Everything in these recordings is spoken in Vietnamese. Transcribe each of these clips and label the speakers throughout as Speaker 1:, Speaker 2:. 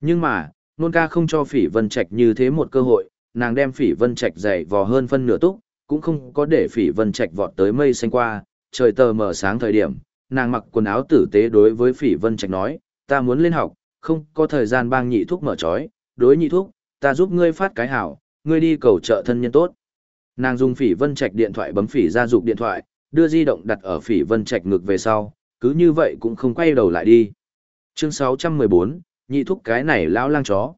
Speaker 1: Nhưng mà, nôn ca không cho phỉ vân trạch như thế một cơ hội, nàng đem phỉ vân trạch dày vò hơn phân nửa túc, cũng không có để phỉ vân trạch vọt tới mây xanh qua, trời tờ mờ sáng thời điểm, nàng mặc quần áo tử tế đối với phỉ vân trạch nói, ta muốn lên học, không có thời gian bang nhị thuốc mở trói, đối nhị thuốc, ta giúp ngươi phát cái hảo, ngươi đi cầu trợ thân nhân tốt. Nàng dùng phỉ vân trạch điện thoại bấm phỉ ra dục điện thoại, đưa di động đặt ở phỉ vân trạch ngực về sau, cứ như vậy cũng không quay đầu lại đi. Chương 614, nhị thúc cái này lão lang chó.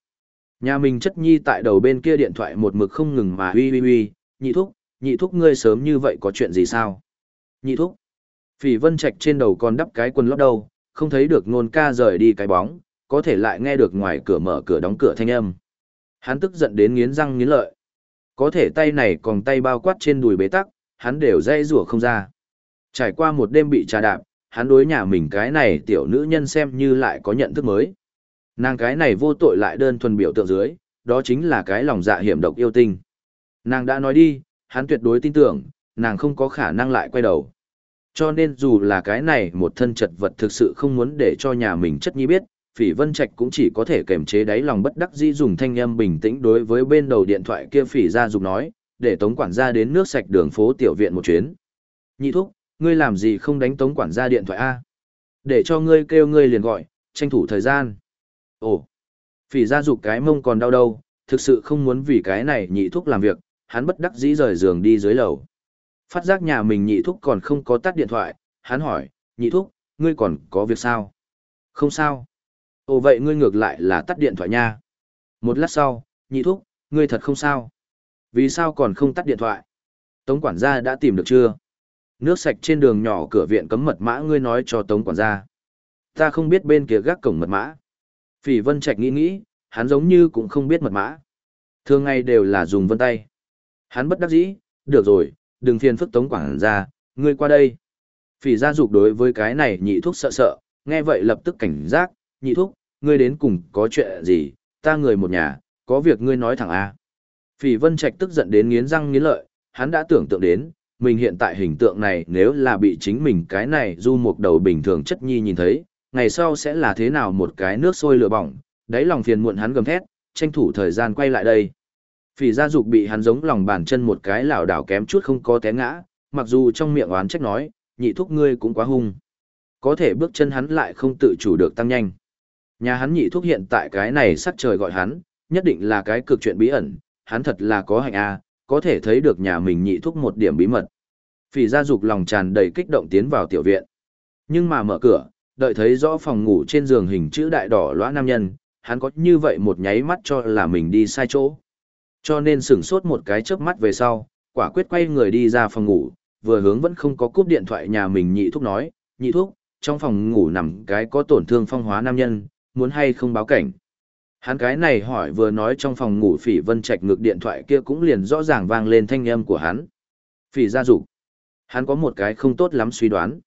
Speaker 1: Nhà mình chất nhi tại đầu bên kia điện thoại một mực không ngừng mà uy uy uy, nhị thúc, nhị thúc ngươi sớm như vậy có chuyện gì sao? Nhị thúc. Phỉ vân trạch trên đầu còn đắp cái quần lót đầu, không thấy được nôn ca rời đi cái bóng, có thể lại nghe được ngoài cửa mở cửa đóng cửa thanh âm. Hắn tức giận đến nghiến răng nghiến lợi. Có thể tay này còn tay bao quát trên đùi bế tắc, hắn đều dây rủa không ra. Trải qua một đêm bị trà đạp, hắn đối nhà mình cái này tiểu nữ nhân xem như lại có nhận thức mới. Nàng cái này vô tội lại đơn thuần biểu tượng dưới, đó chính là cái lòng dạ hiểm độc yêu tinh. Nàng đã nói đi, hắn tuyệt đối tin tưởng, nàng không có khả năng lại quay đầu. Cho nên dù là cái này một thân chật vật thực sự không muốn để cho nhà mình chất nhi biết, Phỉ Vân Trạch cũng chỉ có thể kềm chế đáy lòng bất đắc dĩ dùng thanh âm bình tĩnh đối với bên đầu điện thoại kia Phỉ gia dục nói, để Tống quản gia đến nước sạch đường phố tiểu viện một chuyến. Nhị thúc, ngươi làm gì không đánh Tống quản gia điện thoại a? Để cho ngươi kêu ngươi liền gọi, tranh thủ thời gian. Ồ, Phỉ gia dục cái mông còn đau đâu, thực sự không muốn vì cái này nhị thúc làm việc, hắn bất đắc dĩ rời giường đi dưới lầu. Phát giác nhà mình nhị thúc còn không có tắt điện thoại, hắn hỏi, nhị thúc, ngươi còn có việc sao? Không sao. Ồ vậy ngươi ngược lại là tắt điện thoại nha. Một lát sau, nhị thúc, ngươi thật không sao. Vì sao còn không tắt điện thoại? Tống quản gia đã tìm được chưa? Nước sạch trên đường nhỏ cửa viện cấm mật mã ngươi nói cho tống quản gia. Ta không biết bên kia gác cổng mật mã. Phỉ vân trạch nghĩ nghĩ, hắn giống như cũng không biết mật mã. Thường ngày đều là dùng vân tay. Hắn bất đắc dĩ, được rồi, đừng phiền phức tống quản ra, ngươi qua đây. Phỉ gia dục đối với cái này nhị thúc sợ sợ, nghe vậy lập tức cảnh giác, nhị thúc, ngươi đến cùng có chuyện gì, ta người một nhà, có việc ngươi nói thẳng A. Phỉ Vân Trạch tức giận đến nghiến răng nghiến lợi, hắn đã tưởng tượng đến, mình hiện tại hình tượng này nếu là bị chính mình cái này du một đầu bình thường chất nhi nhìn thấy, ngày sau sẽ là thế nào một cái nước sôi lửa bỏng, đáy lòng phiền muộn hắn gầm thét, tranh thủ thời gian quay lại đây. Phỉ gia dục bị hắn giống lòng bàn chân một cái lảo đảo kém chút không có té ngã, mặc dù trong miệng oán trách nói, nhị thúc ngươi cũng quá hung. Có thể bước chân hắn lại không tự chủ được tăng nhanh. Nhà hắn nhị thúc hiện tại cái này sắc trời gọi hắn, nhất định là cái cực chuyện bí ẩn, hắn thật là có hạnh a, có thể thấy được nhà mình nhị thúc một điểm bí mật. Phỉ gia dục lòng tràn đầy kích động tiến vào tiểu viện. Nhưng mà mở cửa, đợi thấy rõ phòng ngủ trên giường hình chữ đại đỏ lõa nam nhân, hắn có như vậy một nháy mắt cho là mình đi sai chỗ. Cho nên sửng sốt một cái chớp mắt về sau, quả quyết quay người đi ra phòng ngủ, vừa hướng vẫn không có cúp điện thoại nhà mình nhị thúc nói, nhị thúc, trong phòng ngủ nằm cái có tổn thương phong hóa nam nhân, muốn hay không báo cảnh. Hắn cái này hỏi vừa nói trong phòng ngủ phỉ vân trạch ngược điện thoại kia cũng liền rõ ràng vang lên thanh âm của hắn. Phỉ gia dục Hắn có một cái không tốt lắm suy đoán.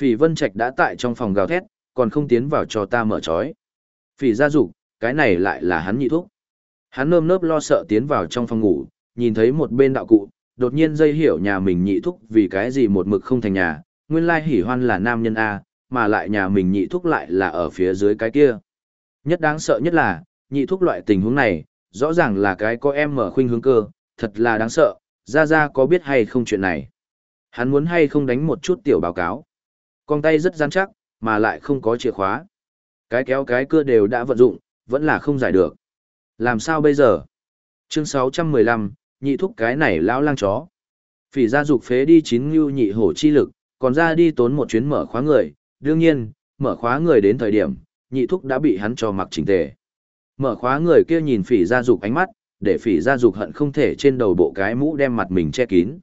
Speaker 1: Phỉ vân trạch đã tại trong phòng gào thét, còn không tiến vào cho ta mở trói. Phỉ gia dục cái này lại là hắn nhị thúc. Hắn nơm nớp lo sợ tiến vào trong phòng ngủ, nhìn thấy một bên đạo cụ, đột nhiên dây hiểu nhà mình nhị thúc vì cái gì một mực không thành nhà, nguyên lai hỉ hoan là nam nhân A, mà lại nhà mình nhị thúc lại là ở phía dưới cái kia. Nhất đáng sợ nhất là, nhị thúc loại tình huống này, rõ ràng là cái có em mở khuynh hướng cơ, thật là đáng sợ, ra ra có biết hay không chuyện này. Hắn muốn hay không đánh một chút tiểu báo cáo. Con tay rất rắn chắc, mà lại không có chìa khóa. Cái kéo cái cưa đều đã vận dụng, vẫn là không giải được. Làm sao bây giờ? Chương 615, nhị thúc cái này lão lang chó. Phỉ gia dục phế đi chín ngưu nhị hổ chi lực, còn ra đi tốn một chuyến mở khóa người, đương nhiên, mở khóa người đến thời điểm, nhị thúc đã bị hắn cho mặc chỉnh tề. Mở khóa người kia nhìn phỉ gia dục ánh mắt, để phỉ gia dục hận không thể trên đầu bộ cái mũ đem mặt mình che kín.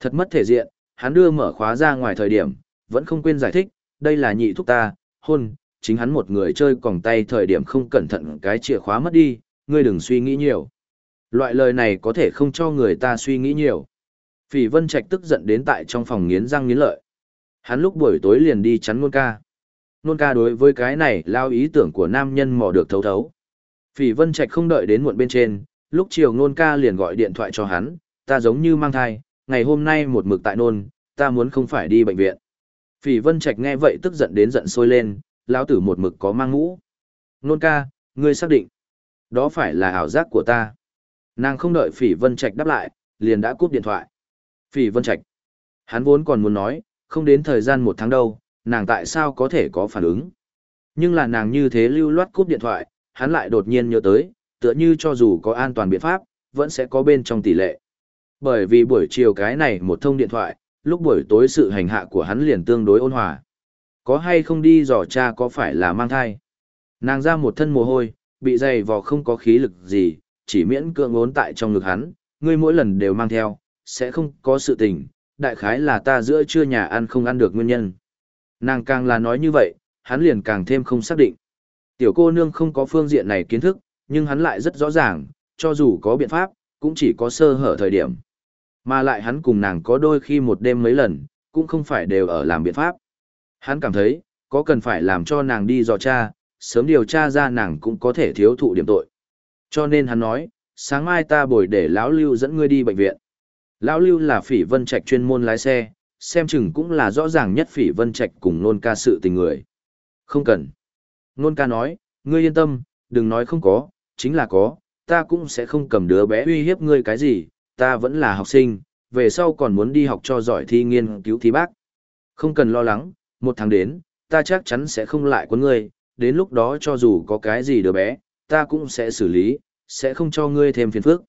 Speaker 1: Thật mất thể diện, hắn đưa mở khóa ra ngoài thời điểm, vẫn không quên giải thích, đây là nhị thúc ta, hôn, chính hắn một người chơi còng tay thời điểm không cẩn thận cái chìa khóa mất đi, ngươi đừng suy nghĩ nhiều. Loại lời này có thể không cho người ta suy nghĩ nhiều. Phỉ Vân Trạch tức giận đến tại trong phòng nghiến răng nghiến lợi. Hắn lúc buổi tối liền đi chắn nôn ca. Nôn ca đối với cái này lao ý tưởng của nam nhân mò được thấu thấu. Phỉ Vân Trạch không đợi đến muộn bên trên, lúc chiều nôn ca liền gọi điện thoại cho hắn, ta giống như mang thai, ngày hôm nay một mực tại nôn, ta muốn không phải đi bệnh viện. Phỉ Vân Trạch nghe vậy tức giận đến giận sôi lên, lão tử một mực có mang mũ. Nôn ca, Ngươi xác định. Đó phải là ảo giác của ta. Nàng không đợi Phỉ Vân Trạch đáp lại, liền đã cúp điện thoại. Phỉ Vân Trạch. Hắn vốn còn muốn nói, không đến thời gian một tháng đâu, nàng tại sao có thể có phản ứng. Nhưng là nàng như thế lưu loát cúp điện thoại, hắn lại đột nhiên nhớ tới, tựa như cho dù có an toàn biện pháp, vẫn sẽ có bên trong tỷ lệ. Bởi vì buổi chiều cái này một thông điện thoại, lúc buổi tối sự hành hạ của hắn liền tương đối ôn hòa. Có hay không đi dò cha có phải là mang thai? Nàng ra một thân mồ hôi, bị dày vò không có khí lực gì, chỉ miễn cưỡng ốn tại trong ngực hắn, ngươi mỗi lần đều mang theo, sẽ không có sự tình, đại khái là ta giữa trưa nhà ăn không ăn được nguyên nhân. Nàng càng là nói như vậy, hắn liền càng thêm không xác định. Tiểu cô nương không có phương diện này kiến thức, nhưng hắn lại rất rõ ràng, cho dù có biện pháp, cũng chỉ có sơ hở thời điểm. Mà lại hắn cùng nàng có đôi khi một đêm mấy lần, cũng không phải đều ở làm biện pháp. Hắn cảm thấy, có cần phải làm cho nàng đi dò tra sớm điều tra ra nàng cũng có thể thiếu thụ điểm tội. Cho nên hắn nói, sáng mai ta bồi để lão lưu dẫn ngươi đi bệnh viện. Lão lưu là phỉ vân trạch chuyên môn lái xe, xem chừng cũng là rõ ràng nhất phỉ vân trạch cùng nôn ca sự tình người. Không cần. Nôn ca nói, ngươi yên tâm, đừng nói không có, chính là có, ta cũng sẽ không cầm đứa bé uy hiếp ngươi cái gì, ta vẫn là học sinh, về sau còn muốn đi học cho giỏi thi nghiên cứu thi bác. Không cần lo lắng, một tháng đến, ta chắc chắn sẽ không lại quấn ngươi, đến lúc đó cho dù có cái gì đứa bé, ta cũng sẽ xử lý, sẽ không cho ngươi thêm phiền phức.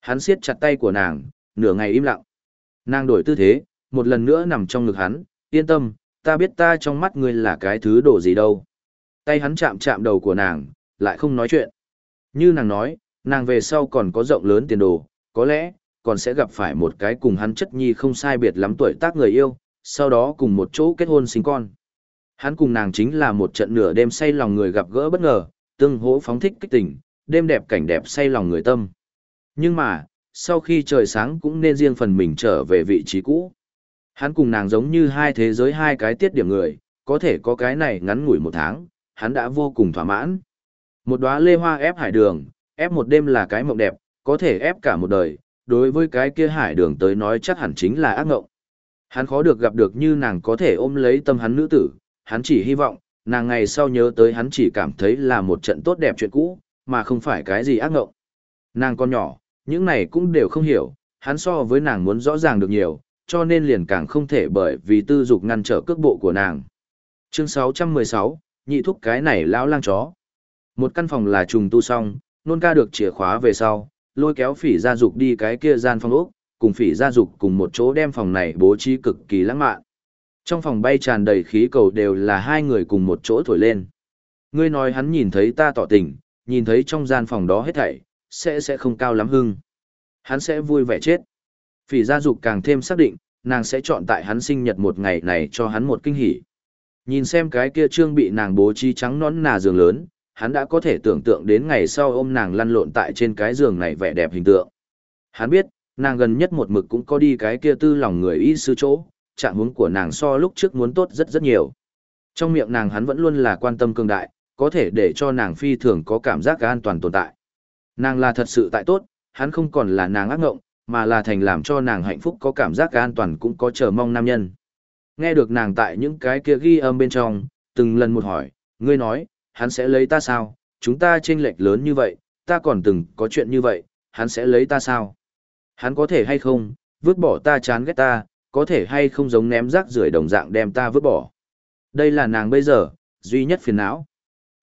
Speaker 1: Hắn siết chặt tay của nàng, nửa ngày im lặng. Nàng đổi tư thế, một lần nữa nằm trong ngực hắn, yên tâm, ta biết ta trong mắt ngươi là cái thứ đồ gì đâu. Tay hắn chạm chạm đầu của nàng, lại không nói chuyện. Như nàng nói, nàng về sau còn có rộng lớn tiền đồ, có lẽ, còn sẽ gặp phải một cái cùng hắn chất nhi không sai biệt lắm tuổi tác người yêu, sau đó cùng một chỗ kết hôn sinh con. Hắn cùng nàng chính là một trận nửa đêm say lòng người gặp gỡ bất ngờ, tương hỗ phóng thích kích tình, đêm đẹp cảnh đẹp say lòng người tâm. Nhưng mà, sau khi trời sáng cũng nên riêng phần mình trở về vị trí cũ. Hắn cùng nàng giống như hai thế giới hai cái tiết điểm người, có thể có cái này ngắn ngủi một tháng, hắn đã vô cùng thỏa mãn. Một đóa lê hoa ép hải đường, ép một đêm là cái mộng đẹp, có thể ép cả một đời, đối với cái kia hải đường tới nói chắc hẳn chính là ác ngộng. Hắn khó được gặp được như nàng có thể ôm lấy tâm hắn nữ tử, hắn chỉ hy vọng, nàng ngày sau nhớ tới hắn chỉ cảm thấy là một trận tốt đẹp chuyện cũ, mà không phải cái gì ác ngộng. Nàng con nhỏ, những này cũng đều không hiểu, hắn so với nàng muốn rõ ràng được nhiều, cho nên liền càng không thể bởi vì tư dục ngăn trở cước bộ của nàng. Chương 616, nhị thúc cái này lão lang chó. Một căn phòng là trùng tu xong, nôn ca được chìa khóa về sau, lôi kéo phỉ gia dục đi cái kia gian phòng ốc, cùng phỉ gia dục cùng một chỗ đem phòng này bố trí cực kỳ lãng mạn. Trong phòng bay tràn đầy khí cầu đều là hai người cùng một chỗ thổi lên. Ngươi nói hắn nhìn thấy ta tỏ tình, nhìn thấy trong gian phòng đó hết thảy, sẽ sẽ không cao lắm hưng. Hắn sẽ vui vẻ chết. Phỉ gia dục càng thêm xác định, nàng sẽ chọn tại hắn sinh nhật một ngày này cho hắn một kinh hỉ. Nhìn xem cái kia trương bị nàng bố trí trắng nón nà giường lớn, hắn đã có thể tưởng tượng đến ngày sau ôm nàng lăn lộn tại trên cái giường này vẻ đẹp hình tượng. Hắn biết, nàng gần nhất một mực cũng có đi cái kia tư lòng người y sư chỗ, trạng huống của nàng so lúc trước muốn tốt rất rất nhiều. Trong miệng nàng hắn vẫn luôn là quan tâm cường đại, có thể để cho nàng phi thường có cảm giác an toàn tồn tại. Nàng là thật sự tại tốt, hắn không còn là nàng ác ngộng, mà là thành làm cho nàng hạnh phúc có cảm giác an toàn cũng có chờ mong nam nhân. Nghe được nàng tại những cái kia ghi âm bên trong, từng lần một hỏi, ngươi nói, hắn sẽ lấy ta sao, chúng ta chênh lệch lớn như vậy, ta còn từng có chuyện như vậy, hắn sẽ lấy ta sao? Hắn có thể hay không, vứt bỏ ta chán ghét ta, có thể hay không giống ném rác rưởi đồng dạng đem ta vứt bỏ. Đây là nàng bây giờ, duy nhất phiền não.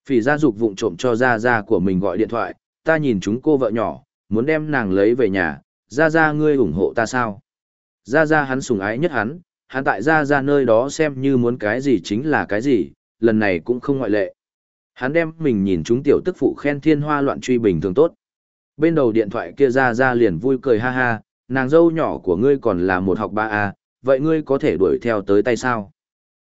Speaker 1: Phỉ gia dục vụng trộm cho Gia Gia của mình gọi điện thoại, ta nhìn chúng cô vợ nhỏ, muốn đem nàng lấy về nhà, Gia Gia ngươi ủng hộ ta sao? Gia Gia hắn sủng ái nhất hắn, hắn tại Gia Gia nơi đó xem như muốn cái gì chính là cái gì, lần này cũng không ngoại lệ. Hắn đem mình nhìn chúng tiểu tức phụ khen thiên hoa loạn truy bình thường tốt. Bên đầu điện thoại kia Gia Gia liền vui cười ha ha, nàng dâu nhỏ của ngươi còn là một học ba a à, vậy ngươi có thể đuổi theo tới tay sao?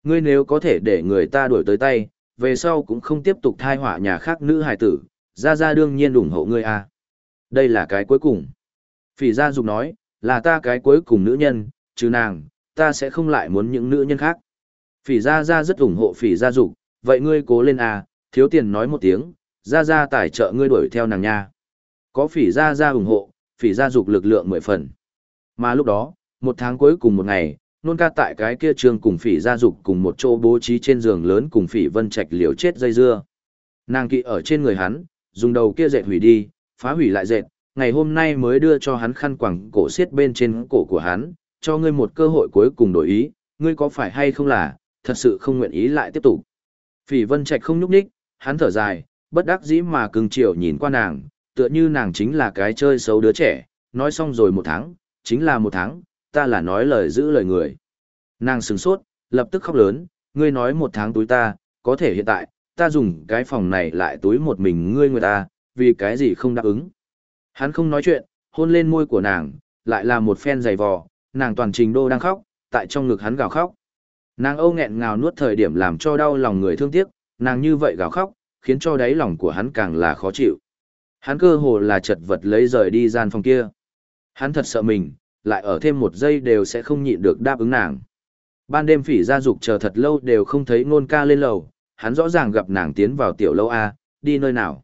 Speaker 1: Ngươi nếu có thể để người ta đuổi tới tay, về sau cũng không tiếp tục thai họa nhà khác nữ hài tử, Gia Gia đương nhiên ủng hộ ngươi à. Đây là cái cuối cùng. Phỉ Gia Dục nói, là ta cái cuối cùng nữ nhân, chứ nàng, ta sẽ không lại muốn những nữ nhân khác. Phỉ Gia Gia rất ủng hộ Phỉ Gia Dục, vậy ngươi cố lên à, thiếu tiền nói một tiếng, Gia Gia tài trợ ngươi đuổi theo nàng nha. Có Phỉ Gia Gia ủng hộ, Phỉ Gia Dục lực lượng mười phần. Mà lúc đó, một tháng cuối cùng một ngày, nôn ca tại cái kia trường cùng phỉ gia dục cùng một chỗ bố trí trên giường lớn cùng phỉ vân trạch liều chết dây dưa. Nàng kỵ ở trên người hắn, dùng đầu kia dệt hủy đi, phá hủy lại dệt, ngày hôm nay mới đưa cho hắn khăn quàng cổ xiết bên trên cổ của hắn, cho ngươi một cơ hội cuối cùng đổi ý, ngươi có phải hay không là, thật sự không nguyện ý lại tiếp tục. Phỉ Vân Trạch không nhúc nhích, hắn thở dài, bất đắc dĩ mà cưng chiều nhìn qua nàng, tựa như nàng chính là cái chơi xấu đứa trẻ, nói xong rồi một tháng, chính là một tháng, ta là nói lời giữ lời người. Nàng sừng sốt, lập tức khóc lớn, ngươi nói một tháng túi ta, có thể hiện tại, ta dùng cái phòng này lại túi một mình ngươi người ta, vì cái gì không đáp ứng. Hắn không nói chuyện, hôn lên môi của nàng, lại là một phen dày vò, nàng toàn trình đô đang khóc, tại trong ngực hắn gào khóc. Nàng âu nghẹn ngào nuốt thời điểm làm cho đau lòng người thương tiếc, nàng như vậy gào khóc, khiến cho đáy lòng của hắn càng là khó chịu. Hắn cơ hồ là chật vật lấy rời đi gian phòng kia. Hắn thật sợ mình, lại ở thêm một giây đều sẽ không nhịn được đáp ứng nàng. Ban đêm phỉ gia dục chờ thật lâu đều không thấy nôn ca lên lầu, hắn rõ ràng gặp nàng tiến vào tiểu lâu A, đi nơi nào.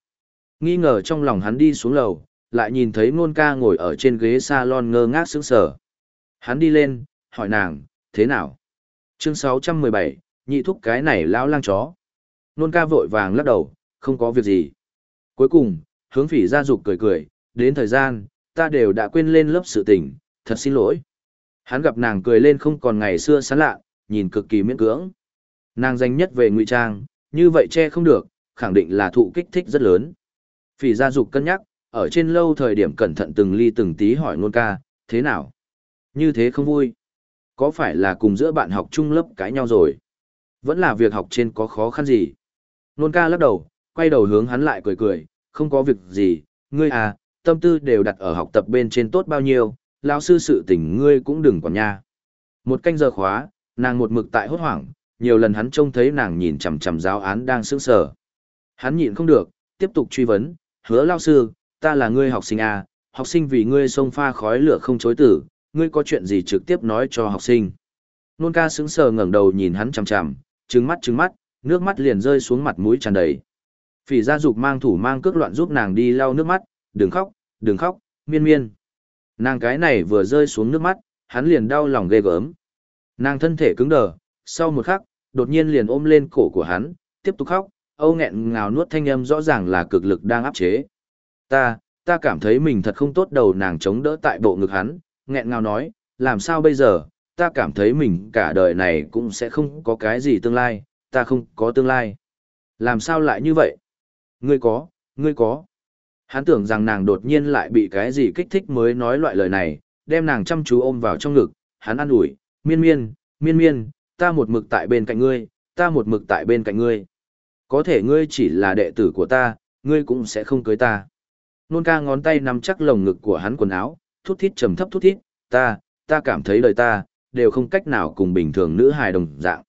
Speaker 1: Nghi ngờ trong lòng hắn đi xuống lầu, lại nhìn thấy nôn ca ngồi ở trên ghế salon ngơ ngác sững sờ. Hắn đi lên, hỏi nàng, thế nào? Chương 617, nhị thúc cái này lão lang chó. Nôn ca vội vàng lắc đầu, không có việc gì. Cuối cùng, hướng phỉ gia dục cười cười, đến thời gian, ta đều đã quên lên lớp sự tình, thật xin lỗi. Hắn gặp nàng cười lên không còn ngày xưa sán lạ, nhìn cực kỳ miễn cưỡng. Nàng danh nhất về ngụy trang, như vậy che không được, khẳng định là thụ kích thích rất lớn. Phỉ gia dục cân nhắc, ở trên lâu thời điểm cẩn thận từng ly từng tí hỏi nôn ca, thế nào? Như thế không vui. Có phải là cùng giữa bạn học chung lớp cãi nhau rồi? Vẫn là việc học trên có khó khăn gì? Nôn ca lắc đầu, quay đầu hướng hắn lại cười cười, không có việc gì, ngươi à, tâm tư đều đặt ở học tập bên trên tốt bao nhiêu, lão sư sự tình ngươi cũng đừng quản nha. Một canh giờ khóa, nàng một mực tại hốt hoảng, nhiều lần hắn trông thấy nàng nhìn chằm chằm giáo án đang sững sờ. Hắn nhịn không được, tiếp tục truy vấn, hứa lão sư, ta là ngươi học sinh à, học sinh vì ngươi xông pha khói lửa không chối tử, ngươi có chuyện gì trực tiếp nói cho học sinh. Nôn ca sững sờ ngẩng đầu nhìn hắn chằm chằm, trừng mắt trừng mắt, nước mắt liền rơi xuống mặt mũi tràn đầy. Phỉ gia dục mang thủ mang cước loạn giúp nàng đi lau nước mắt, đừng khóc, đừng khóc, miên miên. Nàng cái này vừa rơi xuống nước mắt, hắn liền đau lòng ghê gớm. Nàng thân thể cứng đờ, sau một khắc, đột nhiên liền ôm lên cổ của hắn, tiếp tục khóc, âu nghẹn ngào nuốt thanh âm rõ ràng là cực lực đang áp chế. Ta, ta cảm thấy mình thật không tốt đầu nàng chống đỡ tại bộ ngực hắn, nghẹn ngào nói, làm sao bây giờ, ta cảm thấy mình cả đời này cũng sẽ không có cái gì tương lai, ta không có tương lai. Làm sao lại như vậy? Ngươi có, ngươi có. Hắn tưởng rằng nàng đột nhiên lại bị cái gì kích thích mới nói loại lời này, đem nàng chăm chú ôm vào trong ngực, hắn ăn ủi, miên miên, miên miên, ta một mực tại bên cạnh ngươi, ta một mực tại bên cạnh ngươi. Có thể ngươi chỉ là đệ tử của ta, ngươi cũng sẽ không cưới ta. Nôn ca ngón tay nắm chắc lồng ngực của hắn quần áo, thút thít trầm thấp thút thít, ta, ta cảm thấy lời ta, đều không cách nào cùng bình thường nữ hài đồng dạng.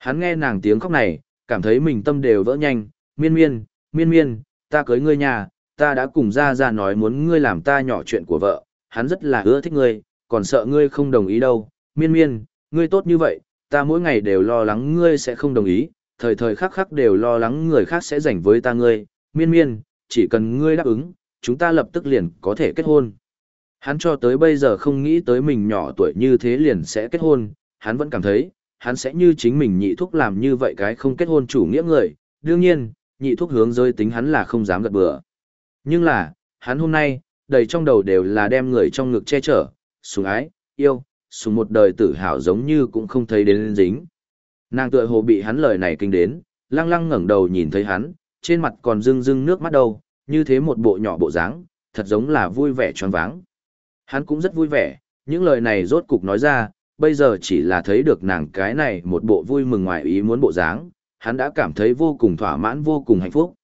Speaker 1: Hắn nghe nàng tiếng khóc này, cảm thấy mình tâm đều vỡ nhanh, miên miên, miên miên, ta cưới ngươi nhà, ta đã cùng ra ra nói muốn ngươi làm ta nhỏ chuyện của vợ, hắn rất là ưa thích ngươi, còn sợ ngươi không đồng ý đâu, miên miên, ngươi tốt như vậy, ta mỗi ngày đều lo lắng ngươi sẽ không đồng ý, thời thời khắc khắc đều lo lắng người khác sẽ giành với ta ngươi, miên miên, chỉ cần ngươi đáp ứng, chúng ta lập tức liền có thể kết hôn. Hắn cho tới bây giờ không nghĩ tới mình nhỏ tuổi như thế liền sẽ kết hôn, hắn vẫn cảm thấy, hắn sẽ như chính mình nhị thúc làm như vậy cái không kết hôn chủ nghĩa người, đương nhiên, nhị thúc hướng rơi tính hắn là không dám gật bừa. Nhưng là, hắn hôm nay, đầy trong đầu đều là đem người trong ngực che chở, sùng ái, yêu, sùng một đời tự hào giống như cũng không thấy đến dính. Nàng tựa hồ bị hắn lời này kinh đến, lăng lăng ngẩng đầu nhìn thấy hắn, trên mặt còn rưng rưng nước mắt đâu, như thế một bộ nhỏ bộ dáng, thật giống là vui vẻ tròn váng. Hắn cũng rất vui vẻ, những lời này rốt cục nói ra, bây giờ chỉ là thấy được nàng cái này một bộ vui mừng ngoài ý muốn bộ dáng, hắn đã cảm thấy vô cùng thỏa mãn vô cùng hạnh phúc.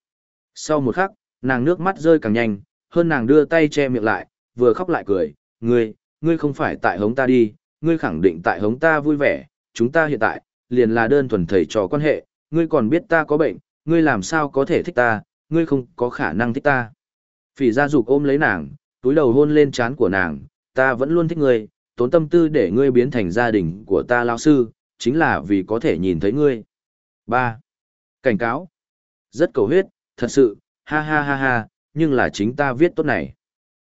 Speaker 1: Sau một khắc, nàng nước mắt rơi càng nhanh, hơn nàng đưa tay che miệng lại, vừa khóc lại cười, ngươi, ngươi không phải tại hống ta đi, ngươi khẳng định tại hống ta vui vẻ, chúng ta hiện tại, liền là đơn thuần thầy trò quan hệ, ngươi còn biết ta có bệnh, ngươi làm sao có thể thích ta, ngươi không có khả năng thích ta. Phỉ gia dục ôm lấy nàng, túi đầu hôn lên trán của nàng, ta vẫn luôn thích ngươi, tốn tâm tư để ngươi biến thành gia đình của ta lao sư, chính là vì có thể nhìn thấy ngươi. 3. Cảnh cáo. Rất cầu huyết, thật sự, ha ha ha ha, nhưng là chính ta viết tốt này.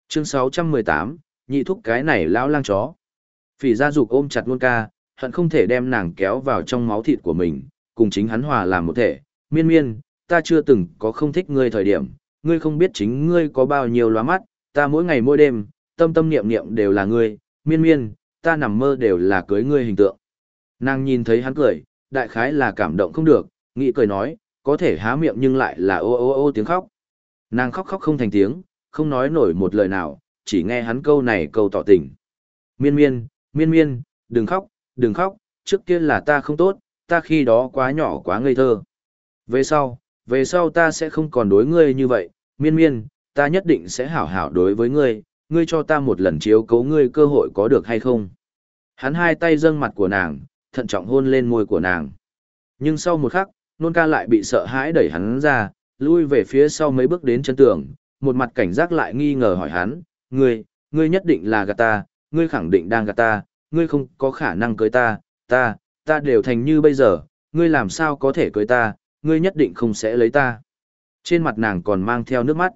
Speaker 1: Chương 618, nhị thúc cái này lão lang chó. Phỉ gia dục ôm chặt luôn ca, hận không thể đem nàng kéo vào trong máu thịt của mình, cùng chính hắn hòa làm một thể. Miên miên, ta chưa từng có không thích ngươi thời điểm, ngươi không biết chính ngươi có bao nhiêu loa mắt, ta mỗi ngày mỗi đêm, tâm tâm niệm niệm đều là ngươi, miên miên, ta nằm mơ đều là cưới ngươi hình tượng. Nàng nhìn thấy hắn cười, đại khái là cảm động không được, nghĩ cười nói, có thể há miệng nhưng lại là ô ô ô tiếng khóc. Nàng khóc khóc không thành tiếng, không nói nổi một lời nào, chỉ nghe hắn câu này câu tỏ tình. Miên miên, miên miên, đừng khóc, đừng khóc, trước kia là ta không tốt, ta khi đó quá nhỏ quá ngây thơ. Về sau, về sau ta sẽ không còn đối ngươi như vậy, miên miên, ta nhất định sẽ hảo hảo đối với ngươi, ngươi cho ta một lần chiếu cấu ngươi cơ hội có được hay không. Hắn hai tay dâng mặt của nàng, thận trọng hôn lên môi của nàng. Nhưng sau một khắc, nôn ca lại bị sợ hãi đẩy hắn ra, lui về phía sau mấy bước đến chân tường, một mặt cảnh giác lại nghi ngờ hỏi hắn, ngươi, ngươi nhất định là gạt ta, ngươi khẳng định đang gạt ta, ngươi không có khả năng cưới ta, ta, ta đều thành như bây giờ, ngươi làm sao có thể cưới ta, ngươi nhất định không sẽ lấy ta. Trên mặt nàng còn mang theo nước mắt.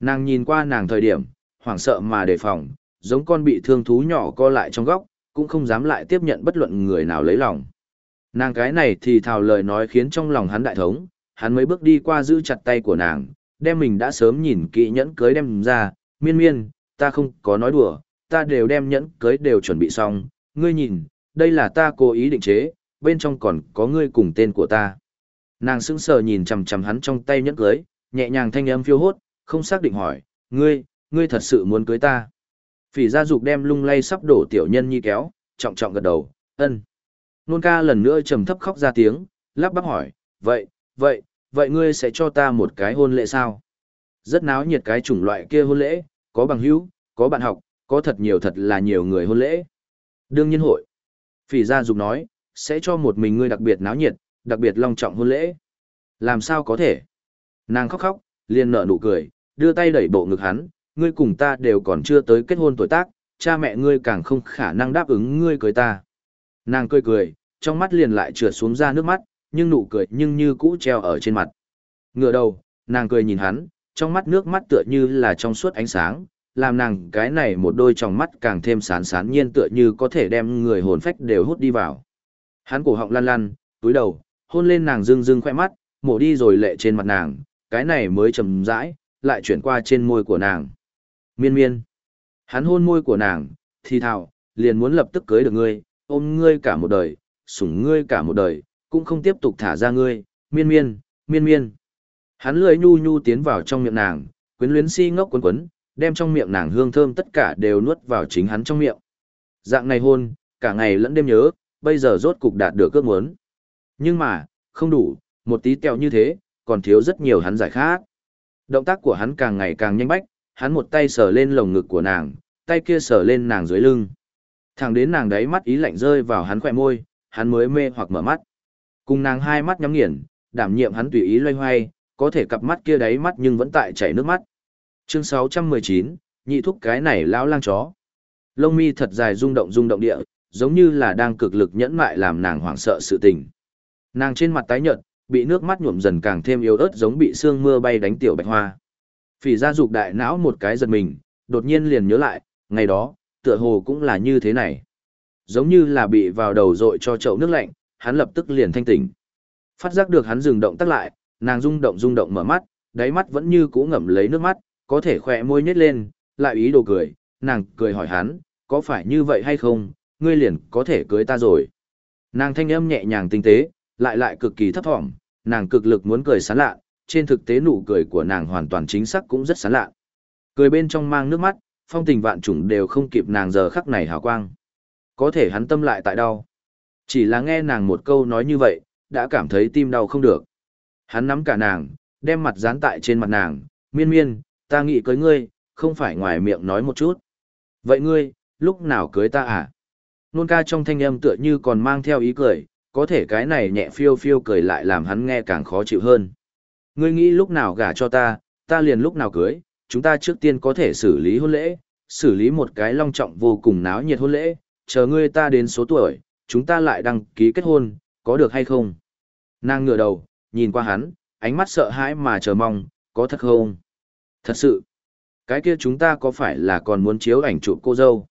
Speaker 1: Nàng nhìn qua nàng thời điểm, hoảng sợ mà đề phòng, giống con bị thương thú nhỏ co lại trong góc, cũng không dám lại tiếp nhận bất luận người nào lấy lòng. Nàng cái này thì thào lời nói khiến trong lòng hắn đại thống, hắn mới bước đi qua giữ chặt tay của nàng, đem mình đã sớm nhìn kỹ nhẫn cưới đem ra, miên miên, ta không có nói đùa, ta đều đem nhẫn cưới đều chuẩn bị xong, ngươi nhìn, đây là ta cố ý định chế, bên trong còn có ngươi cùng tên của ta. Nàng sững sờ nhìn chằm chằm hắn trong tay nhẫn cưới, nhẹ nhàng thanh âm phiêu hốt, không xác định hỏi, ngươi, ngươi thật sự muốn cưới ta. Phỉ gia dục đem lung lay sắp đổ tiểu nhân nhi kéo, trọng trọng gật đầu, ân. Nôn ca lần nữa trầm thấp khóc ra tiếng, lắp bắp hỏi, vậy, vậy, vậy ngươi sẽ cho ta một cái hôn lễ sao? Rất náo nhiệt cái chủng loại kia hôn lễ, có bằng hữu, có bạn học, có thật nhiều thật là nhiều người hôn lễ. Đương nhiên hội. Phỉ gia dục nói, sẽ cho một mình ngươi đặc biệt náo nhiệt, đặc biệt long trọng hôn lễ. Làm sao có thể? Nàng khóc khóc, liền nở nụ cười, đưa tay đẩy bộ ngực hắn, ngươi cùng ta đều còn chưa tới kết hôn tuổi tác, cha mẹ ngươi càng không khả năng đáp ứng ngươi cưới ta. Nàng cười cười, trong mắt liền lại trượt xuống ra nước mắt, nhưng nụ cười nhưng như cũ treo ở trên mặt. Ngửa đầu, nàng cười nhìn hắn, trong mắt nước mắt tựa như là trong suốt ánh sáng, làm nàng cái này một đôi tròng mắt càng thêm sán sán nhiên tựa như có thể đem người hồn phách đều hút đi vào. Hắn cổ họng lăn lăn, túi đầu, hôn lên nàng dưng dưng khoe mắt, mổ đi rồi lệ trên mặt nàng, cái này mới chầm rãi, lại chuyển qua trên môi của nàng. Miên miên. Hắn hôn môi của nàng, thì thào, liền muốn lập tức cưới được ngươi, ôm ngươi cả một đời, sủng ngươi cả một đời, cũng không tiếp tục thả ra ngươi, miên miên, miên miên. Hắn lưỡi nhu nhu tiến vào trong miệng nàng, quyến luyến si ngốc quấn quấn, đem trong miệng nàng hương thơm tất cả đều nuốt vào chính hắn trong miệng. Dạng này hôn, cả ngày lẫn đêm nhớ, bây giờ rốt cục đạt được ước muốn. Nhưng mà, không đủ, một tí tẹo như thế, còn thiếu rất nhiều hắn giải khác. Động tác của hắn càng ngày càng nhanh bách, hắn một tay sờ lên lồng ngực của nàng, tay kia sờ lên nàng dưới lưng. Thẳng đến nàng đấy mắt ý lạnh rơi vào hắn khỏe môi, hắn mới mê hoặc mở mắt. Cùng nàng hai mắt nhắm nghiền, đảm nhiệm hắn tùy ý loay hoay, có thể cặp mắt kia đáy mắt nhưng vẫn tại chảy nước mắt. Chương 619, nhị thúc cái này lão lang chó. Lông mi thật dài rung động rung động địa, giống như là đang cực lực nhẫn mại làm nàng hoảng sợ sự tình. Nàng trên mặt tái nhợt, bị nước mắt nhuộm dần càng thêm yếu ớt giống bị sương mưa bay đánh tiểu bạch hoa. Phỉ gia dục đại não một cái giật mình, đột nhiên liền nhớ lại, ngày đó, tựa hồ cũng là như thế này. Giống như là bị vào đầu dội cho chậu nước lạnh, hắn lập tức liền thanh tỉnh. Phát giác được hắn dừng động tắt lại, nàng rung động rung động mở mắt, đáy mắt vẫn như cũ ngậm lấy nước mắt, có thể khỏe môi nhếch lên, lại ý đồ cười, nàng cười hỏi hắn, có phải như vậy hay không, ngươi liền có thể cưới ta rồi. Nàng thanh âm nhẹ nhàng tinh tế, lại lại cực kỳ thấp thỏm, nàng cực lực muốn cười sán lạ, trên thực tế nụ cười của nàng hoàn toàn chính xác cũng rất sán lạ. Cười bên trong mang nước mắt, phong tình vạn trùng đều không kịp nàng giờ khắc này hào quang. Có thể hắn tâm lại tại đau. Chỉ là nghe nàng một câu nói như vậy, đã cảm thấy tim đau không được. Hắn nắm cả nàng, đem mặt dán tại trên mặt nàng, miên miên, ta nghĩ cưới ngươi, không phải ngoài miệng nói một chút. Vậy ngươi, lúc nào cưới ta à? Nôn ca trong thanh âm tựa như còn mang theo ý cười, có thể cái này nhẹ phiêu phiêu cười lại làm hắn nghe càng khó chịu hơn. Ngươi nghĩ lúc nào gả cho ta, ta liền lúc nào cưới, chúng ta trước tiên có thể xử lý hôn lễ, xử lý một cái long trọng vô cùng náo nhiệt hôn lễ, chờ ngươi ta đến số tuổi, chúng ta lại đăng ký kết hôn, có được hay không? Nàng ngửa đầu, nhìn qua hắn, ánh mắt sợ hãi mà chờ mong, có thật không? Thật sự, cái kia chúng ta có phải là còn muốn chiếu ảnh chụp cô dâu?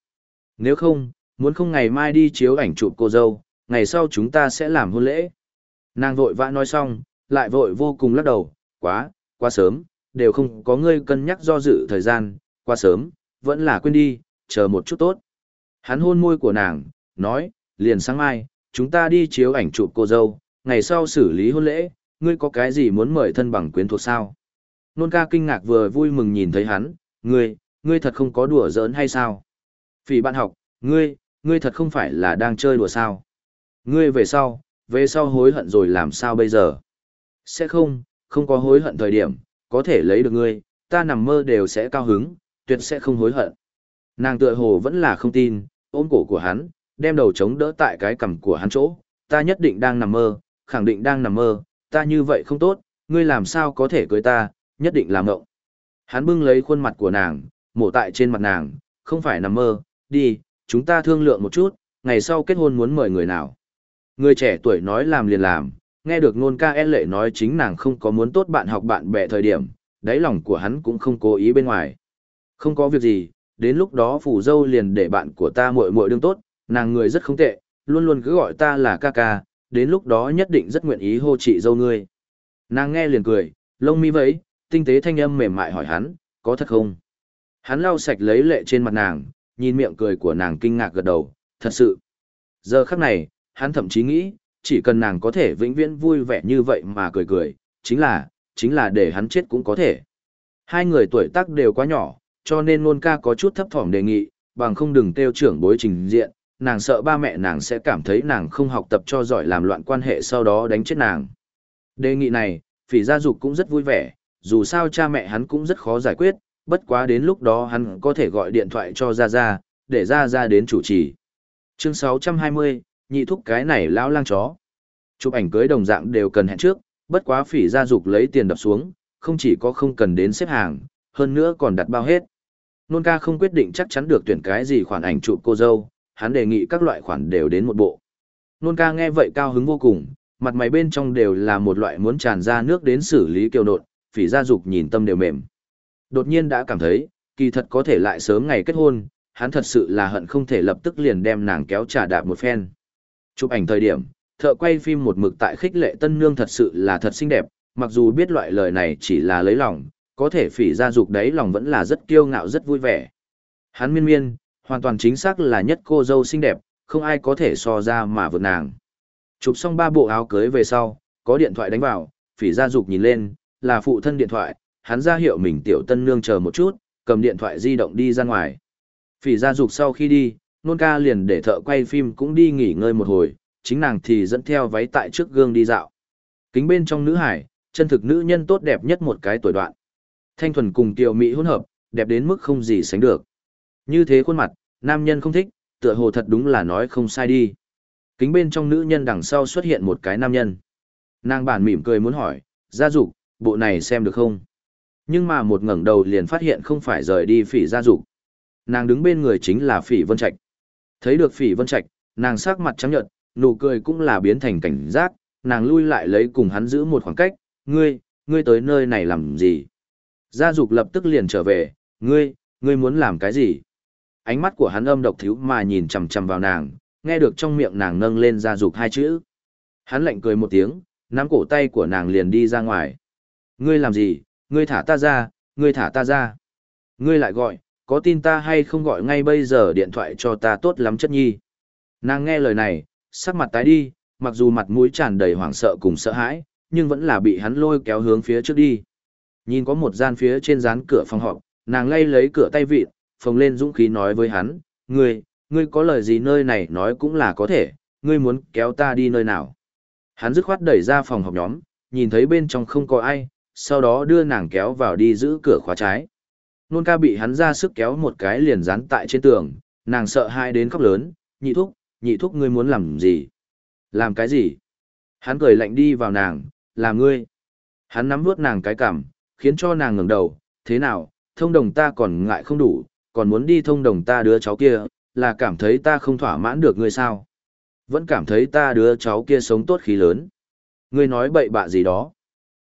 Speaker 1: Nếu không, muốn không ngày mai đi chiếu ảnh chụp cô dâu, ngày sau chúng ta sẽ làm hôn lễ. Nàng vội vã nói xong, lại vội vô cùng lắc đầu, quá, quá sớm, đều không có ngươi cân nhắc do dự thời gian, quá sớm, vẫn là quên đi, chờ một chút tốt. Hắn hôn môi của nàng, nói, liền sáng mai, chúng ta đi chiếu ảnh chụp cô dâu, ngày sau xử lý hôn lễ, ngươi có cái gì muốn mời thân bằng quyến thuộc sao? Nôn ca kinh ngạc vừa vui mừng nhìn thấy hắn, ngươi, ngươi thật không có đùa giỡn hay sao? Phỉ bạn học, ngươi, ngươi thật không phải là đang chơi đùa sao? Ngươi về sau, về sau hối hận rồi làm sao bây giờ? Sẽ không, không có hối hận thời điểm, có thể lấy được ngươi, ta nằm mơ đều sẽ cao hứng, tuyệt sẽ không hối hận. Nàng tựa hồ vẫn là không tin, ôm cổ của hắn, đem đầu chống đỡ tại cái cằm của hắn chỗ, ta nhất định đang nằm mơ, khẳng định đang nằm mơ, ta như vậy không tốt, ngươi làm sao có thể cưới ta, nhất định làm ngộng. Hắn bưng lấy khuôn mặt của nàng, mổ tại trên mặt nàng, không phải nằm mơ, đi, chúng ta thương lượng một chút, ngày sau kết hôn muốn mời người nào. Người trẻ tuổi nói làm liền làm, nghe được nôn ca e lệ nói chính nàng không có muốn tốt bạn học bạn bè thời điểm, đáy lòng của hắn cũng không cố ý bên ngoài. Không có việc gì, đến lúc đó phủ dâu liền để bạn của ta muội muội đương tốt, nàng người rất không tệ, luôn luôn cứ gọi ta là ca ca, đến lúc đó nhất định rất nguyện ý hô chị dâu ngươi. Nàng nghe liền cười, lông mi vẫy, tinh tế thanh âm mềm mại hỏi hắn, có thật không? Hắn lau sạch lấy lệ trên mặt nàng, nhìn miệng cười của nàng kinh ngạc gật đầu, thật sự. Giờ khắc này, hắn thậm chí nghĩ, chỉ cần nàng có thể vĩnh viễn vui vẻ như vậy mà cười cười, chính là, chính là để hắn chết cũng có thể. Hai người tuổi tác đều quá nhỏ, cho nên nôn ca có chút thấp thỏm đề nghị, bằng không đừng tiêu trưởng bối trình diện, nàng sợ ba mẹ nàng sẽ cảm thấy nàng không học tập cho giỏi làm loạn quan hệ sau đó đánh chết nàng. Đề nghị này, phỉ gia dục cũng rất vui vẻ, dù sao cha mẹ hắn cũng rất khó giải quyết, bất quá đến lúc đó hắn có thể gọi điện thoại cho Gia Gia, để Gia Gia đến chủ trì. Chương 620, nhị thúc cái này lão lang chó. Chụp ảnh cưới đồng dạng đều cần hẹn trước, bất quá phỉ gia dục lấy tiền đập xuống, không chỉ có không cần đến xếp hàng, hơn nữa còn đặt bao hết. Nôn ca không quyết định chắc chắn được tuyển cái gì khoản ảnh chụp cô dâu, hắn đề nghị các loại khoản đều đến một bộ. Nôn ca nghe vậy cao hứng vô cùng, mặt mày bên trong đều là một loại muốn tràn ra nước đến xử lý kiều nộn, phỉ gia dục nhìn tâm đều mềm. Đột nhiên đã cảm thấy, kỳ thật có thể lại sớm ngày kết hôn, hắn thật sự là hận không thể lập tức liền đem nàng kéo trả đạp một phen. Chụp ảnh thời điểm, thợ quay phim một mực tại khích lệ tân nương thật sự là thật xinh đẹp, mặc dù biết loại lời này chỉ là lấy lòng, có thể phỉ gia dục đấy lòng vẫn là rất kiêu ngạo rất vui vẻ. Hắn miên miên, hoàn toàn chính xác là nhất cô dâu xinh đẹp, không ai có thể so ra mà vượt nàng. Chụp xong ba bộ áo cưới về sau, có điện thoại đánh vào, phỉ gia dục nhìn lên, là phụ thân điện thoại, hắn ra hiệu mình tiểu tân nương chờ một chút, cầm điện thoại di động đi ra ngoài. Phỉ gia dục sau khi đi, nôn ca liền để thợ quay phim cũng đi nghỉ ngơi một hồi, chính nàng thì dẫn theo váy tại trước gương đi dạo. Kính bên trong nữ hải, chân thực nữ nhân tốt đẹp nhất một cái tuổi đoạn. Thanh thuần cùng tiểu mỹ hỗn hợp, đẹp đến mức không gì sánh được. Như thế khuôn mặt, nam nhân không thích, tựa hồ thật đúng là nói không sai đi. Kính bên trong nữ nhân đằng sau xuất hiện một cái nam nhân. Nàng bản mỉm cười muốn hỏi, gia dục, bộ này xem được không? Nhưng mà một ngẩng đầu liền phát hiện không phải rời đi phỉ gia dục. Nàng đứng bên người chính là phỉ vân trạch. Thấy được phỉ vân trạch, nàng sắc mặt trắng nhợt, nụ cười cũng là biến thành cảnh giác, nàng lui lại lấy cùng hắn giữ một khoảng cách, ngươi, ngươi tới nơi này làm gì? Gia dục lập tức liền trở về, ngươi, ngươi muốn làm cái gì? Ánh mắt của hắn âm độc thiếu mà nhìn chằm chằm vào nàng, nghe được trong miệng nàng nâng lên gia dục hai chữ. Hắn lạnh cười một tiếng, nắm cổ tay của nàng liền đi ra ngoài. Ngươi làm gì, ngươi thả ta ra, ngươi thả ta ra. Ngươi lại gọi, có tin ta hay không gọi ngay bây giờ điện thoại cho ta tốt lắm chất nhi. Nàng nghe lời này, sắc mặt tái đi, mặc dù mặt mũi tràn đầy hoảng sợ cùng sợ hãi, nhưng vẫn là bị hắn lôi kéo hướng phía trước đi. Nhìn có một gian phía trên dán cửa phòng họp, nàng lay lấy cửa tay vịt, phồng lên dũng khí nói với hắn, ngươi, ngươi có lời gì nơi này nói cũng là có thể, ngươi muốn kéo ta đi nơi nào. Hắn dứt khoát đẩy ra phòng họp nhóm, nhìn thấy bên trong không có ai, sau đó đưa nàng kéo vào đi giữ cửa khóa trái. Nôn ca bị hắn ra sức kéo một cái liền dán tại trên tường, nàng sợ hai đến khóc lớn, nhị thúc, nhị thúc ngươi muốn làm gì? Làm cái gì? Hắn cười lạnh đi vào nàng, làm ngươi. Hắn nắm vuốt nàng cái cảm, khiến cho nàng ngẩng đầu, thế nào, thông đồng ta còn ngại không đủ, còn muốn đi thông đồng ta đứa cháu kia, là cảm thấy ta không thỏa mãn được ngươi sao? Vẫn cảm thấy ta đứa cháu kia sống tốt khí lớn. Ngươi nói bậy bạ gì đó.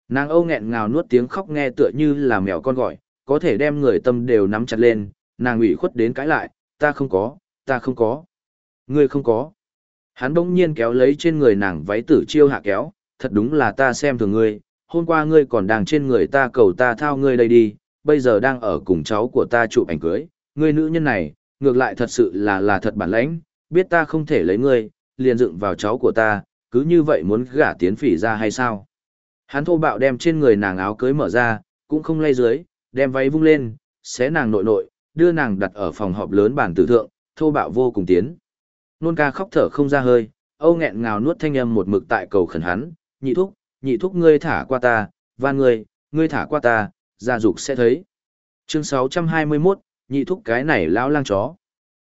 Speaker 1: Nàng âu nghẹn ngào nuốt tiếng khóc nghe tựa như là mèo con gọi, có thể đem người tâm đều nắm chặt lên, nàng ủy khuất đến cãi lại, ta không có, ta không có. Ngươi không có. Hắn bỗng nhiên kéo lấy trên người nàng váy tử chiêu hạ kéo, thật đúng là ta xem thường ngươi, hôm qua ngươi còn đang trên người ta cầu ta thao ngươi đây đi, bây giờ đang ở cùng cháu của ta chụp ảnh cưới, ngươi nữ nhân này, ngược lại thật sự là là thật bản lãnh, biết ta không thể lấy ngươi, liền dựng vào cháu của ta, cứ như vậy muốn gả tiến phỉ ra hay sao? Hắn thô bạo đem trên người nàng áo cưới mở ra, cũng không lay dưới, đem váy vung lên, xé nàng nội nội, đưa nàng đặt ở phòng họp lớn bàn tử thượng, thô bạo vô cùng tiến. Nôn ca khóc thở không ra hơi, âu nghẹn ngào nuốt thanh âm một mực tại cầu khẩn hắn, nhị thúc, nhị thúc ngươi thả qua ta, van ngươi, ngươi thả qua ta, gia dục sẽ thấy. Chương 621, nhị thúc cái này lão lang chó.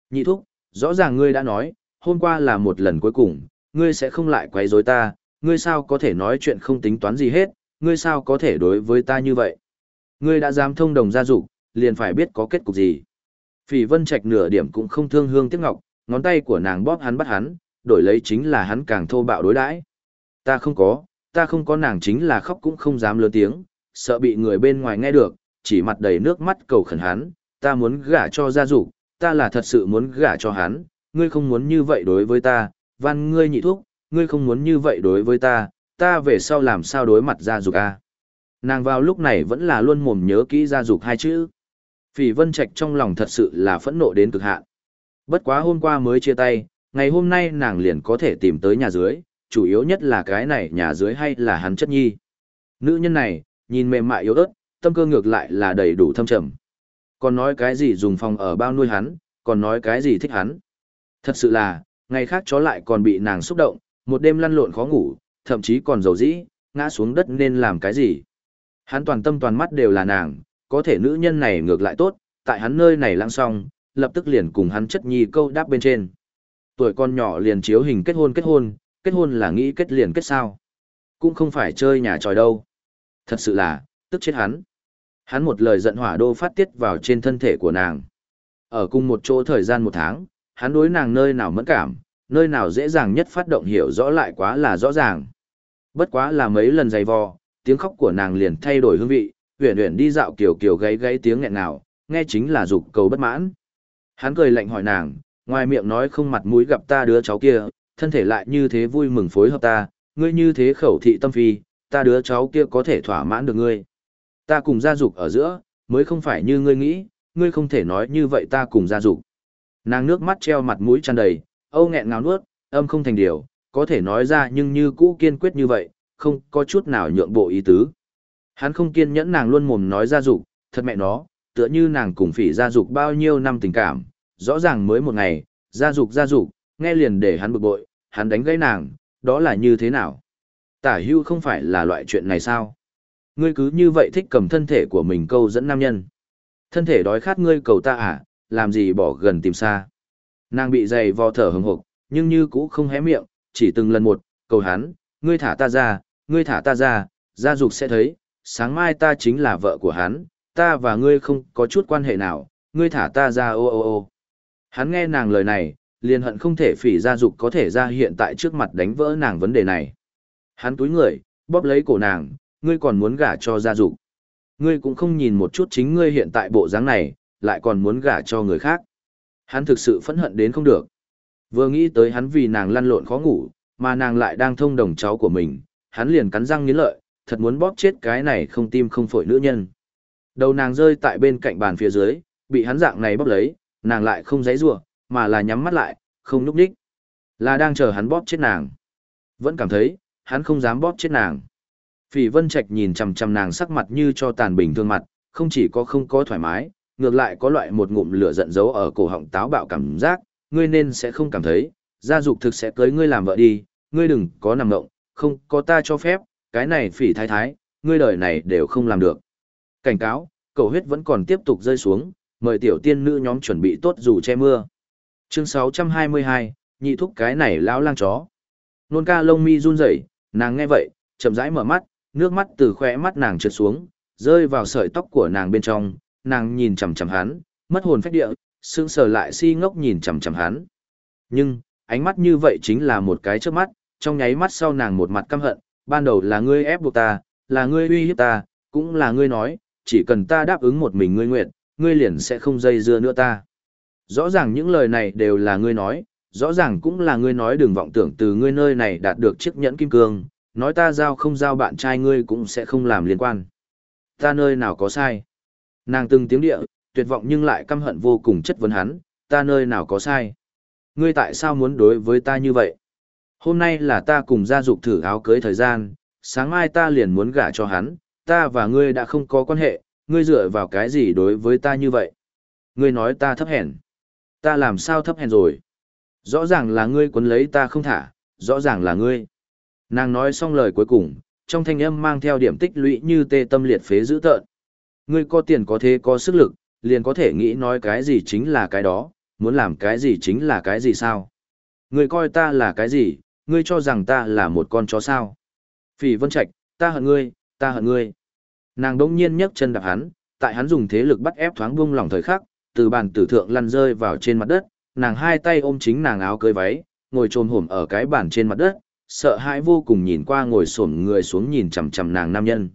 Speaker 1: Nhị thúc, rõ ràng ngươi đã nói, hôm qua là một lần cuối cùng, ngươi sẽ không lại quấy rối ta, ngươi sao có thể nói chuyện không tính toán gì hết, ngươi sao có thể đối với ta như vậy. Ngươi đã dám thông đồng gia dục, liền phải biết có kết cục gì. Phỉ Vân Trạch nửa điểm cũng không thương hương tiếc ngọc, ngón tay của nàng bóp hắn bắt hắn, đổi lấy chính là hắn càng thô bạo đối đãi. Ta không có, ta không có nàng chính là khóc cũng không dám lớn tiếng, sợ bị người bên ngoài nghe được, chỉ mặt đầy nước mắt cầu khẩn hắn, ta muốn gả cho gia dục, ta là thật sự muốn gả cho hắn, ngươi không muốn như vậy đối với ta, văn ngươi nhị thuốc, ngươi không muốn như vậy đối với ta, ta về sau làm sao đối mặt gia dục a? Nàng vào lúc này vẫn là luôn mồm nhớ kỹ gia dục hai chữ. Phỉ Vân Trạch trong lòng thật sự là phẫn nộ đến cực hạn. Bất quá hôm qua mới chia tay, ngày hôm nay nàng liền có thể tìm tới nhà dưới, chủ yếu nhất là cái này nhà dưới hay là hắn chất nhi. Nữ nhân này, nhìn mềm mại yếu ớt, tâm cơ ngược lại là đầy đủ thâm trầm. Còn nói cái gì dùng phòng ở bao nuôi hắn, còn nói cái gì thích hắn. Thật sự là, ngày khác chó lại còn bị nàng xúc động, một đêm lăn lộn khó ngủ, thậm chí còn dầu dĩ, ngã xuống đất nên làm cái gì. Hắn toàn tâm toàn mắt đều là nàng, có thể nữ nhân này ngược lại tốt, tại hắn nơi này lãng xong, lập tức liền cùng hắn chất nhi câu đáp bên trên. Tuổi con nhỏ liền chiếu hình kết hôn kết hôn, kết hôn là nghĩ kết liền kết sao. Cũng không phải chơi nhà tròi đâu. Thật sự là, tức chết hắn. Hắn một lời giận hỏa đô phát tiết vào trên thân thể của nàng. Ở cùng một chỗ thời gian một tháng, hắn đối nàng nơi nào mẫn cảm, nơi nào dễ dàng nhất phát động hiểu rõ lại quá là rõ ràng. Bất quá là mấy lần dày vò, tiếng khóc của nàng liền thay đổi hương vị, huyền huyền đi dạo kiểu kiểu gáy gáy tiếng nghẹn nào, nghe chính là dục cầu bất mãn. Hắn cười lạnh hỏi nàng, ngoài miệng nói không mặt mũi gặp ta đứa cháu kia, thân thể lại như thế vui mừng phối hợp ta, ngươi như thế khẩu thị tâm phi, ta đứa cháu kia có thể thỏa mãn được ngươi. Ta cùng gia dục ở giữa, mới không phải như ngươi nghĩ, ngươi không thể nói như vậy ta cùng gia dục. Nàng nước mắt treo mặt mũi tràn đầy, âu nghẹn ngào nuốt, âm không thành điều, có thể nói ra nhưng như cũ kiên quyết như vậy, không có chút nào nhượng bộ ý tứ. Hắn không kiên nhẫn nàng luôn mồm nói gia dục, thật mẹ nó, tựa như nàng cùng phỉ gia dục bao nhiêu năm tình cảm, rõ ràng mới một ngày, gia dục gia dục, nghe liền để hắn bực bội, hắn đánh gãy nàng, đó là như thế nào? Tả hưu không phải là loại chuyện này sao? Ngươi cứ như vậy thích cầm thân thể của mình câu dẫn nam nhân. Thân thể đói khát ngươi cầu ta à, làm gì bỏ gần tìm xa. Nàng bị dày vò thở hừng hực, nhưng như cũ không hé miệng, chỉ từng lần một, cầu hắn, ngươi thả ta ra, ngươi thả ta ra, gia dục sẽ thấy, sáng mai ta chính là vợ của hắn, ta và ngươi không có chút quan hệ nào, ngươi thả ta ra ô ô ô. Hắn nghe nàng lời này, liền hận không thể phỉ gia dục có thể ra hiện tại trước mặt đánh vỡ nàng vấn đề này. Hắn túi người, bóp lấy cổ nàng, ngươi còn muốn gả cho gia dục. Ngươi cũng không nhìn một chút chính ngươi hiện tại bộ dáng này, lại còn muốn gả cho người khác. Hắn thực sự phẫn hận đến không được. Vừa nghĩ tới hắn vì nàng lăn lộn khó ngủ, mà nàng lại đang thông đồng cháu của mình, hắn liền cắn răng nghiến lợi, thật muốn bóp chết cái này không tim không phổi nữ nhân. Đầu nàng rơi tại bên cạnh bàn phía dưới, bị hắn dạng này bóp lấy, nàng lại không dãy rủa mà là nhắm mắt lại, không núp đích. Là đang chờ hắn bóp chết nàng. Vẫn cảm thấy, hắn không dám bóp chết nàng. Phỉ Vân Trạch nhìn chằm chằm nàng sắc mặt như cho tàn bình thương mặt, không chỉ có không có thoải mái, ngược lại có loại một ngụm lửa giận dấu ở cổ họng táo bạo cảm giác, ngươi nên sẽ không cảm thấy, gia dục thực sẽ cưới ngươi làm vợ đi, ngươi đừng có nằm ngộng, không có ta cho phép, cái này phỉ thái thái, ngươi đời này đều không làm được. Cảnh cáo, cầu huyết vẫn còn tiếp tục rơi xuống, mời tiểu tiên nữ nhóm chuẩn bị tốt dù che mưa. Chương 622, nhị thúc cái này lão lang chó. Nôn ca lông mi run rẩy, nàng nghe vậy, chậm rãi mở mắt, nước mắt từ khóe mắt nàng trượt xuống, rơi vào sợi tóc của nàng bên trong, nàng nhìn chằm chằm hắn, mất hồn phách địa, sững sờ lại si ngốc nhìn chằm chằm hắn. Nhưng, ánh mắt như vậy chính là một cái trước mắt, trong nháy mắt sau nàng một mặt căm hận, ban đầu là ngươi ép buộc ta, là ngươi uy hiếp ta, cũng là ngươi nói, chỉ cần ta đáp ứng một mình ngươi nguyện, ngươi liền sẽ không dây dưa nữa ta. Rõ ràng những lời này đều là ngươi nói, rõ ràng cũng là ngươi nói đừng vọng tưởng từ ngươi nơi này đạt được chiếc nhẫn kim cương, Nói ta giao không giao bạn trai ngươi cũng sẽ không làm liên quan. Ta nơi nào có sai. Nàng từng tiếng địa, tuyệt vọng nhưng lại căm hận vô cùng chất vấn hắn, ta nơi nào có sai. Ngươi tại sao muốn đối với ta như vậy? Hôm nay là ta cùng gia dục thử áo cưới thời gian, sáng mai ta liền muốn gả cho hắn, ta và ngươi đã không có quan hệ, ngươi dựa vào cái gì đối với ta như vậy? Ngươi nói ta thấp hèn. Ta làm sao thấp hèn rồi? Rõ ràng là ngươi quấn lấy ta không thả, rõ ràng là ngươi. Nàng nói xong lời cuối cùng, trong thanh âm mang theo điểm tích lũy như tê tâm liệt phế dữ tợn. Ngươi có tiền có thế có sức lực, liền có thể nghĩ nói cái gì chính là cái đó, muốn làm cái gì chính là cái gì sao? Ngươi coi ta là cái gì, ngươi cho rằng ta là một con chó sao? Phỉ Vân Trạch, ta hận ngươi, ta hận ngươi. Nàng đỗng nhiên nhấc chân đạp hắn, tại hắn dùng thế lực bắt ép thoáng buông lỏng thời khắc, từ bàn tử thượng lăn rơi vào trên mặt đất, nàng hai tay ôm chính nàng áo cưới váy, ngồi trồm hổm ở cái bàn trên mặt đất, sợ hãi vô cùng nhìn qua ngồi xổm người xuống nhìn chằm chằm nàng nam nhân.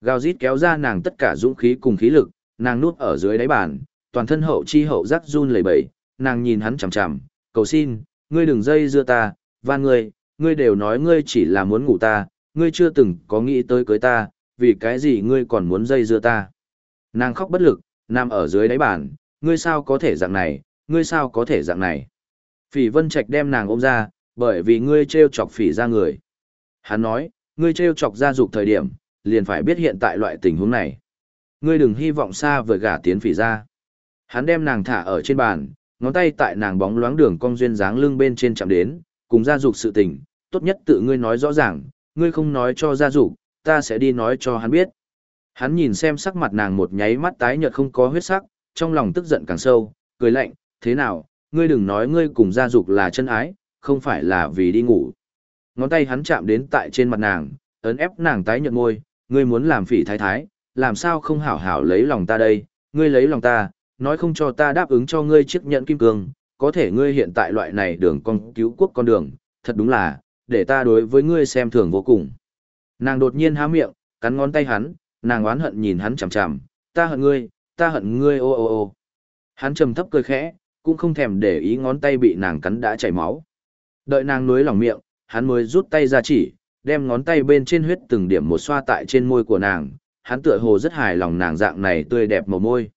Speaker 1: Gào rít kéo ra nàng tất cả dũng khí cùng khí lực, nàng nuốt ở dưới đáy bàn, toàn thân hậu chi hậu giác run lẩy bẩy, nàng nhìn hắn chằm chằm, cầu xin, ngươi đừng dây dưa ta, van ngươi, ngươi đều nói ngươi chỉ là muốn ngủ ta, ngươi chưa từng có nghĩ tới cưới ta, vì cái gì ngươi còn muốn dây dưa ta. Nàng khóc bất lực, nằm ở dưới đáy bàn, ngươi sao có thể dạng này, ngươi sao có thể dạng này. Phỉ Vân Trạch đem nàng ôm ra, bởi vì ngươi trêu chọc phỉ ra người. Hắn nói, ngươi trêu chọc ra dục thời điểm, liền phải biết hiện tại loại tình huống này. Ngươi đừng hy vọng xa vời gả tiến phỉ ra. Hắn đem nàng thả ở trên bàn, ngón tay tại nàng bóng loáng đường cong duyên dáng lưng bên trên chạm đến, cùng gia dục sự tình, tốt nhất tự ngươi nói rõ ràng, ngươi không nói cho gia dục, ta sẽ đi nói cho hắn biết. Hắn nhìn xem sắc mặt nàng một nháy mắt tái nhợt không có huyết sắc, trong lòng tức giận càng sâu, cười lạnh, thế nào, ngươi đừng nói ngươi cùng gia dục là chân ái, không phải là vì đi ngủ. Ngón tay hắn chạm đến tại trên mặt nàng, ấn ép nàng tái nhợt môi, ngươi muốn làm phỉ thái thái, làm sao không hảo hảo lấy lòng ta đây, ngươi lấy lòng ta, nói không cho ta đáp ứng cho ngươi chiếc nhận kim cương, có thể ngươi hiện tại loại này đường con cứu quốc con đường, thật đúng là, để ta đối với ngươi xem thường vô cùng. Nàng đột nhiên há miệng, cắn ngón tay hắn, nàng oán hận nhìn hắn chằm chằm, ta hận ngươi, ta hận ngươi ô ô ô. Hắn trầm thấp cười khẽ, cũng không thèm để ý ngón tay bị nàng cắn đã chảy máu. Đợi nàng nuối lòng miệng, hắn mới rút tay ra chỉ, đem ngón tay bên trên huyết từng điểm một xoa tại trên môi của nàng, hắn tựa hồ rất hài lòng nàng dạng này tươi đẹp màu môi.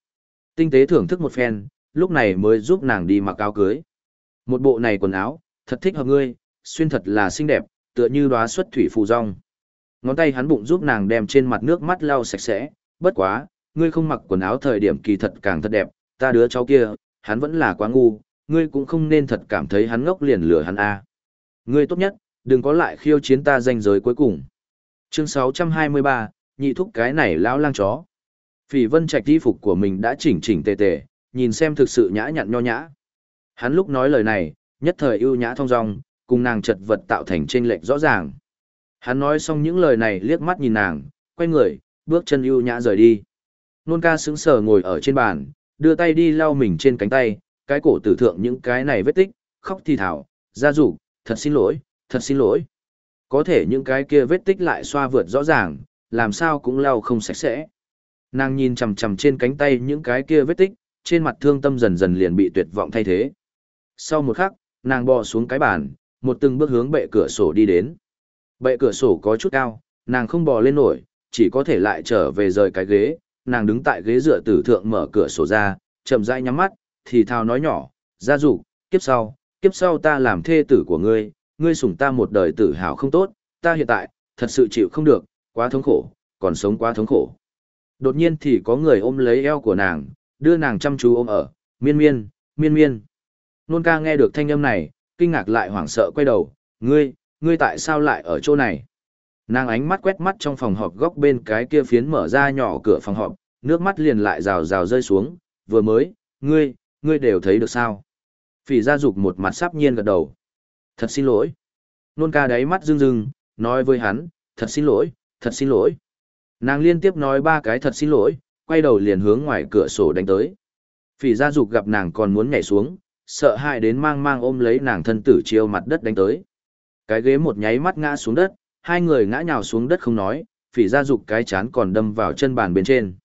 Speaker 1: Tinh tế thưởng thức một phen, lúc này mới giúp nàng đi mặc áo cưới. Một bộ này quần áo, thật thích hợp ngươi, xuyên thật là xinh đẹp, tựa như đóa xuất thủy phù rong. Ngón tay hắn bụng giúp nàng đem trên mặt nước mắt lau sạch sẽ, bất quá, ngươi không mặc quần áo thời điểm kỳ thật càng thật đẹp, ta đứa cháu kia, hắn vẫn là quá ngu, ngươi cũng không nên thật cảm thấy hắn ngốc liền lừa hắn a. Ngươi tốt nhất, đừng có lại khiêu chiến ta danh giới cuối cùng. Chương 623, nhị thúc cái này lão lang chó. Phỉ vân trạch y phục của mình đã chỉnh chỉnh tề tề, nhìn xem thực sự nhã nhặn nho nhã. Hắn lúc nói lời này, nhất thời ưu nhã thong dong, cùng nàng chật vật tạo thành chênh lệch rõ ràng. Hắn nói xong những lời này liếc mắt nhìn nàng, quay người, bước chân ưu nhã rời đi. Nôn ca sững sờ ngồi ở trên bàn, đưa tay đi lau mình trên cánh tay, cái cổ tử thượng những cái này vết tích, khóc thì thảo, ra rủ, thật xin lỗi, thật xin lỗi. Có thể những cái kia vết tích lại xoa vượt rõ ràng, làm sao cũng lau không sạch sẽ. Nàng nhìn chằm chằm trên cánh tay những cái kia vết tích, trên mặt thương tâm dần dần liền bị tuyệt vọng thay thế. Sau một khắc, nàng bò xuống cái bàn, một từng bước hướng bệ cửa sổ đi đến. Bệ cửa sổ có chút cao, nàng không bò lên nổi, chỉ có thể lại trở về rời cái ghế, nàng đứng tại ghế dựa tử thượng mở cửa sổ ra, chậm rãi nhắm mắt, thì thào nói nhỏ, gia dục, kiếp sau, kiếp sau ta làm thê tử của ngươi, ngươi sủng ta một đời tử hào không tốt, ta hiện tại, thật sự chịu không được, quá thống khổ, còn sống quá thống khổ. Đột nhiên thì có người ôm lấy eo của nàng, đưa nàng chăm chú ôm ở, miên miên, miên miên. Nôn ca nghe được thanh âm này, kinh ngạc lại hoảng sợ quay đầu, ngươi, ngươi tại sao lại ở chỗ này? Nàng ánh mắt quét mắt trong phòng họp góc bên cái kia phiến mở ra nhỏ cửa phòng họp, nước mắt liền lại rào rào rơi xuống, vừa mới, ngươi, ngươi đều thấy được sao? Phỉ gia dục một mặt sắp nhiên gật đầu. Thật xin lỗi. Nôn ca đáy mắt rưng rưng, nói với hắn, thật xin lỗi, thật xin lỗi. Nàng liên tiếp nói ba cái thật xin lỗi, quay đầu liền hướng ngoài cửa sổ đánh tới. Phỉ gia dục gặp nàng còn muốn nhảy xuống, sợ hãi đến mang mang ôm lấy nàng thân tử chiêu mặt đất đánh tới. Cái ghế một nháy mắt ngã xuống đất, hai người ngã nhào xuống đất không nói, phỉ gia dục cái chán còn đâm vào chân bàn bên trên.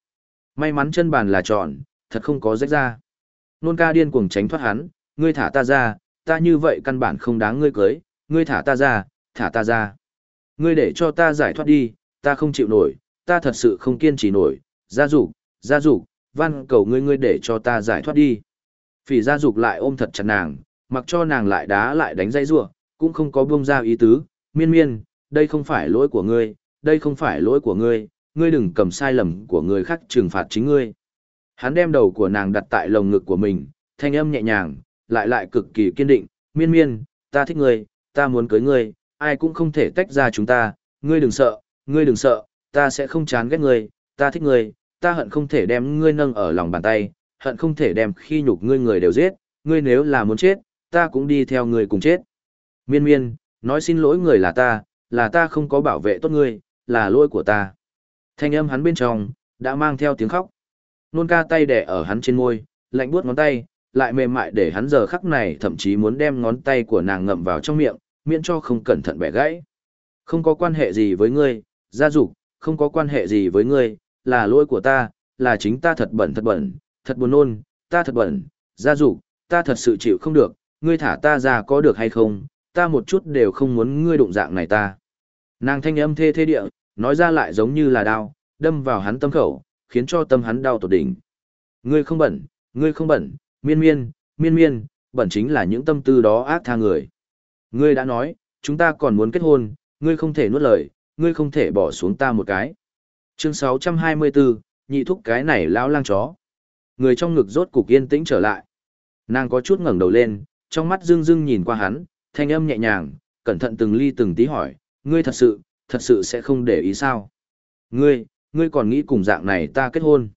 Speaker 1: May mắn chân bàn là tròn, thật không có rách ra. Nôn ca điên cuồng tránh thoát hắn, ngươi thả ta ra, ta như vậy căn bản không đáng ngươi cưới, ngươi thả ta ra, thả ta ra. Ngươi để cho ta giải thoát đi, ta không chịu nổi, ta thật sự không kiên trì nổi, gia dục, gia dục, van cầu ngươi ngươi để cho ta giải thoát đi. Phỉ gia dục lại ôm thật chặt nàng, mặc cho nàng lại đá lại đánh dây rủa, cũng không có buông ra ý tứ, miên miên, đây không phải lỗi của ngươi, đây không phải lỗi của ngươi, ngươi đừng cầm sai lầm của người khác trừng phạt chính ngươi. Hắn đem đầu của nàng đặt tại lồng ngực của mình, thanh âm nhẹ nhàng, lại lại cực kỳ kiên định, miên miên, ta thích ngươi, ta muốn cưới ngươi, ai cũng không thể tách ra chúng ta, ngươi đừng sợ, ngươi đừng sợ, ta sẽ không chán ghét ngươi, ta thích ngươi, ta hận không thể đem ngươi nâng ở lòng bàn tay, hận không thể đem khi nhục ngươi người đều giết, ngươi nếu là muốn chết, ta cũng đi theo ngươi cùng chết. Miên miên, nói xin lỗi người là ta, là ta không có bảo vệ tốt ngươi, là lỗi của ta. Thanh âm hắn bên trong, đã mang theo tiếng khóc. Nôn ca tay đẻ ở hắn trên môi, lạnh buốt ngón tay, lại mềm mại để hắn giờ khắc này thậm chí muốn đem ngón tay của nàng ngậm vào trong miệng, miễn cho không cẩn thận bẻ gãy. Không có quan hệ gì với ngươi, gia dục, không có quan hệ gì với ngươi, là lỗi của ta, là chính ta thật bẩn thật bẩn, thật buồn nôn, ta thật bẩn, gia dục, ta thật sự chịu không được, ngươi thả ta ra có được hay không, ta một chút đều không muốn ngươi đụng dạng này ta. Nàng thanh âm thê thê địa, nói ra lại giống như là đao, đâm vào hắn tâm khẩu, khiến cho tâm hắn đau tột đỉnh. Ngươi không bẩn, ngươi không bẩn, miên miên, miên miên, bẩn chính là những tâm tư đó ác tha người. Ngươi đã nói, chúng ta còn muốn kết hôn, ngươi không thể nuốt lời, ngươi không thể bỏ xuống ta một cái. Chương 624, nhị thúc cái này lão lang chó. Người trong ngực rốt cục yên tĩnh trở lại. Nàng có chút ngẩng đầu lên, trong mắt dưng dưng nhìn qua hắn, thanh âm nhẹ nhàng, cẩn thận từng ly từng tí hỏi, ngươi thật sự, thật sự sẽ không để ý sao? Ngươi, ngươi còn nghĩ cùng dạng này ta kết hôn?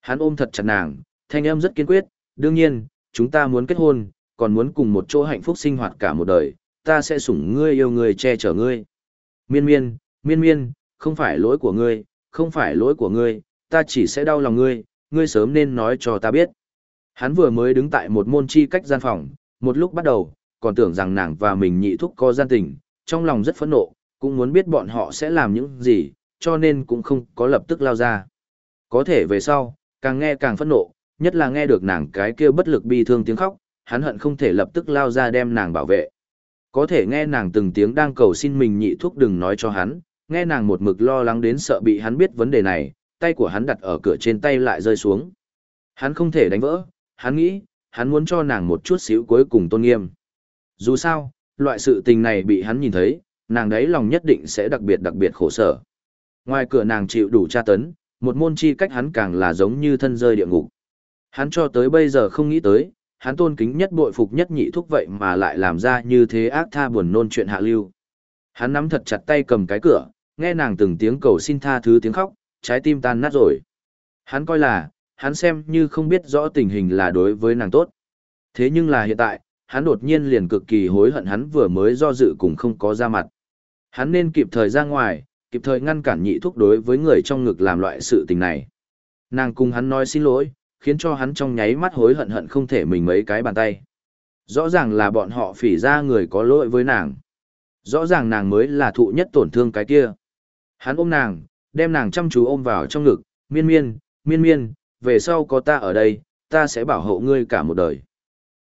Speaker 1: Hắn ôm thật chặt nàng, thanh âm rất kiên quyết, đương nhiên, chúng ta muốn kết hôn, còn muốn cùng một chỗ hạnh phúc sinh hoạt cả một đời, ta sẽ sủng ngươi yêu ngươi che chở ngươi. Miên miên, miên miên, không phải lỗi của ngươi, không phải lỗi của ngươi, ta chỉ sẽ đau lòng ngươi, ngươi sớm nên nói cho ta biết. Hắn vừa mới đứng tại một môn chi cách gian phòng, một lúc bắt đầu, còn tưởng rằng nàng và mình nhị thúc có gian tình, trong lòng rất phẫn nộ, cũng muốn biết bọn họ sẽ làm những gì, cho nên cũng không có lập tức lao ra. Có thể về sau, càng nghe càng phẫn nộ, nhất là nghe được nàng cái kia bất lực bi thương tiếng khóc, hắn hận không thể lập tức lao ra đem nàng bảo vệ. Có thể nghe nàng từng tiếng đang cầu xin mình nhị thuốc đừng nói cho hắn, nghe nàng một mực lo lắng đến sợ bị hắn biết vấn đề này, tay của hắn đặt ở cửa trên tay lại rơi xuống. Hắn không thể đánh vỡ, hắn nghĩ, hắn muốn cho nàng một chút xíu cuối cùng tôn nghiêm. Dù sao, loại sự tình này bị hắn nhìn thấy, nàng đấy lòng nhất định sẽ đặc biệt đặc biệt khổ sở. Ngoài cửa nàng chịu đủ tra tấn, một môn chi cách hắn càng là giống như thân rơi địa ngục. Hắn cho tới bây giờ không nghĩ tới, hắn tôn kính nhất bội phục nhất nhị thúc vậy mà lại làm ra như thế ác tha buồn nôn chuyện hạ lưu. Hắn nắm thật chặt tay cầm cái cửa, nghe nàng từng tiếng cầu xin tha thứ tiếng khóc, trái tim tan nát rồi. Hắn coi là, hắn xem như không biết rõ tình hình là đối với nàng tốt. Thế nhưng là hiện tại, hắn đột nhiên liền cực kỳ hối hận hắn vừa mới do dự cùng không có ra mặt. Hắn nên kịp thời ra ngoài, kịp thời ngăn cản nhị thúc đối với người trong ngực làm loại sự tình này. Nàng cùng hắn nói xin lỗi, khiến cho hắn trong nháy mắt hối hận hận không thể mình mấy cái bàn tay. Rõ ràng là bọn họ phỉ ra người có lỗi với nàng. Rõ ràng nàng mới là thụ nhất tổn thương cái kia. Hắn ôm nàng, đem nàng chăm chú ôm vào trong ngực, miên miên, miên miên, về sau có ta ở đây, ta sẽ bảo hộ ngươi cả một đời.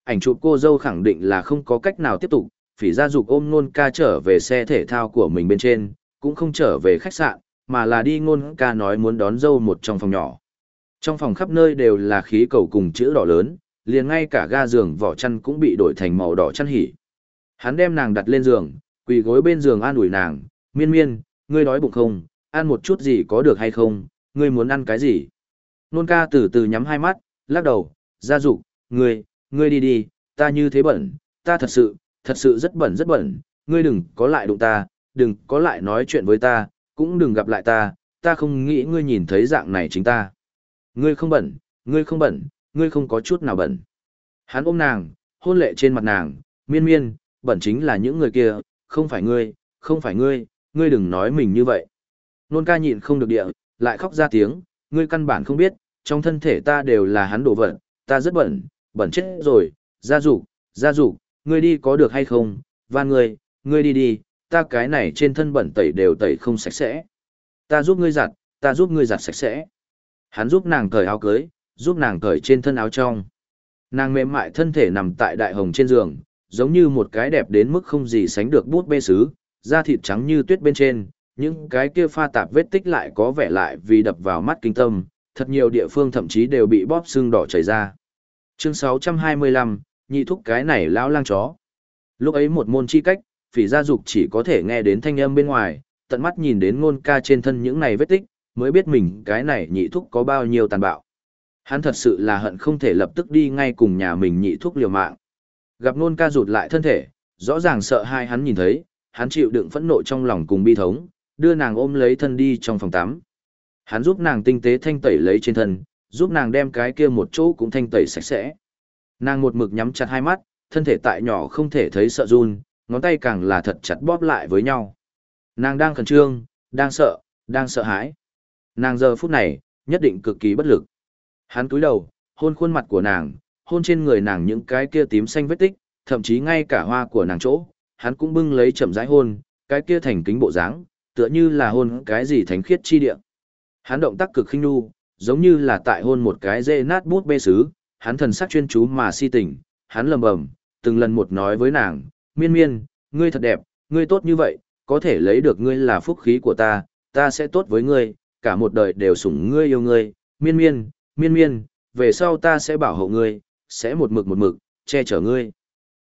Speaker 1: Ảnh chụp cô dâu khẳng định là không có cách nào tiếp tục, phỉ gia dục ôm nôn ca trở về xe thể thao của mình bên trên, cũng không trở về khách sạn, mà là đi ngôn ca nói muốn đón dâu một trong phòng nhỏ. Trong phòng khắp nơi đều là khí cầu cùng chữ đỏ lớn, liền ngay cả ga giường vỏ chăn cũng bị đổi thành màu đỏ chăn hỉ. Hắn đem nàng đặt lên giường, quỳ gối bên giường an ủi nàng, miên miên, ngươi đói bụng không, ăn một chút gì có được hay không, ngươi muốn ăn cái gì. Nôn ca từ từ nhắm hai mắt, lắc đầu, ra dục ngươi, ngươi đi đi, ta như thế bẩn, ta thật sự, thật sự rất bẩn rất bẩn, ngươi đừng có lại đụng ta, đừng có lại nói chuyện với ta, cũng đừng gặp lại ta, ta không nghĩ ngươi nhìn thấy dạng này chính ta. Ngươi không bẩn, ngươi không bẩn, ngươi không có chút nào bẩn. Hắn ôm nàng, hôn lệ trên mặt nàng, miên miên, bẩn chính là những người kia, không phải ngươi, không phải ngươi, ngươi đừng nói mình như vậy. Nôn ca nhịn không được địa, lại khóc ra tiếng, ngươi căn bản không biết, trong thân thể ta đều là hắn đổ vẩn, ta rất bẩn, bẩn chết rồi, gia dục, gia dục, ngươi đi có được hay không, van ngươi, ngươi đi đi, ta cái này trên thân bẩn tẩy đều tẩy không sạch sẽ. Ta giúp ngươi giặt, ta giúp ngươi giặt sạch sẽ. Hắn giúp nàng cởi áo cưới, giúp nàng cởi trên thân áo trong. Nàng mềm mại thân thể nằm tại đại hồng trên giường, giống như một cái đẹp đến mức không gì sánh được bút bê sứ, da thịt trắng như tuyết bên trên, những cái kia pha tạp vết tích lại có vẻ lại vì đập vào mắt kinh tâm, thật nhiều địa phương thậm chí đều bị bóp xương đỏ chảy ra. Chương 625, nhị thúc cái này lão lang chó. Lúc ấy một môn chi cách, phỉ gia dục chỉ có thể nghe đến thanh âm bên ngoài, tận mắt nhìn đến ngôn ca trên thân những này vết tích, mới biết mình cái này nhị thúc có bao nhiêu tàn bạo. Hắn thật sự là hận không thể lập tức đi ngay cùng nhà mình nhị thúc liều mạng. Gặp nôn ca rụt lại thân thể, rõ ràng sợ hai hắn nhìn thấy, hắn chịu đựng phẫn nộ trong lòng cùng bi thống, đưa nàng ôm lấy thân đi trong phòng tắm. Hắn giúp nàng tinh tế thanh tẩy lấy trên thân, giúp nàng đem cái kia một chỗ cũng thanh tẩy sạch sẽ. Nàng một mực nhắm chặt hai mắt, thân thể tại nhỏ không thể thấy sợ run, ngón tay càng là thật chặt bóp lại với nhau. Nàng đang khẩn trương, đang sợ, đang sợ hãi. Nàng giờ phút này, nhất định cực kỳ bất lực. Hắn cúi đầu, hôn khuôn mặt của nàng, hôn trên người nàng những cái kia tím xanh vết tích, thậm chí ngay cả hoa của nàng chỗ, hắn cũng bưng lấy chậm rãi hôn, cái kia thành kính bộ dáng, tựa như là hôn cái gì thánh khiết chi địa. Hắn động tác cực khinh nu, giống như là tại hôn một cái dê nát bút bê sứ, hắn thần sắc chuyên chú mà si tình, hắn lầm bầm, từng lần một nói với nàng, miên miên, ngươi thật đẹp, ngươi tốt như vậy, có thể lấy được ngươi là phúc khí của ta, ta sẽ tốt với ngươi, cả một đời đều sủng ngươi yêu ngươi, miên miên, miên miên, về sau ta sẽ bảo hộ ngươi, sẽ một mực một mực, che chở ngươi.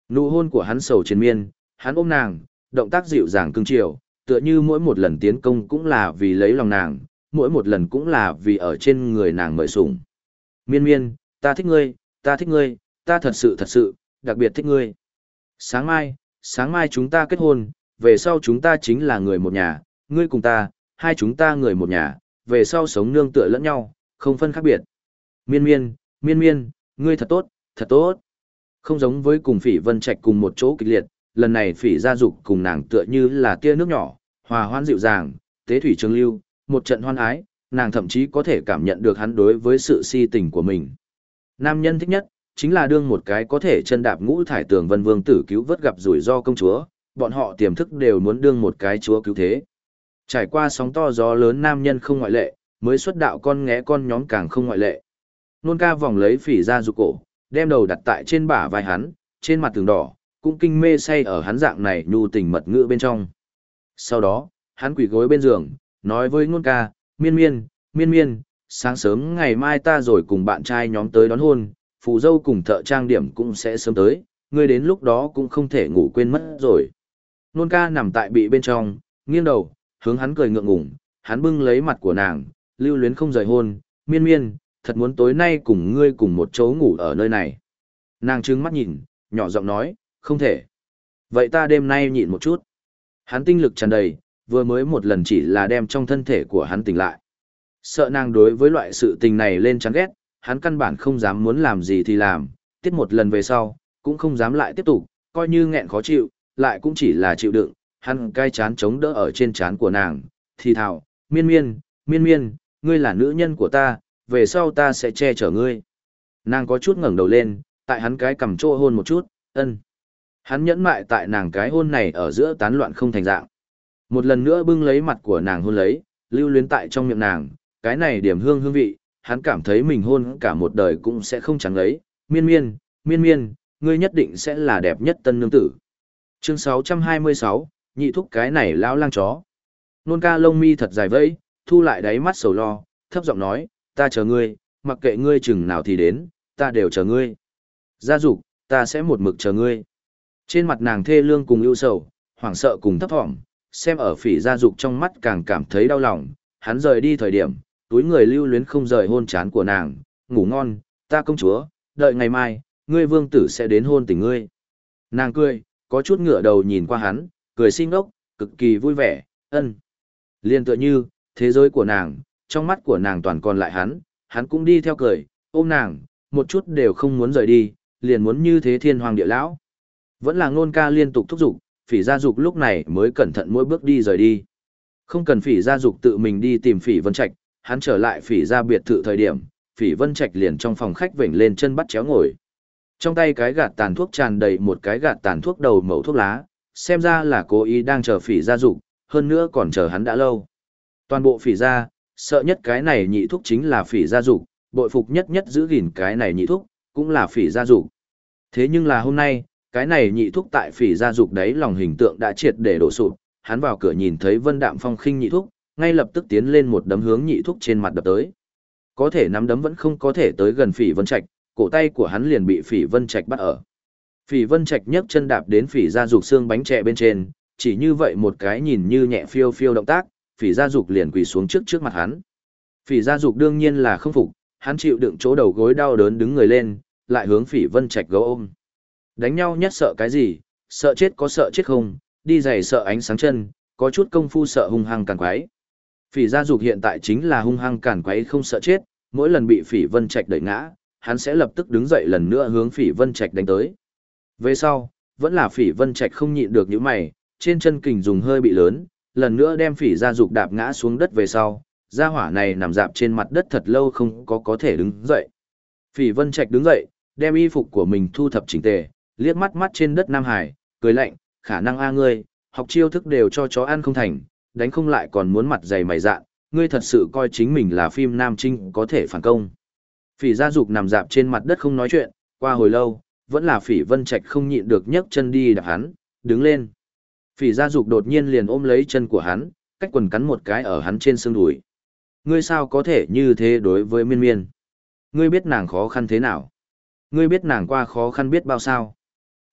Speaker 1: Nụ hôn của hắn sầu trên miên, hắn ôm nàng, động tác dịu dàng cưng chiều, tựa như mỗi một lần tiến công cũng là vì lấy lòng nàng, mỗi một lần cũng là vì ở trên người nàng mời sủng. Miên miên, ta thích ngươi, ta thích ngươi, ta thật sự thật sự, đặc biệt thích ngươi. Sáng mai, sáng mai chúng ta kết hôn, về sau chúng ta chính là người một nhà, ngươi cùng ta, hai chúng ta người một nhà, về sau sống nương tựa lẫn nhau, không phân khác biệt. Miên miên, miên miên, ngươi thật tốt, thật tốt. Không giống với cùng phỉ vân trạch cùng một chỗ kịch liệt, lần này phỉ gia dục cùng nàng tựa như là tia nước nhỏ, hòa hoan dịu dàng, tế thủy trường lưu, một trận hoan ái, nàng thậm chí có thể cảm nhận được hắn đối với sự si tình của mình. Nam nhân thích nhất, chính là đương một cái có thể chân đạp ngũ thải tường vân vương tử cứu vớt gặp rủi ro công chúa, bọn họ tiềm thức đều muốn đương một cái chúa cứu thế. Trải qua sóng to gió lớn nam nhân không ngoại lệ, mới xuất đạo con ngẽ con nhóm càng không ngoại lệ. Nôn ca vòng lấy phỉ ra dục cổ, đem đầu đặt tại trên bả vai hắn, trên mặt tường đỏ, cũng kinh mê say ở hắn dạng này nhu tình mật ngữ bên trong. Sau đó, hắn quỳ gối bên giường, nói với nôn ca, miên miên, miên miên, sáng sớm ngày mai ta rồi cùng bạn trai nhóm tới đón hôn, phù dâu cùng thợ trang điểm cũng sẽ sớm tới, ngươi đến lúc đó cũng không thể ngủ quên mất rồi. Nôn ca nằm tại bị bên trong, nghiêng đầu, hướng hắn cười ngượng ngùng, hắn bưng lấy mặt của nàng, lưu luyến không rời hôn, miên miên, thật muốn tối nay cùng ngươi cùng một chỗ ngủ ở nơi này. Nàng trừng mắt nhìn, nhỏ giọng nói, không thể. Vậy ta đêm nay nhịn một chút. Hắn tinh lực tràn đầy, vừa mới một lần chỉ là đem trong thân thể của hắn tỉnh lại. Sợ nàng đối với loại sự tình này lên chán ghét, hắn căn bản không dám muốn làm gì thì làm, tiết một lần về sau, cũng không dám lại tiếp tục, coi như nghẹn khó chịu, lại cũng chỉ là chịu đựng, hắn cai chán chống đỡ ở trên chán của nàng, thì thào, miên miên, miên miên, ngươi là nữ nhân của ta, về sau ta sẽ che chở ngươi. Nàng có chút ngẩng đầu lên, tại hắn cái cầm trô hôn một chút, ân. Hắn nhẫn mại tại nàng cái hôn này ở giữa tán loạn không thành dạng. Một lần nữa bưng lấy mặt của nàng hôn lấy, lưu luyến tại trong miệng nàng, cái này điểm hương hương vị, hắn cảm thấy mình hôn cả một đời cũng sẽ không chẳng lấy. Miên miên, miên miên, ngươi nhất định sẽ là đẹp nhất tân nương tử. Chương 626, nhị thúc cái này lão lang chó. Nôn ca lông mi thật dài vẫy, thu lại đáy mắt sầu lo, thấp giọng nói, ta chờ ngươi, mặc kệ ngươi chừng nào thì đến, ta đều chờ ngươi. Gia dục, ta sẽ một mực chờ ngươi. Trên mặt nàng thê lương cùng ưu sầu, hoảng sợ cùng thấp thỏm, xem ở phỉ gia dục trong mắt càng cảm thấy đau lòng, hắn rời đi thời điểm, túi người lưu luyến không rời hôn chán của nàng, ngủ ngon, ta công chúa, đợi ngày mai, ngươi vương tử sẽ đến hôn tình ngươi. Nàng cười, có chút ngựa đầu nhìn qua hắn, cười xinh đốc, cực kỳ vui vẻ, ân. Liên tựa như, thế giới của nàng, trong mắt của nàng toàn còn lại hắn, hắn cũng đi theo cười, ôm nàng, một chút đều không muốn rời đi, liền muốn như thế thiên hoàng địa lão. Vẫn là ngôn ca liên tục thúc giục, phỉ gia dục lúc này mới cẩn thận mỗi bước đi rời đi. Không cần phỉ gia dục tự mình đi tìm phỉ vân trạch, hắn trở lại phỉ gia biệt thự thời điểm, phỉ vân trạch liền trong phòng khách vểnh lên chân bắt chéo ngồi. Trong tay cái gạt tàn thuốc tràn đầy một cái gạt tàn thuốc đầu mẫu thuốc lá, xem ra là cố ý đang chờ phỉ gia dục, hơn nữa còn chờ hắn đã lâu. Toàn bộ phỉ gia, sợ nhất cái này nhị thuốc chính là phỉ gia dục, bội phục nhất nhất giữ gìn cái này nhị thuốc, cũng là phỉ gia dục. Thế nhưng là hôm nay, cái này nhị thuốc tại phỉ gia dục đấy lòng hình tượng đã triệt để đổ sụp, hắn vào cửa nhìn thấy Vân Đạm Phong khinh nhị thúc, ngay lập tức tiến lên một đấm hướng nhị thúc trên mặt đập tới. Có thể nắm đấm vẫn không có thể tới gần Phỉ Vân Trạch, cổ tay của hắn liền bị Phỉ Vân Trạch bắt ở. Phỉ Vân Trạch nhấc chân đạp đến Phỉ Gia Dục xương bánh chè bên trên, chỉ như vậy một cái nhìn như nhẹ phiêu phiêu động tác, Phỉ Gia Dục liền quỳ xuống trước trước mặt hắn. Phỉ Gia Dục đương nhiên là không phục, hắn chịu đựng chỗ đầu gối đau đớn đứng người lên, lại hướng Phỉ Vân Trạch gấu ôm. Đánh nhau nhất sợ cái gì, sợ chết có sợ chết không, đi giày sợ ánh sáng chân, có chút công phu sợ hung hăng càn quái. Phỉ gia dục hiện tại chính là hung hăng càn quái không sợ chết, mỗi lần bị Phỉ Vân Trạch đẩy ngã, hắn sẽ lập tức đứng dậy lần nữa hướng Phỉ Vân Trạch đánh tới. Về sau, vẫn là Phỉ Vân Trạch không nhịn được những mày, trên chân kình dùng hơi bị lớn, lần nữa đem Phỉ gia dục đạp ngã xuống đất về sau, gia hỏa này nằm dạp trên mặt đất thật lâu không có có thể đứng dậy. Phỉ Vân Trạch đứng dậy, đem y phục của mình thu thập chỉnh tề, liếc mắt mắt trên đất Nam Hải, cười lạnh, khả năng a ngươi, học chiêu thức đều cho chó ăn không thành, đánh không lại còn muốn mặt dày mày dạn, ngươi thật sự coi chính mình là phim Nam Trinh có thể phản công. Phỉ gia dục nằm dạp trên mặt đất không nói chuyện, qua hồi lâu, vẫn là phỉ vân trạch không nhịn được nhấc chân đi đạp hắn, đứng lên. Phỉ gia dục đột nhiên liền ôm lấy chân của hắn, cách quần cắn một cái ở hắn trên xương đùi. Ngươi sao có thể như thế đối với miên miên? Ngươi biết nàng khó khăn thế nào? Ngươi biết nàng qua khó khăn biết bao sao?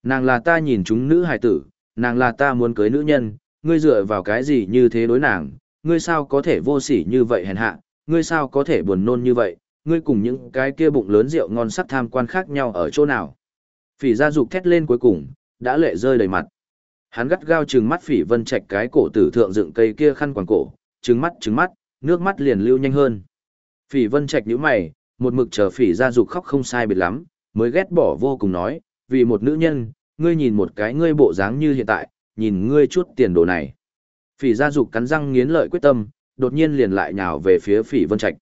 Speaker 1: Nàng là ta nhìn chúng nữ hài tử, nàng là ta muốn cưới nữ nhân, ngươi dựa vào cái gì như thế đối nàng, ngươi sao có thể vô sỉ như vậy hèn hạ, ngươi sao có thể buồn nôn như vậy, ngươi cùng những cái kia bụng lớn rượu ngon sắc tham quan khác nhau ở chỗ nào. Phỉ gia dục thét lên cuối cùng, đã lệ rơi đầy mặt. Hắn gắt gao trừng mắt phỉ vân trạch cái cổ tử thượng dựng cây kia khăn quàng cổ, trừng mắt trừng mắt, nước mắt liền lưu nhanh hơn. Phỉ vân trạch nhíu mày, một mực chờ phỉ gia dục khóc không sai biệt lắm, mới ghét bỏ vô cùng nói, vì một nữ nhân, ngươi nhìn một cái ngươi bộ dáng như hiện tại, nhìn ngươi chút tiền đồ này. Phỉ gia dục cắn răng nghiến lợi quyết tâm, đột nhiên liền lại nhào về phía phỉ vân trạch.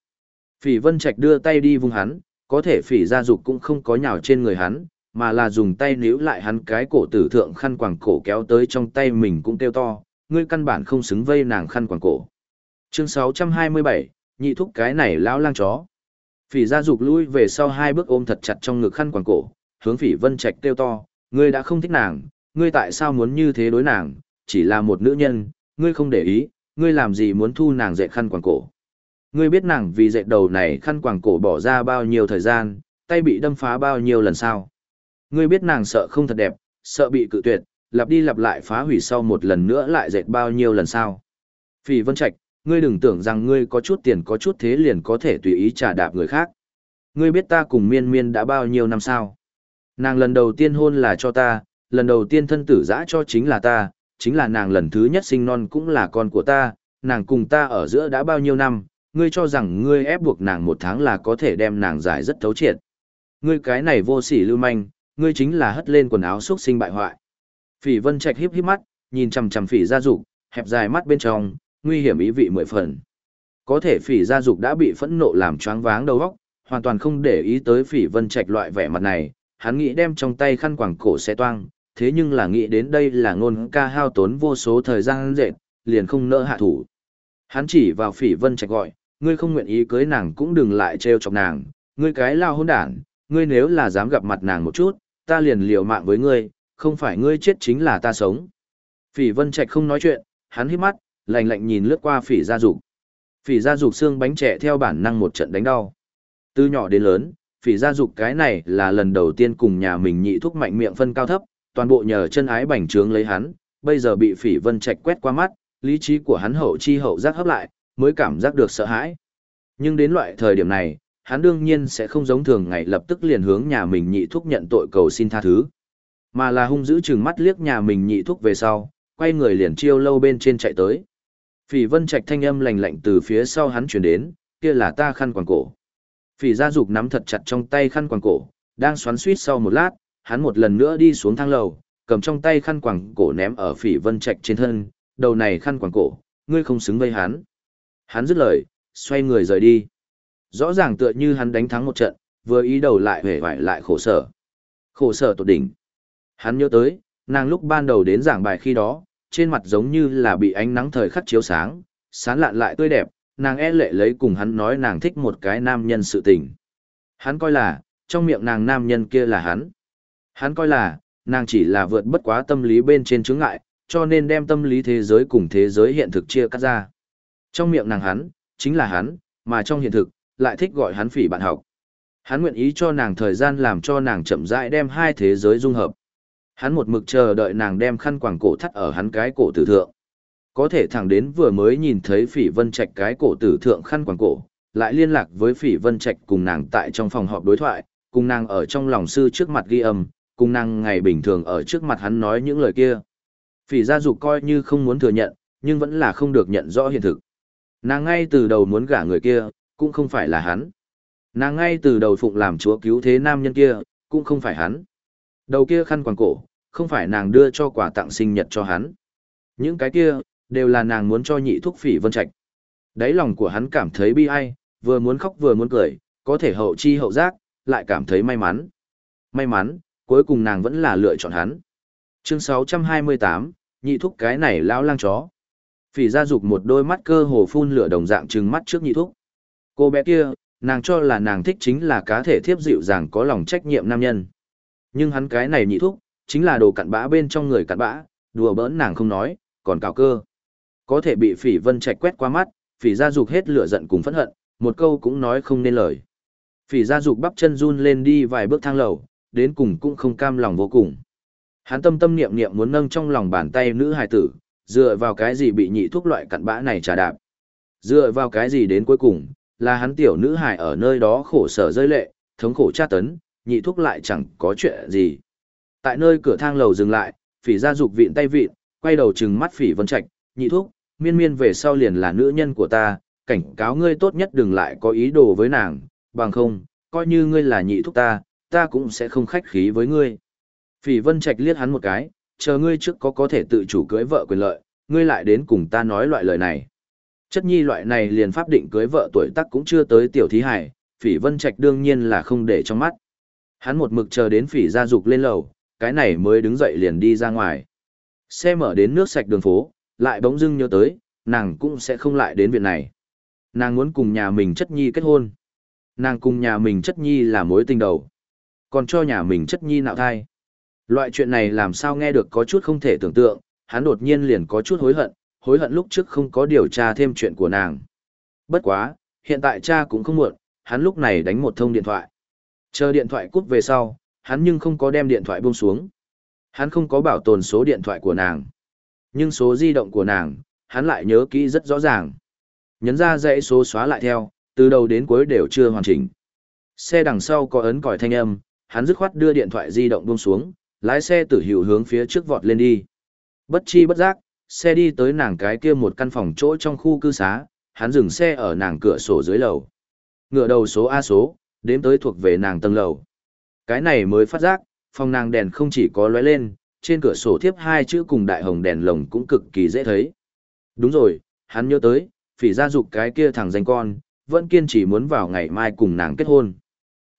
Speaker 1: Phỉ vân trạch đưa tay đi vung hắn, có thể phỉ gia dục cũng không có nhào trên người hắn, mà là dùng tay níu lại hắn cái cổ tử thượng khăn quàng cổ kéo tới trong tay mình cũng kêu to, ngươi căn bản không xứng vây nàng khăn quàng cổ. Chương 627, nhị thúc cái này lão lang chó. Phỉ gia dục lui về sau hai bước ôm thật chặt trong ngực khăn quàng cổ, hướng phỉ vân trạch kêu to, ngươi đã không thích nàng, ngươi tại sao muốn như thế đối nàng, chỉ là một nữ nhân, ngươi không để ý, ngươi làm gì muốn thu nàng dệt khăn quàng cổ. Ngươi biết nàng vì dệt đầu này khăn quàng cổ bỏ ra bao nhiêu thời gian, tay bị đâm phá bao nhiêu lần sao. Ngươi biết nàng sợ không thật đẹp, sợ bị cự tuyệt, lặp đi lặp lại phá hủy sau một lần nữa lại dệt bao nhiêu lần sao. Phỉ Vân Trạch, ngươi đừng tưởng rằng ngươi có chút tiền có chút thế liền có thể tùy ý trả đạp người khác. Ngươi biết ta cùng miên miên đã bao nhiêu năm sao? Nàng lần đầu tiên hôn là cho ta, lần đầu tiên thân tử giã cho chính là ta, chính là nàng lần thứ nhất sinh non cũng là con của ta, nàng cùng ta ở giữa đã bao nhiêu năm, ngươi cho rằng ngươi ép buộc nàng một tháng là có thể đem nàng giải rất thấu triệt. Ngươi cái này vô sỉ lưu manh, ngươi chính là hất lên quần áo xuất sinh bại hoại. Phỉ Vân Trạch híp híp mắt, nhìn chằm chằm Phỉ Gia Dục, hẹp dài mắt bên trong, nguy hiểm ý vị mười phần. Có thể Phỉ Gia Dục đã bị phẫn nộ làm choáng váng đầu óc, hoàn toàn không để ý tới Phỉ Vân Trạch loại vẻ mặt này, hắn nghĩ đem trong tay khăn quàng cổ sẽ toang, thế nhưng là nghĩ đến đây là ngôn ca hao tốn vô số thời gian dệt, liền không nỡ hạ thủ. Hắn chỉ vào phỉ vân trạch gọi, ngươi không nguyện ý cưới nàng cũng đừng lại trêu chọc nàng, ngươi cái lao hôn đản, ngươi nếu là dám gặp mặt nàng một chút, ta liền liều mạng với ngươi, không phải ngươi chết chính là ta sống. Phỉ vân trạch không nói chuyện, hắn hít mắt, lạnh lạnh nhìn lướt qua phỉ gia dục. Phỉ gia dục xương bánh trẻ theo bản năng một trận đánh đau. Từ nhỏ đến lớn, phỉ gia dục cái này là lần đầu tiên cùng nhà mình nhị thúc mạnh miệng phân cao thấp, toàn bộ nhờ chân ái bành trướng lấy hắn, bây giờ bị phỉ vân trạch quét qua mắt, lý trí của hắn hậu chi hậu giác hấp lại, mới cảm giác được sợ hãi. Nhưng đến loại thời điểm này, hắn đương nhiên sẽ không giống thường ngày lập tức liền hướng nhà mình nhị thúc nhận tội cầu xin tha thứ. Mà là hung dữ chừng mắt liếc nhà mình nhị thúc về sau, quay người liền chiêu lâu bên trên chạy tới. Phỉ vân trạch thanh âm lạnh lạnh từ phía sau hắn chuyển đến, kia là ta khăn quàng cổ. Phỉ gia dục nắm thật chặt trong tay khăn quàng cổ, đang xoắn suýt sau một lát, hắn một lần nữa đi xuống thang lầu, cầm trong tay khăn quàng cổ ném ở phỉ vân trạch trên thân, đầu này khăn quàng cổ, ngươi không xứng với hắn. Hắn dứt lời, xoay người rời đi. Rõ ràng tựa như hắn đánh thắng một trận, vừa ý đầu lại hề vải lại khổ sở. Khổ sở tột đỉnh. Hắn nhớ tới, nàng lúc ban đầu đến giảng bài khi đó, trên mặt giống như là bị ánh nắng thời khắc chiếu sáng, sán lạn lại tươi đẹp, nàng e lệ lấy cùng hắn nói nàng thích một cái nam nhân sự tình. Hắn coi là, trong miệng nàng nam nhân kia là hắn. Hắn coi là, nàng chỉ là vượt bất quá tâm lý bên trên chướng ngại, cho nên đem tâm lý thế giới cùng thế giới hiện thực chia cắt ra. Trong miệng nàng hắn, chính là hắn, mà trong hiện thực, lại thích gọi hắn phỉ bạn học. Hắn nguyện ý cho nàng thời gian làm cho nàng chậm rãi đem hai thế giới dung hợp. Hắn một mực chờ đợi nàng đem khăn quàng cổ thắt ở hắn cái cổ tử thượng. Có thể thẳng đến vừa mới nhìn thấy phỉ vân trạch cái cổ tử thượng khăn quàng cổ, lại liên lạc với phỉ vân trạch cùng nàng tại trong phòng họp đối thoại, cùng nàng ở trong lòng sư trước mặt ghi âm, cùng nàng ngày bình thường ở trước mặt hắn nói những lời kia. Phỉ gia dục coi như không muốn thừa nhận, nhưng vẫn là không được nhận rõ hiện thực. Nàng ngay từ đầu muốn gả người kia, cũng không phải là hắn. Nàng ngay từ đầu phụng làm chúa cứu thế nam nhân kia, cũng không phải hắn. Đầu kia khăn quàng cổ, không phải nàng đưa cho quà tặng sinh nhật cho hắn. Những cái kia, đều là nàng muốn cho nhị thúc phỉ vân trạch. Đáy lòng của hắn cảm thấy bi ai, vừa muốn khóc vừa muốn cười, có thể hậu chi hậu giác, lại cảm thấy may mắn. May mắn, cuối cùng nàng vẫn là lựa chọn hắn. Chương 628, nhị thúc cái này lão lang chó. Phỉ gia dục một đôi mắt cơ hồ phun lửa đồng dạng trừng mắt trước nhị thúc. Cô bé kia, nàng cho là nàng thích chính là cá thể thiếp dịu dàng có lòng trách nhiệm nam nhân. Nhưng hắn cái này nhị thúc, chính là đồ cặn bã bên trong người cặn bã, đùa bỡn nàng không nói, còn cào cơ. Có thể bị phỉ vân trạch quét qua mắt, phỉ gia dục hết lửa giận cùng phẫn hận, một câu cũng nói không nên lời. Phỉ gia dục bắp chân run lên đi vài bước thang lầu, đến cùng cũng không cam lòng vô cùng. Hắn tâm tâm niệm niệm muốn nâng trong lòng bàn tay nữ hài tử, dựa vào cái gì bị nhị thuốc loại cặn bã này trả đạp. Dựa vào cái gì đến cuối cùng, là hắn tiểu nữ hài ở nơi đó khổ sở rơi lệ, thống khổ tra tấn, nhị thuốc lại chẳng có chuyện gì. Tại nơi cửa thang lầu dừng lại, phỉ gia dục vịn tay vịn, quay đầu trừng mắt phỉ vân trạch, nhị thuốc, miên miên về sau liền là nữ nhân của ta, cảnh cáo ngươi tốt nhất đừng lại có ý đồ với nàng, bằng không, coi như ngươi là nhị thúc ta, ta cũng sẽ không khách khí với ngươi. Phỉ vân trạch liếc hắn một cái, chờ ngươi trước có có thể tự chủ cưới vợ quyền lợi, ngươi lại đến cùng ta nói loại lời này. Chất nhi loại này liền pháp định cưới vợ tuổi tác cũng chưa tới tiểu thí hải, phỉ vân trạch đương nhiên là không để trong mắt. Hắn một mực chờ đến phỉ gia dục lên lầu, cái này mới đứng dậy liền đi ra ngoài. Xe mở đến nước sạch đường phố, lại bỗng dưng nhớ tới, nàng cũng sẽ không lại đến viện này. Nàng muốn cùng nhà mình chất nhi kết hôn. Nàng cùng nhà mình chất nhi là mối tình đầu. Còn cho nhà mình chất nhi nạo thai. Loại chuyện này làm sao nghe được có chút không thể tưởng tượng, hắn đột nhiên liền có chút hối hận, hối hận lúc trước không có điều tra thêm chuyện của nàng. Bất quá, hiện tại cha cũng không muộn, hắn lúc này đánh một thông điện thoại. Chờ điện thoại cút về sau, hắn nhưng không có đem điện thoại buông xuống. Hắn không có bảo tồn số điện thoại của nàng. Nhưng số di động của nàng, hắn lại nhớ kỹ rất rõ ràng. Nhấn ra dãy số xóa lại theo, từ đầu đến cuối đều chưa hoàn chỉnh. Xe đằng sau có ấn còi thanh âm, hắn dứt khoát đưa điện thoại di động buông xuống, lái xe tử hữu hướng phía trước vọt lên đi. Bất chi bất giác, xe đi tới nàng cái kia một căn phòng chỗ trong khu cư xá, hắn dừng xe ở nàng cửa sổ dưới lầu. Ngựa đầu số A số, đếm tới thuộc về nàng tầng lầu. Cái này mới phát giác, phòng nàng đèn không chỉ có lóe lên, trên cửa sổ thiếp hai chữ cùng đại hồng đèn lồng cũng cực kỳ dễ thấy. Đúng rồi, hắn nhớ tới, phỉ gia dục cái kia thằng danh con, vẫn kiên trì muốn vào ngày mai cùng nàng kết hôn.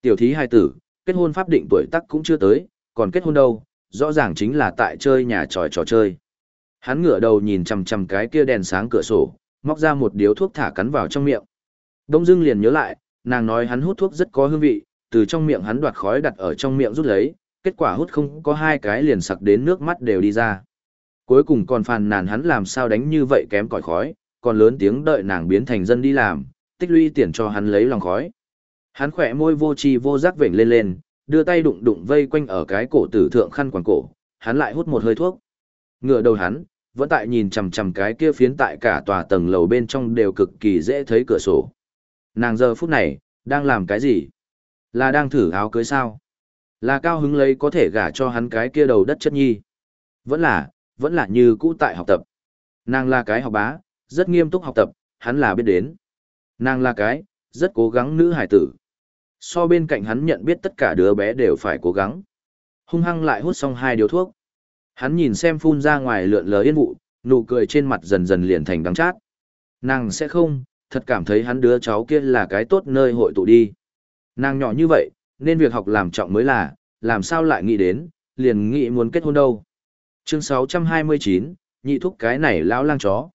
Speaker 1: Tiểu thí hai tử, kết hôn pháp định tuổi tác cũng chưa tới, còn kết hôn đâu, rõ ràng chính là tại chơi nhà tròi trò chơi. Hắn ngửa đầu nhìn chằm chằm cái kia đèn sáng cửa sổ, móc ra một điếu thuốc thả cắn vào trong miệng. Đông Dương liền nhớ lại, nàng nói hắn hút thuốc rất có hương vị, từ trong miệng hắn đoạt khói đặt ở trong miệng rút lấy, kết quả hút không có hai cái liền sặc đến nước mắt đều đi ra. Cuối cùng còn phàn nàn hắn làm sao đánh như vậy kém cỏi khói, còn lớn tiếng đợi nàng biến thành dân đi làm, tích lũy tiền cho hắn lấy lòng khói. Hắn khỏe môi vô tri vô giác vểnh lên lên, đưa tay đụng đụng vây quanh ở cái cổ tử thượng khăn quàng cổ, hắn lại hút một hơi thuốc. Ngựa đầu hắn, vẫn tại nhìn chằm chằm cái kia phiến tại cả tòa tầng lầu bên trong đều cực kỳ dễ thấy cửa sổ. Nàng giờ phút này, đang làm cái gì? Là đang thử áo cưới sao? Là cao hứng lấy có thể gả cho hắn cái kia đầu đất chất nhi. Vẫn là, vẫn là như cũ tại học tập. Nàng là cái học bá, rất nghiêm túc học tập, hắn là biết đến. Nàng là cái, rất cố gắng nữ hải tử. So bên cạnh hắn nhận biết tất cả đứa bé đều phải cố gắng. Hung hăng lại hút xong hai điếu thuốc. Hắn nhìn xem phun ra ngoài lượn lờ yên vụ, nụ cười trên mặt dần dần liền thành đắng chát. Nàng sẽ không, thật cảm thấy hắn đứa cháu kia là cái tốt nơi hội tụ đi. Nàng nhỏ như vậy, nên việc học làm trọng mới là, làm sao lại nghĩ đến, liền nghĩ muốn kết hôn đâu. Chương 629, nhị thúc cái này lão lang chó.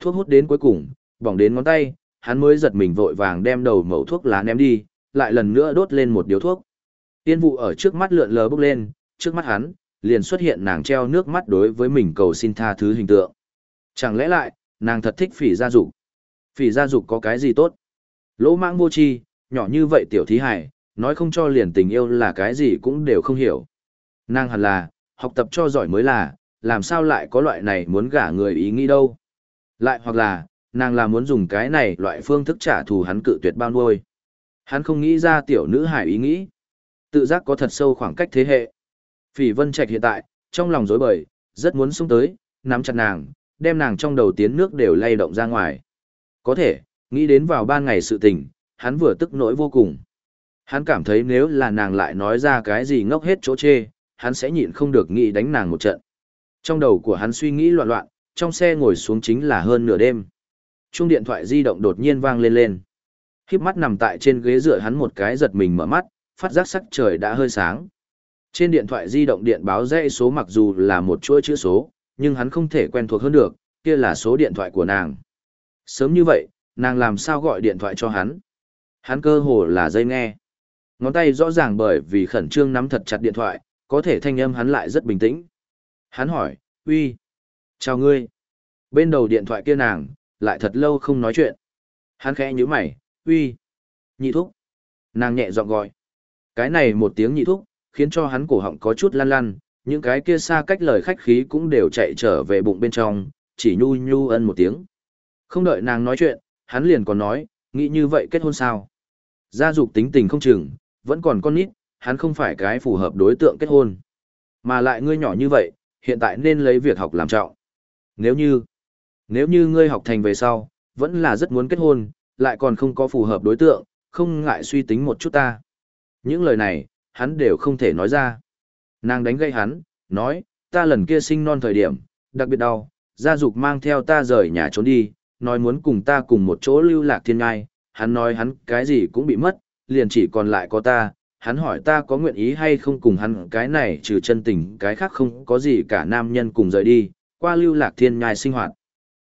Speaker 1: Thuốc hút đến cuối cùng, bỏng đến ngón tay, hắn mới giật mình vội vàng đem đầu mẩu thuốc lá ném đi, lại lần nữa đốt lên một điếu thuốc. Tiên vụ ở trước mắt lượn lờ bốc lên, trước mắt hắn, liền xuất hiện nàng treo nước mắt đối với mình cầu xin tha thứ hình tượng. Chẳng lẽ lại, nàng thật thích phỉ gia dục Phỉ gia dục có cái gì tốt? Lỗ mãng vô tri nhỏ như vậy tiểu thí hải, nói không cho liền tình yêu là cái gì cũng đều không hiểu. Nàng hẳn là, học tập cho giỏi mới là, làm sao lại có loại này muốn gả người ý nghĩ đâu. Lại hoặc là, nàng là muốn dùng cái này loại phương thức trả thù hắn cự tuyệt bao nuôi. Hắn không nghĩ ra tiểu nữ hải ý nghĩ. Tự giác có thật sâu khoảng cách thế hệ. Phỉ Vân Trạch hiện tại, trong lòng rối bời, rất muốn xuống tới, nắm chặt nàng, đem nàng trong đầu tiến nước đều lay động ra ngoài. Có thể, nghĩ đến vào ban ngày sự tình, hắn vừa tức nỗi vô cùng. Hắn cảm thấy nếu là nàng lại nói ra cái gì ngốc hết chỗ chê, hắn sẽ nhịn không được nghĩ đánh nàng một trận. Trong đầu của hắn suy nghĩ loạn loạn, trong xe ngồi xuống chính là hơn nửa đêm. Chuông điện thoại di động đột nhiên vang lên lên. Khiếp mắt nằm tại trên ghế dựa hắn một cái giật mình mở mắt, phát giác sắc trời đã hơi sáng. Trên điện thoại di động điện báo dãy số mặc dù là một chuỗi chữ số, nhưng hắn không thể quen thuộc hơn được, kia là số điện thoại của nàng. Sớm như vậy, nàng làm sao gọi điện thoại cho hắn? Hắn cơ hồ là dây nghe. Ngón tay rõ ràng bởi vì khẩn trương nắm thật chặt điện thoại, có thể thanh âm hắn lại rất bình tĩnh. Hắn hỏi, uy, chào ngươi. Bên đầu điện thoại kia nàng, lại thật lâu không nói chuyện. Hắn khẽ nhíu mày, uy, nhị thúc. Nàng nhẹ giọng gọi. Cái này một tiếng nhị thúc, khiến cho hắn cổ họng có chút lăn lăn, những cái kia xa cách lời khách khí cũng đều chạy trở về bụng bên trong, chỉ nhu nhu ân một tiếng. Không đợi nàng nói chuyện, hắn liền còn nói, nghĩ như vậy kết hôn sao? Gia dục tính tình không chừng, vẫn còn con nít, hắn không phải cái phù hợp đối tượng kết hôn. Mà lại ngươi nhỏ như vậy, hiện tại nên lấy việc học làm trọng. Nếu như, nếu như ngươi học thành về sau, vẫn là rất muốn kết hôn, lại còn không có phù hợp đối tượng, không ngại suy tính một chút ta. Những lời này, hắn đều không thể nói ra. Nàng đánh gây hắn, nói, ta lần kia sinh non thời điểm, đặc biệt đau, gia dục mang theo ta rời nhà trốn đi, nói muốn cùng ta cùng một chỗ lưu lạc thiên ngai, hắn nói hắn cái gì cũng bị mất, liền chỉ còn lại có ta, hắn hỏi ta có nguyện ý hay không cùng hắn cái này trừ chân tình cái khác không có gì cả nam nhân cùng rời đi, qua lưu lạc thiên nhai sinh hoạt.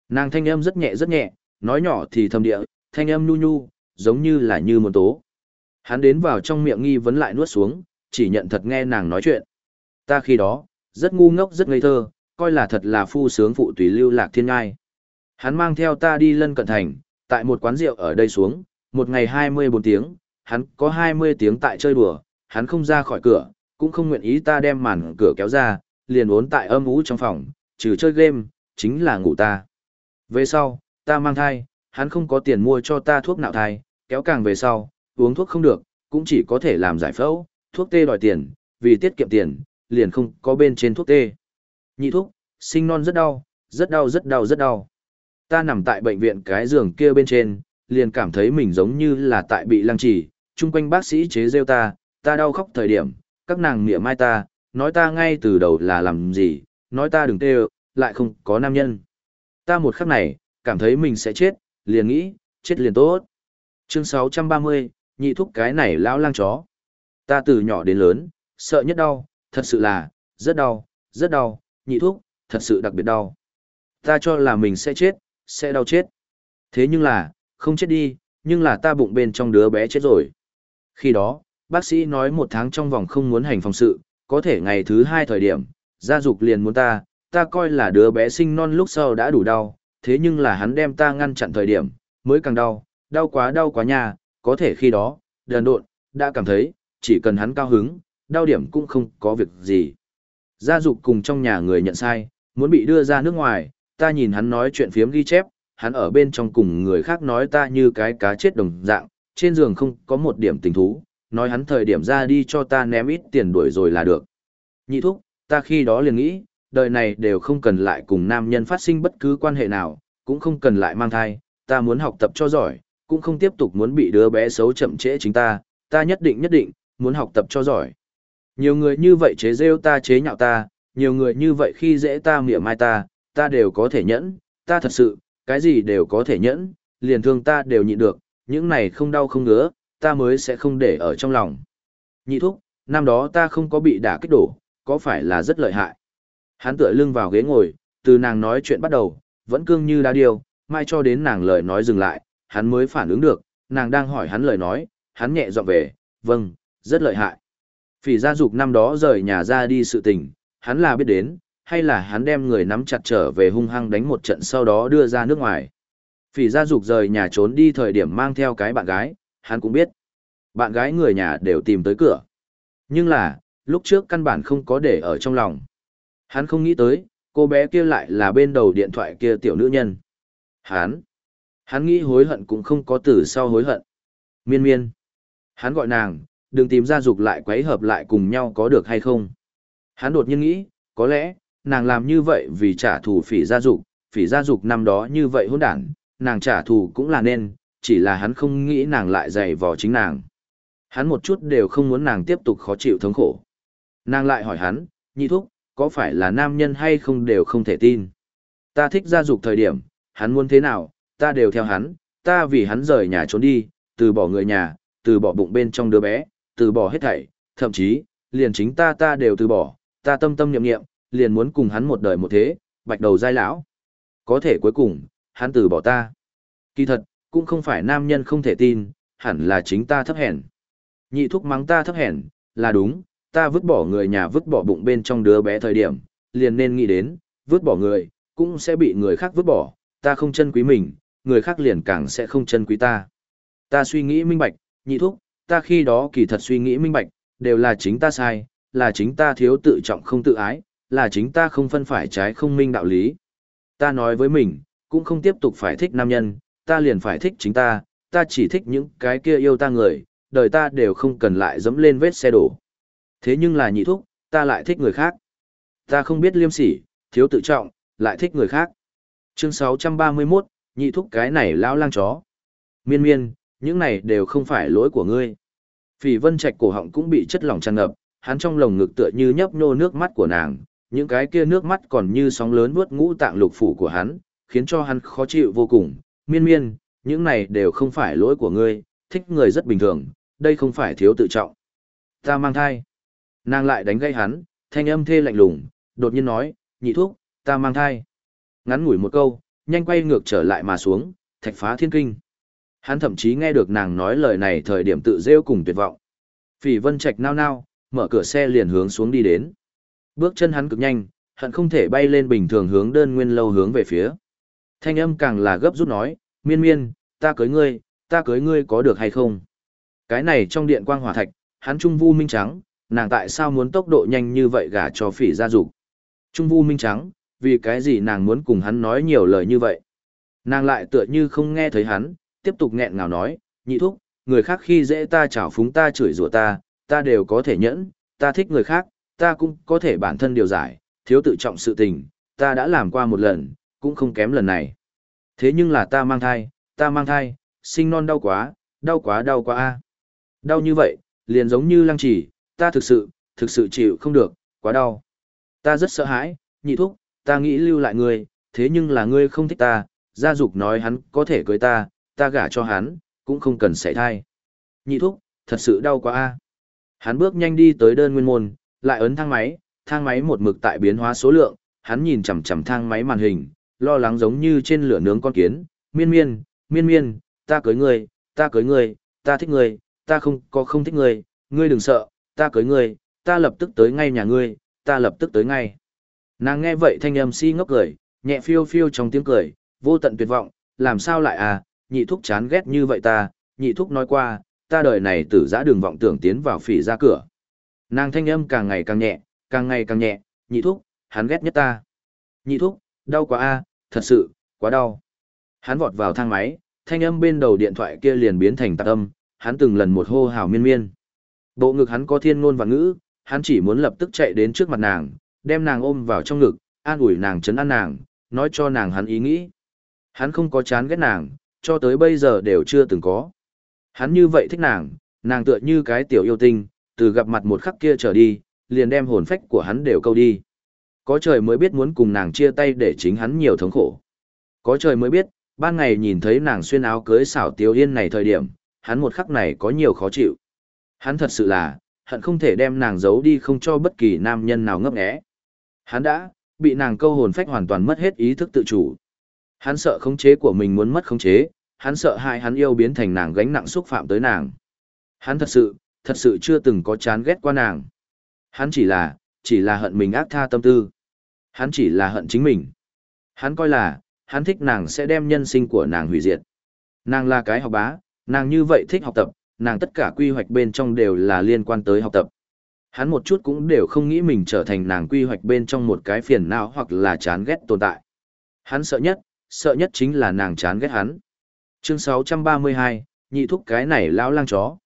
Speaker 1: Nàng thanh âm rất nhẹ rất nhẹ, nói nhỏ thì thầm địa, thanh âm nhu nhu, giống như là như một tố. Hắn đến vào trong miệng nghi vấn lại nuốt xuống, chỉ nhận thật nghe nàng nói chuyện. Ta khi đó, rất ngu ngốc rất ngây thơ, coi là thật là phu sướng phụ tùy lưu lạc thiên ngai. Hắn mang theo ta đi lân cận thành, tại một quán rượu ở đây xuống, một ngày 24 tiếng, hắn có 20 tiếng tại chơi đùa, hắn không ra khỏi cửa, cũng không nguyện ý ta đem màn cửa kéo ra, liền uốn tại âm ú trong phòng, trừ chơi game, chính là ngủ ta. Về sau, ta mang thai, hắn không có tiền mua cho ta thuốc nạo thai, kéo càng về sau, uống thuốc không được, cũng chỉ có thể làm giải phẫu, thuốc tê đòi tiền, vì tiết kiệm tiền, liền không có bên trên thuốc tê. Nhị thuốc, sinh non rất đau, rất đau rất đau rất đau. Ta nằm tại bệnh viện cái giường kia bên trên, liền cảm thấy mình giống như là tại bị lăng trì, chung quanh bác sĩ chế rêu ta, ta đau khóc thời điểm, các nàng mỉa mai ta, nói ta ngay từ đầu là làm gì, nói ta đừng tê lại không có nam nhân. Ta một khắc này, cảm thấy mình sẽ chết, liền nghĩ, chết liền tốt. Chương 630, nhị thúc cái này lão lang chó. Ta từ nhỏ đến lớn, sợ nhất đau, thật sự là, rất đau, rất đau, nhị thúc, thật sự đặc biệt đau. Ta cho là mình sẽ chết, sẽ đau chết. Thế nhưng là, không chết đi, nhưng là ta bụng bên trong đứa bé chết rồi. Khi đó, bác sĩ nói một tháng trong vòng không muốn hành phòng sự, có thể ngày thứ hai thời điểm, gia dục liền muốn ta, ta coi là đứa bé sinh non lúc sau đã đủ đau, thế nhưng là hắn đem ta ngăn chặn thời điểm, mới càng đau, đau quá đau quá nha, có thể khi đó, đần độn, đã cảm thấy, chỉ cần hắn cao hứng, đau điểm cũng không có việc gì. Gia dục cùng trong nhà người nhận sai, muốn bị đưa ra nước ngoài, ta nhìn hắn nói chuyện phiếm ghi chép, hắn ở bên trong cùng người khác nói ta như cái cá chết đồng dạng, trên giường không có một điểm tình thú, nói hắn thời điểm ra đi cho ta ném ít tiền đuổi rồi là được. Nhị thúc, ta khi đó liền nghĩ, đời này đều không cần lại cùng nam nhân phát sinh bất cứ quan hệ nào, cũng không cần lại mang thai, ta muốn học tập cho giỏi, cũng không tiếp tục muốn bị đứa bé xấu chậm trễ chính ta, ta nhất định nhất định, muốn học tập cho giỏi. Nhiều người như vậy chế rêu ta chế nhạo ta, nhiều người như vậy khi dễ ta mỉa mai ta, ta đều có thể nhẫn, ta thật sự, cái gì đều có thể nhẫn, liền thương ta đều nhịn được, những này không đau không ngứa, ta mới sẽ không để ở trong lòng. Nhị thúc, năm đó ta không có bị đả kích đổ, có phải là rất lợi hại. Hắn tựa lưng vào ghế ngồi, từ nàng nói chuyện bắt đầu, vẫn cương như đá điều, mai cho đến nàng lời nói dừng lại, hắn mới phản ứng được, nàng đang hỏi hắn lời nói, hắn nhẹ giọng về, vâng, rất lợi hại. Phỉ gia dục năm đó rời nhà ra đi sự tình, hắn là biết đến, hay là hắn đem người nắm chặt trở về hung hăng đánh một trận sau đó đưa ra nước ngoài. Phỉ gia dục rời nhà trốn đi thời điểm mang theo cái bạn gái, hắn cũng biết. Bạn gái người nhà đều tìm tới cửa. Nhưng là, lúc trước căn bản không có để ở trong lòng. Hắn không nghĩ tới, cô bé kia lại là bên đầu điện thoại kia tiểu nữ nhân. Hắn, hắn nghĩ hối hận cũng không có từ sau hối hận. Miên miên. Hắn gọi nàng, đừng tìm ra dục lại quấy hợp lại cùng nhau có được hay không. Hắn đột nhiên nghĩ, có lẽ, nàng làm như vậy vì trả thù phỉ gia dục, phỉ gia dục năm đó như vậy hỗn đản, nàng trả thù cũng là nên, chỉ là hắn không nghĩ nàng lại dày vò chính nàng. Hắn một chút đều không muốn nàng tiếp tục khó chịu thống khổ. Nàng lại hỏi hắn, nhị thúc, có phải là nam nhân hay không đều không thể tin. Ta thích gia dục thời điểm, hắn muốn thế nào, ta đều theo hắn, ta vì hắn rời nhà trốn đi, từ bỏ người nhà, từ bỏ bụng bên trong đứa bé, từ bỏ hết thảy, thậm chí, liền chính ta ta đều từ bỏ, ta tâm tâm niệm niệm, liền muốn cùng hắn một đời một thế, bạch đầu giai lão. Có thể cuối cùng, hắn từ bỏ ta. Kỳ thật, cũng không phải nam nhân không thể tin, hẳn là chính ta thấp hèn. Nhị thúc mắng ta thấp hèn, là đúng, ta vứt bỏ người nhà vứt bỏ bụng bên trong đứa bé thời điểm, liền nên nghĩ đến, vứt bỏ người, cũng sẽ bị người khác vứt bỏ, ta không chân quý mình, người khác liền càng sẽ không chân quý ta. Ta suy nghĩ minh bạch, nhị thúc, ta khi đó kỳ thật suy nghĩ minh bạch, đều là chính ta sai, là chính ta thiếu tự trọng không tự ái, là chính ta không phân phải trái không minh đạo lý. Ta nói với mình, cũng không tiếp tục phải thích nam nhân, ta liền phải thích chính ta, ta chỉ thích những cái kia yêu ta người, đời ta đều không cần lại dẫm lên vết xe đổ. Thế nhưng là nhị thúc, ta lại thích người khác. Ta không biết liêm sỉ, thiếu tự trọng, lại thích người khác. Chương 631, nhị thúc cái này lão lang chó. Miên miên, những này đều không phải lỗi của ngươi. Phỉ vân trạch cổ họng cũng bị chất lỏng tràn ngập, hắn trong lồng ngực tựa như nhấp nhô nước mắt của nàng, những cái kia nước mắt còn như sóng lớn vuốt ngũ tạng lục phủ của hắn, khiến cho hắn khó chịu vô cùng. Miên miên, những này đều không phải lỗi của ngươi, thích người rất bình thường, đây không phải thiếu tự trọng. Ta mang thai. Nàng lại đánh gây hắn, thanh âm thê lạnh lùng, đột nhiên nói, nhị thuốc, ta mang thai. Ngắn ngủi một câu, nhanh quay ngược trở lại mà xuống, thạch phá thiên kinh. Hắn thậm chí nghe được nàng nói lời này thời điểm tự rêu cùng tuyệt vọng. Phỉ vân trạch nao nao, mở cửa xe liền hướng xuống đi đến. Bước chân hắn cực nhanh, hận không thể bay lên bình thường hướng đơn nguyên lâu hướng về phía. Thanh âm càng là gấp rút nói, miên miên, ta cưới ngươi, ta cưới ngươi có được hay không? Cái này trong điện quang hỏa thạch, hắn trung vu minh trắng, nàng tại sao muốn tốc độ nhanh như vậy gả cho phỉ gia dục Trung vu minh trắng, vì cái gì nàng muốn cùng hắn nói nhiều lời như vậy? Nàng lại tựa như không nghe thấy hắn, tiếp tục nghẹn ngào nói, nhị thúc, người khác khi dễ ta chảo phúng ta chửi rủa ta, ta đều có thể nhẫn, ta thích người khác, ta cũng có thể bản thân điều giải, thiếu tự trọng sự tình, ta đã làm qua một lần, cũng không kém lần này. Thế nhưng là ta mang thai, ta mang thai, sinh non đau quá, đau quá đau quá a. Đau như vậy, liền giống như lăng chỉ, ta thực sự, thực sự chịu không được, quá đau. Ta rất sợ hãi, nhị thúc, ta nghĩ lưu lại ngươi, thế nhưng là ngươi không thích ta, gia dục nói hắn có thể cưới ta, ta gả cho hắn, cũng không cần sảy thai. Nhị thúc, thật sự đau quá a. Hắn bước nhanh đi tới đơn nguyên môn, lại ấn thang máy, thang máy một mực tại biến hóa số lượng, hắn nhìn chằm chằm thang máy màn hình, lo lắng giống như trên lửa nướng con kiến, miên miên, miên miên, ta cưới ngươi, ta cưới ngươi, ta thích ngươi, ta không có không thích ngươi, ngươi đừng sợ, ta cưới ngươi, ta lập tức tới ngay nhà ngươi, ta lập tức tới ngay. Nàng nghe vậy thanh âm si ngốc cười, nhẹ phiêu phiêu trong tiếng cười, vô tận tuyệt vọng, làm sao lại à, nhị thúc chán ghét như vậy ta, nhị thúc nói qua, ta đời này tử giã đường vọng tưởng tiến vào phỉ ra cửa. Nàng thanh âm càng ngày càng nhẹ, càng ngày càng nhẹ, nhị thúc, hắn ghét nhất ta. Nhị thúc, đau quá a, thật sự, quá đau. Hắn vọt vào thang máy, thanh âm bên đầu điện thoại kia liền biến thành tạc âm, hắn từng lần một hô hào miên miên. Bộ ngực hắn có thiên ngôn và ngữ, hắn chỉ muốn lập tức chạy đến trước mặt nàng, đem nàng ôm vào trong ngực, an ủi nàng chấn an nàng, nói cho nàng hắn ý nghĩ. Hắn không có chán ghét nàng, cho tới bây giờ đều chưa từng có. Hắn như vậy thích nàng, nàng tựa như cái tiểu yêu tinh, từ gặp mặt một khắc kia trở đi, liền đem hồn phách của hắn đều câu đi. Có trời mới biết muốn cùng nàng chia tay để chính hắn nhiều thống khổ. Có trời mới biết, ban ngày nhìn thấy nàng xuyên áo cưới xảo tiểu yên này thời điểm, hắn một khắc này có nhiều khó chịu. Hắn thật sự là, hận không thể đem nàng giấu đi không cho bất kỳ nam nhân nào ngấp nghé. Hắn đã, bị nàng câu hồn phách hoàn toàn mất hết ý thức tự chủ. Hắn sợ khống chế của mình muốn mất khống chế, hắn sợ hai hắn yêu biến thành nàng gánh nặng xúc phạm tới nàng. Hắn thật sự, thật sự chưa từng có chán ghét qua nàng. Hắn chỉ là, chỉ là hận mình ác tha tâm tư. Hắn chỉ là hận chính mình. Hắn coi là, hắn thích nàng sẽ đem nhân sinh của nàng hủy diệt. Nàng là cái học bá, nàng như vậy thích học tập, nàng tất cả quy hoạch bên trong đều là liên quan tới học tập. Hắn một chút cũng đều không nghĩ mình trở thành nàng quy hoạch bên trong một cái phiền não hoặc là chán ghét tồn tại. Hắn sợ nhất, sợ nhất chính là nàng chán ghét hắn. Chương 632, nhị thúc cái này lão lang chó.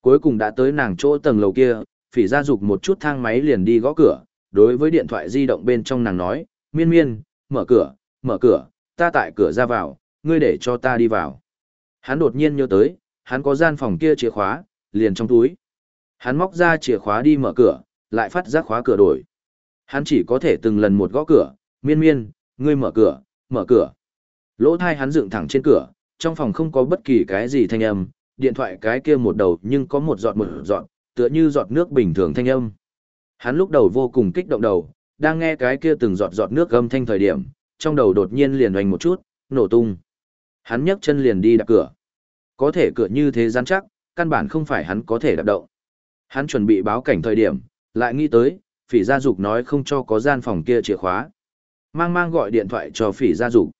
Speaker 1: Cuối cùng đã tới nàng chỗ tầng lầu kia, phỉ ra dục một chút thang máy liền đi gõ cửa, đối với điện thoại di động bên trong nàng nói, miên miên, mở cửa, mở cửa, ta tại cửa ra vào, ngươi để cho ta đi vào. Hắn đột nhiên nhớ tới, hắn có gian phòng kia chìa khóa, liền trong túi. Hắn móc ra chìa khóa đi mở cửa, lại phát giác khóa cửa đổi. Hắn chỉ có thể từng lần một gõ cửa, miên miên, ngươi mở cửa, mở cửa. Lỗ thai hắn dựng thẳng trên cửa, trong phòng không có bất kỳ cái gì thanh âm, điện thoại cái kia một đầu nhưng có một giọt một giọt, tựa như giọt nước bình thường thanh âm. Hắn lúc đầu vô cùng kích động đầu, đang nghe cái kia từng giọt giọt nước gầm thanh thời điểm, trong đầu đột nhiên liền hoành một chút, nổ tung. Hắn nhấc chân liền đi đạp cửa. Có thể cửa như thế rắn chắc, căn bản không phải hắn có thể đạp động. Hắn chuẩn bị báo cảnh thời điểm, lại nghĩ tới, phỉ gia dục nói không cho có gian phòng kia chìa khóa. Mang mang gọi điện thoại cho phỉ gia dục.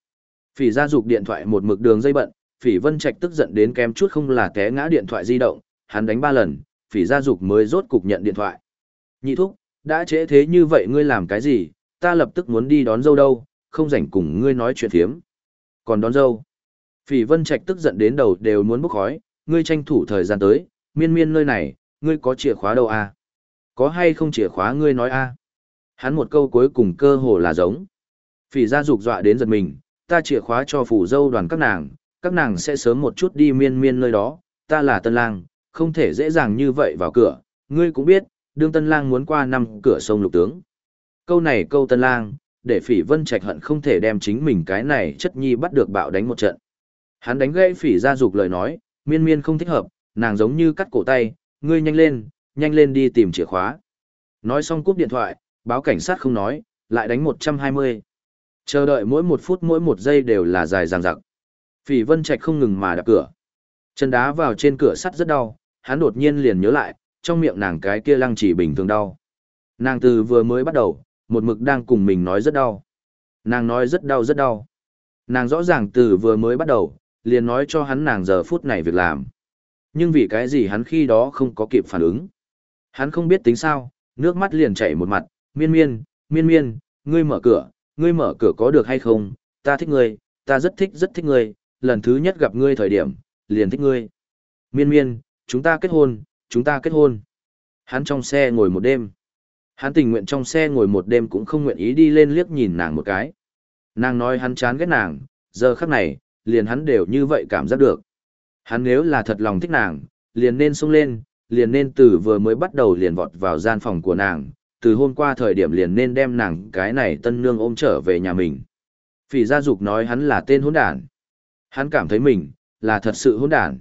Speaker 1: Phỉ gia dục điện thoại một mực đường dây bận, phỉ vân trạch tức giận đến kém chút không là té ngã điện thoại di động, hắn đánh ba lần, phỉ gia dục mới rốt cục nhận điện thoại. Nhị thúc, đã trễ thế như vậy ngươi làm cái gì, ta lập tức muốn đi đón dâu đâu, không rảnh cùng ngươi nói chuyện thiếm. Còn đón dâu. Phỉ vân trạch tức giận đến đầu đều muốn bốc khói, ngươi tranh thủ thời gian tới, miên miên nơi này, ngươi có chìa khóa đâu à? Có hay không chìa khóa ngươi nói a à? Hắn một câu cuối cùng cơ hồ là giống. Phỉ gia dục dọa đến giật mình, ta chìa khóa cho phủ dâu đoàn các nàng, các nàng sẽ sớm một chút đi miên miên nơi đó, ta là tân lang, không thể dễ dàng như vậy vào cửa, ngươi cũng biết, đương tân lang muốn qua năm cửa sông lục tướng. Câu này câu tân lang, để phỉ vân trạch hận không thể đem chính mình cái này chất nhi bắt được bạo đánh một trận. Hắn đánh gãy phỉ gia dục lời nói, miên miên không thích hợp, nàng giống như cắt cổ tay, ngươi nhanh lên, nhanh lên đi tìm chìa khóa. Nói xong cúp điện thoại, báo cảnh sát không nói, lại đánh 120. Chờ đợi mỗi một phút mỗi một giây đều là dài dằng dặc. Phỉ Vân Trạch không ngừng mà đạp cửa. Chân đá vào trên cửa sắt rất đau, hắn đột nhiên liền nhớ lại, trong miệng nàng cái kia lăng chỉ bình thường đau. Nàng từ vừa mới bắt đầu, một mực đang cùng mình nói rất đau. Nàng nói rất đau rất đau. Nàng rõ ràng từ vừa mới bắt đầu, liền nói cho hắn nàng giờ phút này việc làm. Nhưng vì cái gì hắn khi đó không có kịp phản ứng. Hắn không biết tính sao, nước mắt liền chảy một mặt, miên miên, miên miên, ngươi mở cửa, ngươi mở cửa có được hay không, ta thích ngươi, ta rất thích rất thích ngươi, lần thứ nhất gặp ngươi thời điểm, liền thích ngươi. Miên miên, chúng ta kết hôn, chúng ta kết hôn. Hắn trong xe ngồi một đêm. Hắn tình nguyện trong xe ngồi một đêm cũng không nguyện ý đi lên liếc nhìn nàng một cái. Nàng nói hắn chán ghét nàng, giờ khắc này, liền hắn đều như vậy cảm giác được. Hắn nếu là thật lòng thích nàng, liền nên sung lên, liền nên từ vừa mới bắt đầu liền vọt vào gian phòng của nàng, từ hôm qua thời điểm liền nên đem nàng cái này tân nương ôm trở về nhà mình. Phỉ gia dục nói hắn là tên hỗn đản. Hắn cảm thấy mình, là thật sự hỗn đản.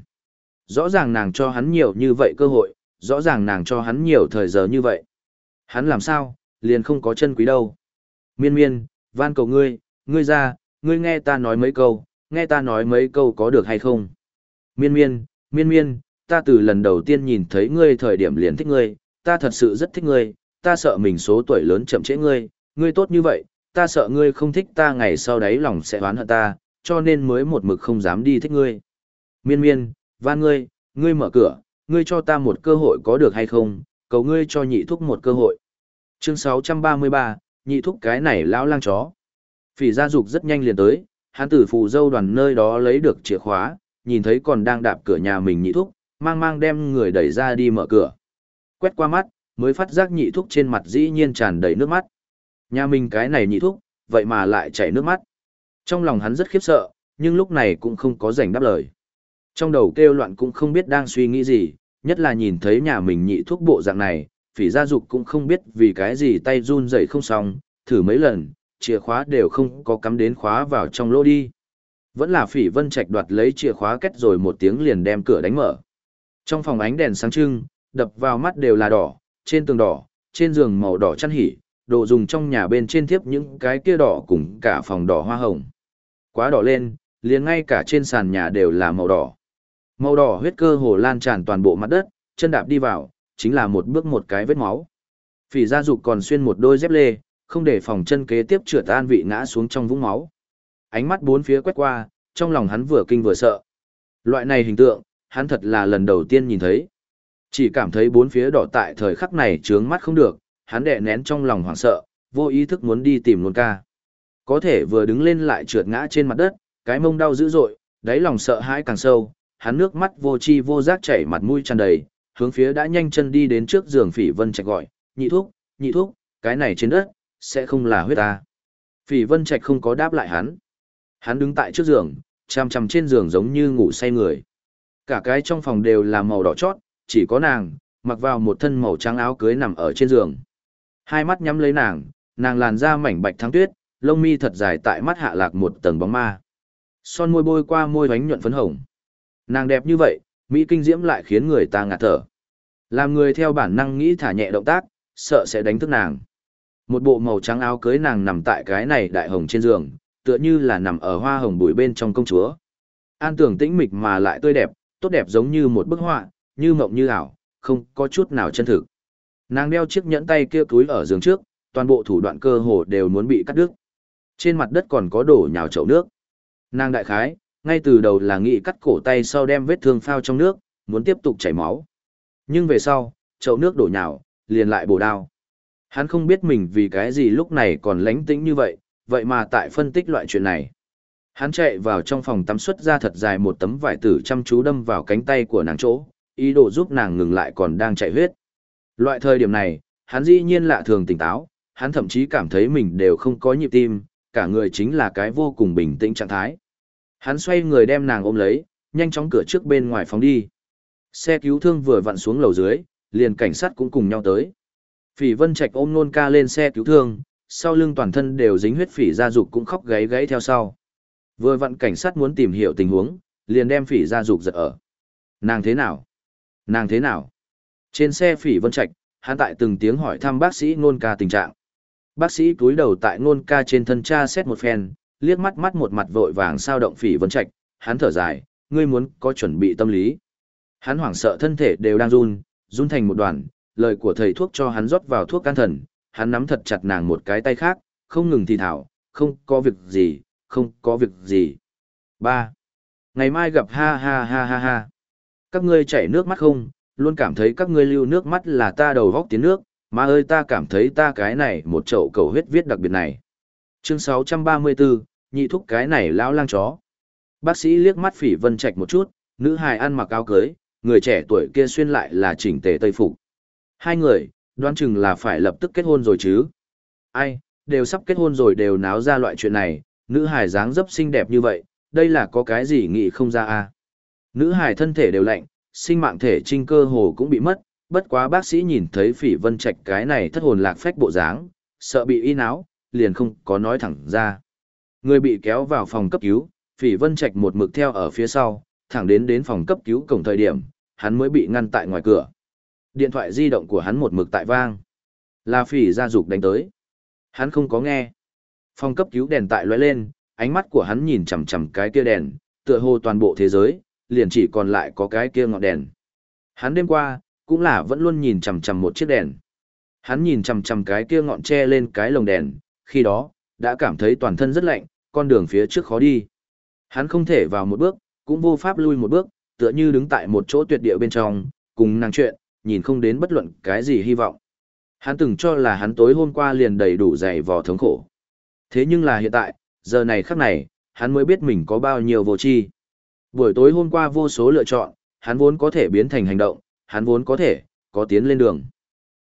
Speaker 1: Rõ ràng nàng cho hắn nhiều như vậy cơ hội, rõ ràng nàng cho hắn nhiều thời giờ như vậy. Hắn làm sao, liền không có chân quý đâu. Miên miên, van cầu ngươi, ngươi ra, ngươi nghe ta nói mấy câu, nghe ta nói mấy câu có được hay không. Miên miên, miên miên, ta từ lần đầu tiên nhìn thấy ngươi thời điểm liền thích ngươi, ta thật sự rất thích ngươi, ta sợ mình số tuổi lớn chậm trễ ngươi, ngươi tốt như vậy, ta sợ ngươi không thích ta ngày sau đấy lòng sẽ oán hận ta, cho nên mới một mực không dám đi thích ngươi. Miên miên, van ngươi, ngươi mở cửa, ngươi cho ta một cơ hội có được hay không, cầu ngươi cho nhị thúc một cơ hội. Chương 633, nhị thúc cái này lão lang chó. Phỉ gia dục rất nhanh liền tới, hắn tử phù dâu đoàn nơi đó lấy được chìa khóa, nhìn thấy còn đang đạp cửa nhà mình nhị thúc, mang mang đem người đẩy ra đi mở cửa. Quét qua mắt, mới phát giác nhị thúc trên mặt dĩ nhiên tràn đầy nước mắt. Nhà mình cái này nhị thúc, vậy mà lại chảy nước mắt. Trong lòng hắn rất khiếp sợ, nhưng lúc này cũng không có rảnh đáp lời. Trong đầu kêu loạn cũng không biết đang suy nghĩ gì, nhất là nhìn thấy nhà mình nhị thuốc bộ dạng này, phỉ gia dục cũng không biết vì cái gì tay run rẩy không xong, thử mấy lần, chìa khóa đều không có cắm đến khóa vào trong lỗ đi. Vẫn là phỉ vân trạch đoạt lấy chìa khóa kết rồi một tiếng liền đem cửa đánh mở. Trong phòng ánh đèn sáng trưng, đập vào mắt đều là đỏ, trên tường đỏ, trên giường màu đỏ chăn hỉ, đồ dùng trong nhà bên trên thiếp những cái kia đỏ cùng cả phòng đỏ hoa hồng. Quá đỏ lên, liền ngay cả trên sàn nhà đều là màu đỏ. Màu đỏ huyết cơ hồ lan tràn toàn bộ mặt đất, chân đạp đi vào, chính là một bước một cái vết máu. Phỉ gia dục còn xuyên một đôi dép lê, không để phòng chân kế tiếp trượt an vị ngã xuống trong vũng máu. Ánh mắt bốn phía quét qua, trong lòng hắn vừa kinh vừa sợ. Loại này hình tượng, hắn thật là lần đầu tiên nhìn thấy. Chỉ cảm thấy bốn phía đỏ tại thời khắc này trướng mắt không được, hắn đè nén trong lòng hoảng sợ, vô ý thức muốn đi tìm luôn ca. Có thể vừa đứng lên lại trượt ngã trên mặt đất, cái mông đau dữ dội, đáy lòng sợ hãi càng sâu, hắn nước mắt vô chi vô giác chảy mặt mũi tràn đầy, hướng phía đã nhanh chân đi đến trước giường Phỉ Vân Trạch gọi, "Nhị thúc, nhị thúc, cái này trên đất sẽ không là huyết ta." Phỉ Vân Trạch không có đáp lại hắn. Hắn đứng tại trước giường, chằm chằm trên giường giống như ngủ say người. Cả cái trong phòng đều là màu đỏ chót, chỉ có nàng, mặc vào một thân màu trắng áo cưới nằm ở trên giường. Hai mắt nhắm lấy nàng, nàng làn da mảnh bạch thắng tuyết, lông mi thật dài tại mắt hạ lạc một tầng bóng ma. Son môi bôi qua môi bánh nhuận phấn hồng. Nàng đẹp như vậy, mỹ kinh diễm lại khiến người ta ngạt thở. Làm người theo bản năng nghĩ thả nhẹ động tác, sợ sẽ đánh thức nàng. Một bộ màu trắng áo cưới nàng nằm tại cái này đại hồng trên giường, tựa như là nằm ở hoa hồng bụi bên trong công chúa. An tưởng tĩnh mịch mà lại tươi đẹp, tốt đẹp giống như một bức họa, như mộng như ảo, không có chút nào chân thực. Nàng đeo chiếc nhẫn tay kia túi ở giường trước, toàn bộ thủ đoạn cơ hồ đều muốn bị cắt đứt. Trên mặt đất còn có đổ nhào chậu nước. Nàng đại khái, ngay từ đầu là nghĩ cắt cổ tay sau đem vết thương phao trong nước, muốn tiếp tục chảy máu. Nhưng về sau, chậu nước đổ nhào, liền lại bổ đao. Hắn không biết mình vì cái gì lúc này còn lánh tĩnh như vậy, vậy mà tại phân tích loại chuyện này. Hắn chạy vào trong phòng tắm xuất ra thật dài một tấm vải tử chăm chú đâm vào cánh tay của nàng chỗ, ý đồ giúp nàng ngừng lại còn đang chạy huyết. Loại thời điểm này, hắn dĩ nhiên lạ thường tỉnh táo, hắn thậm chí cảm thấy mình đều không có nhịp tim, cả người chính là cái vô cùng bình tĩnh trạng thái. Hắn xoay người đem nàng ôm lấy, nhanh chóng cửa trước bên ngoài phóng đi. Xe cứu thương vừa vặn xuống lầu dưới, liền cảnh sát cũng cùng nhau tới. Phỉ Vân Trạch ôm nôn ca lên xe cứu thương, sau lưng toàn thân đều dính huyết phỉ gia dục cũng khóc gáy gáy theo sau. Vừa vặn cảnh sát muốn tìm hiểu tình huống, liền đem phỉ gia dục giật ở. Nàng thế nào? Nàng thế nào? Trên xe phỉ Vân Trạch, hắn tại từng tiếng hỏi thăm bác sĩ nôn ca tình trạng. Bác sĩ cúi đầu tại nôn ca trên thân cha xét một phen, liếc mắt mắt một mặt vội vàng sao động phỉ Vân Trạch, hắn thở dài, ngươi muốn có chuẩn bị tâm lý. Hắn hoảng sợ thân thể đều đang run, run thành một đoàn, lời của thầy thuốc cho hắn rót vào thuốc can thần, hắn nắm thật chặt nàng một cái tay khác, không ngừng thì thảo, không có việc gì, không có việc gì. ba Ngày mai gặp ha ha ha ha ha. Các ngươi chảy nước mắt không, luôn cảm thấy các ngươi lưu nước mắt là ta đầu vóc tiến nước, mà ơi ta cảm thấy ta cái này một chậu cầu huyết viết đặc biệt này. Chương 634, nhị thúc cái này lão lang chó. Bác sĩ liếc mắt phỉ vân trạch một chút, nữ hài ăn mặc áo cưới, người trẻ tuổi kia xuyên lại là chỉnh tề tây phục. Hai người, đoán chừng là phải lập tức kết hôn rồi chứ. Ai, đều sắp kết hôn rồi đều náo ra loại chuyện này, nữ Hải dáng dấp xinh đẹp như vậy, đây là có cái gì nghĩ không ra à. Nữ Hải thân thể đều lạnh, sinh mạng thể trinh cơ hồ cũng bị mất, bất quá bác sĩ nhìn thấy phỉ vân trạch cái này thất hồn lạc phách bộ dáng, sợ bị y náo, liền không có nói thẳng ra. Người bị kéo vào phòng cấp cứu, phỉ vân trạch một mực theo ở phía sau, thẳng đến đến phòng cấp cứu cổng thời điểm, hắn mới bị ngăn tại ngoài cửa. Điện thoại di động của hắn một mực tại vang. Là phỉ gia dục đánh tới. Hắn không có nghe. Phòng cấp cứu đèn tại lóe lên, ánh mắt của hắn nhìn chằm chằm cái kia đèn, tựa hồ toàn bộ thế giới, liền chỉ còn lại có cái kia ngọn đèn. Hắn đêm qua, cũng là vẫn luôn nhìn chằm chằm một chiếc đèn. Hắn nhìn chằm chằm cái kia ngọn tre lên cái lồng đèn, khi đó, đã cảm thấy toàn thân rất lạnh, con đường phía trước khó đi. Hắn không thể vào một bước, cũng vô pháp lui một bước, tựa như đứng tại một chỗ tuyệt địa bên trong, cùng nàng chuyện, nhìn không đến bất luận cái gì hy vọng. Hắn từng cho là hắn tối hôm qua liền đầy đủ dày vò thống khổ. Thế nhưng là hiện tại, giờ này khắc này, hắn mới biết mình có bao nhiêu vô tri. Buổi tối hôm qua vô số lựa chọn, hắn vốn có thể biến thành hành động, hắn vốn có thể, có tiến lên đường.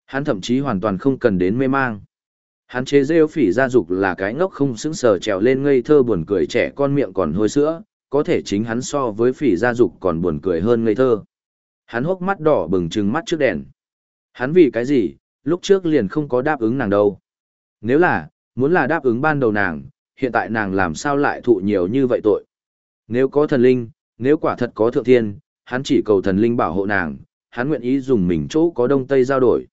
Speaker 1: Hắn thậm chí hoàn toàn không cần đến mê mang. Hắn chế rêu phỉ gia dục là cái ngốc không xứng sờ trèo lên ngây thơ buồn cười trẻ con miệng còn hôi sữa, có thể chính hắn so với phỉ gia dục còn buồn cười hơn ngây thơ. Hắn hốc mắt đỏ bừng trừng mắt trước đèn. Hắn vì cái gì, lúc trước liền không có đáp ứng nàng đâu. Nếu là, muốn là đáp ứng ban đầu nàng, hiện tại nàng làm sao lại thụ nhiều như vậy tội. Nếu có thần linh, nếu quả thật có thượng thiên, hắn chỉ cầu thần linh bảo hộ nàng, hắn nguyện ý dùng mình chỗ có đông tây giao đổi.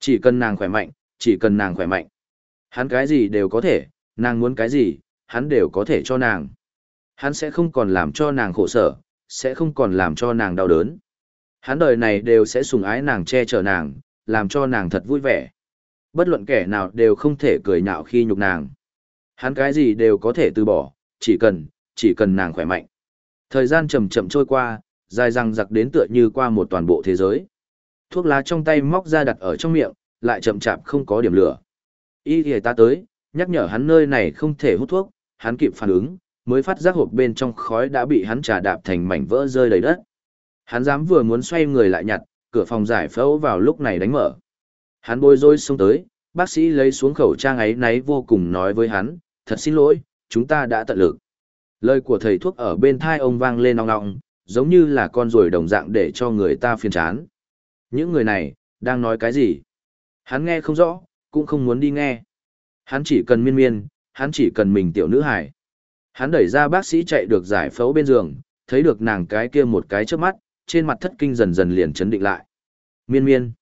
Speaker 1: Chỉ cần nàng khỏe mạnh, chỉ cần nàng khỏe mạnh. Hắn cái gì đều có thể, nàng muốn cái gì, hắn đều có thể cho nàng. Hắn sẽ không còn làm cho nàng khổ sở, sẽ không còn làm cho nàng đau đớn. Hắn đời này đều sẽ sùng ái nàng che chở nàng, làm cho nàng thật vui vẻ. Bất luận kẻ nào đều không thể cười nhạo khi nhục nàng. Hắn cái gì đều có thể từ bỏ, chỉ cần, chỉ cần nàng khỏe mạnh. Thời gian chậm chậm trôi qua, dài răng giặc đến tựa như qua một toàn bộ thế giới. Thuốc lá trong tay móc ra đặt ở trong miệng, lại chậm chạp không có điểm lửa. Y thì ta tới, nhắc nhở hắn nơi này không thể hút thuốc, hắn kịp phản ứng, mới phát giác hộp bên trong khói đã bị hắn trà đạp thành mảnh vỡ rơi đầy đất. Hắn dám vừa muốn xoay người lại nhặt, cửa phòng giải phẫu vào lúc này đánh mở. Hắn bôi rối xông tới, bác sĩ lấy xuống khẩu trang ấy náy vô cùng nói với hắn, thật xin lỗi, chúng ta đã tận lực. Lời của thầy thuốc ở bên thai ông vang lên ong ong, giống như là con ruồi đồng dạng để cho người ta phiền chán. Những người này, đang nói cái gì? Hắn nghe không rõ, cũng không muốn đi nghe. Hắn chỉ cần miên miên, hắn chỉ cần mình tiểu nữ hải. Hắn đẩy ra bác sĩ chạy được giải phẫu bên giường, thấy được nàng cái kia một cái trước mắt, trên mặt thất kinh dần dần liền chấn định lại. Miên miên.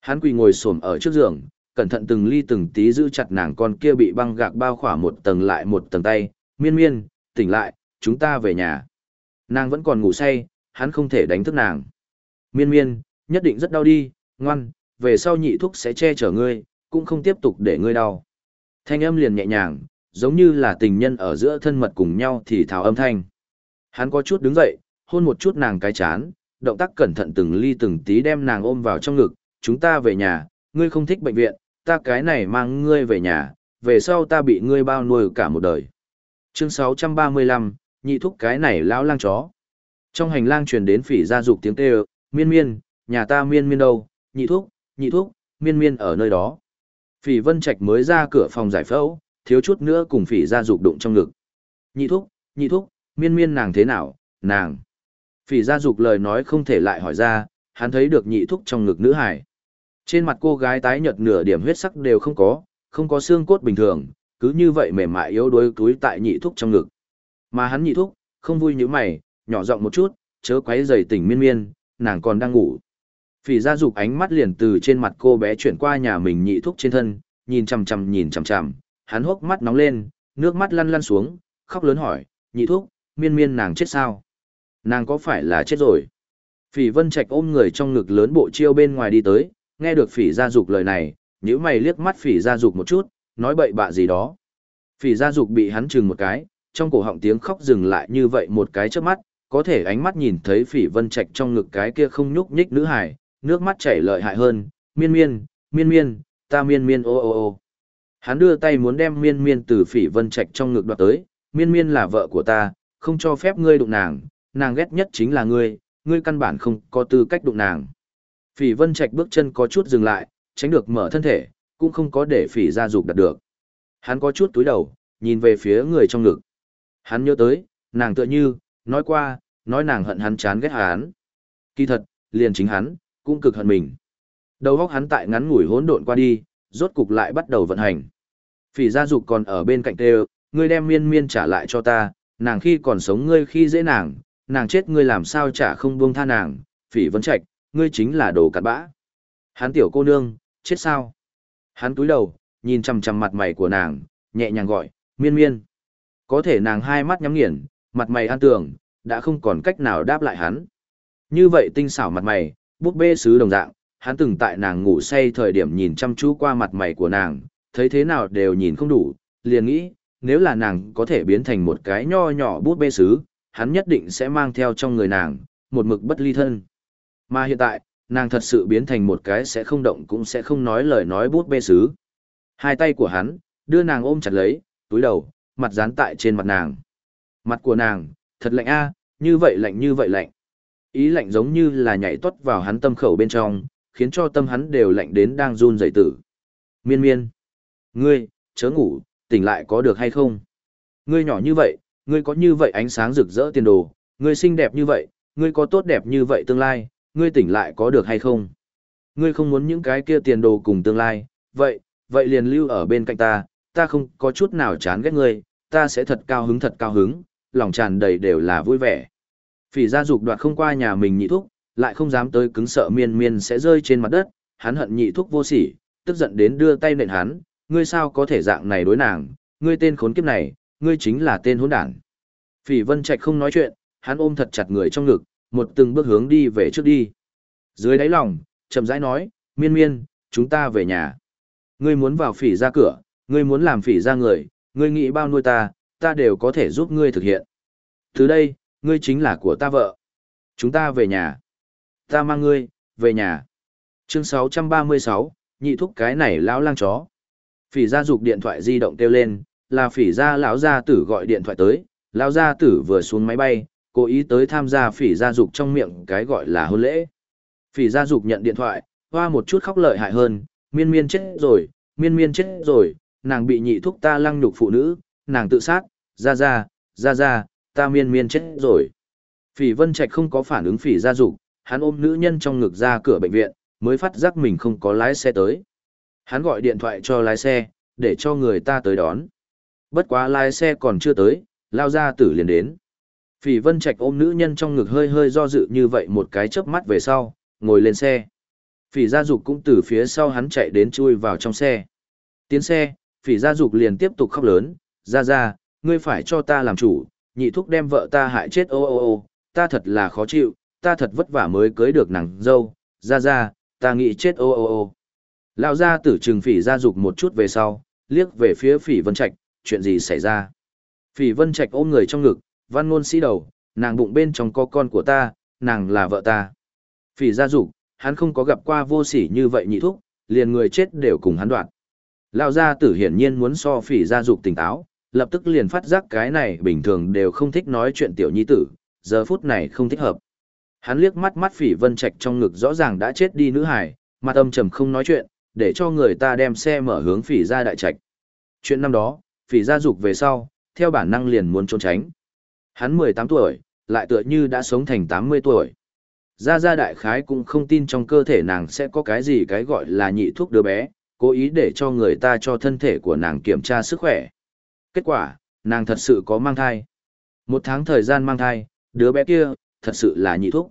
Speaker 1: Hắn quỳ ngồi xổm ở trước giường, cẩn thận từng ly từng tí giữ chặt nàng con kia bị băng gạc bao khỏa một tầng lại một tầng tay. Miên miên, tỉnh lại, chúng ta về nhà. Nàng vẫn còn ngủ say, hắn không thể đánh thức nàng. Miên miên, nhất định rất đau đi, ngoan, về sau nhị thúc sẽ che chở ngươi, cũng không tiếp tục để ngươi đau. Thanh âm liền nhẹ nhàng, giống như là tình nhân ở giữa thân mật cùng nhau thì thào âm thanh. Hắn có chút đứng dậy, hôn một chút nàng cái chán, động tác cẩn thận từng ly từng tí đem nàng ôm vào trong ngực, chúng ta về nhà, ngươi không thích bệnh viện, ta cái này mang ngươi về nhà, về sau ta bị ngươi bao nuôi cả một đời. Chương 635, nhị thúc cái này lão lang chó. Trong hành lang truyền đến phỉ gia dục tiếng kêu, miên miên, nhà ta miên miên đâu, nhị thúc, nhị thúc, miên miên ở nơi đó. Phỉ vân trạch mới ra cửa phòng giải phẫu, thiếu chút nữa cùng phỉ gia dục đụng trong ngực. Nhị thúc, nhị thúc, miên miên nàng thế nào, nàng. Phỉ gia dục lời nói không thể lại hỏi ra, hắn thấy được nhị thúc trong ngực nữ hải. Trên mặt cô gái tái nhợt nửa điểm huyết sắc đều không có, không có xương cốt bình thường, cứ như vậy mềm mại yếu đuối túi tại nhị thúc trong ngực. Mà hắn nhị thúc, không vui như mày, nhỏ giọng một chút, chớ quấy rầy tỉnh miên miên, nàng còn đang ngủ. Phỉ gia dục ánh mắt liền từ trên mặt cô bé chuyển qua nhà mình nhị thúc trên thân, nhìn chằm chằm nhìn chằm chằm, hắn hốc mắt nóng lên, nước mắt lăn lăn xuống, khóc lớn hỏi, nhị thúc, miên miên nàng chết sao? Nàng có phải là chết rồi? Phỉ vân trạch ôm người trong ngực lớn bộ chiêu bên ngoài đi tới, nghe được phỉ gia dục lời này, nhíu mày liếc mắt phỉ gia dục một chút, nói bậy bạ gì đó. Phỉ gia dục bị hắn chừng một cái, trong cổ họng tiếng khóc dừng lại như vậy một cái trước mắt, có thể ánh mắt nhìn thấy phỉ vân trạch trong ngực cái kia không nhúc nhích nữ hải, nước mắt chảy lợi hại hơn, miên miên, miên miên, ta miên miên ô ô ô. Hắn đưa tay muốn đem miên miên từ phỉ vân trạch trong ngực đoạt tới, miên miên là vợ của ta, không cho phép ngươi đụng nàng, nàng ghét nhất chính là ngươi, ngươi căn bản không có tư cách đụng nàng. Phỉ vân trạch bước chân có chút dừng lại, tránh được mở thân thể, cũng không có để phỉ gia dục đặt được. Hắn có chút túi đầu, nhìn về phía người trong ngực. Hắn nhớ tới, nàng tựa như, nói qua, nói nàng hận hắn chán ghét hắn. Kỳ thật, liền chính hắn, cũng cực hận mình. Đầu óc hắn tại ngắn ngủi hỗn độn qua đi, rốt cục lại bắt đầu vận hành. Phỉ gia dục còn ở bên cạnh tê ngươi đem miên miên trả lại cho ta, nàng khi còn sống ngươi khi dễ nàng, nàng chết ngươi làm sao trả không buông tha nàng, phỉ vấn trạch, ngươi chính là đồ cặn bã. Hắn tiểu cô nương, chết sao? Hắn túi đầu, nhìn chằm chằm mặt mày của nàng, nhẹ nhàng gọi, miên miên. Có thể nàng hai mắt nhắm nghiền, mặt mày an tường, đã không còn cách nào đáp lại hắn. Như vậy tinh xảo mặt mày, bút bê sứ đồng dạng, hắn từng tại nàng ngủ say thời điểm nhìn chăm chú qua mặt mày của nàng, thấy thế nào đều nhìn không đủ, liền nghĩ, nếu là nàng có thể biến thành một cái nho nhỏ bút bê sứ, hắn nhất định sẽ mang theo trong người nàng, một mực bất ly thân. Mà hiện tại, nàng thật sự biến thành một cái sẽ không động cũng sẽ không nói lời nói bút bê sứ. Hai tay của hắn, đưa nàng ôm chặt lấy, túi đầu, mặt dán tại trên mặt nàng. Mặt của nàng, thật lạnh a, như vậy lạnh như vậy lạnh. Ý lạnh giống như là nhảy tuất vào hắn tâm khẩu bên trong, khiến cho tâm hắn đều lạnh đến đang run rẩy tử. Miên miên. Ngươi, chớ ngủ, tỉnh lại có được hay không? Ngươi nhỏ như vậy, ngươi có như vậy ánh sáng rực rỡ tiền đồ, ngươi xinh đẹp như vậy, ngươi có tốt đẹp như vậy tương lai, ngươi tỉnh lại có được hay không? Ngươi không muốn những cái kia tiền đồ cùng tương lai, vậy, vậy liền lưu ở bên cạnh ta, ta không có chút nào chán ghét ngươi, ta sẽ thật cao hứng thật cao hứng, lòng tràn đầy đều là vui vẻ. Phỉ gia dục đoạt không qua nhà mình nhị thúc, lại không dám tới cứng sợ miên miên sẽ rơi trên mặt đất, hắn hận nhị thúc vô sỉ, tức giận đến đưa tay nện hắn, ngươi sao có thể dạng này đối nàng, ngươi tên khốn kiếp này, ngươi chính là tên hỗn đản. Phỉ Vân Trạch không nói chuyện, hắn ôm thật chặt người trong ngực, một từng bước hướng đi về trước đi. Dưới đáy lòng, chậm rãi nói, miên miên, chúng ta về nhà. Ngươi muốn vào phỉ ra cửa, ngươi muốn làm phỉ ra người, ngươi nghĩ bao nuôi ta, ta đều có thể giúp ngươi thực hiện. Từ đây, ngươi chính là của ta vợ. Chúng ta về nhà. Ta mang ngươi, về nhà. Chương 636, nhị thúc cái này lão lang chó. Phỉ gia dục điện thoại di động kêu lên, là phỉ gia lão gia tử gọi điện thoại tới, lão gia tử vừa xuống máy bay, cố ý tới tham gia phỉ gia dục trong miệng cái gọi là hôn lễ. Phỉ gia dục nhận điện thoại, hoa một chút khóc lợi hại hơn, miên miên chết rồi, miên miên chết rồi, nàng bị nhị thúc ta lăng nhục phụ nữ, nàng tự sát, ra ra, ra ra, ta miên miên chết rồi. Phỉ Vân Trạch không có phản ứng phỉ gia dục, hắn ôm nữ nhân trong ngực ra cửa bệnh viện, mới phát giác mình không có lái xe tới. Hắn gọi điện thoại cho lái xe, để cho người ta tới đón. Bất quá lái xe còn chưa tới, lao ra tử liền đến. Phỉ Vân Trạch ôm nữ nhân trong ngực hơi hơi do dự như vậy một cái chớp mắt về sau, ngồi lên xe. Phỉ gia dục cũng từ phía sau hắn chạy đến chui vào trong xe. Tiến xe, phỉ gia dục liền tiếp tục khóc lớn, ra ra, ngươi phải cho ta làm chủ, nhị thúc đem vợ ta hại chết ô ô ô, ta thật là khó chịu, ta thật vất vả mới cưới được nàng dâu, ra ra, ta nghĩ chết ô ô ô. Lão gia tử trừng phỉ gia dục một chút về sau, liếc về phía phỉ vân trạch, chuyện gì xảy ra. Phỉ vân trạch ôm người trong ngực, văn ngôn sĩ đầu, nàng bụng bên trong có con của ta, nàng là vợ ta. Phỉ gia dục, hắn không có gặp qua vô sỉ như vậy nhị thúc, liền người chết đều cùng hắn đoạn. Lão gia tử hiển nhiên muốn so phỉ gia dục tỉnh táo, lập tức liền phát giác cái này bình thường đều không thích nói chuyện tiểu nhi tử, giờ phút này không thích hợp. Hắn liếc mắt mắt phỉ vân trạch trong ngực rõ ràng đã chết đi nữ hải, mặt âm trầm không nói chuyện, để cho người ta đem xe mở hướng phỉ ra đại trạch. Chuyện năm đó, phỉ gia dục về sau, theo bản năng liền muốn trốn tránh. Hắn 18 tuổi, lại tựa như đã sống thành 80 tuổi. Gia Gia đại khái cũng không tin trong cơ thể nàng sẽ có cái gì cái gọi là nhị thuốc đứa bé, cố ý để cho người ta cho thân thể của nàng kiểm tra sức khỏe. Kết quả, nàng thật sự có mang thai. Một tháng thời gian mang thai, đứa bé kia, thật sự là nhị thuốc.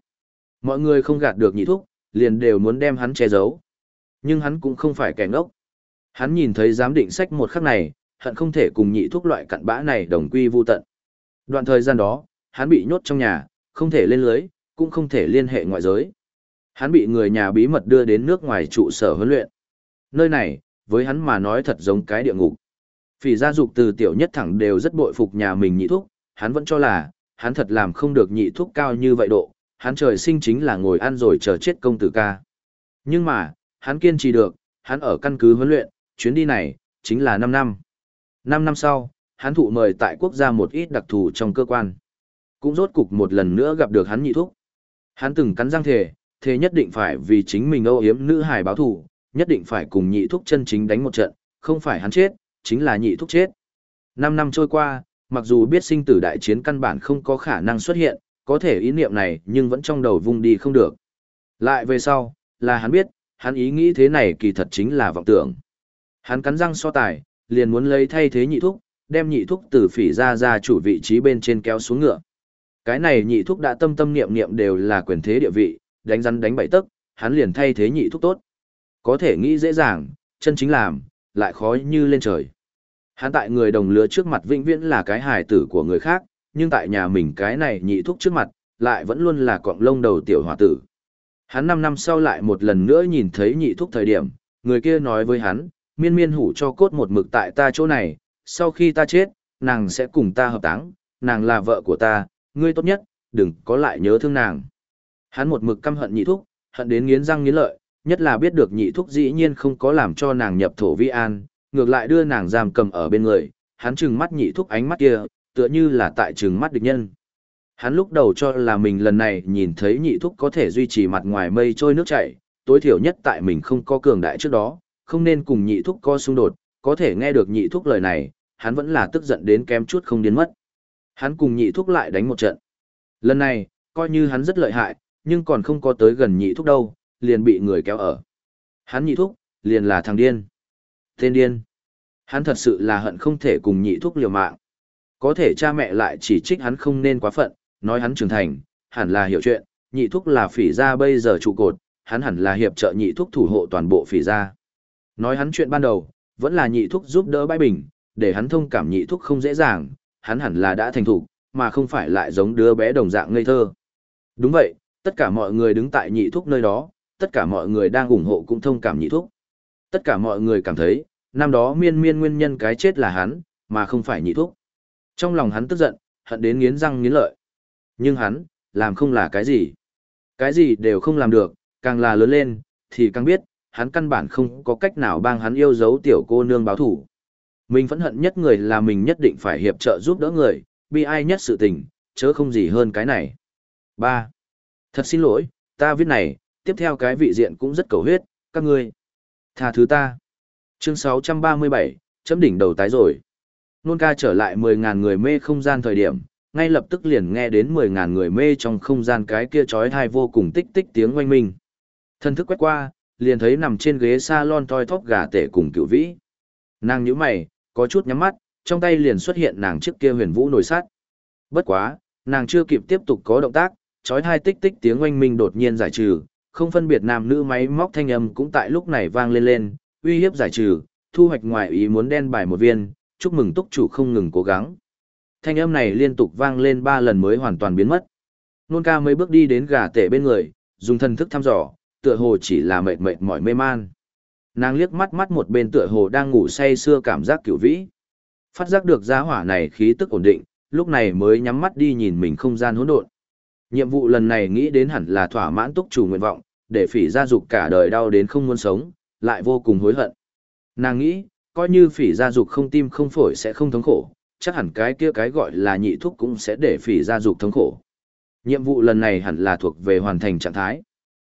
Speaker 1: Mọi người không gạt được nhị thuốc, liền đều muốn đem hắn che giấu. Nhưng hắn cũng không phải kẻ ngốc. Hắn nhìn thấy giám định sách một khắc này, hận không thể cùng nhị thuốc loại cặn bã này đồng quy vu tận. Đoạn thời gian đó, hắn bị nhốt trong nhà, không thể lên lưới, cũng không thể liên hệ ngoại giới. Hắn bị người nhà bí mật đưa đến nước ngoài trụ sở huấn luyện. Nơi này, với hắn mà nói thật giống cái địa ngục. Phỉ gia dục từ tiểu nhất thẳng đều rất bội phục nhà mình nhị thuốc, hắn vẫn cho là, hắn thật làm không được nhị thuốc cao như vậy độ, hắn trời sinh chính là ngồi ăn rồi chờ chết công tử ca. Nhưng mà, hắn kiên trì được, hắn ở căn cứ huấn luyện, chuyến đi này, chính là 5 năm. 5 năm sau, hắn thụ mời tại quốc gia một ít đặc thù trong cơ quan. Cũng rốt cục một lần nữa gặp được hắn nhị thúc. Hắn từng cắn răng thề, thề nhất định phải vì chính mình âu hiếm nữ hài báo thù, nhất định phải cùng nhị thúc chân chính đánh một trận, không phải hắn chết, chính là nhị thúc chết. 5 năm trôi qua, mặc dù biết sinh tử đại chiến căn bản không có khả năng xuất hiện, có thể ý niệm này nhưng vẫn trong đầu vung đi không được. Lại về sau, là hắn biết, hắn ý nghĩ thế này kỳ thật chính là vọng tưởng. Hắn cắn răng so tài, liền muốn lấy thay thế nhị thúc, đem nhị thúc từ phỉ ra ra chủ vị trí bên trên kéo xuống ngựa. Cái này nhị thúc đã tâm tâm niệm niệm đều là quyền thế địa vị, đánh rắn đánh bảy tức, hắn liền thay thế nhị thúc tốt. Có thể nghĩ dễ dàng, chân chính làm, lại khó như lên trời. Hắn tại người đồng lứa trước mặt vĩnh viễn là cái hài tử của người khác, nhưng tại nhà mình cái này nhị thúc trước mặt, lại vẫn luôn là cọng lông đầu tiểu hòa tử. Hắn 5 năm sau lại một lần nữa nhìn thấy nhị thúc thời điểm, người kia nói với hắn, miên miên hủ cho cốt một mực tại ta chỗ này, sau khi ta chết, nàng sẽ cùng ta hợp táng, nàng là vợ của ta, ngươi tốt nhất, đừng có lại nhớ thương nàng. Hắn một mực căm hận nhị thúc, hận đến nghiến răng nghiến lợi, nhất là biết được nhị thúc dĩ nhiên không có làm cho nàng nhập thổ vi an, ngược lại đưa nàng giam cầm ở bên người, hắn trừng mắt nhị thúc ánh mắt kia, tựa như là tại trừng mắt địch nhân. Hắn lúc đầu cho là mình lần này nhìn thấy nhị thúc có thể duy trì mặt ngoài mây trôi nước chảy, tối thiểu nhất tại mình không có cường đại trước đó, không nên cùng nhị thúc co xung đột, có thể nghe được nhị thúc lời này, hắn vẫn là tức giận đến kém chút không điên mất. Hắn cùng nhị thúc lại đánh một trận. Lần này, coi như hắn rất lợi hại, nhưng còn không có tới gần nhị thúc đâu, liền bị người kéo ở. Hắn nhị thúc, liền là thằng điên. Tên điên. Hắn thật sự là hận không thể cùng nhị thúc liều mạng. Có thể cha mẹ lại chỉ trích hắn không nên quá phận, nói hắn trưởng thành, hẳn là hiểu chuyện, nhị thúc là phỉ gia bây giờ trụ cột, hắn hẳn là hiệp trợ nhị thúc thủ hộ toàn bộ phỉ gia. Nói hắn chuyện ban đầu, vẫn là nhị thúc giúp đỡ bãi bình, để hắn thông cảm nhị thúc không dễ dàng, hắn hẳn là đã thành thục mà không phải lại giống đứa bé đồng dạng ngây thơ. Đúng vậy, tất cả mọi người đứng tại nhị thúc nơi đó, tất cả mọi người đang ủng hộ cũng thông cảm nhị thúc. Tất cả mọi người cảm thấy, năm đó miên miên nguyên nhân cái chết là hắn, mà không phải nhị thuốc. Trong lòng hắn tức giận, hận đến nghiến răng nghiến lợi. Nhưng hắn, làm không là cái gì. Cái gì đều không làm được, càng là lớn lên, thì càng biết, hắn căn bản không có cách nào bang hắn yêu dấu tiểu cô nương báo thủ. Mình phẫn hận nhất người là mình nhất định phải hiệp trợ giúp đỡ người, bi ai nhất sự tình, chớ không gì hơn cái này. 3. Thật xin lỗi, ta viết này, tiếp theo cái vị diện cũng rất cầu huyết, các ngươi. Tha thứ ta. Chương 637, chấm đỉnh đầu tái rồi. Nôn ca trở lại 10.000 người mê không gian thời điểm, ngay lập tức liền nghe đến 10.000 người mê trong không gian cái kia trói thai vô cùng tích tích tiếng oanh minh. Thân thức quét qua, liền thấy nằm trên ghế salon toi thóp gà tể cùng cựu vĩ. Nàng nhíu mày, có chút nhắm mắt, trong tay liền xuất hiện nàng trước kia huyền vũ nổi sát. Bất quá, nàng chưa kịp tiếp tục có động tác, chói hai tích tích tiếng oanh minh đột nhiên giải trừ, không phân biệt nam nữ máy móc thanh âm cũng tại lúc này vang lên lên, uy hiếp giải trừ, thu hoạch ngoài ý muốn đen bài một viên, chúc mừng túc chủ không ngừng cố gắng. Thanh âm này liên tục vang lên ba lần mới hoàn toàn biến mất. Nôn ca mấy bước đi đến gà tể bên người, dùng thần thức thăm dò, tựa hồ chỉ là mệt mệt mỏi mê man. Nàng liếc mắt mắt một bên tựa hồ đang ngủ say xưa cảm giác cửu vĩ. Phát giác được giá hỏa này khí tức ổn định, lúc này mới nhắm mắt đi nhìn mình không gian hỗn độn. Nhiệm vụ lần này nghĩ đến hẳn là thỏa mãn túc chủ nguyện vọng, để phỉ gia dục cả đời đau đến không muốn sống, lại vô cùng hối hận. Nàng nghĩ, coi như phỉ gia dục không tim không phổi sẽ không thống khổ, chắc hẳn cái kia cái gọi là nhị thuốc cũng sẽ để phỉ gia dục thống khổ. Nhiệm vụ lần này hẳn là thuộc về hoàn thành trạng thái.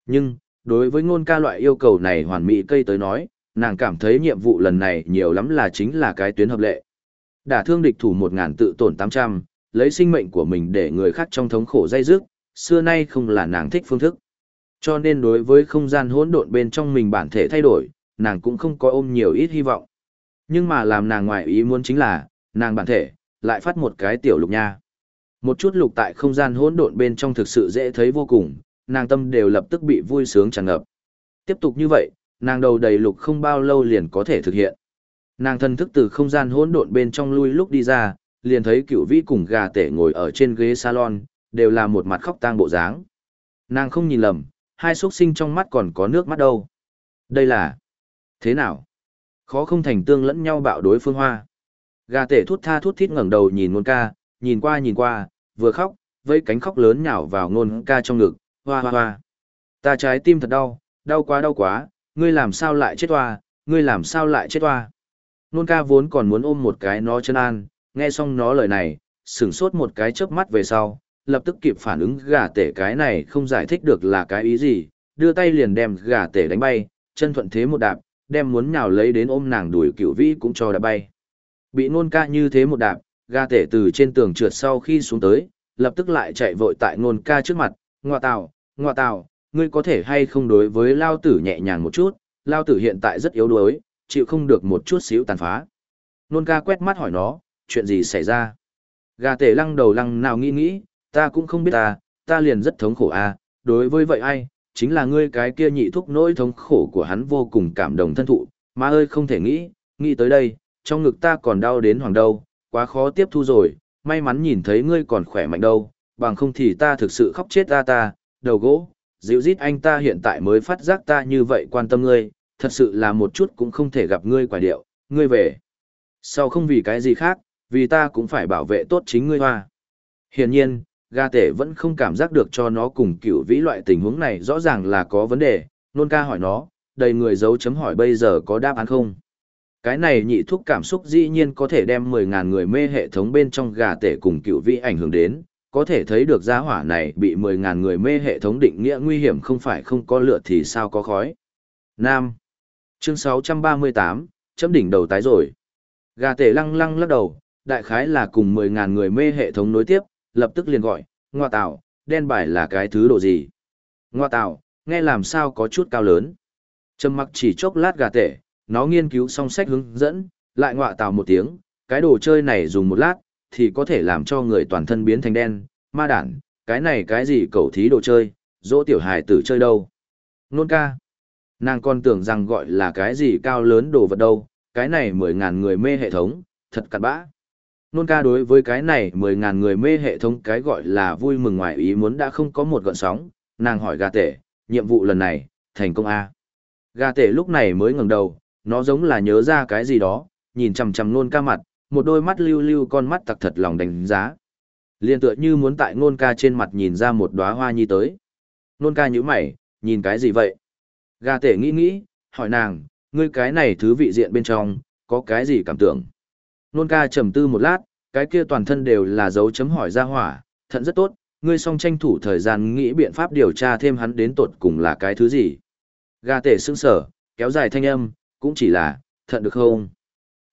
Speaker 1: Nhưng, đối với ngôn ca loại yêu cầu này hoàn mỹ cây tới nói, nàng cảm thấy nhiệm vụ lần này nhiều lắm là chính là cái tuyến hợp lệ. Đả thương địch thủ một ngàn tự tổn 800, lấy sinh mệnh của mình để người khác trong thống khổ dây dứt, xưa nay không là nàng thích phương thức. Cho nên đối với không gian hỗn độn bên trong mình bản thể thay đổi, nàng cũng không có ôm nhiều ít hy vọng. Nhưng mà làm nàng ngoại ý muốn chính là, nàng bản thể, lại phát một cái tiểu lục nha. Một chút lục tại không gian hỗn độn bên trong thực sự dễ thấy vô cùng, nàng tâm đều lập tức bị vui sướng tràn ngập. Tiếp tục như vậy, nàng đầu đầy lục không bao lâu liền có thể thực hiện. Nàng thân thức từ không gian hỗn độn bên trong lui lúc đi ra, liền thấy cựu vĩ cùng gà tể ngồi ở trên ghế salon, đều là một mặt khóc tang bộ dáng. Nàng không nhìn lầm, hai xuất sinh trong mắt còn có nước mắt đâu. Đây là... Thế nào? Khó không thành tương lẫn nhau bạo đối phương hoa. Gà tể thút tha thút thít ngẩng đầu nhìn ngôn ca, nhìn qua nhìn qua, vừa khóc, với cánh khóc lớn nhào vào ngôn ca trong ngực, hoa hoa hoa. Ta trái tim thật đau, đau quá đau quá, ngươi làm sao lại chết hoa, ngươi làm sao lại chết hoa. Nôn ca vốn còn muốn ôm một cái nó chân an, nghe xong nó lời này, sửng sốt một cái chớp mắt về sau, lập tức kịp phản ứng gà tể cái này không giải thích được là cái ý gì, đưa tay liền đem gà tể đánh bay, chân thuận thế một đạp, đem muốn nhào lấy đến ôm nàng đuổi cửu vĩ cũng cho đã bay. Bị nôn ca như thế một đạp, gà tể từ trên tường trượt sau khi xuống tới, lập tức lại chạy vội tại nôn ca trước mặt, ngoa tào, ngoa tào, ngươi có thể hay không đối với lao tử nhẹ nhàng một chút, lao tử hiện tại rất yếu đuối, chịu không được một chút xíu tàn phá. Nôn ca quét mắt hỏi nó, chuyện gì xảy ra? Gà tể lăng đầu lăng nào nghĩ nghĩ, ta cũng không biết ta, ta liền rất thống khổ à, đối với vậy ai, chính là ngươi cái kia nhị thúc nỗi thống khổ của hắn vô cùng cảm động thân thụ, mà ơi không thể nghĩ, nghĩ tới đây, trong ngực ta còn đau đến hoàng đâu, quá khó tiếp thu rồi, may mắn nhìn thấy ngươi còn khỏe mạnh đâu, bằng không thì ta thực sự khóc chết ta ta, đầu gỗ, dịu dít anh ta hiện tại mới phát giác ta như vậy quan tâm ngươi, thật sự là một chút cũng không thể gặp ngươi quả điệu, ngươi về. Sau không vì cái gì khác, vì ta cũng phải bảo vệ tốt chính ngươi hoa. Hiển nhiên, ga tể vẫn không cảm giác được cho nó cùng cựu vĩ loại tình huống này rõ ràng là có vấn đề, nôn ca hỏi nó, đầy người dấu chấm hỏi bây giờ có đáp án không. Cái này nhị thuốc cảm xúc dĩ nhiên có thể đem 10.000 người mê hệ thống bên trong gà tể cùng cựu vĩ ảnh hưởng đến, có thể thấy được giá hỏa này bị 10.000 người mê hệ thống định nghĩa nguy hiểm không phải không có lửa thì sao có khói. Nam. Chương 638, chấm đỉnh đầu tái rồi. Gà tể lăng lăng lắc đầu, đại khái là cùng 10.000 người mê hệ thống nối tiếp, lập tức liền gọi, ngoa tạo, đen bài là cái thứ độ gì? Ngoa tạo, nghe làm sao có chút cao lớn. Trầm mặc chỉ chốc lát gà tể, nó nghiên cứu xong sách hướng dẫn, lại ngoa tạo một tiếng, cái đồ chơi này dùng một lát, thì có thể làm cho người toàn thân biến thành đen, ma đản, cái này cái gì cầu thí đồ chơi, dỗ tiểu hài tử chơi đâu. Nôn ca. Nàng còn tưởng rằng gọi là cái gì cao lớn đồ vật đâu, cái này mười ngàn người mê hệ thống, thật cặn bã. Nôn ca đối với cái này mười ngàn người mê hệ thống cái gọi là vui mừng ngoài ý muốn đã không có một gọn sóng, nàng hỏi gà tể, nhiệm vụ lần này, thành công A. Gà tể lúc này mới ngẩng đầu, nó giống là nhớ ra cái gì đó, nhìn chằm chằm nôn ca mặt, một đôi mắt lưu lưu con mắt tặc thật lòng đánh giá. Liên tựa như muốn tại nôn ca trên mặt nhìn ra một đóa hoa nhi tới. Nôn ca nhíu mày, nhìn cái gì vậy? Gà tể nghĩ nghĩ, hỏi nàng, ngươi cái này thứ vị diện bên trong, có cái gì cảm tưởng? Nôn ca trầm tư một lát, cái kia toàn thân đều là dấu chấm hỏi ra hỏa, thận rất tốt, ngươi song tranh thủ thời gian nghĩ biện pháp điều tra thêm hắn đến tột cùng là cái thứ gì. Gà tể sững sở, kéo dài thanh âm, cũng chỉ là, thận được không?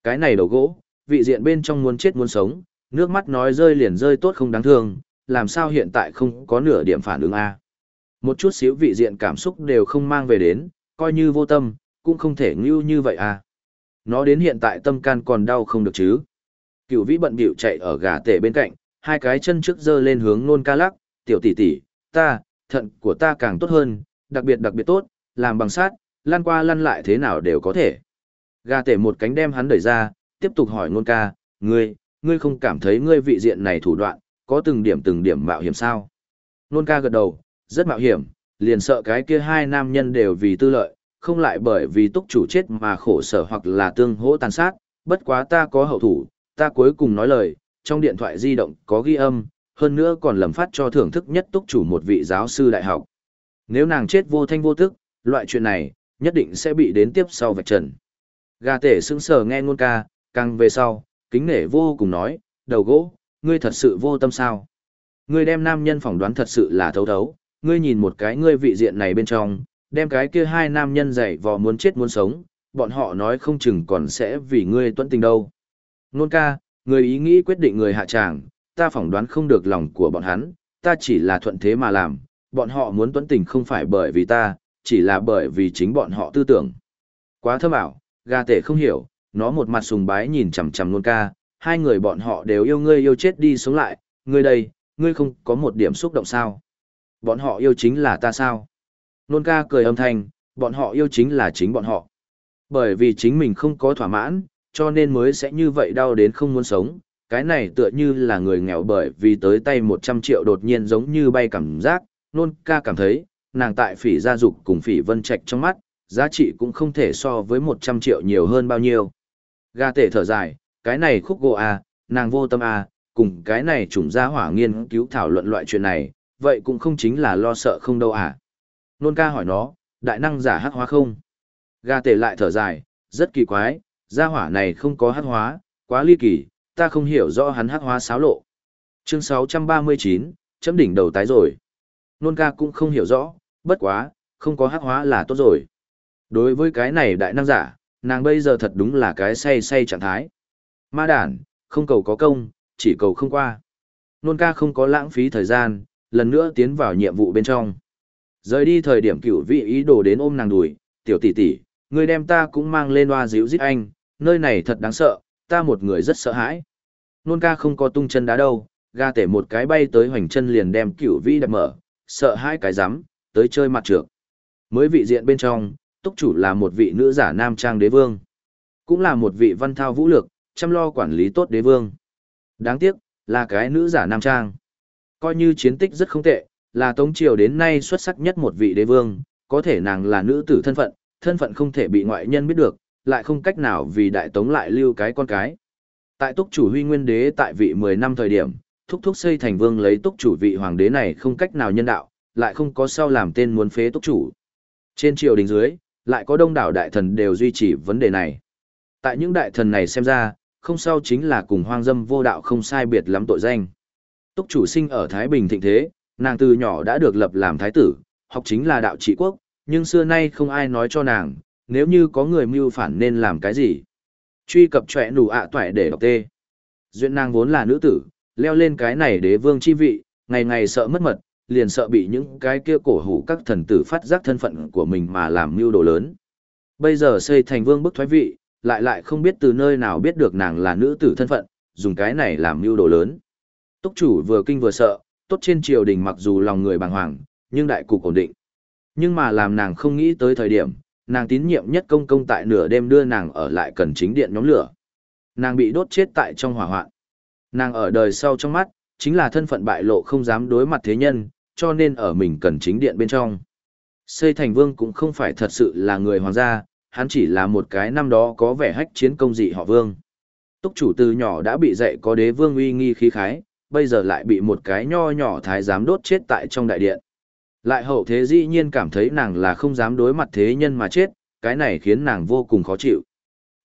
Speaker 1: Cái này đầu gỗ, vị diện bên trong muốn chết muốn sống, nước mắt nói rơi liền rơi tốt không đáng thương, làm sao hiện tại không có nửa điểm phản ứng A. Một chút xíu vị diện cảm xúc đều không mang về đến, coi như vô tâm, cũng không thể ngưu như vậy à. Nó đến hiện tại tâm can còn đau không được chứ. Cựu vĩ bận bịu chạy ở gà tể bên cạnh, hai cái chân trước giơ lên hướng nôn ca lắc, tiểu tỷ tỷ, ta, thận của ta càng tốt hơn, đặc biệt đặc biệt tốt, làm bằng sát, lăn qua lăn lại thế nào đều có thể. Gà tể một cánh đem hắn đẩy ra, tiếp tục hỏi ngôn ca, ngươi, ngươi không cảm thấy ngươi vị diện này thủ đoạn, có từng điểm từng điểm mạo hiểm sao? Nôn ca gật đầu, rất mạo hiểm, liền sợ cái kia hai nam nhân đều vì tư lợi, không lại bởi vì túc chủ chết mà khổ sở hoặc là tương hỗ tàn sát, bất quá ta có hậu thủ, ta cuối cùng nói lời, trong điện thoại di động có ghi âm, hơn nữa còn lầm phát cho thưởng thức nhất túc chủ một vị giáo sư đại học. Nếu nàng chết vô thanh vô tức, loại chuyện này, nhất định sẽ bị đến tiếp sau vạch trần. Gà tể sững sờ nghe ngôn ca, càng về sau, kính nể vô cùng nói, đầu gỗ, ngươi thật sự vô tâm sao. Ngươi đem nam nhân phỏng đoán thật sự là thấu thấu, ngươi nhìn một cái ngươi vị diện này bên trong, đem cái kia hai nam nhân dạy vò muốn chết muốn sống, bọn họ nói không chừng còn sẽ vì ngươi tuẫn tình đâu. Nôn ca, người ý nghĩ quyết định người hạ tràng, ta phỏng đoán không được lòng của bọn hắn, ta chỉ là thuận thế mà làm, bọn họ muốn tuẫn tình không phải bởi vì ta, chỉ là bởi vì chính bọn họ tư tưởng. Quá thơm ảo, gà tể không hiểu, nó một mặt sùng bái nhìn chằm chằm nôn ca, hai người bọn họ đều yêu ngươi yêu chết đi sống lại, ngươi đây, ngươi không có một điểm xúc động sao. Bọn họ yêu chính là ta sao? Nôn ca cười âm thanh, bọn họ yêu chính là chính bọn họ. Bởi vì chính mình không có thỏa mãn, cho nên mới sẽ như vậy đau đến không muốn sống. Cái này tựa như là người nghèo bởi vì tới tay 100 triệu đột nhiên giống như bay cảm giác. Nôn ca cảm thấy, nàng tại phỉ gia dục cùng phỉ vân trạch trong mắt, giá trị cũng không thể so với 100 triệu nhiều hơn bao nhiêu. Ga tể thở dài, cái này khúc gỗ à, nàng vô tâm à, cùng cái này trùng gia hỏa nghiên cứu thảo luận loại chuyện này, vậy cũng không chính là lo sợ không đâu à. Nôn ca hỏi nó, đại năng giả hắc hóa không? Gà tể lại thở dài, rất kỳ quái, gia hỏa này không có hắc hóa, quá ly kỳ, ta không hiểu rõ hắn hắc hóa xáo lộ. Chương 639, chấm đỉnh đầu tái rồi. Nôn ca cũng không hiểu rõ, bất quá, không có hắc hóa là tốt rồi. Đối với cái này đại năng giả, nàng bây giờ thật đúng là cái say say trạng thái. Ma đản, không cầu có công, chỉ cầu không qua. Nôn ca không có lãng phí thời gian, lần nữa tiến vào nhiệm vụ bên trong. Rời đi thời điểm cửu vị ý đồ đến ôm nàng đùi, tiểu tỷ tỷ, ngươi đem ta cũng mang lên hoa dịu giết anh, nơi này thật đáng sợ, ta một người rất sợ hãi. Nôn ca không có tung chân đá đâu, ga tể một cái bay tới hoành chân liền đem cửu vị đập mở, sợ hai cái rắm tới chơi mặt trược. Mới vị diện bên trong, túc chủ là một vị nữ giả nam trang đế vương. Cũng là một vị văn thao vũ lược, chăm lo quản lý tốt đế vương. Đáng tiếc, là cái nữ giả nam trang. Coi như chiến tích rất không tệ, là Tống Triều đến nay xuất sắc nhất một vị đế vương, có thể nàng là nữ tử thân phận, thân phận không thể bị ngoại nhân biết được, lại không cách nào vì đại tống lại lưu cái con cái. Tại túc chủ huy nguyên đế tại vị 10 năm thời điểm, thúc thúc xây thành vương lấy túc chủ vị hoàng đế này không cách nào nhân đạo, lại không có sao làm tên muốn phế túc chủ. Trên triều đình dưới, lại có đông đảo đại thần đều duy trì vấn đề này. Tại những đại thần này xem ra, không sao chính là cùng hoang dâm vô đạo không sai biệt lắm tội danh. Túc chủ sinh ở Thái Bình thịnh thế, nàng từ nhỏ đã được lập làm thái tử, học chính là đạo trị quốc, nhưng xưa nay không ai nói cho nàng, nếu như có người mưu phản nên làm cái gì. Truy cập trẻ nụ ạ toại để đọc tê. Duyện nàng vốn là nữ tử, leo lên cái này đế vương chi vị, ngày ngày sợ mất mật, liền sợ bị những cái kia cổ hủ các thần tử phát giác thân phận của mình mà làm mưu đồ lớn. Bây giờ xây thành vương bức thoái vị, lại lại không biết từ nơi nào biết được nàng là nữ tử thân phận, dùng cái này làm mưu đồ lớn. Túc chủ vừa kinh vừa sợ, tốt trên triều đình mặc dù lòng người bàng hoàng, nhưng đại cục ổn định. Nhưng mà làm nàng không nghĩ tới thời điểm, nàng tín nhiệm nhất công công tại nửa đêm đưa nàng ở lại cần chính điện nhóm lửa. Nàng bị đốt chết tại trong hỏa hoạn. Nàng ở đời sau trong mắt, chính là thân phận bại lộ không dám đối mặt thế nhân, cho nên ở mình cần chính điện bên trong. Xây thành vương cũng không phải thật sự là người hoàng gia, hắn chỉ là một cái năm đó có vẻ hách chiến công dị họ vương. Túc chủ từ nhỏ đã bị dạy có đế vương uy nghi khí khái, bây giờ lại bị một cái nho nhỏ thái giám đốt chết tại trong đại điện. Lại hậu thế dĩ nhiên cảm thấy nàng là không dám đối mặt thế nhân mà chết, cái này khiến nàng vô cùng khó chịu.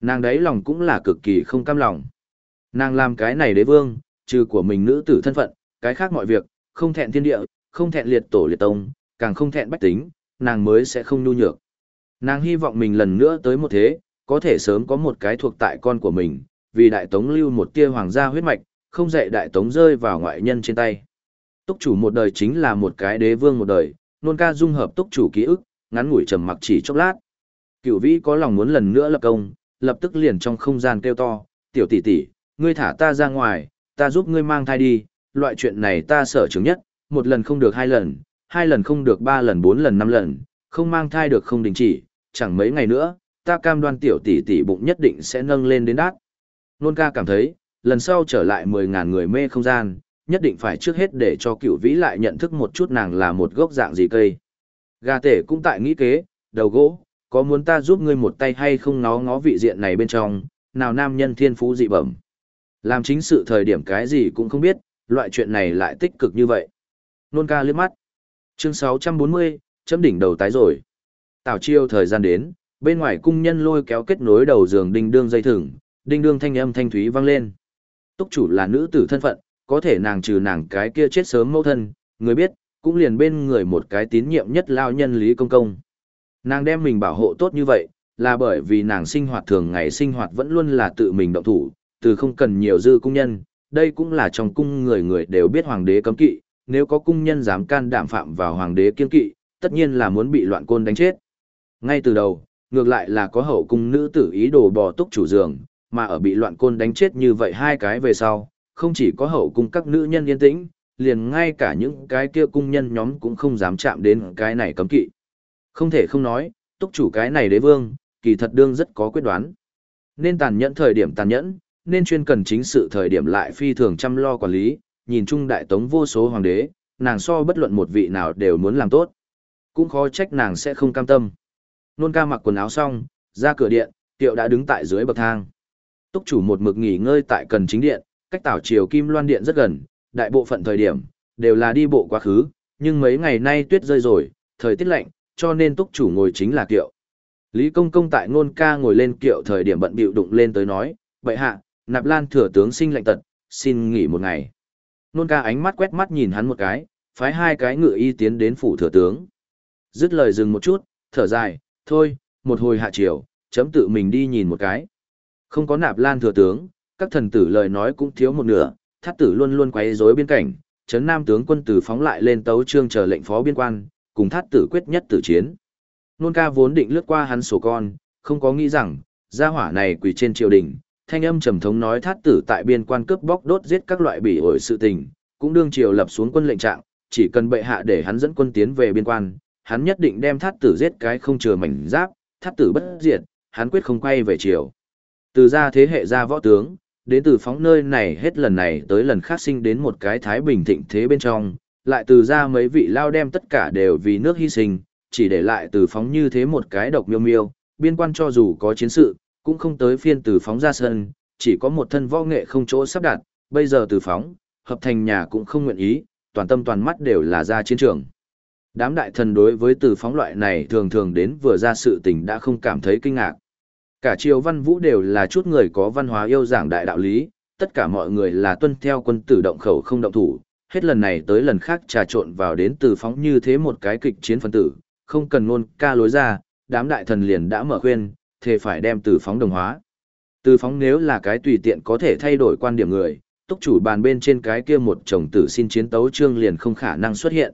Speaker 1: Nàng đấy lòng cũng là cực kỳ không cam lòng. Nàng làm cái này đế vương, trừ của mình nữ tử thân phận, cái khác mọi việc, không thẹn thiên địa, không thẹn liệt tổ liệt tông, càng không thẹn bách tính, nàng mới sẽ không nhu nhược. Nàng hy vọng mình lần nữa tới một thế, có thể sớm có một cái thuộc tại con của mình, vì đại tống lưu một tia hoàng gia huyết mạch, không dạy đại tống rơi vào ngoại nhân trên tay. Túc chủ một đời chính là một cái đế vương một đời, nôn ca dung hợp túc chủ ký ức, ngắn ngủi trầm mặc chỉ chốc lát. Cửu vĩ có lòng muốn lần nữa lập công, lập tức liền trong không gian kêu to, tiểu tỷ tỷ, ngươi thả ta ra ngoài, ta giúp ngươi mang thai đi, loại chuyện này ta sợ chứng nhất, một lần không được hai lần, hai lần không được ba lần bốn lần năm lần, không mang thai được không đình chỉ, chẳng mấy ngày nữa, ta cam đoan tiểu tỷ tỷ bụng nhất định sẽ nâng lên đến đát. Nôn ca cảm thấy, lần sau trở lại 10.000 người mê không gian, nhất định phải trước hết để cho cựu vĩ lại nhận thức một chút nàng là một gốc dạng gì cây. Gà tể cũng tại nghĩ kế, đầu gỗ, có muốn ta giúp ngươi một tay hay không nó ngó vị diện này bên trong, nào nam nhân thiên phú dị bẩm. Làm chính sự thời điểm cái gì cũng không biết, loại chuyện này lại tích cực như vậy. Nôn ca liếc mắt. Chương 640, chấm đỉnh đầu tái rồi. Tào chiêu thời gian đến, bên ngoài cung nhân lôi kéo kết nối đầu giường đinh đương dây thừng, đinh đương thanh âm thanh thúy vang lên. Túc chủ là nữ tử thân phận, có thể nàng trừ nàng cái kia chết sớm mẫu thân, người biết, cũng liền bên người một cái tín nhiệm nhất lao nhân Lý Công Công. Nàng đem mình bảo hộ tốt như vậy, là bởi vì nàng sinh hoạt thường ngày sinh hoạt vẫn luôn là tự mình động thủ, từ không cần nhiều dư cung nhân, đây cũng là trong cung người người đều biết hoàng đế cấm kỵ, nếu có cung nhân dám can đảm phạm vào hoàng đế kiên kỵ, tất nhiên là muốn bị loạn côn đánh chết. Ngay từ đầu, ngược lại là có hậu cung nữ tử ý đồ bò túc chủ giường, mà ở bị loạn côn đánh chết như vậy hai cái về sau, không chỉ có hậu cung các nữ nhân yên tĩnh, liền ngay cả những cái kia cung nhân nhóm cũng không dám chạm đến cái này cấm kỵ. Không thể không nói, túc chủ cái này đế vương, kỳ thật đương rất có quyết đoán. Nên tàn nhẫn thời điểm tàn nhẫn, nên chuyên cần chính sự thời điểm lại phi thường chăm lo quản lý, nhìn chung đại tống vô số hoàng đế, nàng so bất luận một vị nào đều muốn làm tốt. Cũng khó trách nàng sẽ không cam tâm. Nôn ca mặc quần áo xong, ra cửa điện, tiệu đã đứng tại dưới bậc thang. Túc chủ một mực nghỉ ngơi tại cần chính điện, cách tảo chiều kim loan điện rất gần, đại bộ phận thời điểm, đều là đi bộ quá khứ, nhưng mấy ngày nay tuyết rơi rồi, thời tiết lạnh, cho nên túc chủ ngồi chính là kiệu. Lý công công tại ngôn ca ngồi lên kiệu thời điểm bận bịu đụng lên tới nói, bệ hạ, nạp lan thừa tướng sinh lạnh tật, xin nghỉ một ngày. Nôn ca ánh mắt quét mắt nhìn hắn một cái, phái hai cái ngựa y tiến đến phủ thừa tướng. Dứt lời dừng một chút, thở dài, thôi, một hồi hạ chiều, chấm tự mình đi nhìn một cái. Không có nạp lan thừa tướng, các thần tử lời nói cũng thiếu một nửa, thắt tử luôn luôn quấy rối biên cảnh, chấn nam tướng quân tử phóng lại lên tấu trương chờ lệnh phó biên quan, cùng thắt tử quyết nhất tử chiến. Nôn ca vốn định lướt qua hắn sổ con, không có nghĩ rằng, gia hỏa này quỳ trên triều đình, thanh âm trầm thống nói thát tử tại biên quan cướp bóc đốt giết các loại bỉ ổi sự tình, cũng đương triều lập xuống quân lệnh trạng, chỉ cần bệ hạ để hắn dẫn quân tiến về biên quan, hắn nhất định đem thát tử giết cái không chừa mảnh giáp, thát tử bất diệt, hắn quyết không quay về triều. Từ ra thế hệ ra võ tướng, đến từ phóng nơi này hết lần này tới lần khác sinh đến một cái thái bình thịnh thế bên trong, lại từ ra mấy vị lao đem tất cả đều vì nước hy sinh, chỉ để lại từ phóng như thế một cái độc miêu miêu, biên quan cho dù có chiến sự, cũng không tới phiên từ phóng ra sân, chỉ có một thân võ nghệ không chỗ sắp đặt, bây giờ từ phóng, hợp thành nhà cũng không nguyện ý, toàn tâm toàn mắt đều là ra chiến trường. Đám đại thần đối với từ phóng loại này thường thường đến vừa ra sự tình đã không cảm thấy kinh ngạc. Cả triều văn vũ đều là chút người có văn hóa yêu giảng đại đạo lý, tất cả mọi người là tuân theo quân tử động khẩu không động thủ, hết lần này tới lần khác trà trộn vào đến từ phóng như thế một cái kịch chiến phân tử, không cần luôn ca lối ra, đám đại thần liền đã mở khuyên, thề phải đem từ phóng đồng hóa. Từ phóng nếu là cái tùy tiện có thể thay đổi quan điểm người, túc chủ bàn bên trên cái kia một chồng tử xin chiến tấu trương liền không khả năng xuất hiện.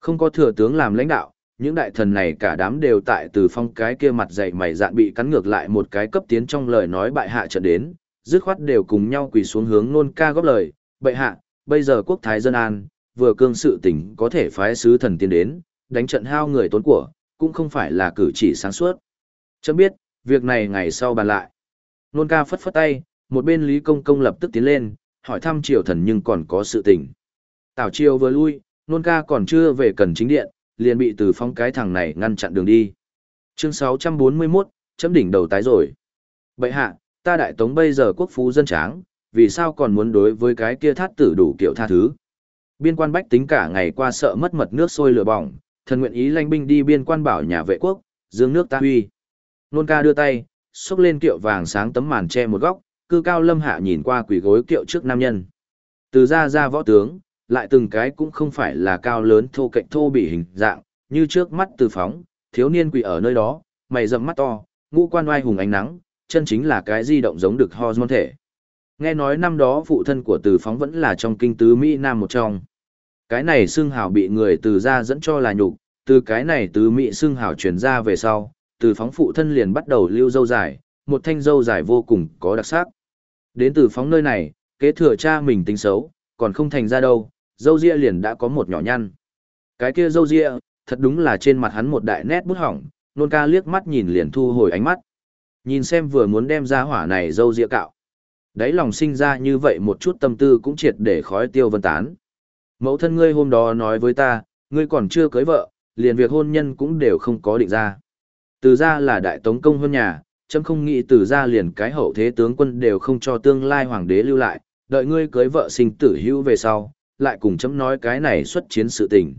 Speaker 1: Không có thừa tướng làm lãnh đạo, những đại thần này cả đám đều tại từ phong cái kia mặt dày mày dạn bị cắn ngược lại một cái cấp tiến trong lời nói bại hạ trận đến, dứt khoát đều cùng nhau quỳ xuống hướng nôn ca góp lời, bệ hạ, bây giờ quốc thái dân an, vừa cương sự tỉnh có thể phái sứ thần tiến đến, đánh trận hao người tốn của, cũng không phải là cử chỉ sáng suốt. Chấm biết, việc này ngày sau bàn lại. Nôn ca phất phất tay, một bên Lý Công Công lập tức tiến lên, hỏi thăm triều thần nhưng còn có sự tình. Tào triều vừa lui, nôn ca còn chưa về cần chính điện, liền bị từ phong cái thằng này ngăn chặn đường đi. Chương 641, chấm đỉnh đầu tái rồi. Bậy hạ, ta đại tống bây giờ quốc phú dân tráng, vì sao còn muốn đối với cái kia thát tử đủ kiểu tha thứ. Biên quan bách tính cả ngày qua sợ mất mật nước sôi lửa bỏng, thần nguyện ý lanh binh đi biên quan bảo nhà vệ quốc, dương nước ta huy. Nôn ca đưa tay, xúc lên kiệu vàng sáng tấm màn che một góc, cư cao lâm hạ nhìn qua quỷ gối kiệu trước nam nhân. Từ ra ra võ tướng, lại từng cái cũng không phải là cao lớn thô cạnh thô bị hình dạng, như trước mắt từ phóng, thiếu niên quỷ ở nơi đó, mày rậm mắt to, ngũ quan oai hùng ánh nắng, chân chính là cái di động giống được hormone thể. Nghe nói năm đó phụ thân của từ phóng vẫn là trong kinh tứ Mỹ Nam một trong. Cái này xưng hào bị người từ ra dẫn cho là nhục, từ cái này tứ Mỹ xưng hào truyền ra về sau, từ phóng phụ thân liền bắt đầu lưu dâu dài, một thanh dâu dài vô cùng có đặc sắc. Đến từ phóng nơi này, kế thừa cha mình tính xấu, còn không thành ra đâu, dâu ria liền đã có một nhỏ nhăn. Cái kia dâu ria, thật đúng là trên mặt hắn một đại nét bút hỏng, nôn ca liếc mắt nhìn liền thu hồi ánh mắt. Nhìn xem vừa muốn đem ra hỏa này dâu ria cạo. Đấy lòng sinh ra như vậy một chút tâm tư cũng triệt để khói tiêu vân tán. Mẫu thân ngươi hôm đó nói với ta, ngươi còn chưa cưới vợ, liền việc hôn nhân cũng đều không có định ra. Từ ra là đại tống công hơn nhà, chấm không nghĩ từ ra liền cái hậu thế tướng quân đều không cho tương lai hoàng đế lưu lại, đợi ngươi cưới vợ sinh tử hữu về sau, lại cùng chấm nói cái này xuất chiến sự tình.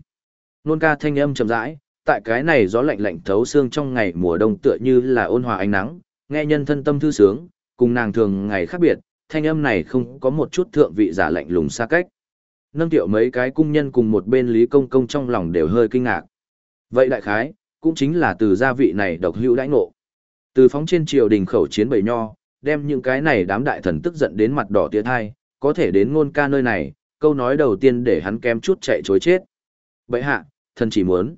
Speaker 1: Nôn ca thanh âm chậm rãi, tại cái này gió lạnh lạnh thấu xương trong ngày mùa đông tựa như là ôn hòa ánh nắng, nghe nhân thân tâm thư sướng, cùng nàng thường ngày khác biệt, thanh âm này không có một chút thượng vị giả lạnh lùng xa cách. Nâng tiểu mấy cái cung nhân cùng một bên Lý Công Công trong lòng đều hơi kinh ngạc. Vậy đại khái, cũng chính là từ gia vị này độc hữu đãi ngộ. Từ phóng trên triều đình khẩu chiến bầy nho, đem những cái này đám đại thần tức giận đến mặt đỏ tía thai, có thể đến ngôn ca nơi này, câu nói đầu tiên để hắn kém chút chạy chối chết. Bậy hạ, thần chỉ muốn.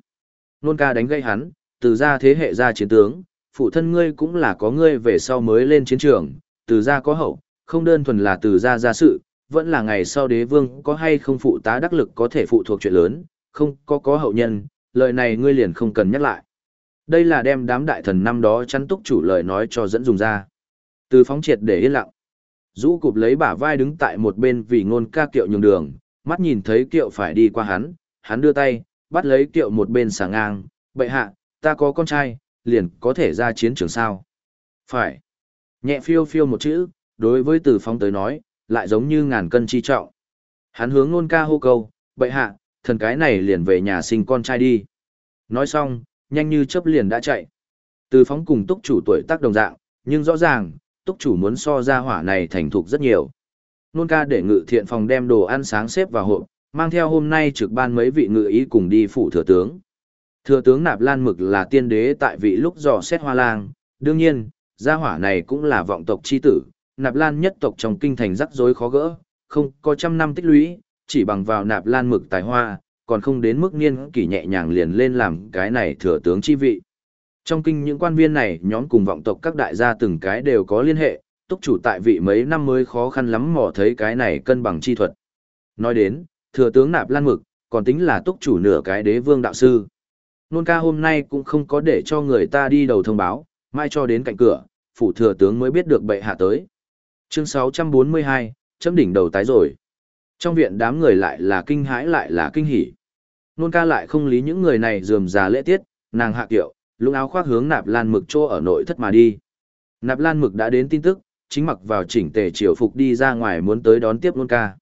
Speaker 1: Ngôn ca đánh gây hắn, từ gia thế hệ gia chiến tướng, phụ thân ngươi cũng là có ngươi về sau mới lên chiến trường, từ gia có hậu, không đơn thuần là từ gia gia sự, vẫn là ngày sau đế vương có hay không phụ tá đắc lực có thể phụ thuộc chuyện lớn, không có có hậu nhân, lời này ngươi liền không cần nhắc lại. Đây là đem đám đại thần năm đó chắn túc chủ lời nói cho dẫn dùng ra. Từ phóng triệt để yên lặng. Dũ cụp lấy bả vai đứng tại một bên vì ngôn ca kiệu nhường đường, mắt nhìn thấy kiệu phải đi qua hắn, hắn đưa tay, bắt lấy kiệu một bên sàng ngang, bệ hạ, ta có con trai, liền có thể ra chiến trường sao. Phải. Nhẹ phiêu phiêu một chữ, đối với từ phóng tới nói, lại giống như ngàn cân chi trọng. Hắn hướng ngôn ca hô câu, bệ hạ, thần cái này liền về nhà sinh con trai đi. Nói xong, nhanh như chớp liền đã chạy. Từ phóng cùng túc chủ tuổi tác đồng dạng, nhưng rõ ràng, túc chủ muốn so ra hỏa này thành thục rất nhiều. Nôn ca để ngự thiện phòng đem đồ ăn sáng xếp vào hộp, mang theo hôm nay trực ban mấy vị ngự ý cùng đi phủ thừa tướng. Thừa tướng Nạp Lan Mực là tiên đế tại vị lúc dò xét hoa lang, đương nhiên, gia hỏa này cũng là vọng tộc chi tử, Nạp Lan nhất tộc trong kinh thành rắc rối khó gỡ, không có trăm năm tích lũy, chỉ bằng vào Nạp Lan Mực tài hoa, còn không đến mức niên kỷ nhẹ nhàng liền lên làm cái này thừa tướng chi vị. Trong kinh những quan viên này nhóm cùng vọng tộc các đại gia từng cái đều có liên hệ, túc chủ tại vị mấy năm mới khó khăn lắm mò thấy cái này cân bằng chi thuật. Nói đến, thừa tướng nạp lan mực, còn tính là túc chủ nửa cái đế vương đạo sư. Nôn ca hôm nay cũng không có để cho người ta đi đầu thông báo, mai cho đến cạnh cửa, phủ thừa tướng mới biết được bệ hạ tới. Chương 642, chấm đỉnh đầu tái rồi. Trong viện đám người lại là kinh hãi lại là kinh hỉ. Nôn ca lại không lý những người này dườm già lễ tiết, nàng hạ kiệu, lũng áo khoác hướng nạp lan mực chỗ ở nội thất mà đi. Nạp lan mực đã đến tin tức, chính mặc vào chỉnh tề triều phục đi ra ngoài muốn tới đón tiếp nôn ca.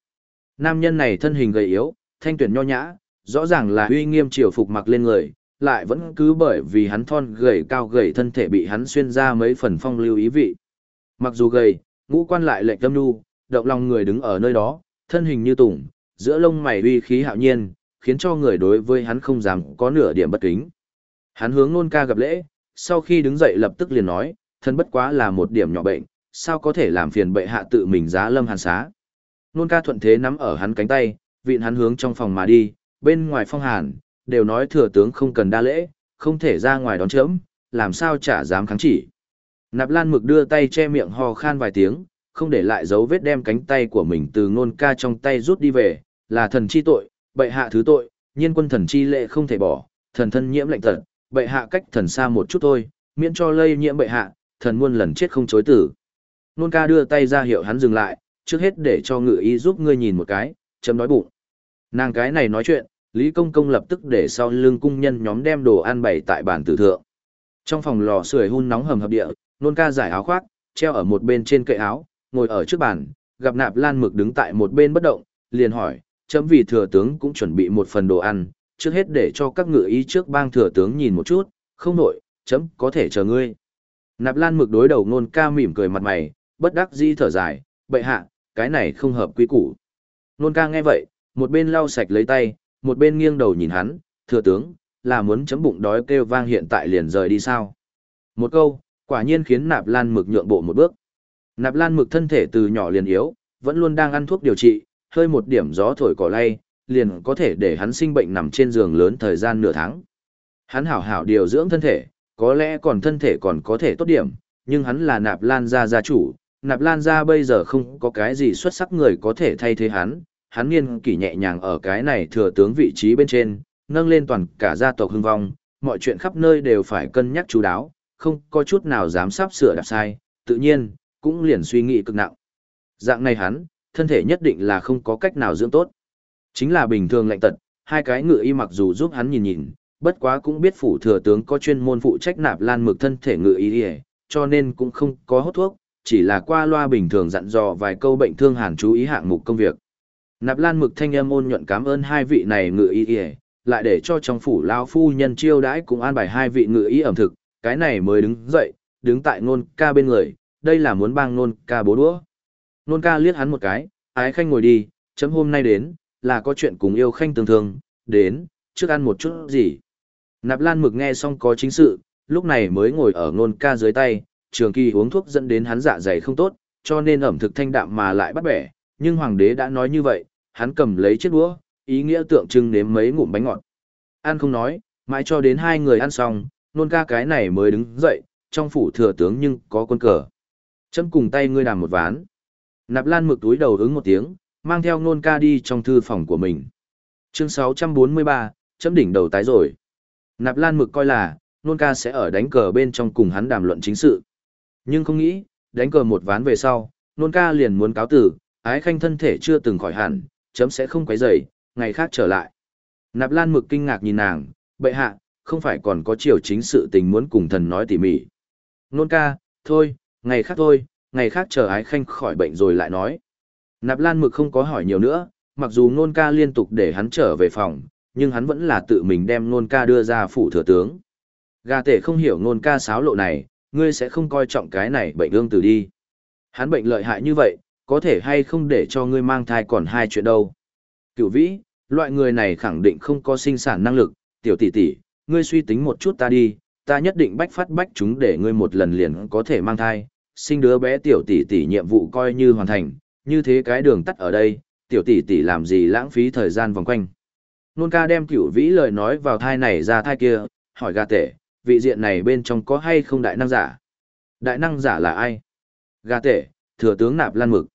Speaker 1: Nam nhân này thân hình gầy yếu, thanh tuyển nho nhã, rõ ràng là uy nghiêm triều phục mặc lên người, lại vẫn cứ bởi vì hắn thon gầy cao gầy thân thể bị hắn xuyên ra mấy phần phong lưu ý vị. Mặc dù gầy, ngũ quan lại lệch tâm nu, động lòng người đứng ở nơi đó, thân hình như tùng, giữa lông mày uy khí hạo nhiên, khiến cho người đối với hắn không dám có nửa điểm bất kính. Hắn hướng nôn ca gặp lễ, sau khi đứng dậy lập tức liền nói, thân bất quá là một điểm nhỏ bệnh, sao có thể làm phiền bệ hạ tự mình giá lâm hàn xá. Nôn ca thuận thế nắm ở hắn cánh tay, vịn hắn hướng trong phòng mà đi, bên ngoài phong hàn, đều nói thừa tướng không cần đa lễ, không thể ra ngoài đón chớm, làm sao chả dám kháng chỉ. Nạp Lan Mực đưa tay che miệng ho khan vài tiếng, không để lại dấu vết đem cánh tay của mình từ nôn ca trong tay rút đi về, là thần chi tội, bệ hạ thứ tội, nhiên quân thần chi lệ không thể bỏ, thần thân nhiễm lệnh tật, bệ hạ cách thần xa một chút thôi, miễn cho lây nhiễm bệ hạ, thần muôn lần chết không chối tử. Nôn ca đưa tay ra hiệu hắn dừng lại, trước hết để cho ngự y giúp ngươi nhìn một cái, chấm đói bụng. Nàng cái này nói chuyện, Lý Công Công lập tức để sau lưng cung nhân nhóm đem đồ ăn bày tại bàn tử thượng. Trong phòng lò sưởi hun nóng hầm hập địa, nôn ca giải áo khoác, treo ở một bên trên kệ áo, ngồi ở trước bàn, gặp nạp lan mực đứng tại một bên bất động, liền hỏi, chấm vì thừa tướng cũng chuẩn bị một phần đồ ăn, trước hết để cho các ngự ý trước bang thừa tướng nhìn một chút, không nổi, chấm có thể chờ ngươi. Nạp lan mực đối đầu nôn ca mỉm cười mặt mày, bất đắc dĩ thở dài, bệ hạ, cái này không hợp quý củ. Nôn ca nghe vậy, một bên lau sạch lấy tay, một bên nghiêng đầu nhìn hắn, thừa tướng, là muốn chấm bụng đói kêu vang hiện tại liền rời đi sao. Một câu, quả nhiên khiến nạp lan mực nhượng bộ một bước. Nạp lan mực thân thể từ nhỏ liền yếu, vẫn luôn đang ăn thuốc điều trị, hơi một điểm gió thổi cỏ lay, liền có thể để hắn sinh bệnh nằm trên giường lớn thời gian nửa tháng. Hắn hảo hảo điều dưỡng thân thể, có lẽ còn thân thể còn có thể tốt điểm, nhưng hắn là nạp lan gia gia chủ, nạp lan gia bây giờ không có cái gì xuất sắc người có thể thay thế hắn, hắn niên kỷ nhẹ nhàng ở cái này thừa tướng vị trí bên trên, nâng lên toàn cả gia tộc hưng vong, mọi chuyện khắp nơi đều phải cân nhắc chú đáo, không có chút nào dám sắp sửa đạp sai, tự nhiên, cũng liền suy nghĩ cực nặng. Dạng này hắn, thân thể nhất định là không có cách nào dưỡng tốt. Chính là bình thường lạnh tật, hai cái ngựa y mặc dù giúp hắn nhìn nhìn, bất quá cũng biết phủ thừa tướng có chuyên môn phụ trách nạp lan mực thân thể ngựa y cho nên cũng không có hốt thuốc, chỉ là qua loa bình thường dặn dò vài câu bệnh thương hàn chú ý hạng mục công việc. Nạp Lan Mực thanh âm ôn nhuận cảm ơn hai vị này ngự y y, lại để cho trong phủ lão phu nhân chiêu đãi cùng an bài hai vị ngự y ẩm thực, cái này mới đứng dậy, đứng tại ngôn ca bên người, đây là muốn bang nôn ca bố đũa. Nôn ca liếc hắn một cái, ái khanh ngồi đi, chấm hôm nay đến, là có chuyện cùng yêu khanh tương thương, đến, trước ăn một chút gì. Nạp Lan Mực nghe xong có chính sự, lúc này mới ngồi ở nôn ca dưới tay, trường kỳ uống thuốc dẫn đến hắn dạ dày không tốt, cho nên ẩm thực thanh đạm mà lại bắt bẻ, nhưng hoàng đế đã nói như vậy, hắn cầm lấy chiếc đũa, ý nghĩa tượng trưng nếm mấy ngụm bánh ngọt. Ăn không nói, mãi cho đến hai người ăn xong, nôn ca cái này mới đứng dậy, trong phủ thừa tướng nhưng có quân cờ. Chấm cùng tay ngươi đàm một ván. Nạp lan mực túi đầu ứng một tiếng, mang theo nôn ca đi trong thư phòng của mình. Chương 643, chấm đỉnh đầu tái rồi. Nạp lan mực coi là, nôn ca sẽ ở đánh cờ bên trong cùng hắn đàm luận chính sự. Nhưng không nghĩ, đánh cờ một ván về sau, nôn ca liền muốn cáo tử, ái khanh thân thể chưa từng khỏi hẳn, chấm sẽ không quấy rầy, ngày khác trở lại. Nạp Lan Mực kinh ngạc nhìn nàng, bệ hạ, không phải còn có chiều chính sự tình muốn cùng thần nói tỉ mỉ. Nôn ca, thôi, ngày khác thôi, ngày khác chờ ái khanh khỏi bệnh rồi lại nói. Nạp Lan Mực không có hỏi nhiều nữa, mặc dù nôn ca liên tục để hắn trở về phòng, nhưng hắn vẫn là tự mình đem nôn ca đưa ra phủ thừa tướng. Gà tể không hiểu nôn ca sáo lộ này, ngươi sẽ không coi trọng cái này bệnh ương từ đi. Hắn bệnh lợi hại như vậy, có thể hay không để cho ngươi mang thai còn hai chuyện đâu. Cửu vĩ, loại người này khẳng định không có sinh sản năng lực, tiểu tỷ tỷ, ngươi suy tính một chút ta đi, ta nhất định bách phát bách chúng để ngươi một lần liền có thể mang thai, sinh đứa bé tiểu tỷ tỷ nhiệm vụ coi như hoàn thành, như thế cái đường tắt ở đây, tiểu tỷ tỷ làm gì lãng phí thời gian vòng quanh. Nôn ca đem cửu vĩ lời nói vào thai này ra thai kia, hỏi gà tể, vị diện này bên trong có hay không đại năng giả? Đại năng giả là ai? Gà tể, thừa tướng nạp lan mực.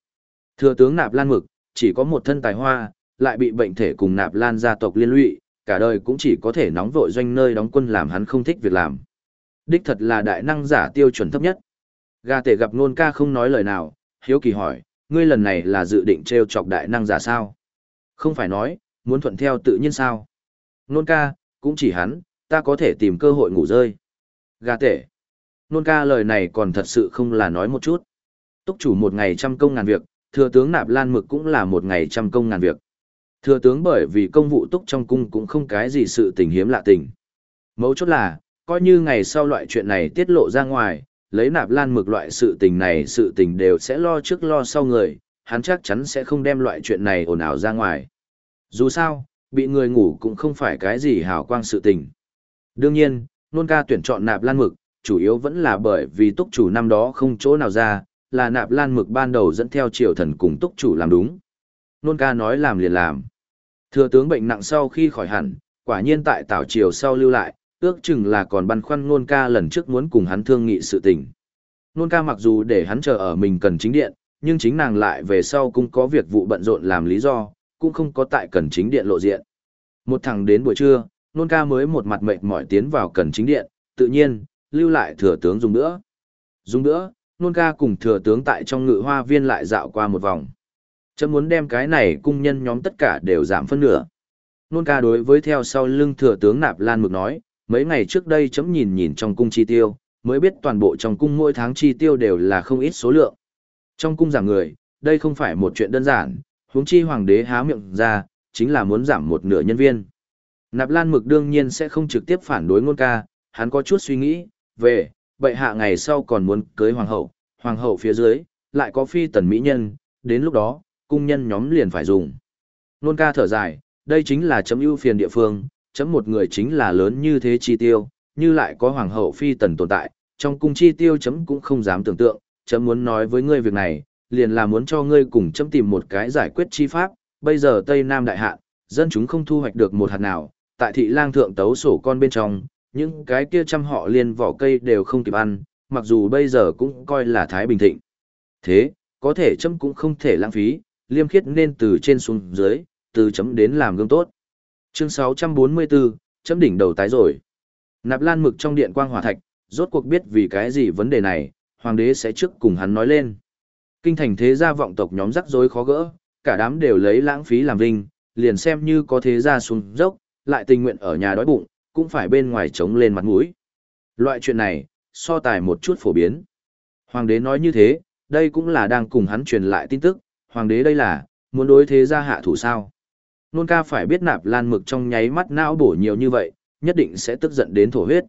Speaker 1: Thừa tướng Nạp Lan Mực, chỉ có một thân tài hoa, lại bị bệnh thể cùng Nạp Lan gia tộc liên lụy, cả đời cũng chỉ có thể nóng vội doanh nơi đóng quân làm hắn không thích việc làm. Đích thật là đại năng giả tiêu chuẩn thấp nhất. Gà tể gặp nôn ca không nói lời nào, hiếu kỳ hỏi, ngươi lần này là dự định treo chọc đại năng giả sao? Không phải nói, muốn thuận theo tự nhiên sao? Nôn ca, cũng chỉ hắn, ta có thể tìm cơ hội ngủ rơi. Gà tể. Nôn ca lời này còn thật sự không là nói một chút. Túc chủ một ngày trăm công ngàn việc, thừa tướng nạp lan mực cũng là một ngày trăm công ngàn việc. Thừa tướng bởi vì công vụ túc trong cung cũng không cái gì sự tình hiếm lạ tình. Mấu chốt là, coi như ngày sau loại chuyện này tiết lộ ra ngoài, lấy nạp lan mực loại sự tình này sự tình đều sẽ lo trước lo sau người, hắn chắc chắn sẽ không đem loại chuyện này ồn ào ra ngoài. Dù sao, bị người ngủ cũng không phải cái gì hào quang sự tình. Đương nhiên, nôn ca tuyển chọn nạp lan mực, chủ yếu vẫn là bởi vì túc chủ năm đó không chỗ nào ra, là nạp lan mực ban đầu dẫn theo triều thần cùng túc chủ làm đúng. Nôn ca nói làm liền làm. Thừa tướng bệnh nặng sau khi khỏi hẳn, quả nhiên tại tảo triều sau lưu lại, ước chừng là còn băn khoăn nôn ca lần trước muốn cùng hắn thương nghị sự tình. Nôn ca mặc dù để hắn chờ ở mình cần chính điện, nhưng chính nàng lại về sau cũng có việc vụ bận rộn làm lý do, cũng không có tại cần chính điện lộ diện. Một thằng đến buổi trưa, nôn ca mới một mặt mệt mỏi tiến vào cần chính điện, tự nhiên, lưu lại thừa tướng dùng nữa. Dùng nữa, nôn ca cùng thừa tướng tại trong ngự hoa viên lại dạo qua một vòng. Chấm muốn đem cái này cung nhân nhóm tất cả đều giảm phân nửa. Nôn ca đối với theo sau lưng thừa tướng Nạp Lan Mực nói, mấy ngày trước đây chấm nhìn nhìn trong cung chi tiêu, mới biết toàn bộ trong cung mỗi tháng chi tiêu đều là không ít số lượng. Trong cung giảm người, đây không phải một chuyện đơn giản, huống chi hoàng đế há miệng ra, chính là muốn giảm một nửa nhân viên. Nạp Lan Mực đương nhiên sẽ không trực tiếp phản đối ngôn ca, hắn có chút suy nghĩ, về, bệ hạ ngày sau còn muốn cưới hoàng hậu, hoàng hậu phía dưới, lại có phi tần mỹ nhân, đến lúc đó, cung nhân nhóm liền phải dùng. ngôn ca thở dài, đây chính là chấm ưu phiền địa phương, chấm một người chính là lớn như thế chi tiêu, như lại có hoàng hậu phi tần tồn tại, trong cung chi tiêu chấm cũng không dám tưởng tượng, chấm muốn nói với ngươi việc này, liền là muốn cho ngươi cùng chấm tìm một cái giải quyết chi pháp, bây giờ Tây Nam đại hạn, dân chúng không thu hoạch được một hạt nào, tại thị lang thượng tấu sổ con bên trong, những cái kia trăm họ liền vỏ cây đều không kịp ăn, mặc dù bây giờ cũng coi là thái bình thịnh. Thế, có thể chấm cũng không thể lãng phí, liêm khiết nên từ trên xuống dưới, từ chấm đến làm gương tốt. Chương 644, chấm đỉnh đầu tái rồi. Nạp Lan mực trong điện quang hỏa thạch, rốt cuộc biết vì cái gì vấn đề này, hoàng đế sẽ trước cùng hắn nói lên. Kinh thành thế gia vọng tộc nhóm rắc rối khó gỡ, cả đám đều lấy lãng phí làm vinh, liền xem như có thế gia xuống dốc, lại tình nguyện ở nhà đói bụng, cũng phải bên ngoài chống lên mặt mũi. Loại chuyện này, so tài một chút phổ biến. Hoàng đế nói như thế, đây cũng là đang cùng hắn truyền lại tin tức, hoàng đế đây là, muốn đối thế gia hạ thủ sao. Nôn ca phải biết nạp lan mực trong nháy mắt não bổ nhiều như vậy, nhất định sẽ tức giận đến thổ huyết.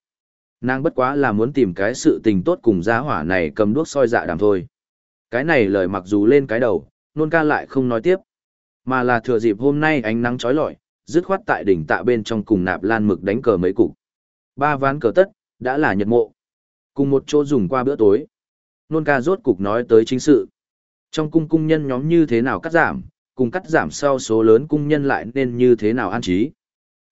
Speaker 1: Nàng bất quá là muốn tìm cái sự tình tốt cùng gia hỏa này cầm đuốc soi dạ đàm thôi. Cái này lời mặc dù lên cái đầu, nôn ca lại không nói tiếp. Mà là thừa dịp hôm nay ánh nắng trói lọi, dứt khoát tại đỉnh tạ bên trong cùng nạp lan mực đánh cờ mấy cục. Ba ván cờ tất, đã là nhật mộ. Cùng một chỗ dùng qua bữa tối. Nôn ca rốt cục nói tới chính sự. Trong cung cung nhân nhóm như thế nào cắt giảm, cùng cắt giảm sau số lớn cung nhân lại nên như thế nào an trí.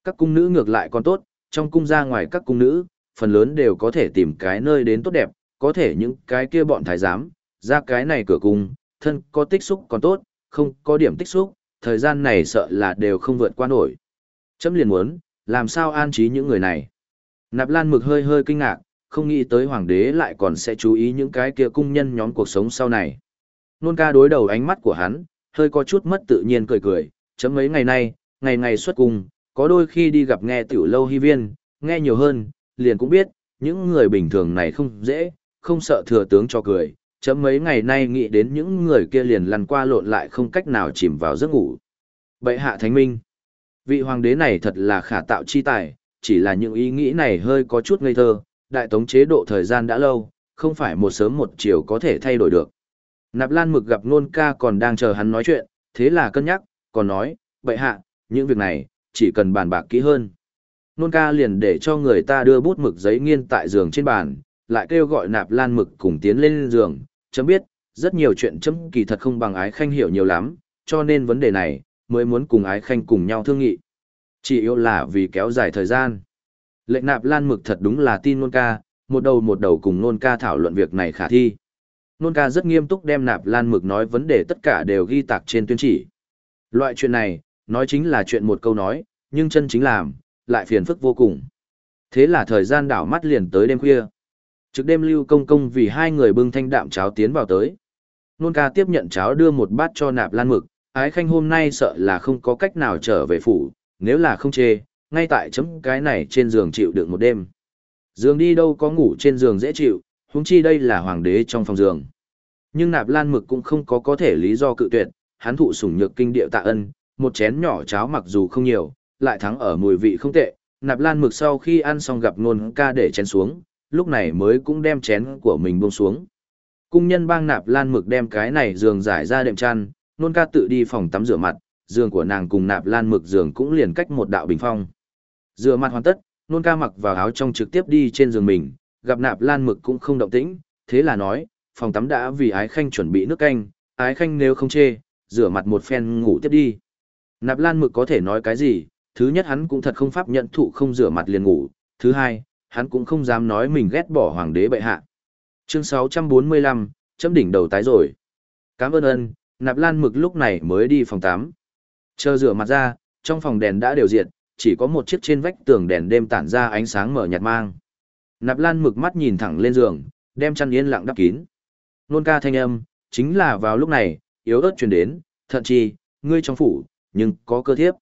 Speaker 1: Các cung nữ ngược lại còn tốt, trong cung ra ngoài các cung nữ, phần lớn đều có thể tìm cái nơi đến tốt đẹp, có thể những cái kia bọn thái giám, ra cái này cửa cung, thân có tích xúc còn tốt, không có điểm tích xúc, thời gian này sợ là đều không vượt qua nổi. Chấm liền muốn, làm sao an trí những người này. Nạp Lan Mực hơi hơi kinh ngạc, không nghĩ tới hoàng đế lại còn sẽ chú ý những cái kia cung nhân nhóm cuộc sống sau này. Nôn ca đối đầu ánh mắt của hắn, hơi có chút mất tự nhiên cười cười, chấm mấy ngày nay, ngày ngày xuất cùng, có đôi khi đi gặp nghe tiểu lâu hy viên, nghe nhiều hơn, liền cũng biết, những người bình thường này không dễ, không sợ thừa tướng cho cười, chấm mấy ngày nay nghĩ đến những người kia liền lăn qua lộn lại không cách nào chìm vào giấc ngủ. Bệ hạ thánh minh, vị hoàng đế này thật là khả tạo chi tài, chỉ là những ý nghĩ này hơi có chút ngây thơ, đại tống chế độ thời gian đã lâu, không phải một sớm một chiều có thể thay đổi được. Nạp Lan Mực gặp Nôn Ca còn đang chờ hắn nói chuyện, thế là cân nhắc, còn nói, bệ hạ, những việc này, chỉ cần bàn bạc kỹ hơn. Nôn Ca liền để cho người ta đưa bút mực giấy nghiên tại giường trên bàn, lại kêu gọi Nạp Lan Mực cùng tiến lên giường, chấm biết, rất nhiều chuyện chấm kỳ thật không bằng ái khanh hiểu nhiều lắm, cho nên vấn đề này, mới muốn cùng ái khanh cùng nhau thương nghị. Chỉ yếu là vì kéo dài thời gian. Lệnh Nạp Lan Mực thật đúng là tin Nôn Ca, một đầu một đầu cùng Nôn Ca thảo luận việc này khả thi nôn ca rất nghiêm túc đem nạp lan mực nói vấn đề tất cả đều ghi tạc trên tuyên chỉ. Loại chuyện này, nói chính là chuyện một câu nói, nhưng chân chính làm, lại phiền phức vô cùng. Thế là thời gian đảo mắt liền tới đêm khuya. Trước đêm lưu công công vì hai người bưng thanh đạm cháo tiến vào tới. Nôn ca tiếp nhận cháo đưa một bát cho nạp lan mực, ái khanh hôm nay sợ là không có cách nào trở về phủ, nếu là không chê, ngay tại chấm cái này trên giường chịu được một đêm. Giường đi đâu có ngủ trên giường dễ chịu, huống chi đây là hoàng đế trong phòng giường. Nhưng nạp lan mực cũng không có có thể lý do cự tuyệt, hắn thụ sủng nhược kinh điệu tạ ân, một chén nhỏ cháo mặc dù không nhiều, lại thắng ở mùi vị không tệ, nạp lan mực sau khi ăn xong gặp nôn ca để chén xuống, lúc này mới cũng đem chén của mình buông xuống. Cung nhân bang nạp lan mực đem cái này giường giải ra đệm chăn, nôn ca tự đi phòng tắm rửa mặt, giường của nàng cùng nạp lan mực giường cũng liền cách một đạo bình phong. Rửa mặt hoàn tất, nôn ca mặc vào áo trong trực tiếp đi trên giường mình, gặp nạp lan mực cũng không động tĩnh, thế là nói, phòng tắm đã vì ái khanh chuẩn bị nước canh, ái khanh nếu không chê, rửa mặt một phen ngủ tiếp đi. Nạp lan mực có thể nói cái gì, thứ nhất hắn cũng thật không pháp nhận thụ không rửa mặt liền ngủ, thứ hai, hắn cũng không dám nói mình ghét bỏ hoàng đế bệ hạ. Chương 645, chấm đỉnh đầu tái rồi. Cảm ơn ân, nạp lan mực lúc này mới đi phòng tắm. Chờ rửa mặt ra, trong phòng đèn đã đều diệt, chỉ có một chiếc trên vách tường đèn đêm tản ra ánh sáng mở nhạt mang. Nạp Lan mực mắt nhìn thẳng lên giường, đem chăn yên lặng đắp kín. Nôn ca thanh âm, chính là vào lúc này, yếu ớt truyền đến, thận chi, ngươi trong phủ, nhưng có cơ thiếp.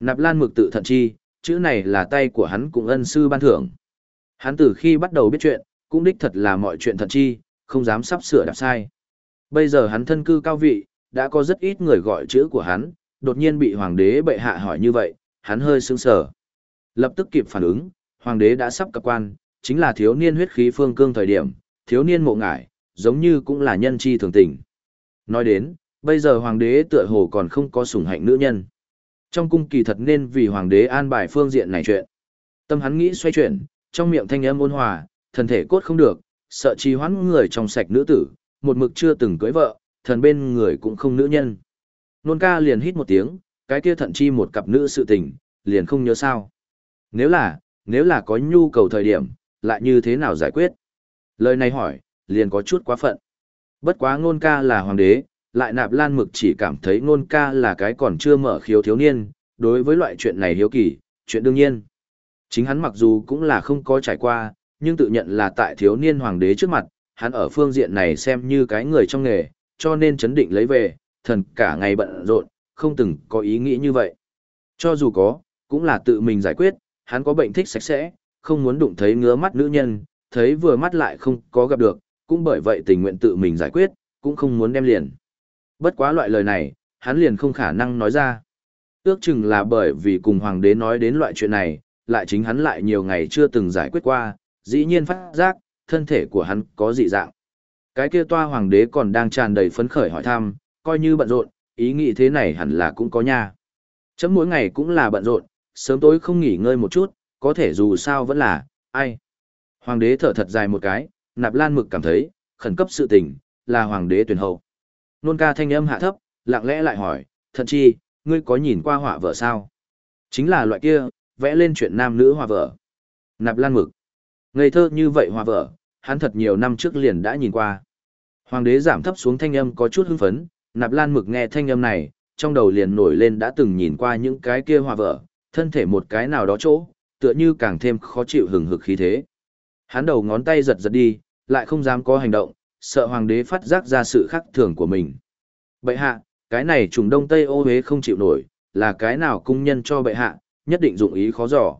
Speaker 1: Nạp Lan Mực tự thận chi, chữ này là tay của hắn cũng ân sư ban thưởng. Hắn từ khi bắt đầu biết chuyện, cũng đích thật là mọi chuyện thận chi, không dám sắp sửa đạp sai. Bây giờ hắn thân cư cao vị, đã có rất ít người gọi chữ của hắn, đột nhiên bị hoàng đế bệ hạ hỏi như vậy, hắn hơi sững sờ. Lập tức kịp phản ứng, hoàng đế đã sắp cập quan, chính là thiếu niên huyết khí phương cương thời điểm, thiếu niên mộ ngải, giống như cũng là nhân chi thường tình. Nói đến, bây giờ hoàng đế tựa hồ còn không có sủng hạnh nữ nhân. Trong cung kỳ thật nên vì hoàng đế an bài phương diện này chuyện. Tâm hắn nghĩ xoay chuyển, trong miệng thanh âm ôn hòa, thần thể cốt không được, sợ trì hoãn người trong sạch nữ tử, một mực chưa từng cưới vợ, thần bên người cũng không nữ nhân. Nôn ca liền hít một tiếng, cái kia thận chi một cặp nữ sự tình, liền không nhớ sao. Nếu là, nếu là có nhu cầu thời điểm, lại như thế nào giải quyết? Lời này hỏi, liền có chút quá phận. Bất quá ngôn ca là hoàng đế, lại nạp lan mực chỉ cảm thấy ngôn ca là cái còn chưa mở khiếu thiếu niên, đối với loại chuyện này hiếu kỳ, chuyện đương nhiên. Chính hắn mặc dù cũng là không có trải qua, nhưng tự nhận là tại thiếu niên hoàng đế trước mặt, hắn ở phương diện này xem như cái người trong nghề, cho nên chấn định lấy về, thần cả ngày bận rộn, không từng có ý nghĩ như vậy. Cho dù có, cũng là tự mình giải quyết, hắn có bệnh thích sạch sẽ, không muốn đụng thấy ngứa mắt nữ nhân, thấy vừa mắt lại không có gặp được, cũng bởi vậy tình nguyện tự mình giải quyết, cũng không muốn đem liền. Bất quá loại lời này, hắn liền không khả năng nói ra. Ước chừng là bởi vì cùng hoàng đế nói đến loại chuyện này, lại chính hắn lại nhiều ngày chưa từng giải quyết qua, dĩ nhiên phát giác, thân thể của hắn có dị dạng. Cái kia toa hoàng đế còn đang tràn đầy phấn khởi hỏi thăm, coi như bận rộn, ý nghĩ thế này hẳn là cũng có nha. Chấm mỗi ngày cũng là bận rộn, sớm tối không nghỉ ngơi một chút, có thể dù sao vẫn là, ai. Hoàng đế thở thật dài một cái, nạp lan mực cảm thấy, khẩn cấp sự tình, là hoàng đế tuyển hậu. Nôn ca thanh âm hạ thấp, lặng lẽ lại hỏi, thận chi, ngươi có nhìn qua họa vợ sao? Chính là loại kia, vẽ lên chuyện nam nữ họa vợ. Nạp lan mực. Ngây thơ như vậy họa vợ, hắn thật nhiều năm trước liền đã nhìn qua. Hoàng đế giảm thấp xuống thanh âm có chút hưng phấn, nạp lan mực nghe thanh âm này, trong đầu liền nổi lên đã từng nhìn qua những cái kia họa vợ, thân thể một cái nào đó chỗ, tựa như càng thêm khó chịu hừng hực khí thế. Hắn đầu ngón tay giật giật đi, lại không dám có hành động, sợ hoàng đế phát giác ra sự khắc thường của mình. Bệ hạ, cái này trùng đông tây ô hế không chịu nổi, là cái nào cung nhân cho bệ hạ, nhất định dụng ý khó dò.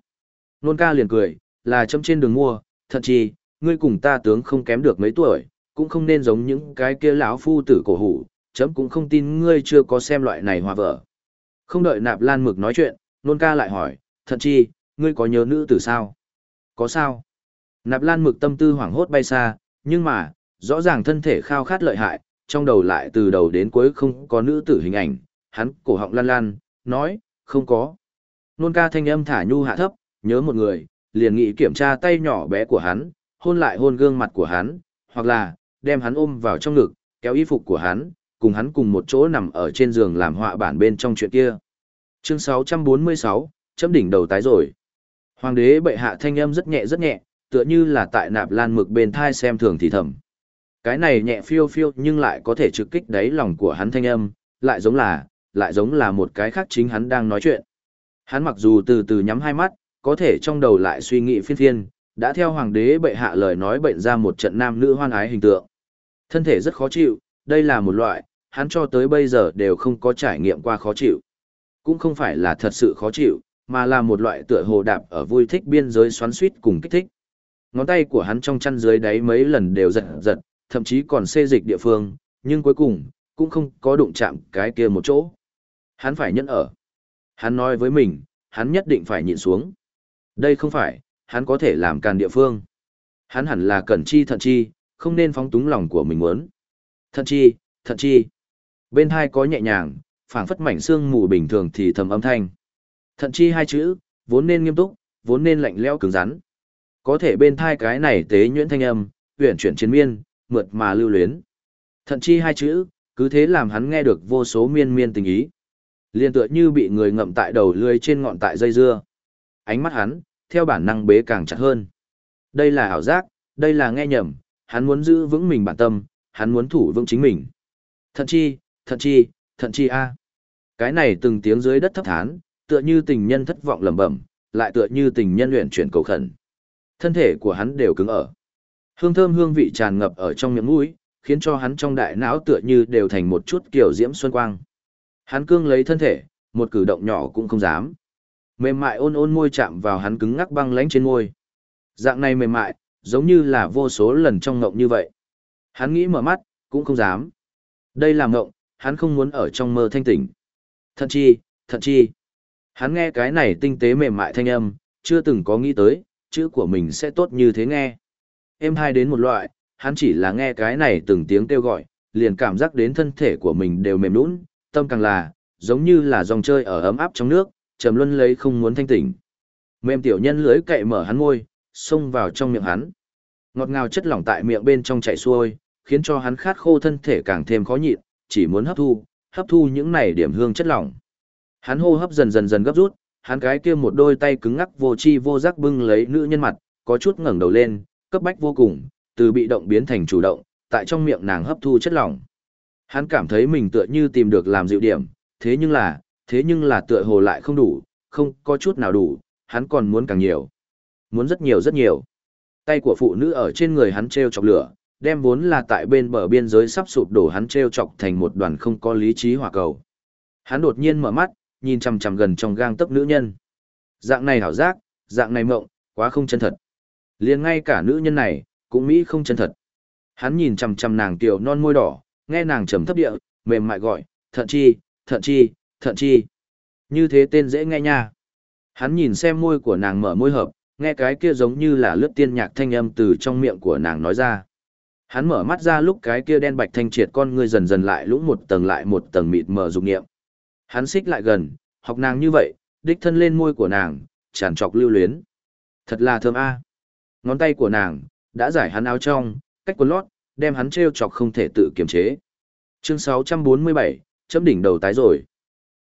Speaker 1: Nôn ca liền cười, là châm trên đường mua, thật chi, ngươi cùng ta tướng không kém được mấy tuổi, cũng không nên giống những cái kia lão phu tử cổ hủ, chấm cũng không tin ngươi chưa có xem loại này hòa vợ. Không đợi nạp lan mực nói chuyện, nôn ca lại hỏi, thật chi, ngươi có nhớ nữ tử sao? Có sao? Nạp lan mực tâm tư hoảng hốt bay xa, nhưng mà, rõ ràng thân thể khao khát lợi hại, trong đầu lại từ đầu đến cuối không có nữ tử hình ảnh, hắn cổ họng lan lan, nói, không có. Nôn ca thanh âm thả nhu hạ thấp, nhớ một người, liền nghĩ kiểm tra tay nhỏ bé của hắn, hôn lại hôn gương mặt của hắn, hoặc là, đem hắn ôm vào trong ngực, kéo y phục của hắn, cùng hắn cùng một chỗ nằm ở trên giường làm họa bản bên trong chuyện kia. Chương 646, chấm đỉnh đầu tái rồi. Hoàng đế bệ hạ thanh âm rất nhẹ rất nhẹ, tựa như là tại nạp lan mực bên thai xem thường thì thầm. Cái này nhẹ phiêu phiêu nhưng lại có thể trực kích đáy lòng của hắn thanh âm, lại giống là, lại giống là một cái khác chính hắn đang nói chuyện. Hắn mặc dù từ từ nhắm hai mắt, có thể trong đầu lại suy nghĩ phiên phiên, đã theo hoàng đế bệ hạ lời nói bệnh ra một trận nam nữ hoan ái hình tượng. Thân thể rất khó chịu, đây là một loại, hắn cho tới bây giờ đều không có trải nghiệm qua khó chịu. Cũng không phải là thật sự khó chịu, mà là một loại tựa hồ đạp ở vui thích biên giới xoắn suýt cùng kích thích. Ngón tay của hắn trong chăn dưới đáy mấy lần đều giật giật, thậm chí còn xê dịch địa phương, nhưng cuối cùng, cũng không có đụng chạm cái kia một chỗ. Hắn phải nhẫn ở. Hắn nói với mình, hắn nhất định phải nhịn xuống. Đây không phải, hắn có thể làm càn địa phương. Hắn hẳn là cẩn chi thận chi, không nên phóng túng lòng của mình muốn. Thận chi, thận chi. Bên hai có nhẹ nhàng, phảng phất mảnh xương mù bình thường thì thầm âm thanh. Thận chi hai chữ, vốn nên nghiêm túc, vốn nên lạnh lẽo cứng rắn. Có thể bên thai cái này tế nhuyễn thanh âm, uyển chuyển chiến miên, mượt mà lưu luyến. Thận chi hai chữ, cứ thế làm hắn nghe được vô số miên miên tình ý. Liên tựa như bị người ngậm tại đầu lưới trên ngọn tại dây dưa. Ánh mắt hắn, theo bản năng bế càng chặt hơn. Đây là ảo giác, đây là nghe nhầm, hắn muốn giữ vững mình bản tâm, hắn muốn thủ vững chính mình. Thận chi, thận chi, thận chi a. Cái này từng tiếng dưới đất thấp thán, tựa như tình nhân thất vọng lẩm bẩm, lại tựa như tình nhân luyện chuyển cầu khẩn. Thân thể của hắn đều cứng ở. Hương thơm hương vị tràn ngập ở trong miệng mũi, khiến cho hắn trong đại não tựa như đều thành một chút kiểu diễm xuân quang. Hắn cương lấy thân thể, một cử động nhỏ cũng không dám. Mềm mại ôn ôn môi chạm vào hắn cứng ngắc băng lãnh trên môi. Dạng này mềm mại, giống như là vô số lần trong ngộng như vậy. Hắn nghĩ mở mắt, cũng không dám. Đây là ngộng, hắn không muốn ở trong mơ thanh tỉnh. thật chi, thật chi. Hắn nghe cái này tinh tế mềm mại thanh âm, chưa từng có nghĩ tới, chữ của mình sẽ tốt như thế nghe. Em hai đến một loại, hắn chỉ là nghe cái này từng tiếng kêu gọi, liền cảm giác đến thân thể của mình đều mềm nũng, tâm càng là, giống như là dòng chơi ở ấm áp trong nước, trầm luân lấy không muốn thanh tỉnh. Mềm tiểu nhân lưới cậy mở hắn môi, xông vào trong miệng hắn. Ngọt ngào chất lỏng tại miệng bên trong chảy xuôi, khiến cho hắn khát khô thân thể càng thêm khó nhịn, chỉ muốn hấp thu, hấp thu những này điểm hương chất lỏng. Hắn hô hấp dần dần dần gấp rút, hắn cái kia một đôi tay cứng ngắc vô chi vô giác bưng lấy nữ nhân mặt, có chút ngẩng đầu lên, cấp bách vô cùng, từ bị động biến thành chủ động, tại trong miệng nàng hấp thu chất lỏng. Hắn cảm thấy mình tựa như tìm được làm dịu điểm, thế nhưng là, thế nhưng là tựa hồ lại không đủ, không có chút nào đủ, hắn còn muốn càng nhiều. Muốn rất nhiều rất nhiều. Tay của phụ nữ ở trên người hắn treo chọc lửa, đem vốn là tại bên bờ biên giới sắp sụp đổ hắn treo chọc thành một đoàn không có lý trí hỏa cầu. Hắn đột nhiên mở mắt, nhìn chằm chằm gần trong gang tấc nữ nhân. Dạng này hảo giác, dạng này mộng, quá không chân thật. Liền ngay cả nữ nhân này, cũng mỹ không chân thật. Hắn nhìn chằm chằm nàng tiểu non môi đỏ, nghe nàng trầm thấp địa, mềm mại gọi, thận chi, thận chi, thận chi. Như thế tên dễ nghe nha. Hắn nhìn xem môi của nàng mở môi hợp, nghe cái kia giống như là lướt tiên nhạc thanh âm từ trong miệng của nàng nói ra. Hắn mở mắt ra lúc cái kia đen bạch thanh triệt con ngươi dần dần lại lũng một tầng lại một tầng mịt mờ dục nghiệm. Hắn xích lại gần, học nàng như vậy, đích thân lên môi của nàng, tràn trọc lưu luyến. Thật là thơm a. Ngón tay của nàng đã giải hắn áo trong, cách quần lót, đem hắn treo chọc không thể tự kiềm chế. Chương 647, chấm đỉnh đầu tái rồi.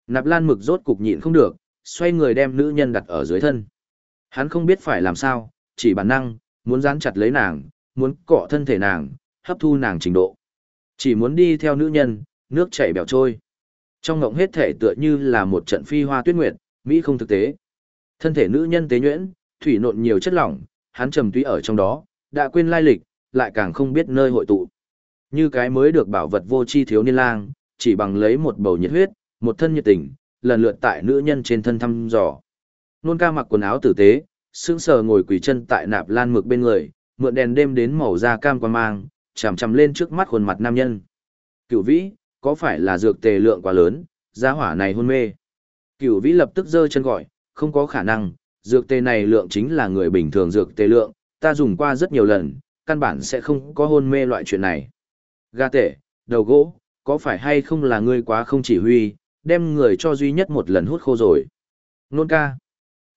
Speaker 1: Nạp Lan Mực rốt cục nhịn không được, xoay người đem nữ nhân đặt ở dưới thân. Hắn không biết phải làm sao, chỉ bản năng, muốn dán chặt lấy nàng, muốn cọ thân thể nàng, hấp thu nàng trình độ. Chỉ muốn đi theo nữ nhân, nước chảy bèo trôi. Trong ngộng hết thể tựa như là một trận phi hoa tuyết nguyệt, mỹ không thực tế. Thân thể nữ nhân tế nhuyễn, thủy nộn nhiều chất lỏng, hắn trầm túy ở trong đó, đã quên lai lịch, lại càng không biết nơi hội tụ. Như cái mới được bảo vật vô chi thiếu niên lang, chỉ bằng lấy một bầu nhiệt huyết, một thân nhiệt tình, lần lượt tại nữ nhân trên thân thăm dò. Nôn ca mặc quần áo tử tế, sững sờ ngồi quỳ chân tại nạp lan mực bên người, mượn đèn đêm đến màu da cam quan mang, chằm chằm lên trước mắt khuôn mặt nam nhân. Cửu vĩ, có phải là dược tề lượng quá lớn, gia hỏa này hôn mê. Cửu vĩ lập tức giơ chân gọi, không có khả năng, dược tề này lượng chính là người bình thường dược tề lượng, ta dùng qua rất nhiều lần, căn bản sẽ không có hôn mê loại chuyện này. Gà tệ, đầu gỗ, có phải hay không là ngươi quá không chỉ huy, đem người cho duy nhất một lần hút khô rồi. Nôn ca.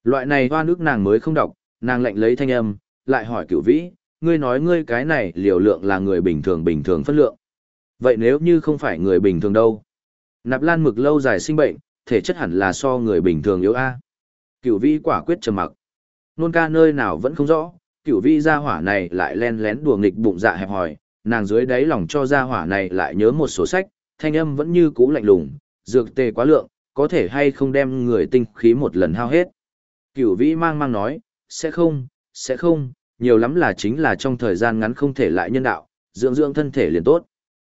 Speaker 1: Loại này hoa nước nàng mới không đọc, nàng lệnh lấy thanh âm, lại hỏi cửu vĩ, ngươi nói ngươi cái này liều lượng là người bình thường bình thường phân lượng. Vậy nếu như không phải người bình thường đâu? Nạp lan mực lâu dài sinh bệnh, thể chất hẳn là so người bình thường yếu A. Cửu vĩ quả quyết trầm mặc. Nôn ca nơi nào vẫn không rõ, cửu vĩ gia hỏa này lại len lén đùa nghịch bụng dạ hẹp hòi, nàng dưới đáy lòng cho gia hỏa này lại nhớ một số sách, thanh âm vẫn như cũ lạnh lùng, dược tề quá lượng, có thể hay không đem người tinh khí một lần hao hết. Cửu vĩ mang mang nói, sẽ không, sẽ không, nhiều lắm là chính là trong thời gian ngắn không thể lại nhân đạo, dưỡng dưỡng thân thể liền tốt.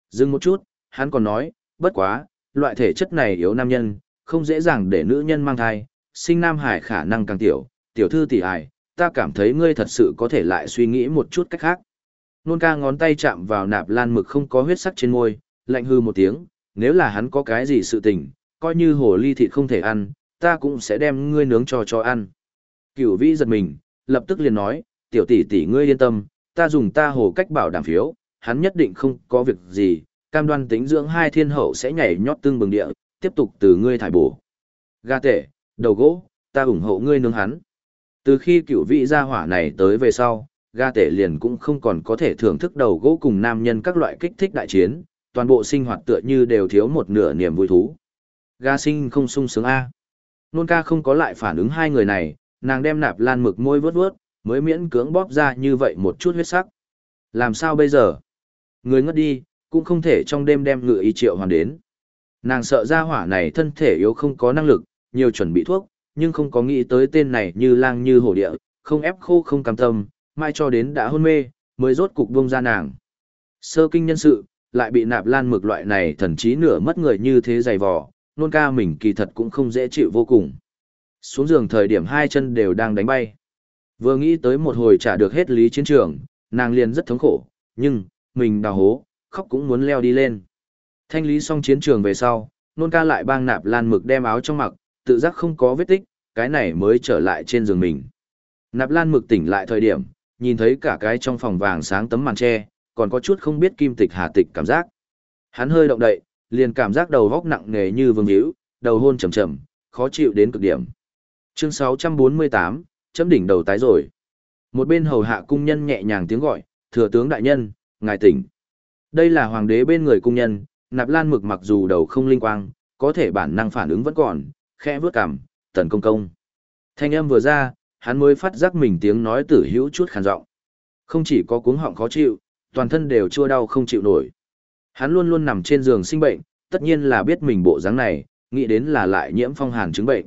Speaker 1: Dừng một chút, hắn còn nói, bất quá, loại thể chất này yếu nam nhân, không dễ dàng để nữ nhân mang thai, sinh nam hải khả năng càng tiểu, tiểu thư tỷ hải, ta cảm thấy ngươi thật sự có thể lại suy nghĩ một chút cách khác. Nôn ca ngón tay chạm vào nạp lan mực không có huyết sắc trên môi, lạnh hư một tiếng, nếu là hắn có cái gì sự tình, coi như hồ ly thịt không thể ăn, ta cũng sẽ đem ngươi nướng cho cho ăn. Cửu vĩ giật mình, lập tức liền nói, tiểu tỷ tỷ ngươi yên tâm, ta dùng ta hồ cách bảo đảm phiếu, hắn nhất định không có việc gì, cam đoan tính dưỡng hai thiên hậu sẽ nhảy nhót tương bừng địa, tiếp tục từ ngươi thải bổ. Ga tể, đầu gỗ, ta ủng hộ ngươi nướng hắn. Từ khi cựu vị gia hỏa này tới về sau, ga tể liền cũng không còn có thể thưởng thức đầu gỗ cùng nam nhân các loại kích thích đại chiến, toàn bộ sinh hoạt tựa như đều thiếu một nửa niềm vui thú. Ga sinh không sung sướng A. Nôn ca không có lại phản ứng hai người này, nàng đem nạp lan mực môi vớt vớt, mới miễn cưỡng bóp ra như vậy một chút huyết sắc. Làm sao bây giờ? Người ngất đi, cũng không thể trong đêm đem ngựa y triệu hoàn đến. Nàng sợ ra hỏa này thân thể yếu không có năng lực, nhiều chuẩn bị thuốc, nhưng không có nghĩ tới tên này như lang như hổ địa, không ép khô không cam tâm, mai cho đến đã hôn mê, mới rốt cục buông ra nàng. Sơ kinh nhân sự, lại bị nạp lan mực loại này thần chí nửa mất người như thế dày vò, nôn ca mình kỳ thật cũng không dễ chịu vô cùng. Xuống giường thời điểm hai chân đều đang đánh bay. Vừa nghĩ tới một hồi trả được hết lý chiến trường, nàng liền rất thống khổ, nhưng, mình đào hố, khóc cũng muốn leo đi lên. Thanh lý xong chiến trường về sau, nôn ca lại bang nạp lan mực đem áo trong mặc, tự giác không có vết tích, cái này mới trở lại trên giường mình. Nạp lan mực tỉnh lại thời điểm, nhìn thấy cả cái trong phòng vàng sáng tấm màn tre, còn có chút không biết kim tịch hà tịch cảm giác. Hắn hơi động đậy, liền cảm giác đầu góc nặng nề như vương hữu, đầu hôn trầm trầm, khó chịu đến cực điểm. Chương 648, chấm đỉnh đầu tái rồi. Một bên hầu hạ cung nhân nhẹ nhàng tiếng gọi, thừa tướng đại nhân, ngài tỉnh. Đây là hoàng đế bên người cung nhân, nạp lan mực mặc dù đầu không linh quang, có thể bản năng phản ứng vẫn còn, khẽ vướt cằm, tần công công. Thanh âm vừa ra, hắn mới phát giác mình tiếng nói tử hữu chút khàn giọng. Không chỉ có cuống họng khó chịu, toàn thân đều chua đau không chịu nổi. Hắn luôn luôn nằm trên giường sinh bệnh, tất nhiên là biết mình bộ dáng này, nghĩ đến là lại nhiễm phong hàn chứng bệnh.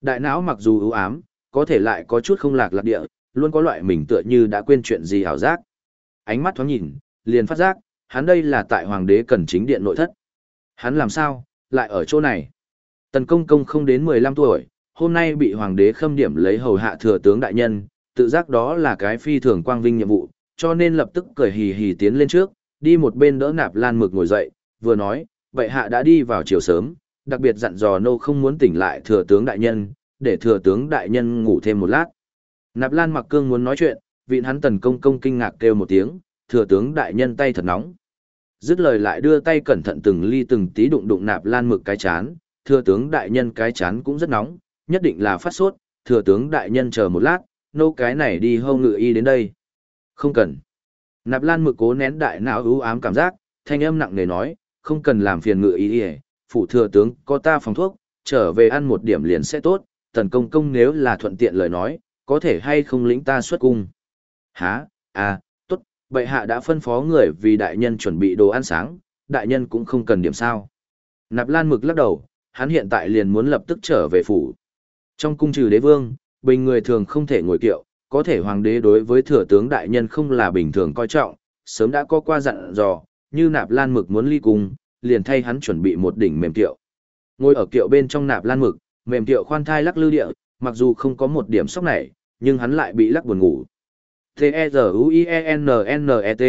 Speaker 1: Đại não mặc dù ưu ám, có thể lại có chút không lạc lạc địa, luôn có loại mình tựa như đã quên chuyện gì hảo giác. Ánh mắt thoáng nhìn, liền phát giác, hắn đây là tại hoàng đế cần chính điện nội thất. Hắn làm sao, lại ở chỗ này. Tần công công không đến 15 tuổi, hôm nay bị hoàng đế khâm điểm lấy hầu hạ thừa tướng đại nhân, tự giác đó là cái phi thường quang vinh nhiệm vụ, cho nên lập tức cười hì hì tiến lên trước, đi một bên đỡ nạp lan mực ngồi dậy, vừa nói, vậy hạ đã đi vào chiều sớm, đặc biệt dặn dò nô không muốn tỉnh lại thừa tướng đại nhân, để thừa tướng đại nhân ngủ thêm một lát. Nạp lan mặc cương muốn nói chuyện, vịn hắn tần công công kinh ngạc kêu một tiếng, thừa tướng đại nhân tay thật nóng. Dứt lời lại đưa tay cẩn thận từng ly từng tí đụng đụng nạp lan mực cái chán, thừa tướng đại nhân cái chán cũng rất nóng, nhất định là phát sốt, thừa tướng đại nhân chờ một lát, nô cái này đi hâu ngự y đến đây. Không cần. Nạp lan mực cố nén đại não ưu ám cảm giác, thanh âm nặng nề nói, không cần làm phiền ngự y y, phủ thừa tướng có ta phòng thuốc, trở về ăn một điểm liền sẽ tốt, tần công công nếu là thuận tiện lời nói, có thể hay không lĩnh ta xuất cung. Hả, à, bệ hạ đã phân phó người vì đại nhân chuẩn bị đồ ăn sáng, đại nhân cũng không cần điểm sao. Nạp lan mực lắc đầu, hắn hiện tại liền muốn lập tức trở về phủ. Trong cung trừ đế vương, bình người thường không thể ngồi kiệu, có thể hoàng đế đối với thừa tướng đại nhân không là bình thường coi trọng, sớm đã có qua dặn dò, như nạp lan mực muốn ly cung, liền thay hắn chuẩn bị một đỉnh mềm kiệu. Ngồi ở kiệu bên trong nạp lan mực, mềm kiệu khoan thai lắc lư địa, mặc dù không có một điểm sốc này, nhưng hắn lại bị lắc buồn ngủ. T-E-Z-U-I-E-N-N-E-T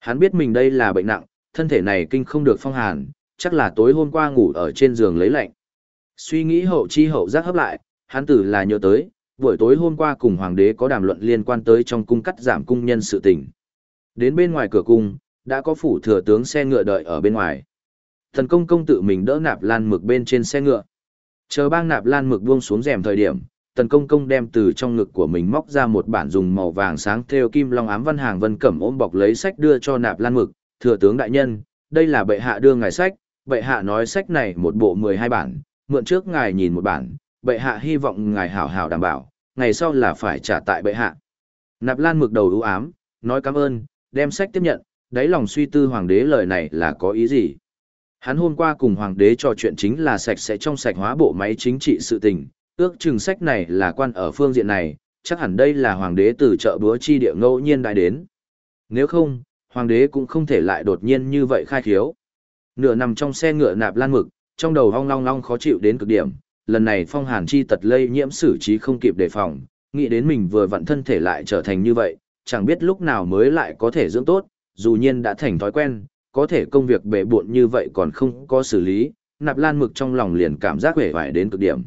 Speaker 1: Hắn biết mình đây là bệnh nặng, thân thể này kinh không được phong hàn, chắc là tối hôm qua ngủ ở trên giường lấy lạnh. Suy nghĩ hậu chi hậu giác hấp lại, hắn tử là nhớ tới, buổi tối hôm qua cùng hoàng đế có đàm luận liên quan tới trong cung cắt giảm cung nhân sự tình. Đến bên ngoài cửa cung, đã có phủ thừa tướng xe ngựa đợi ở bên ngoài. Thần công công tự mình đỡ nạp lan mực bên trên xe ngựa. Chờ bang nạp lan mực buông xuống rèm thời điểm, tần công công đem từ trong ngực của mình móc ra một bản dùng màu vàng sáng theo kim long ám văn hàng vân cẩm ôm bọc lấy sách đưa cho nạp lan mực, thừa tướng đại nhân, đây là bệ hạ đưa ngài sách, bệ hạ nói sách này một bộ 12 bản, mượn trước ngài nhìn một bản, bệ hạ hy vọng ngài hảo hảo đảm bảo, ngày sau là phải trả tại bệ hạ. Nạp Lan mực đầu ưu ám, nói cảm ơn, đem sách tiếp nhận, đáy lòng suy tư hoàng đế lời này là có ý gì. Hắn hôm qua cùng hoàng đế trò chuyện chính là sạch sẽ trong sạch hóa bộ máy chính trị sự tình, ước chừng sách này là quan ở phương diện này, chắc hẳn đây là hoàng đế từ chợ búa chi địa ngẫu nhiên đại đến. Nếu không, hoàng đế cũng không thể lại đột nhiên như vậy khai khiếu. Nửa nằm trong xe ngựa nạp lan mực, trong đầu hong long long khó chịu đến cực điểm, lần này phong hàn chi tật lây nhiễm xử trí không kịp đề phòng, nghĩ đến mình vừa vặn thân thể lại trở thành như vậy, chẳng biết lúc nào mới lại có thể dưỡng tốt, dù nhiên đã thành thói quen, có thể công việc bể buộn như vậy còn không có xử lý, nạp lan mực trong lòng liền cảm giác vẻ vải đến cực điểm.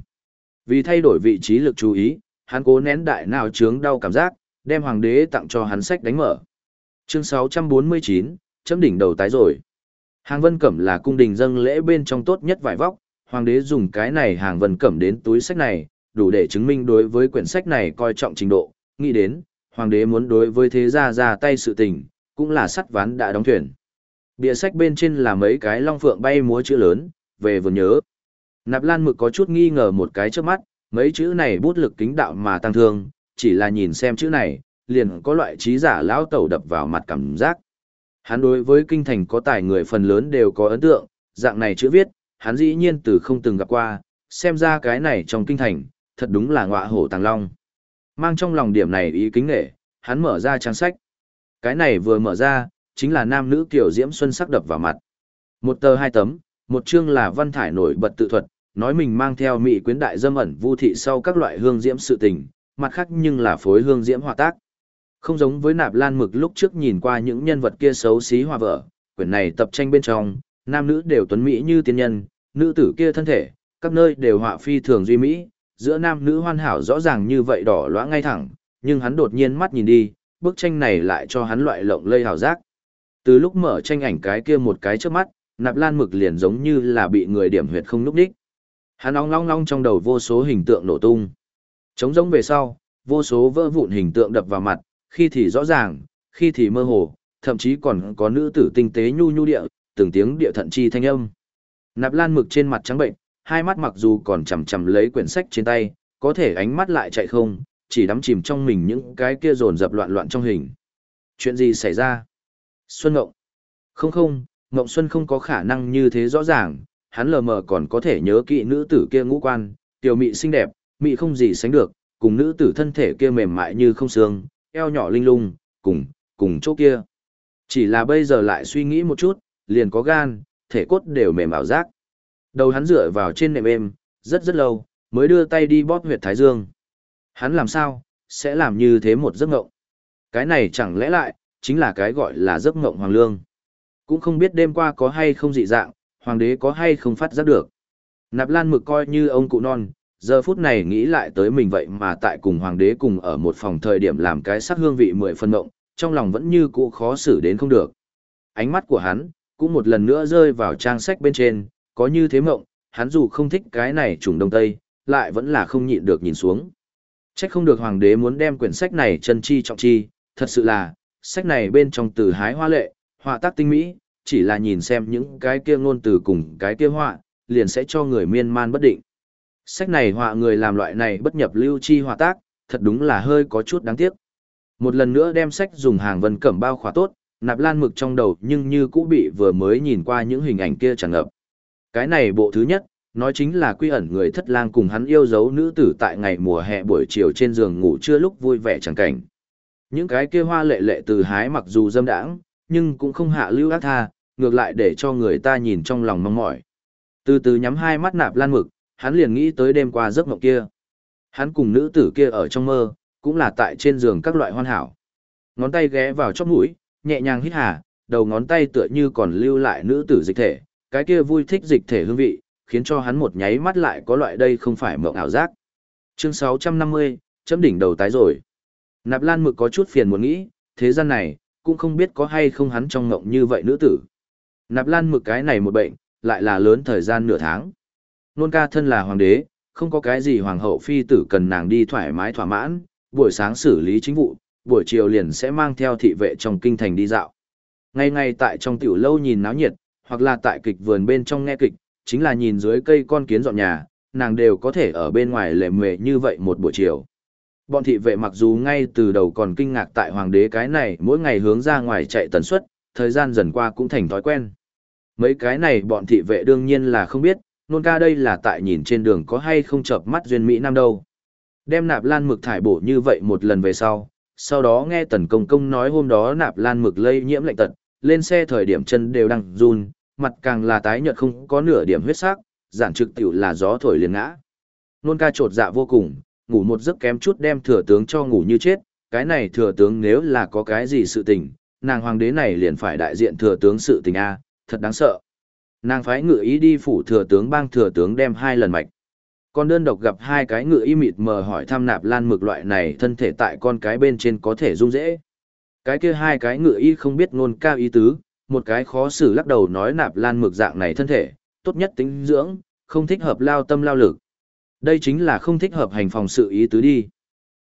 Speaker 1: Vì thay đổi vị trí lực chú ý, hắn cố nén đại nào chướng đau cảm giác, đem hoàng đế tặng cho hắn sách đánh mở. Chương 649, chấm đỉnh đầu tái rồi. Hàng vân cẩm là cung đình dâng lễ bên trong tốt nhất vải vóc, hoàng đế dùng cái này hàng vân cẩm đến túi sách này, đủ để chứng minh đối với quyển sách này coi trọng trình độ, nghĩ đến, hoàng đế muốn đối với thế gia ra tay sự tình, cũng là sắt ván đã đóng thuyền. Bìa sách bên trên là mấy cái long phượng bay múa chữ lớn, về vừa nhớ. Nạp Lan Mực có chút nghi ngờ một cái trước mắt, mấy chữ này bút lực kính đạo mà tăng thương, chỉ là nhìn xem chữ này, liền có loại trí giả lão tẩu đập vào mặt cảm giác. Hắn đối với kinh thành có tài người phần lớn đều có ấn tượng, dạng này chữ viết, hắn dĩ nhiên từ không từng gặp qua, xem ra cái này trong kinh thành, thật đúng là ngọa hổ tàng long. Mang trong lòng điểm này ý kính nghệ, hắn mở ra trang sách. Cái này vừa mở ra, chính là nam nữ kiểu diễm xuân sắc đập vào mặt. Một tờ hai tấm, một chương là văn thải nổi bật tự thuật, nói mình mang theo mỹ quyến đại dâm ẩn vu thị sau các loại hương diễm sự tình, mặt khác nhưng là phối hương diễm hòa tác. Không giống với nạp lan mực lúc trước nhìn qua những nhân vật kia xấu xí hòa vợ, quyển này tập tranh bên trong, nam nữ đều tuấn mỹ như tiên nhân, nữ tử kia thân thể, các nơi đều họa phi thường duy mỹ, giữa nam nữ hoàn hảo rõ ràng như vậy đỏ loã ngay thẳng, nhưng hắn đột nhiên mắt nhìn đi, bức tranh này lại cho hắn loại lộng lây hào giác. Từ lúc mở tranh ảnh cái kia một cái trước mắt, nạp lan mực liền giống như là bị người điểm huyệt không núp đích. Hắn ong long long trong đầu vô số hình tượng nổ tung. Trống rỗng về sau, vô số vỡ vụn hình tượng đập vào mặt, khi thì rõ ràng, khi thì mơ hồ, thậm chí còn có nữ tử tinh tế nhu nhu địa, từng tiếng địa thận chi thanh âm. Nạp Lan mực trên mặt trắng bệnh, hai mắt mặc dù còn chầm chầm lấy quyển sách trên tay, có thể ánh mắt lại chạy không, chỉ đắm chìm trong mình những cái kia dồn dập loạn loạn trong hình. Chuyện gì xảy ra? Xuân Ngộng. Không không, Ngộng Xuân không có khả năng như thế rõ ràng, hắn lờ mờ còn có thể nhớ kỹ nữ tử kia ngũ quan, tiểu mị xinh đẹp, mị không gì sánh được, cùng nữ tử thân thể kia mềm mại như không xương, eo nhỏ linh lung, cùng, cùng chỗ kia. Chỉ là bây giờ lại suy nghĩ một chút, liền có gan, thể cốt đều mềm ảo giác. Đầu hắn dựa vào trên nệm êm, rất rất lâu, mới đưa tay đi bóp huyệt thái dương. Hắn làm sao, sẽ làm như thế một giấc ngộng. Cái này chẳng lẽ lại, chính là cái gọi là giấc ngộng hoàng lương. Cũng không biết đêm qua có hay không dị dạng, hoàng đế có hay không phát giác được. Nạp lan mực coi như ông cụ non, giờ phút này nghĩ lại tới mình vậy mà tại cùng hoàng đế cùng ở một phòng thời điểm làm cái sắc hương vị mười phân ngộng, trong lòng vẫn như cũ khó xử đến không được. Ánh mắt của hắn, cũng một lần nữa rơi vào trang sách bên trên, có như thế mộng, hắn dù không thích cái này trùng đông tây, lại vẫn là không nhịn được nhìn xuống. Trách không được hoàng đế muốn đem quyển sách này chân chi trọng chi, thật sự là, sách này bên trong từ hái hoa lệ, họa tác tinh mỹ, chỉ là nhìn xem những cái kia ngôn từ cùng cái kia họa, liền sẽ cho người miên man bất định. Sách này họa người làm loại này bất nhập lưu chi họa tác, thật đúng là hơi có chút đáng tiếc. Một lần nữa đem sách dùng hàng vân cẩm bao khóa tốt, nạp lan mực trong đầu nhưng như cũ bị vừa mới nhìn qua những hình ảnh kia tràn ngập. Cái này bộ thứ nhất, nói chính là quy ẩn người thất lang cùng hắn yêu dấu nữ tử tại ngày mùa hè buổi chiều trên giường ngủ chưa lúc vui vẻ chẳng cảnh. Những cái kia hoa lệ lệ từ hái mặc dù dâm đãng, nhưng cũng không hạ lưu ác tha, ngược lại để cho người ta nhìn trong lòng mong mỏi. Từ từ nhắm hai mắt nạp lan mực, hắn liền nghĩ tới đêm qua giấc mộng kia. Hắn cùng nữ tử kia ở trong mơ, cũng là tại trên giường các loại hoàn hảo. Ngón tay ghé vào chóp mũi, nhẹ nhàng hít hà, đầu ngón tay tựa như còn lưu lại nữ tử dịch thể, cái kia vui thích dịch thể hương vị, khiến cho hắn một nháy mắt lại có loại đây không phải mộng ảo giác. Chương 650, chấm đỉnh đầu tái rồi. Nạp Lan Mực có chút phiền muốn nghĩ, thế gian này, cũng không biết có hay không hắn trong ngộng như vậy nữ tử. Nạp Lan Mực cái này một bệnh, lại là lớn thời gian nửa tháng. Nôn ca thân là hoàng đế, không có cái gì hoàng hậu phi tử cần nàng đi thoải mái thỏa mãn, buổi sáng xử lý chính vụ, buổi chiều liền sẽ mang theo thị vệ trong kinh thành đi dạo. Ngay ngay tại trong tiểu lâu nhìn náo nhiệt, hoặc là tại kịch vườn bên trong nghe kịch, chính là nhìn dưới cây con kiến dọn nhà, nàng đều có thể ở bên ngoài lề mề như vậy một buổi chiều. Bọn thị vệ mặc dù ngay từ đầu còn kinh ngạc tại hoàng đế cái này mỗi ngày hướng ra ngoài chạy tần suất, thời gian dần qua cũng thành thói quen. Mấy cái này bọn thị vệ đương nhiên là không biết, nôn ca đây là tại nhìn trên đường có hay không chợp mắt duyên Mỹ Nam đâu. Đem nạp lan mực thải bổ như vậy một lần về sau, sau đó nghe tần công công nói hôm đó nạp lan mực lây nhiễm lạnh tật, lên xe thời điểm chân đều đang run, mặt càng là tái nhợt không có nửa điểm huyết sắc, giản trực tiểu là gió thổi liền ngã. Nôn ca trột dạ vô cùng, ngủ một giấc kém chút đem thừa tướng cho ngủ như chết, cái này thừa tướng nếu là có cái gì sự tình, nàng hoàng đế này liền phải đại diện thừa tướng sự tình A, thật đáng sợ. Nàng phái ngự ý đi phủ thừa tướng bang thừa tướng đem hai lần mạch. Con đơn độc gặp hai cái ngự ý mịt mờ hỏi thăm nạp lan mực loại này thân thể tại con cái bên trên có thể rung dễ. Cái kia hai cái ngự ý không biết ngôn cao ý tứ, một cái khó xử lắc đầu nói nạp lan mực dạng này thân thể, tốt nhất tính dưỡng, không thích hợp lao tâm lao lực. Đây chính là không thích hợp hành phòng sự ý tứ đi.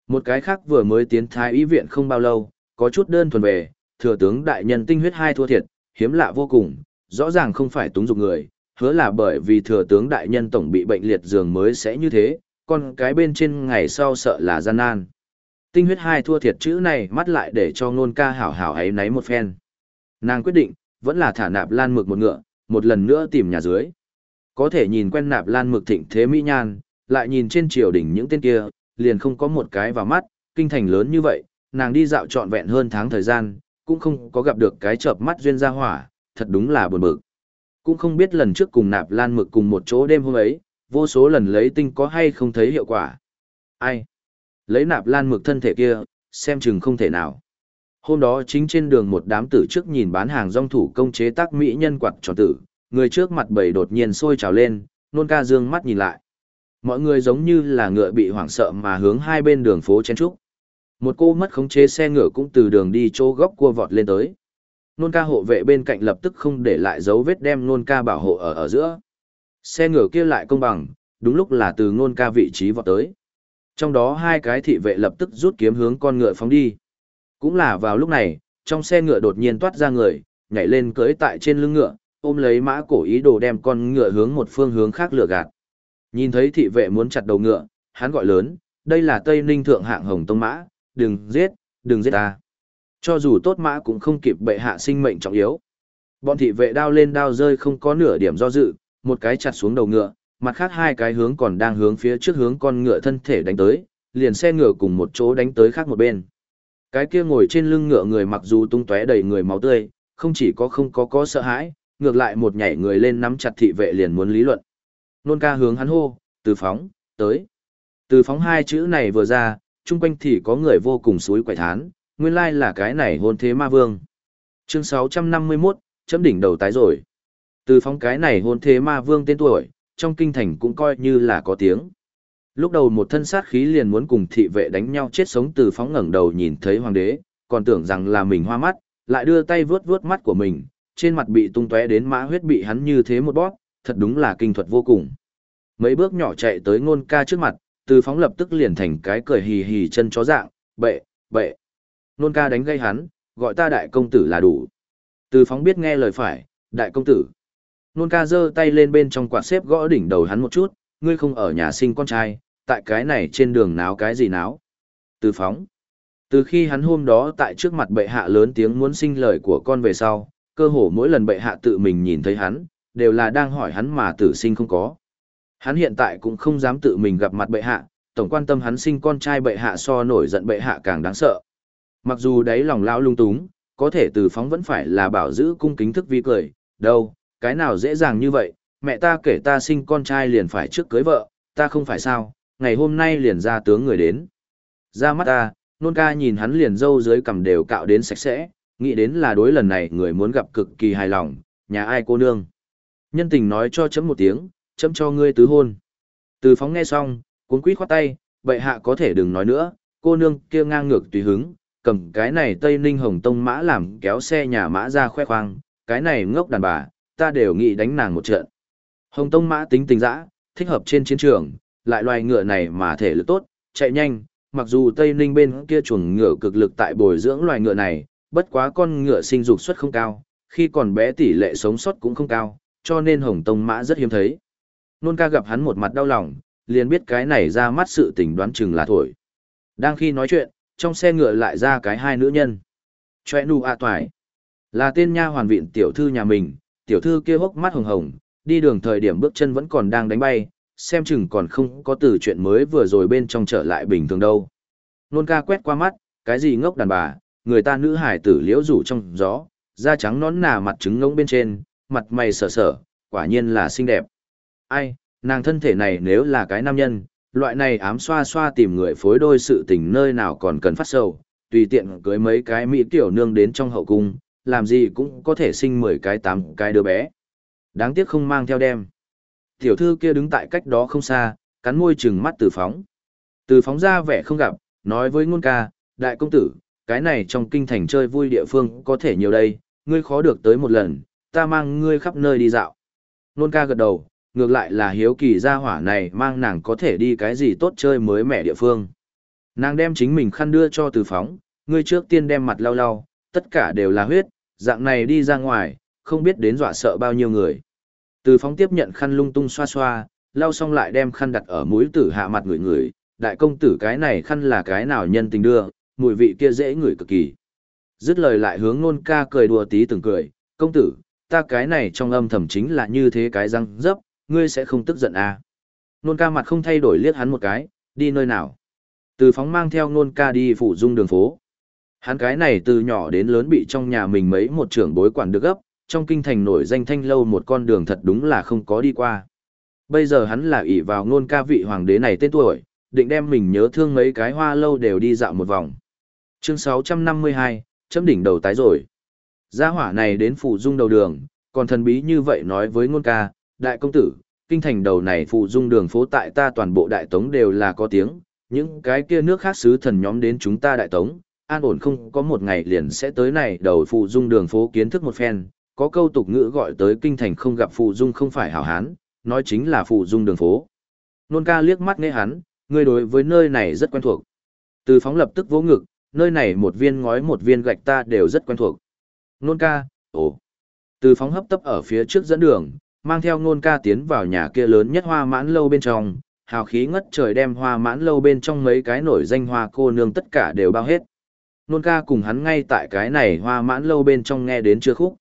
Speaker 1: Một cái khác vừa mới tiến thái y viện không bao lâu, có chút đơn thuần về, thừa tướng đại nhân tinh huyết hai thua thiệt, hiếm lạ vô cùng, rõ ràng không phải túng dục người, hứa là bởi vì thừa tướng đại nhân tổng bị bệnh liệt giường mới sẽ như thế, còn cái bên trên ngày sau sợ là gian nan. Tinh huyết hai thua thiệt chữ này mắt lại để cho ngôn ca hảo hảo ấy náy một phen. Nàng quyết định, vẫn là thả nạp lan mực một ngựa, một lần nữa tìm nhà dưới. Có thể nhìn quen nạp lan mực thịnh thế mỹ nhan, lại nhìn trên triều đỉnh những tên kia, liền không có một cái vào mắt, kinh thành lớn như vậy, nàng đi dạo trọn vẹn hơn tháng thời gian, cũng không có gặp được cái chợp mắt duyên gia hỏa, thật đúng là buồn bực. Cũng không biết lần trước cùng nạp lan mực cùng một chỗ đêm hôm ấy, vô số lần lấy tinh có hay không thấy hiệu quả. Ai? Lấy nạp lan mực thân thể kia, xem chừng không thể nào. Hôm đó chính trên đường một đám tử trước nhìn bán hàng rong thủ công chế tác mỹ nhân quạt tròn tử, người trước mặt bầy đột nhiên sôi trào lên, nôn ca dương mắt nhìn lại. Mọi người giống như là ngựa bị hoảng sợ mà hướng hai bên đường phố chen trúc. Một cô mất khống chế xe ngựa cũng từ đường đi chỗ góc cua vọt lên tới. Nôn ca hộ vệ bên cạnh lập tức không để lại dấu vết đem nôn ca bảo hộ ở ở giữa. Xe ngựa kia lại công bằng, đúng lúc là từ nôn ca vị trí vọt tới. Trong đó hai cái thị vệ lập tức rút kiếm hướng con ngựa phóng đi. Cũng là vào lúc này, trong xe ngựa đột nhiên toát ra người, nhảy lên cưỡi tại trên lưng ngựa, ôm lấy mã cổ ý đồ đem con ngựa hướng một phương hướng khác lừa gạt. Nhìn thấy thị vệ muốn chặt đầu ngựa, hắn gọi lớn, đây là Tây Ninh thượng hạng hồng tông mã, đừng giết, đừng giết ta. Cho dù tốt mã cũng không kịp bệ hạ sinh mệnh trọng yếu. Bọn thị vệ đao lên đao rơi không có nửa điểm do dự, một cái chặt xuống đầu ngựa, mặt khác hai cái hướng còn đang hướng phía trước hướng con ngựa thân thể đánh tới, liền xe ngựa cùng một chỗ đánh tới khác một bên. Cái kia ngồi trên lưng ngựa người mặc dù tung tóe đầy người máu tươi, không chỉ có không có có sợ hãi, ngược lại một nhảy người lên nắm chặt thị vệ liền muốn lý luận. Nôn ca hướng hắn hô, từ phóng, tới. Từ phóng hai chữ này vừa ra, chung quanh thì có người vô cùng suối quậy thán, nguyên lai là cái này hôn thế ma vương. Chương 651, chấm đỉnh đầu tái rồi. Từ phóng cái này hôn thế ma vương tên tuổi, trong kinh thành cũng coi như là có tiếng. Lúc đầu một thân sát khí liền muốn cùng thị vệ đánh nhau chết sống từ phóng ngẩng đầu nhìn thấy hoàng đế, còn tưởng rằng là mình hoa mắt, lại đưa tay vớt vớt mắt của mình, trên mặt bị tung tóe đến mã huyết bị hắn như thế một bóp, thật đúng là kinh thuật vô cùng. Mấy bước nhỏ chạy tới ngôn ca trước mặt, từ phóng lập tức liền thành cái cười hì hì chân chó dạng, bệ, bệ. Ngôn ca đánh gây hắn, gọi ta đại công tử là đủ. Từ phóng biết nghe lời phải, đại công tử. Nôn ca giơ tay lên bên trong quạt xếp gõ đỉnh đầu hắn một chút, ngươi không ở nhà sinh con trai, tại cái này trên đường náo cái gì náo. Từ phóng. Từ khi hắn hôm đó tại trước mặt bệ hạ lớn tiếng muốn sinh lời của con về sau, cơ hồ mỗi lần bệ hạ tự mình nhìn thấy hắn, đều là đang hỏi hắn mà tử sinh không có. Hắn hiện tại cũng không dám tự mình gặp mặt bệ hạ, tổng quan tâm hắn sinh con trai bệ hạ so nổi giận bệ hạ càng đáng sợ. Mặc dù đấy lòng lão lung túng, có thể từ phóng vẫn phải là bảo giữ cung kính thức vi cười, đâu, cái nào dễ dàng như vậy, mẹ ta kể ta sinh con trai liền phải trước cưới vợ, ta không phải sao, ngày hôm nay liền ra tướng người đến. Ra mắt ta, nôn ca nhìn hắn liền dâu dưới cầm đều cạo đến sạch sẽ, nghĩ đến là đối lần này người muốn gặp cực kỳ hài lòng, nhà ai cô nương. Nhân tình nói cho chấm một tiếng, chấm cho ngươi tứ hôn. Từ phóng nghe xong, cuốn quýt khoát tay, bệ hạ có thể đừng nói nữa, cô nương kia ngang ngược tùy hứng, cầm cái này Tây Ninh Hồng Tông mã làm kéo xe nhà mã ra khoe khoang, cái này ngốc đàn bà, ta đều nghĩ đánh nàng một trận. Hồng Tông mã tính tình dã, thích hợp trên chiến trường, lại loài ngựa này mà thể lực tốt, chạy nhanh, mặc dù Tây Ninh bên kia chuồng ngựa cực lực tại bồi dưỡng loài ngựa này, bất quá con ngựa sinh dục suất không cao, khi còn bé tỷ lệ sống sót cũng không cao, cho nên Hồng Tông mã rất hiếm thấy. Nôn ca gặp hắn một mặt đau lòng, liền biết cái này ra mắt sự tình đoán chừng là thổi. Đang khi nói chuyện, trong xe ngựa lại ra cái hai nữ nhân. Chòe nụ A à toài. Là tên nha hoàn viện tiểu thư nhà mình, tiểu thư kia hốc mắt hồng hồng, đi đường thời điểm bước chân vẫn còn đang đánh bay, xem chừng còn không có từ chuyện mới vừa rồi bên trong trở lại bình thường đâu. Nôn ca quét qua mắt, cái gì ngốc đàn bà, người ta nữ hải tử liễu rủ trong gió, da trắng nón nà mặt trứng ngông bên trên, mặt mày sở sở, quả nhiên là xinh đẹp. Ai, nàng thân thể này nếu là cái nam nhân, loại này ám xoa xoa tìm người phối đôi sự tình nơi nào còn cần phát sầu, tùy tiện cưới mấy cái mỹ tiểu nương đến trong hậu cung, làm gì cũng có thể sinh 10 cái 8 cái đứa bé. Đáng tiếc không mang theo đem. Tiểu thư kia đứng tại cách đó không xa, cắn môi chừng mắt từ phóng. Từ phóng ra vẻ không gặp, nói với ngôn ca, đại công tử, cái này trong kinh thành chơi vui địa phương có thể nhiều đây, ngươi khó được tới một lần, ta mang ngươi khắp nơi đi dạo. Nôn ca gật đầu, ngược lại là hiếu kỳ gia hỏa này mang nàng có thể đi cái gì tốt chơi mới mẻ địa phương. Nàng đem chính mình khăn đưa cho từ phóng, ngươi trước tiên đem mặt lau lau, tất cả đều là huyết, dạng này đi ra ngoài, không biết đến dọa sợ bao nhiêu người. Từ phóng tiếp nhận khăn lung tung xoa xoa, lau xong lại đem khăn đặt ở mũi tử hạ mặt người người, đại công tử cái này khăn là cái nào nhân tình đưa, mùi vị kia dễ ngửi cực kỳ. Dứt lời lại hướng nôn ca cười đùa tí từng cười, công tử, ta cái này trong âm thầm chính là như thế cái răng dấp, ngươi sẽ không tức giận à. Nôn ca mặt không thay đổi liếc hắn một cái, đi nơi nào. Từ phóng mang theo nôn ca đi phủ dung đường phố. Hắn cái này từ nhỏ đến lớn bị trong nhà mình mấy một trưởng bối quản được gấp, trong kinh thành nổi danh thanh lâu một con đường thật đúng là không có đi qua. Bây giờ hắn là ỷ vào Nôn ca vị hoàng đế này tên tuổi, định đem mình nhớ thương mấy cái hoa lâu đều đi dạo một vòng. Chương 652, chấm đỉnh đầu tái rồi. Gia hỏa này đến phụ dung đầu đường, còn thần bí như vậy nói với ngôn ca, đại công tử, kinh thành đầu này phụ dung đường phố tại ta toàn bộ đại tống đều là có tiếng, những cái kia nước khác sứ thần nhóm đến chúng ta đại tống, an ổn không có một ngày liền sẽ tới này đầu phụ dung đường phố kiến thức một phen, có câu tục ngữ gọi tới kinh thành không gặp phụ dung không phải hảo hán, nói chính là phụ dung đường phố. Nôn ca liếc mắt nghe hắn, người đối với nơi này rất quen thuộc. Từ phóng lập tức vỗ ngực, nơi này một viên ngói một viên gạch ta đều rất quen thuộc. Nôn ca, ồ. Từ phóng hấp tấp ở phía trước dẫn đường, mang theo ngôn ca tiến vào nhà kia lớn nhất hoa mãn lâu bên trong, hào khí ngất trời đem hoa mãn lâu bên trong mấy cái nổi danh hoa cô nương tất cả đều bao hết. Nôn ca cùng hắn ngay tại cái này hoa mãn lâu bên trong nghe đến chưa khúc.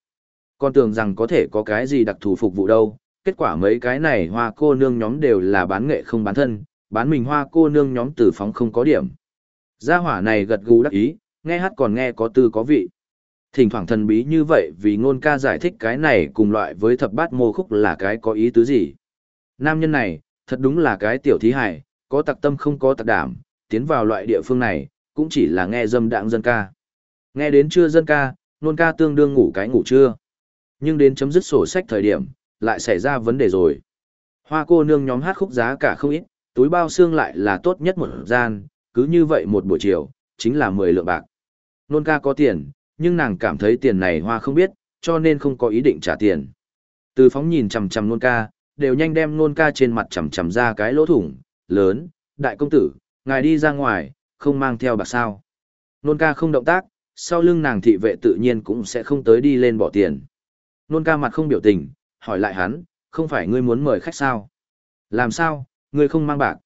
Speaker 1: Còn tưởng rằng có thể có cái gì đặc thù phục vụ đâu, kết quả mấy cái này hoa cô nương nhóm đều là bán nghệ không bán thân, bán mình hoa cô nương nhóm từ phóng không có điểm. Gia hỏa này gật gù đắc ý, nghe hát còn nghe có tư có vị. Thỉnh thoảng thần bí như vậy vì ngôn ca giải thích cái này cùng loại với thập bát mô khúc là cái có ý tứ gì. Nam nhân này, thật đúng là cái tiểu thí hải, có tặc tâm không có tặc đảm, tiến vào loại địa phương này, cũng chỉ là nghe dâm đạng dân ca. Nghe đến chưa dân ca, ngôn ca tương đương ngủ cái ngủ trưa. Nhưng đến chấm dứt sổ sách thời điểm, lại xảy ra vấn đề rồi. Hoa cô nương nhóm hát khúc giá cả không ít, túi bao xương lại là tốt nhất một gian, cứ như vậy một buổi chiều, chính là 10 lượng bạc. Nôn ca có tiền, nhưng nàng cảm thấy tiền này hoa không biết, cho nên không có ý định trả tiền. Từ phóng nhìn chằm chằm nôn ca, đều nhanh đem nôn ca trên mặt chằm chằm ra cái lỗ thủng, lớn, đại công tử, ngài đi ra ngoài, không mang theo bạc sao. Nôn ca không động tác, sau lưng nàng thị vệ tự nhiên cũng sẽ không tới đi lên bỏ tiền. Nôn ca mặt không biểu tình, hỏi lại hắn, không phải ngươi muốn mời khách sao? Làm sao, ngươi không mang bạc?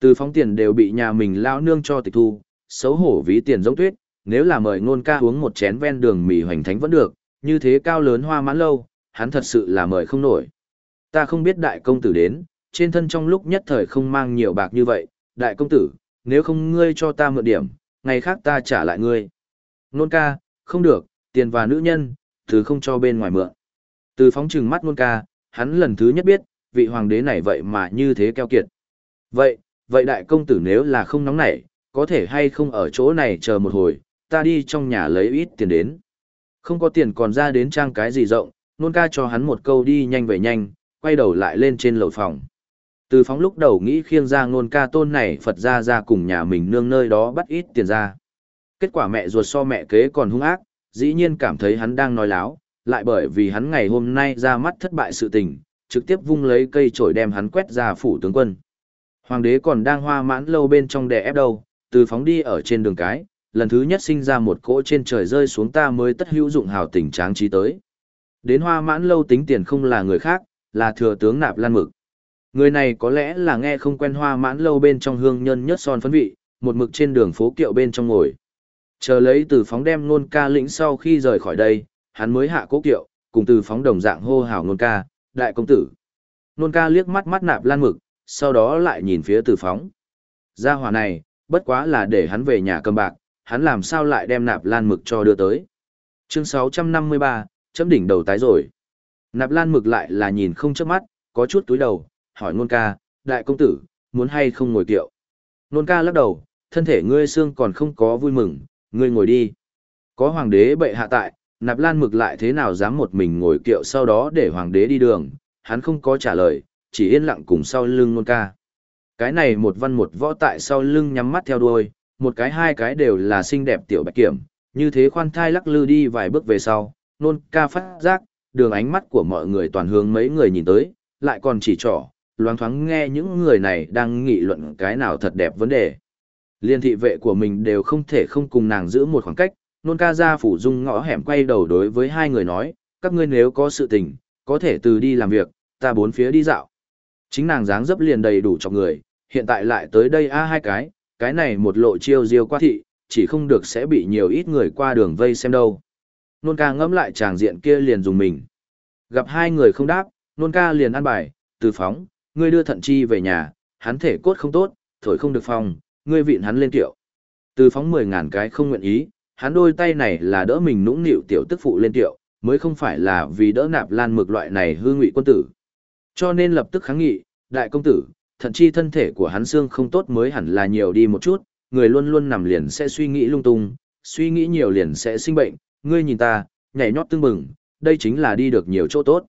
Speaker 1: Từ phóng tiền đều bị nhà mình lao nương cho tịch thu, xấu hổ ví tiền giống tuyết, nếu là mời nôn ca uống một chén ven đường mì hoành thánh vẫn được, như thế cao lớn hoa mãn lâu, hắn thật sự là mời không nổi. Ta không biết đại công tử đến, trên thân trong lúc nhất thời không mang nhiều bạc như vậy, đại công tử, nếu không ngươi cho ta mượn điểm, ngày khác ta trả lại ngươi. Nôn ca, không được, tiền và nữ nhân, thứ không cho bên ngoài mượn. Từ phóng trừng mắt nôn ca, hắn lần thứ nhất biết, vị hoàng đế này vậy mà như thế keo kiệt. Vậy, vậy đại công tử nếu là không nóng nảy, có thể hay không ở chỗ này chờ một hồi, ta đi trong nhà lấy ít tiền đến. Không có tiền còn ra đến trang cái gì rộng, nôn ca cho hắn một câu đi nhanh về nhanh, quay đầu lại lên trên lầu phòng. Từ phóng lúc đầu nghĩ khiêng ra nôn ca tôn này Phật ra ra cùng nhà mình nương nơi đó bắt ít tiền ra. Kết quả mẹ ruột so mẹ kế còn hung ác, dĩ nhiên cảm thấy hắn đang nói láo, lại bởi vì hắn ngày hôm nay ra mắt thất bại sự tình, trực tiếp vung lấy cây chổi đem hắn quét ra phủ tướng quân. Hoàng đế còn đang hoa mãn lâu bên trong đè ép đâu, từ phóng đi ở trên đường cái, lần thứ nhất sinh ra một cỗ trên trời rơi xuống ta mới tất hữu dụng hào tình tráng trí tới. Đến hoa mãn lâu tính tiền không là người khác, là thừa tướng nạp lan mực. Người này có lẽ là nghe không quen hoa mãn lâu bên trong hương nhân nhất son phấn vị, một mực trên đường phố kiệu bên trong ngồi. Chờ lấy từ phóng đem nôn ca lĩnh sau khi rời khỏi đây, hắn mới hạ cố kiệu, cùng từ phóng đồng dạng hô hào nôn ca, đại công tử. Nôn ca liếc mắt mắt nạp lan mực, sau đó lại nhìn phía từ phóng. Gia hỏa này, bất quá là để hắn về nhà cầm bạc, hắn làm sao lại đem nạp lan mực cho đưa tới. Chương 653, chấm đỉnh đầu tái rồi. Nạp lan mực lại là nhìn không chớp mắt, có chút túi đầu, hỏi nôn ca, đại công tử, muốn hay không ngồi kiệu. Nôn ca lắc đầu, thân thể ngươi xương còn không có vui mừng, ngươi ngồi đi. Có hoàng đế bệ hạ tại, nạp lan mực lại thế nào dám một mình ngồi kiệu sau đó để hoàng đế đi đường, hắn không có trả lời, chỉ yên lặng cùng sau lưng nôn ca. Cái này một văn một võ tại sau lưng nhắm mắt theo đuôi, một cái hai cái đều là xinh đẹp tiểu bạch kiểm, như thế khoan thai lắc lư đi vài bước về sau, nôn ca phát giác, đường ánh mắt của mọi người toàn hướng mấy người nhìn tới, lại còn chỉ trỏ, loáng thoáng nghe những người này đang nghị luận cái nào thật đẹp vấn đề. Liên thị vệ của mình đều không thể không cùng nàng giữ một khoảng cách, nôn ca ra phủ dung ngõ hẻm quay đầu đối với hai người nói, các ngươi nếu có sự tình, có thể từ đi làm việc, ta bốn phía đi dạo. Chính nàng dáng dấp liền đầy đủ cho người, hiện tại lại tới đây a hai cái, cái này một lộ chiêu diêu qua thị, chỉ không được sẽ bị nhiều ít người qua đường vây xem đâu. Nôn ca ngẫm lại chàng diện kia liền dùng mình. Gặp hai người không đáp, nôn ca liền ăn bài, từ phóng, ngươi đưa thận chi về nhà, hắn thể cốt không tốt, thổi không được phòng, ngươi vịn hắn lên tiểu Từ phóng mười ngàn cái không nguyện ý, hắn đôi tay này là đỡ mình nũng nịu tiểu tức phụ lên tiểu mới không phải là vì đỡ nạp lan mực loại này hư ngụy quân tử. Cho nên lập tức kháng nghị, đại công tử, thậm chi thân thể của hắn xương không tốt mới hẳn là nhiều đi một chút, người luôn luôn nằm liền sẽ suy nghĩ lung tung, suy nghĩ nhiều liền sẽ sinh bệnh, ngươi nhìn ta, nhảy nhót tương bừng, đây chính là đi được nhiều chỗ tốt.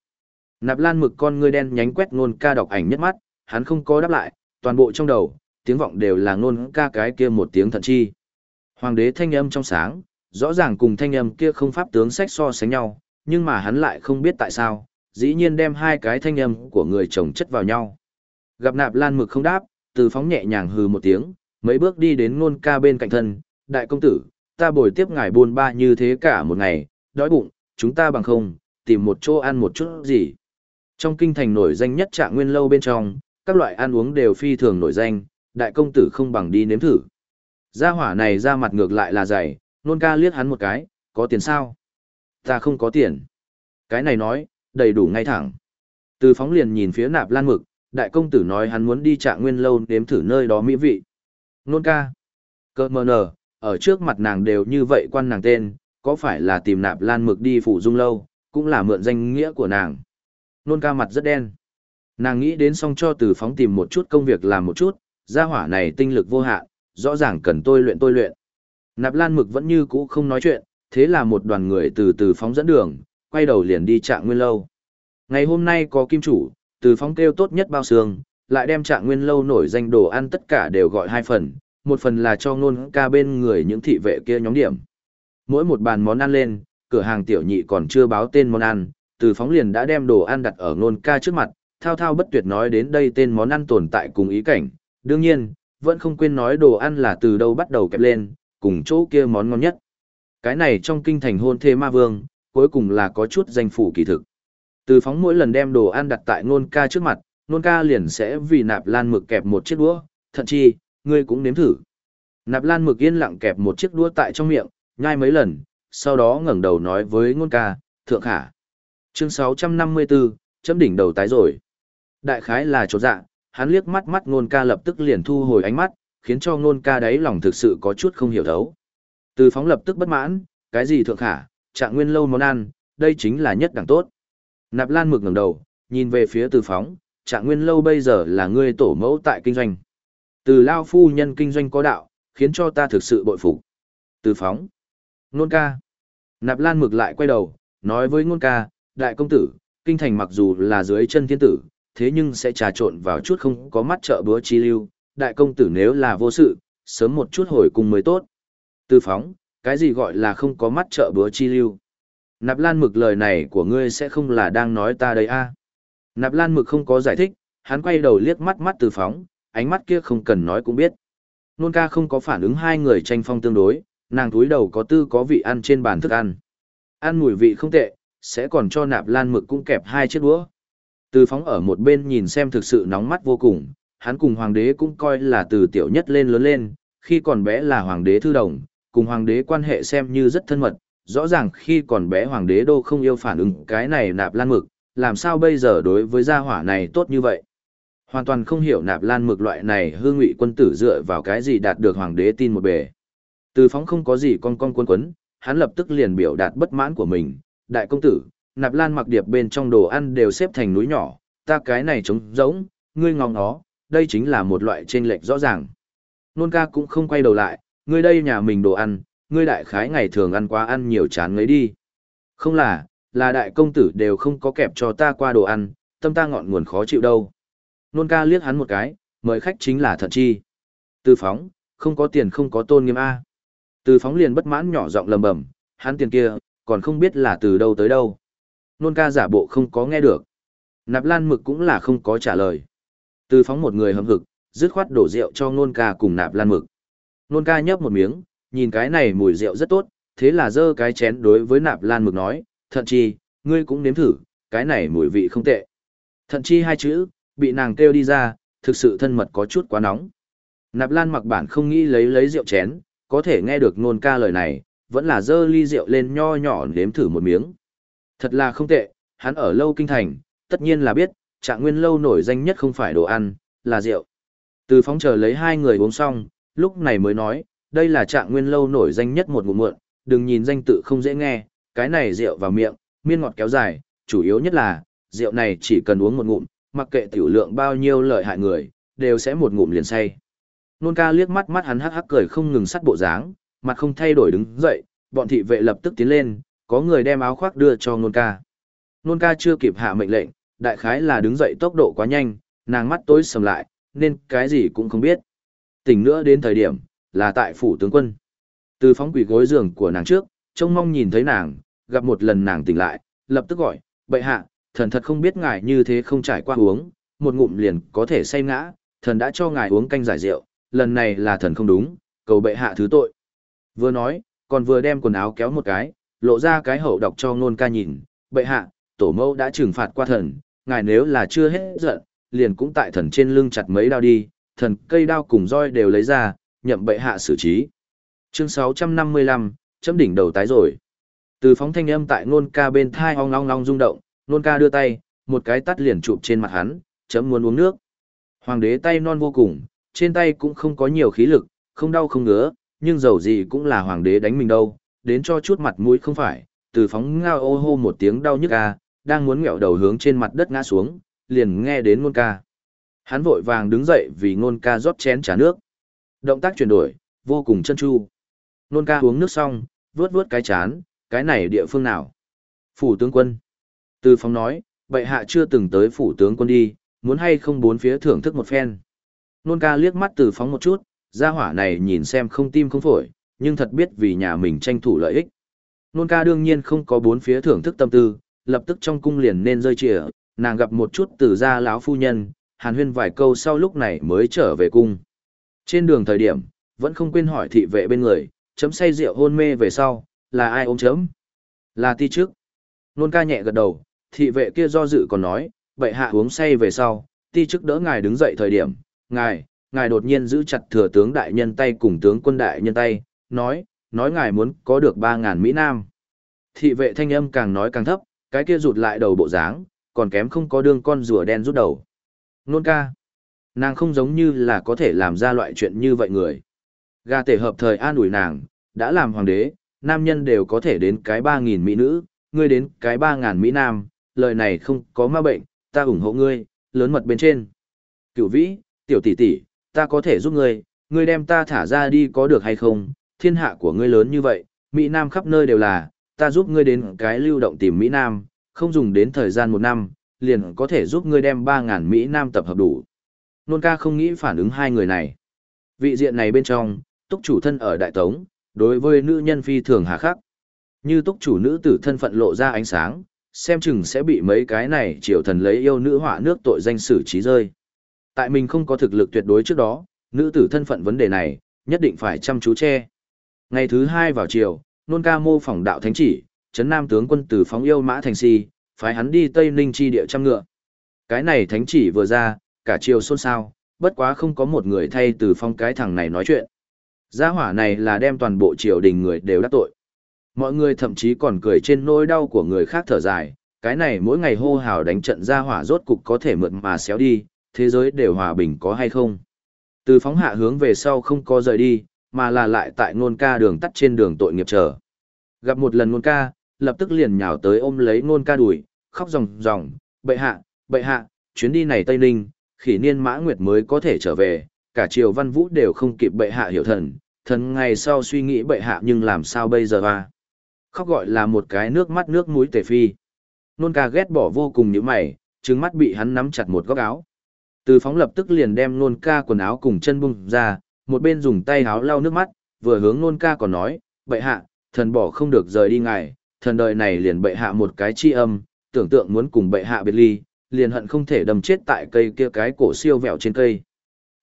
Speaker 1: Nạp Lan mực con ngươi đen nhánh quét ngôn ca đọc ảnh nhất mắt, hắn không có đáp lại, toàn bộ trong đầu, tiếng vọng đều là ngôn ca cái kia một tiếng thận chi. Hoàng đế thanh âm trong sáng, rõ ràng cùng thanh âm kia không pháp tướng sách so sánh nhau, nhưng mà hắn lại không biết tại sao, dĩ nhiên đem hai cái thanh âm của người chồng chất vào nhau. Gặp nạp lan mực không đáp, từ phóng nhẹ nhàng hừ một tiếng, mấy bước đi đến ngôn ca bên cạnh thân, đại công tử, ta bồi tiếp ngài buôn ba như thế cả một ngày, đói bụng, chúng ta bằng không, tìm một chỗ ăn một chút gì. Trong kinh thành nổi danh nhất trạng nguyên lâu bên trong, các loại ăn uống đều phi thường nổi danh, đại công tử không bằng đi nếm thử. Gia hỏa này ra mặt ngược lại là dày, nôn ca liếc hắn một cái, có tiền sao? Ta không có tiền. Cái này nói, đầy đủ ngay thẳng. Từ phóng liền nhìn phía nạp lan mực, đại công tử nói hắn muốn đi trạng nguyên lâu nếm thử nơi đó mỹ vị. Nôn ca. Cơ mờ nở, ở trước mặt nàng đều như vậy quan nàng tên, có phải là tìm nạp lan mực đi phủ dung lâu, cũng là mượn danh nghĩa của nàng. Nôn ca mặt rất đen. Nàng nghĩ đến xong cho từ phóng tìm một chút công việc làm một chút, gia hỏa này tinh lực vô hạn, rõ ràng cần tôi luyện tôi luyện. Nạp Lan Mực vẫn như cũ không nói chuyện, thế là một đoàn người từ từ phóng dẫn đường, quay đầu liền đi trạng nguyên lâu. Ngày hôm nay có kim chủ, từ phóng kêu tốt nhất bao xương, lại đem trạng nguyên lâu nổi danh đồ ăn tất cả đều gọi hai phần, một phần là cho ngôn ca bên người những thị vệ kia nhóm điểm. Mỗi một bàn món ăn lên, cửa hàng tiểu nhị còn chưa báo tên món ăn, từ phóng liền đã đem đồ ăn đặt ở ngôn ca trước mặt, thao thao bất tuyệt nói đến đây tên món ăn tồn tại cùng ý cảnh. Đương nhiên, vẫn không quên nói đồ ăn là từ đâu bắt đầu kẹp lên, cùng chỗ kia món ngon nhất. Cái này trong kinh thành hôn thê ma vương, cuối cùng là có chút danh phủ kỳ thực. Từ phóng mỗi lần đem đồ ăn đặt tại nôn ca trước mặt, nôn ca liền sẽ vì nạp lan mực kẹp một chiếc đũa, thậm chi, ngươi cũng nếm thử. Nạp lan mực yên lặng kẹp một chiếc đũa tại trong miệng, nhai mấy lần, sau đó ngẩng đầu nói với nôn ca, thượng khả. Chương 654, chấm đỉnh đầu tái rồi. Đại khái là chỗ dạ, hắn liếc mắt mắt nôn ca lập tức liền thu hồi ánh mắt, khiến cho nôn ca đáy lòng thực sự có chút không hiểu thấu. Từ phóng lập tức bất mãn, cái gì thượng khả, trạng nguyên lâu món ăn, đây chính là nhất đẳng tốt. Nạp Lan mực ngẩng đầu, nhìn về phía từ phóng, trạng nguyên lâu bây giờ là ngươi tổ mẫu tại kinh doanh. Từ lao phu nhân kinh doanh có đạo, khiến cho ta thực sự bội phục. Từ phóng, nôn ca. Nạp Lan mực lại quay đầu, nói với nôn ca, đại công tử, kinh thành mặc dù là dưới chân thiên tử, thế nhưng sẽ trà trộn vào chút không có mắt trợ búa chi lưu, đại công tử nếu là vô sự, sớm một chút hồi cùng mới tốt. Từ phóng, cái gì gọi là không có mắt trợ búa chi lưu? Nạp Lan Mực lời này của ngươi sẽ không là đang nói ta đây a? À? Nạp Lan Mực không có giải thích, hắn quay đầu liếc mắt mắt Từ Phóng, ánh mắt kia không cần nói cũng biết. Nôn ca không có phản ứng hai người tranh phong tương đối, nàng túi đầu có tư có vị ăn trên bàn thức ăn. Ăn mùi vị không tệ, sẽ còn cho Nạp Lan Mực cũng kẹp hai chiếc đũa. Từ Phóng ở một bên nhìn xem thực sự nóng mắt vô cùng, hắn cùng hoàng đế cũng coi là từ tiểu nhất lên lớn lên, khi còn bé là hoàng đế thư đồng, cùng hoàng đế quan hệ xem như rất thân mật, rõ ràng khi còn bé hoàng đế đô không yêu phản ứng cái này nạp lan mực, làm sao bây giờ đối với gia hỏa này tốt như vậy. Hoàn toàn không hiểu nạp lan mực loại này hương ngụy quân tử dựa vào cái gì đạt được hoàng đế tin một bề. Từ phóng không có gì con con quân quấn, hắn lập tức liền biểu đạt bất mãn của mình, đại công tử, nạp lan mặc điệp bên trong đồ ăn đều xếp thành núi nhỏ, ta cái này trống rỗng, ngươi ngóng nó, đây chính là một loại chênh lệch rõ ràng. Nôn ca cũng không quay đầu lại, ngươi đây nhà mình đồ ăn, ngươi đại khái ngày thường ăn quá ăn nhiều chán ngấy đi. Không là, là đại công tử đều không có kẹp cho ta qua đồ ăn, tâm ta ngọn nguồn khó chịu đâu. Nôn ca liếc hắn một cái, mời khách chính là thận chi. Từ phóng, không có tiền không có tôn nghiêm A. Từ phóng liền bất mãn nhỏ giọng lầm bầm, hắn tiền kia, còn không biết là từ đâu tới đâu. Nôn ca giả bộ không có nghe được. Nạp lan mực cũng là không có trả lời. Từ phóng một người hầm hực, dứt khoát đổ rượu cho nôn ca cùng nạp lan mực. Nôn ca nhấp một miếng, nhìn cái này mùi rượu rất tốt, thế là dơ cái chén đối với nạp lan mực nói, thận chi, ngươi cũng nếm thử, cái này mùi vị không tệ. Thận chi hai chữ, bị nàng kêu đi ra, thực sự thân mật có chút quá nóng. Nạp lan mặc bản không nghĩ lấy lấy rượu chén, có thể nghe được nôn ca lời này, vẫn là dơ ly rượu lên nho nhỏ nếm thử một miếng. Thật là không tệ, hắn ở lâu kinh thành, tất nhiên là biết, trạng nguyên lâu nổi danh nhất không phải đồ ăn, là rượu. Từ phóng chờ lấy hai người uống xong, lúc này mới nói, đây là trạng nguyên lâu nổi danh nhất một ngụm muộn, đừng nhìn danh tự không dễ nghe, cái này rượu vào miệng, miên ngọt kéo dài, chủ yếu nhất là, rượu này chỉ cần uống một ngụm, mặc kệ tiểu lượng bao nhiêu lợi hại người, đều sẽ một ngụm liền say. Nôn ca liếc mắt mắt hắn hắc hắc cười không ngừng sắt bộ dáng, mặt không thay đổi đứng dậy, bọn thị vệ lập tức tiến lên, có người đem áo khoác đưa cho nôn ca. Nôn ca chưa kịp hạ mệnh lệnh, đại khái là đứng dậy tốc độ quá nhanh, nàng mắt tối sầm lại, nên cái gì cũng không biết. Tỉnh nữa đến thời điểm, là tại phủ tướng quân. Từ phóng quỷ gối giường của nàng trước, trông mong nhìn thấy nàng, gặp một lần nàng tỉnh lại, lập tức gọi, bệ hạ, thần thật không biết ngài như thế không trải qua uống, một ngụm liền có thể say ngã, thần đã cho ngài uống canh giải rượu, lần này là thần không đúng, cầu bệ hạ thứ tội. Vừa nói, còn vừa đem quần áo kéo một cái, lộ ra cái hậu đọc cho ngôn ca nhìn, bệ hạ, tổ mẫu đã trừng phạt qua thần, ngài nếu là chưa hết giận, liền cũng tại thần trên lưng chặt mấy đao đi, thần cây đao cùng roi đều lấy ra, nhậm bệ hạ xử trí. Chương 655, chấm đỉnh đầu tái rồi. Từ phóng thanh âm tại nôn ca bên thai ong long long rung động, nôn ca đưa tay, một cái tắt liền chụp trên mặt hắn, chấm muốn uống nước. Hoàng đế tay non vô cùng, trên tay cũng không có nhiều khí lực, không đau không ngứa, nhưng dầu gì cũng là hoàng đế đánh mình đâu, đến cho chút mặt mũi không phải, từ phóng ngao ô hô một tiếng đau nhức a, đang muốn ngẹo đầu hướng trên mặt đất ngã xuống, liền nghe đến ngôn ca. Hắn vội vàng đứng dậy vì ngôn ca rót chén trà nước. Động tác chuyển đổi, vô cùng chân chu. nôn ca uống nước xong, vướt vướt cái chán, cái này địa phương nào? Phủ tướng quân. Từ phóng nói, bệ hạ chưa từng tới phủ tướng quân đi, muốn hay không bốn phía thưởng thức một phen. Nôn ca liếc mắt từ phóng một chút, gia hỏa này nhìn xem không tim không phổi, nhưng thật biết vì nhà mình tranh thủ lợi ích. Nôn ca đương nhiên không có bốn phía thưởng thức tâm tư, lập tức trong cung liền nên rơi chìa, nàng gặp một chút từ gia lão phu nhân, hàn huyên vài câu sau lúc này mới trở về cung. Trên đường thời điểm, vẫn không quên hỏi thị vệ bên người, chấm say rượu hôn mê về sau, là ai ôm chấm? Là ti trước. Nôn ca nhẹ gật đầu, thị vệ kia do dự còn nói, vậy hạ uống say về sau, ti trước đỡ ngài đứng dậy thời điểm, ngài, ngài đột nhiên giữ chặt thừa tướng đại nhân tay cùng tướng quân đại nhân tay, nói, nói ngài muốn có được 3.000 Mỹ Nam. Thị vệ thanh âm càng nói càng thấp, cái kia rụt lại đầu bộ dáng, còn kém không có đương con rùa đen rút đầu. Nôn ca. Nàng không giống như là có thể làm ra loại chuyện như vậy người. Gà tể hợp thời an ủi nàng, đã làm hoàng đế, nam nhân đều có thể đến cái 3.000 Mỹ nữ, ngươi đến cái 3.000 Mỹ Nam, lời này không có ma bệnh, ta ủng hộ ngươi, lớn mật bên trên. Cửu vĩ, tiểu tỷ tỷ, ta có thể giúp ngươi, ngươi đem ta thả ra đi có được hay không, thiên hạ của ngươi lớn như vậy, Mỹ Nam khắp nơi đều là, ta giúp ngươi đến cái lưu động tìm Mỹ Nam, không dùng đến thời gian một năm, liền có thể giúp ngươi đem 3.000 Mỹ Nam tập hợp đủ. Nôn ca không nghĩ phản ứng hai người này. Vị diện này bên trong, túc chủ thân ở Đại Tống, đối với nữ nhân phi thường hà khắc. Như túc chủ nữ tử thân phận lộ ra ánh sáng, xem chừng sẽ bị mấy cái này triều thần lấy yêu nữ họa nước tội danh xử trí rơi. Tại mình không có thực lực tuyệt đối trước đó, nữ tử thân phận vấn đề này, nhất định phải chăm chú che. Ngày thứ hai vào chiều, nôn ca mô phỏng đạo thánh chỉ, chấn nam tướng quân từ phóng yêu mã thành si, phái hắn đi Tây Ninh chi địa trăm ngựa. Cái này thánh chỉ vừa ra, cả chiều xôn xao, bất quá không có một người thay từ phong cái thằng này nói chuyện. Gia hỏa này là đem toàn bộ triều đình người đều đắc tội. Mọi người thậm chí còn cười trên nỗi đau của người khác thở dài, cái này mỗi ngày hô hào đánh trận gia hỏa rốt cục có thể mượn mà xéo đi, thế giới đều hòa bình có hay không. Từ phóng hạ hướng về sau không có rời đi, mà là lại tại ngôn ca đường tắt trên đường tội nghiệp chờ. Gặp một lần ngôn ca, lập tức liền nhào tới ôm lấy ngôn ca đuổi, khóc ròng ròng, bệ hạ, bệ hạ, chuyến đi này Tây Ninh, khỉ niên mã nguyệt mới có thể trở về, cả triều văn vũ đều không kịp bệ hạ hiểu thần, thần ngày sau suy nghĩ bệ hạ nhưng làm sao bây giờ à? Khóc gọi là một cái nước mắt nước mũi tề phi. Nôn ca ghét bỏ vô cùng những mày, trứng mắt bị hắn nắm chặt một góc áo. Từ phóng lập tức liền đem nôn ca quần áo cùng chân bung ra, một bên dùng tay áo lau nước mắt, vừa hướng nôn ca còn nói, bệ hạ, thần bỏ không được rời đi ngài, thần đời này liền bệ hạ một cái chi âm, tưởng tượng muốn cùng bệ hạ biệt ly, liền hận không thể đâm chết tại cây kia cái cổ siêu vẹo trên cây.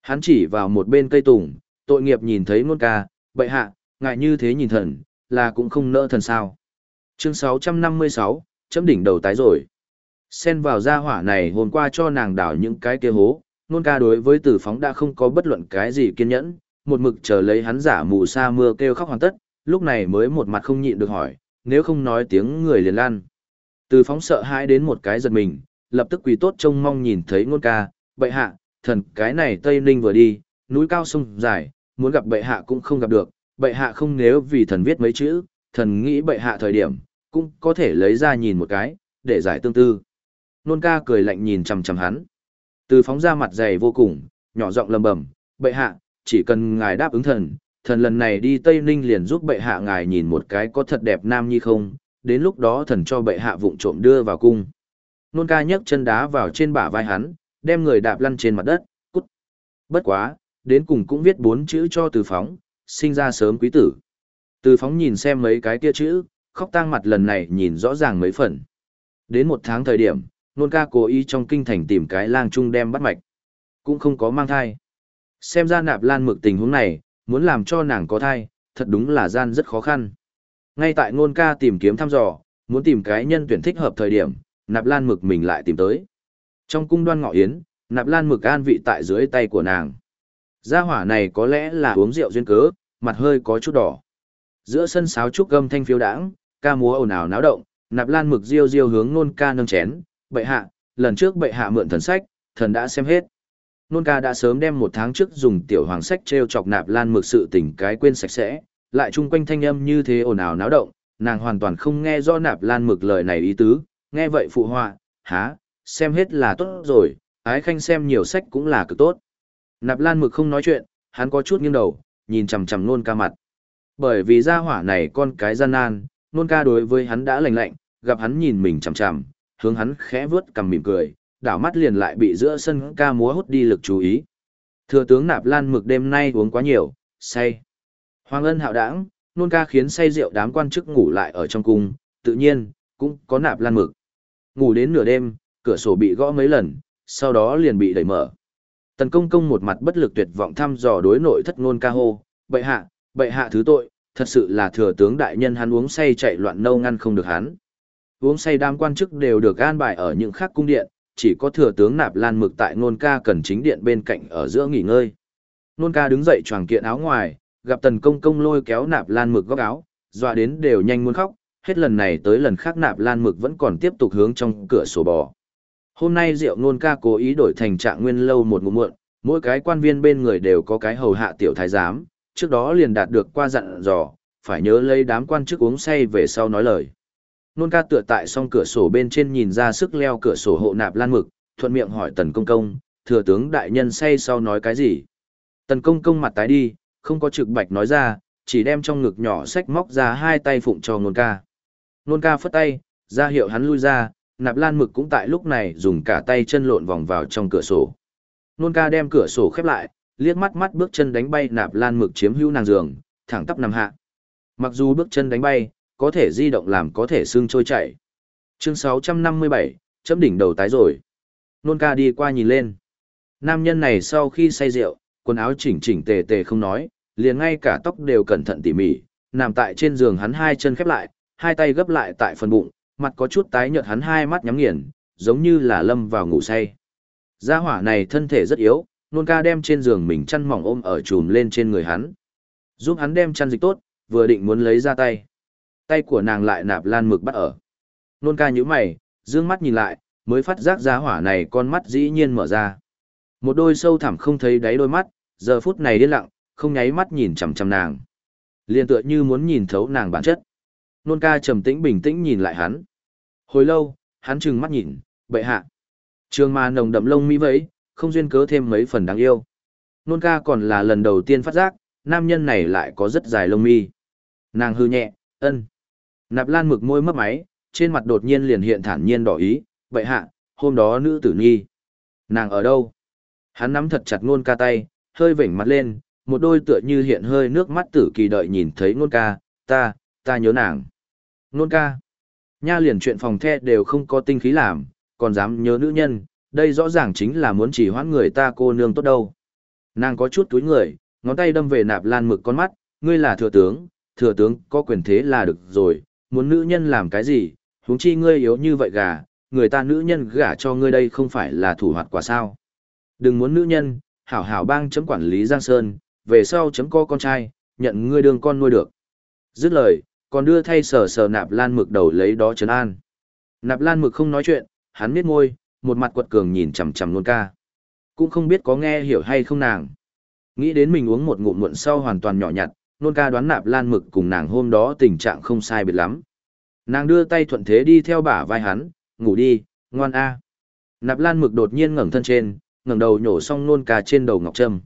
Speaker 1: Hắn chỉ vào một bên cây tùng, tội nghiệp nhìn thấy nôn ca, bậy hạ, ngại như thế nhìn thần, là cũng không nỡ thần sao. Chương 656, chấm đỉnh đầu tái rồi. Xen vào gia hỏa này hôm qua cho nàng đảo những cái kia hố, nôn ca đối với tử phóng đã không có bất luận cái gì kiên nhẫn, một mực chờ lấy hắn giả mù sa mưa kêu khóc hoàn tất, lúc này mới một mặt không nhịn được hỏi, nếu không nói tiếng người liền lan. Từ phóng sợ hãi đến một cái giật mình, lập tức quỳ tốt trông mong nhìn thấy ngôn ca, bệ hạ, thần cái này Tây Ninh vừa đi, núi cao sông dài, muốn gặp bệ hạ cũng không gặp được, bệ hạ không nếu vì thần viết mấy chữ, thần nghĩ bệ hạ thời điểm, cũng có thể lấy ra nhìn một cái, để giải tương tư. Nôn ca cười lạnh nhìn chằm chằm hắn. Từ phóng ra mặt dày vô cùng, nhỏ giọng lầm bầm, bệ hạ, chỉ cần ngài đáp ứng thần, thần lần này đi Tây Ninh liền giúp bệ hạ ngài nhìn một cái có thật đẹp nam nhi không, đến lúc đó thần cho bệ hạ vụng trộm đưa vào cung. Nôn ca nhấc chân đá vào trên bả vai hắn, đem người đạp lăn trên mặt đất, cút. Bất quá, đến cùng cũng viết bốn chữ cho từ phóng, sinh ra sớm quý tử. Từ phóng nhìn xem mấy cái kia chữ, khóc tang mặt lần này nhìn rõ ràng mấy phần. Đến một tháng thời điểm, nôn ca cố ý trong kinh thành tìm cái lang trung đem bắt mạch. Cũng không có mang thai. Xem ra nạp lan mực tình huống này, muốn làm cho nàng có thai, thật đúng là gian rất khó khăn. Ngay tại nôn ca tìm kiếm thăm dò, muốn tìm cái nhân tuyển thích hợp thời điểm, nạp lan mực mình lại tìm tới. Trong cung đoan ngọ yến, nạp lan mực an vị tại dưới tay của nàng. Gia hỏa này có lẽ là uống rượu duyên cớ, mặt hơi có chút đỏ. Giữa sân sáo trúc gâm thanh phiếu đãng, ca múa ồn ào náo động, nạp lan mực riêu riêu hướng nôn ca nâng chén, bệ hạ, lần trước bệ hạ mượn thần sách, thần đã xem hết. Nôn ca đã sớm đem một tháng trước dùng tiểu hoàng sách treo chọc nạp lan mực sự tình cái quên sạch sẽ, lại chung quanh thanh âm như thế ồn ào náo động, nàng hoàn toàn không nghe do nạp lan mực lời này ý tứ, nghe vậy phụ họa, há, xem hết là tốt rồi, ái khanh xem nhiều sách cũng là cực tốt. Nạp lan mực không nói chuyện, hắn có chút nghiêng đầu, nhìn chằm chằm nôn ca mặt. Bởi vì gia hỏa này con cái gian nan, nôn ca đối với hắn đã lành lạnh, gặp hắn nhìn mình chằm chằm, hướng hắn khẽ vướt cằm mỉm cười, đảo mắt liền lại bị giữa sân ca múa hút đi lực chú ý. Thừa tướng Nạp Lan Mực đêm nay uống quá nhiều, say. Hoàng ân hạo đãng, nôn ca khiến say rượu đám quan chức ngủ lại ở trong cung, tự nhiên, cũng có Nạp Lan Mực. Ngủ đến nửa đêm, cửa sổ bị gõ mấy lần, sau đó liền bị đẩy mở. Tần công công một mặt bất lực tuyệt vọng thăm dò đối nội thất nôn ca hô, bệ hạ, bệ hạ thứ tội, thật sự là thừa tướng đại nhân hắn uống say chạy loạn nâu ngăn không được hắn. Uống say đám quan chức đều được an bài ở những khác cung điện, chỉ có thừa tướng nạp lan mực tại nôn ca cần chính điện bên cạnh ở giữa nghỉ ngơi. Nôn ca đứng dậy choàng kiện áo ngoài, gặp tần công công lôi kéo nạp lan mực góc áo, dọa đến đều nhanh muốn khóc, hết lần này tới lần khác nạp lan mực vẫn còn tiếp tục hướng trong cửa sổ bò. Hôm nay rượu nôn ca cố ý đổi thành trạng nguyên lâu một ngụm muộn, mỗi cái quan viên bên người đều có cái hầu hạ tiểu thái giám, trước đó liền đạt được qua dặn dò, phải nhớ lấy đám quan chức uống say về sau nói lời. Nôn ca tựa tại song cửa sổ bên trên nhìn ra sức leo cửa sổ hộ nạp lan mực, thuận miệng hỏi tần công công, thừa tướng đại nhân say sau nói cái gì. Tần công công mặt tái đi, không có trực bạch nói ra, chỉ đem trong ngực nhỏ sách móc ra hai tay phụng cho nôn ca. Nôn ca phất tay, ra hiệu hắn lui ra, nạp lan mực cũng tại lúc này dùng cả tay chân lộn vòng vào trong cửa sổ. Nôn ca đem cửa sổ khép lại, liếc mắt mắt bước chân đánh bay nạp lan mực chiếm hữu nàng giường, thẳng tắp nằm hạ. Mặc dù bước chân đánh bay, có thể di động làm có thể xương trôi chảy. Chương 657, chấm đỉnh đầu tái rồi. Nôn ca đi qua nhìn lên. Nam nhân này sau khi say rượu, quần áo chỉnh chỉnh tề tề không nói, liền ngay cả tóc đều cẩn thận tỉ mỉ, nằm tại trên giường hắn hai chân khép lại, hai tay gấp lại tại phần bụng, mặt có chút tái nhợt hắn hai mắt nhắm nghiền, giống như là lâm vào ngủ say. Gia hỏa này thân thể rất yếu, nôn ca đem trên giường mình chăn mỏng ôm ở chùm lên trên người hắn. Giúp hắn đem chăn dịch tốt, vừa định muốn lấy ra tay. Tay của nàng lại nạp lan mực bắt ở. Nôn ca nhíu mày, dương mắt nhìn lại, mới phát giác gia hỏa này con mắt dĩ nhiên mở ra. Một đôi sâu thẳm không thấy đáy đôi mắt, giờ phút này điên lặng, không nháy mắt nhìn chằm chằm nàng. Liên tựa như muốn nhìn thấu nàng bản chất. Nôn ca trầm tĩnh bình tĩnh nhìn lại hắn. Hồi lâu, hắn trừng mắt nhìn, bệ hạ. Trường mà nồng đậm lông mi vẫy, không duyên cớ thêm mấy phần đáng yêu. Nôn ca còn là lần đầu tiên phát giác, nam nhân này lại có rất dài lông mi. Nàng hư nhẹ, ân. Nạp lan mực môi mấp máy, trên mặt đột nhiên liền hiện thản nhiên đỏ ý, bệ hạ, hôm đó nữ tử nhi. Nàng ở đâu? Hắn nắm thật chặt nôn ca tay, hơi vểnh mặt lên, một đôi tựa như hiện hơi nước mắt tử kỳ đợi nhìn thấy nôn ca, ta, ta nhớ nàng. Nôn ca. Nha liền chuyện phòng the đều không có tinh khí làm, còn dám nhớ nữ nhân, đây rõ ràng chính là muốn chỉ hoãn người ta cô nương tốt đâu. Nàng có chút túi người, ngón tay đâm về nạp lan mực con mắt, ngươi là thừa tướng, thừa tướng có quyền thế là được rồi, muốn nữ nhân làm cái gì, huống chi ngươi yếu như vậy gà, người ta nữ nhân gả cho ngươi đây không phải là thủ hoạt quả sao. Đừng muốn nữ nhân, hảo hảo bang chấm quản lý Giang Sơn, về sau chấm co con trai, nhận ngươi đường con nuôi được. Dứt lời, còn đưa thay sờ sờ nạp lan mực đầu lấy đó trấn an. Nạp lan mực không nói chuyện, hắn miết môi, một mặt quật cường nhìn chằm chằm nôn ca. Cũng không biết có nghe hiểu hay không nàng. Nghĩ đến mình uống một ngụm muộn sau hoàn toàn nhỏ nhặt, nôn ca đoán nạp lan mực cùng nàng hôm đó tình trạng không sai biệt lắm. Nàng đưa tay thuận thế đi theo bả vai hắn, ngủ đi, ngoan a. Nạp lan mực đột nhiên ngẩng thân trên, ngẩng đầu nhổ xong nôn ca trên đầu ngọc trâm.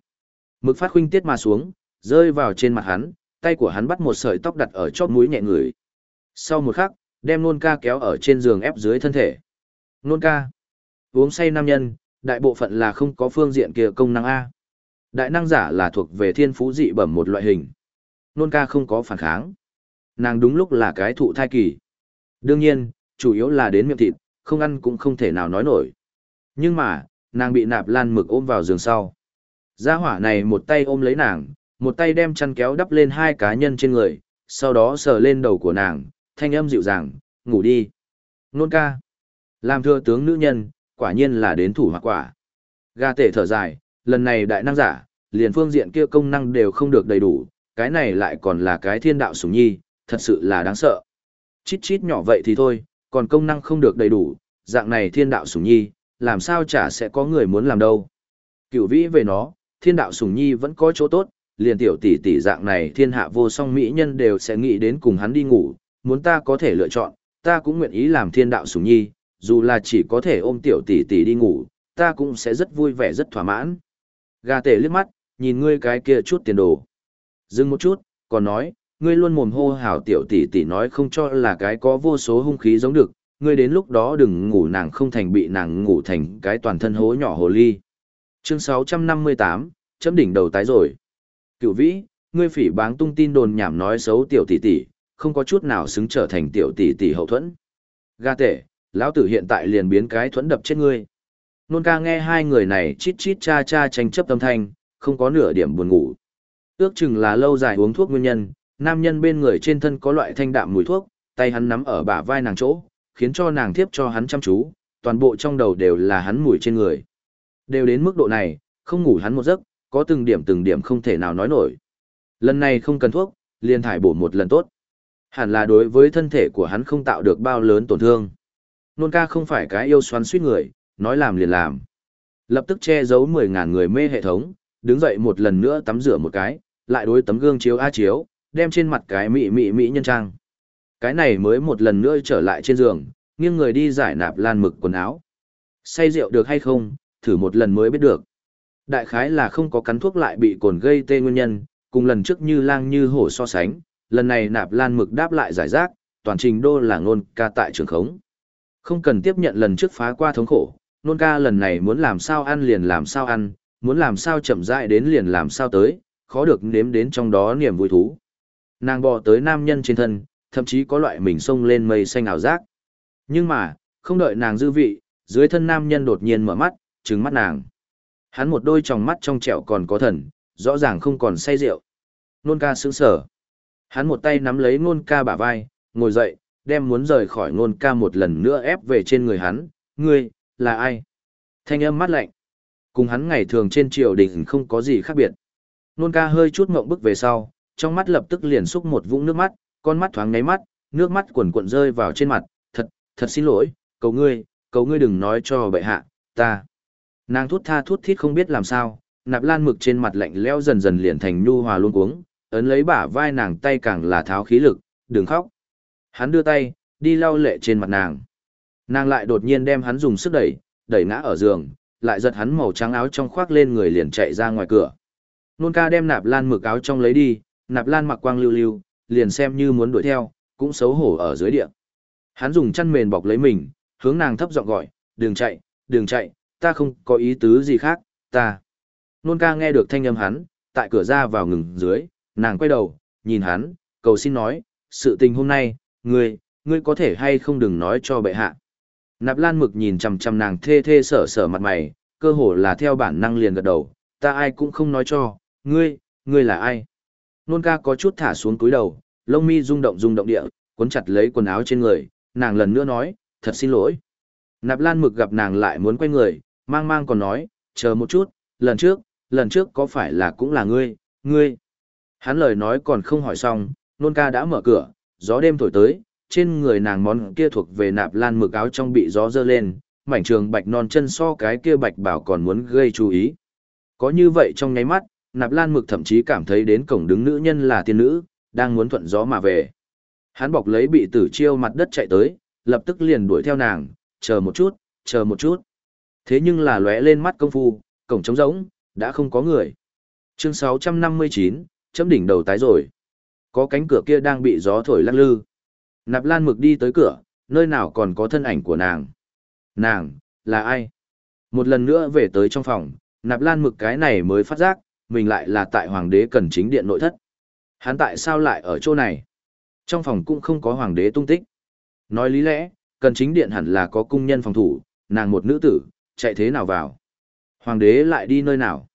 Speaker 1: Mực phát khuynh tiết mà xuống, rơi vào trên mặt hắn, tay của hắn bắt một sợi tóc đặt ở chóp mũi nhẹ người. Sau một khắc, đem nôn ca kéo ở trên giường ép dưới thân thể. Nôn ca. Uống say nam nhân, đại bộ phận là không có phương diện kia công năng A. Đại năng giả là thuộc về thiên phú dị bẩm một loại hình. Nôn ca không có phản kháng. Nàng đúng lúc là cái thụ thai kỳ. Đương nhiên, chủ yếu là đến miệng thịt, không ăn cũng không thể nào nói nổi. Nhưng mà, nàng bị nạp lan mực ôm vào giường sau. Gia hỏa này một tay ôm lấy nàng, một tay đem chăn kéo đắp lên hai cá nhân trên người, sau đó sờ lên đầu của nàng, thanh âm dịu dàng, ngủ đi. Nôn ca. Làm thưa tướng nữ nhân, quả nhiên là đến thủ hoặc quả. Ga tể thở dài, lần này đại năng giả, liền phương diện kia công năng đều không được đầy đủ, cái này lại còn là cái thiên đạo sủng nhi, thật sự là đáng sợ. Chít chít nhỏ vậy thì thôi, còn công năng không được đầy đủ, dạng này thiên đạo sủng nhi, làm sao chả sẽ có người muốn làm đâu. Cửu vĩ về nó, thiên đạo sủng nhi vẫn có chỗ tốt, liền tiểu tỷ tỷ dạng này thiên hạ vô song mỹ nhân đều sẽ nghĩ đến cùng hắn đi ngủ, muốn ta có thể lựa chọn, ta cũng nguyện ý làm thiên đạo sủng nhi, dù là chỉ có thể ôm tiểu tỷ tỷ đi ngủ, ta cũng sẽ rất vui vẻ rất thỏa mãn. Gà tể liếc mắt, nhìn ngươi cái kia chút tiền đồ. Dừng một chút, còn nói, ngươi luôn mồm hô hào tiểu tỷ tỷ nói không cho là cái có vô số hung khí giống được, ngươi đến lúc đó đừng ngủ nàng không thành bị nàng ngủ thành cái toàn thân hố nhỏ hồ ly. Chương 658, chấm đỉnh đầu tái rồi. Cựu vĩ, ngươi phỉ báng tung tin đồn nhảm nói xấu tiểu tỷ tỷ, không có chút nào xứng trở thành tiểu tỷ tỷ hậu thuẫn. Ga tệ, lão tử hiện tại liền biến cái thuẫn đập chết ngươi. Nôn ca nghe hai người này chít chít cha cha tranh chấp tâm thanh, không có nửa điểm buồn ngủ. Ước chừng là lâu dài uống thuốc nguyên nhân, nam nhân bên người trên thân có loại thanh đạm mùi thuốc, tay hắn nắm ở bả vai nàng chỗ, khiến cho nàng tiếp cho hắn chăm chú, toàn bộ trong đầu đều là hắn mùi trên người. Đều đến mức độ này, không ngủ hắn một giấc, có từng điểm từng điểm không thể nào nói nổi. Lần này không cần thuốc, liền thải bổ một lần tốt. Hẳn là đối với thân thể của hắn không tạo được bao lớn tổn thương. Nôn ca không phải cái yêu xoắn suýt người, nói làm liền làm. Lập tức che giấu 10.000 người mê hệ thống, đứng dậy một lần nữa tắm rửa một cái, lại đối tấm gương chiếu A chiếu, đem trên mặt cái mị mị mị nhân trang. Cái này mới một lần nữa trở lại trên giường, nghiêng người đi giải nạp lan mực quần áo. Say rượu được hay không, thử một lần mới biết được. Đại khái là không có cắn thuốc lại bị cồn gây tê nguyên nhân, cùng lần trước như lang như hổ so sánh, lần này nạp lan mực đáp lại giải rác, toàn trình đô là ngôn ca tại trường khống. Không cần tiếp nhận lần trước phá qua thống khổ, nôn ca lần này muốn làm sao ăn liền làm sao ăn, muốn làm sao chậm rãi đến liền làm sao tới, khó được nếm đến trong đó niềm vui thú. Nàng bò tới nam nhân trên thân, thậm chí có loại mình xông lên mây xanh ảo giác. Nhưng mà, không đợi nàng dư vị, dưới thân nam nhân đột nhiên mở mắt, trừng mắt nàng. Hắn một đôi tròng mắt trong trẻo còn có thần, rõ ràng không còn say rượu. Nôn ca sững sở. Hắn một tay nắm lấy nôn ca bả vai, ngồi dậy, đem muốn rời khỏi nôn ca một lần nữa ép về trên người hắn. Ngươi, là ai? Thanh âm mắt lạnh. Cùng hắn ngày thường trên triều đình không có gì khác biệt. Nôn ca hơi chút ngộng bức về sau, trong mắt lập tức liền xúc một vũng nước mắt, con mắt thoáng ngáy mắt, nước mắt cuộn cuộn rơi vào trên mặt, thật, thật xin lỗi, cầu ngươi, cầu ngươi đừng nói cho bệ hạ, ta. Nàng thút tha thút thít không biết làm sao, nạp lan mực trên mặt lạnh leo dần dần liền thành nhu hòa luôn cuống, ấn lấy bả vai nàng tay càng là tháo khí lực, đừng khóc. Hắn đưa tay, đi lau lệ trên mặt nàng. Nàng lại đột nhiên đem hắn dùng sức đẩy, đẩy ngã ở giường, lại giật hắn màu trắng áo trong khoác lên người liền chạy ra ngoài cửa. Nôn ca đem nạp lan mực áo trong lấy đi, nạp lan mặc quang lưu lưu, liền xem như muốn đuổi theo, cũng xấu hổ ở dưới địa. Hắn dùng chăn mền bọc lấy mình, hướng nàng thấp giọng gọi, đừng chạy, đừng chạy, ta không có ý tứ gì khác, ta. Nôn ca nghe được thanh âm hắn, tại cửa ra vào ngừng dưới, nàng quay đầu, nhìn hắn, cầu xin nói, sự tình hôm nay, ngươi, ngươi có thể hay không đừng nói cho bệ hạ. Nạp lan mực nhìn chằm chằm nàng thê thê sở sở mặt mày, cơ hồ là theo bản năng liền gật đầu, ta ai cũng không nói cho, ngươi, ngươi là ai. Nôn ca có chút thả xuống túi đầu, lông mi rung động rung động địa, cuốn chặt lấy quần áo trên người, nàng lần nữa nói, thật xin lỗi. Nạp lan mực gặp nàng lại muốn quay người, mang mang còn nói, chờ một chút, lần trước, lần trước có phải là cũng là ngươi, ngươi. Hắn lời nói còn không hỏi xong, nôn ca đã mở cửa, gió đêm thổi tới, trên người nàng món kia thuộc về nạp lan mực áo trong bị gió dơ lên, mảnh trường bạch non chân so cái kia bạch bảo còn muốn gây chú ý. Có như vậy trong nháy mắt, nạp lan mực thậm chí cảm thấy đến cổng đứng nữ nhân là tiên nữ, đang muốn thuận gió mà về. Hắn bọc lấy bị tử chiêu mặt đất chạy tới, lập tức liền đuổi theo nàng, chờ một chút, chờ một chút. Thế nhưng là lóe lên mắt công phu, cổng trống rỗng, đã không có người. Chương 659, chấm đỉnh đầu tái rồi. Có cánh cửa kia đang bị gió thổi lắc lư. Nạp Lan Mực đi tới cửa, nơi nào còn có thân ảnh của nàng. Nàng, là ai? Một lần nữa về tới trong phòng, Nạp Lan Mực cái này mới phát giác, mình lại là tại Hoàng đế cần chính điện nội thất. Hắn tại sao lại ở chỗ này? Trong phòng cũng không có Hoàng đế tung tích. Nói lý lẽ, cần chính điện hẳn là có cung nhân phòng thủ, nàng một nữ tử, chạy thế nào vào? Hoàng đế lại đi nơi nào?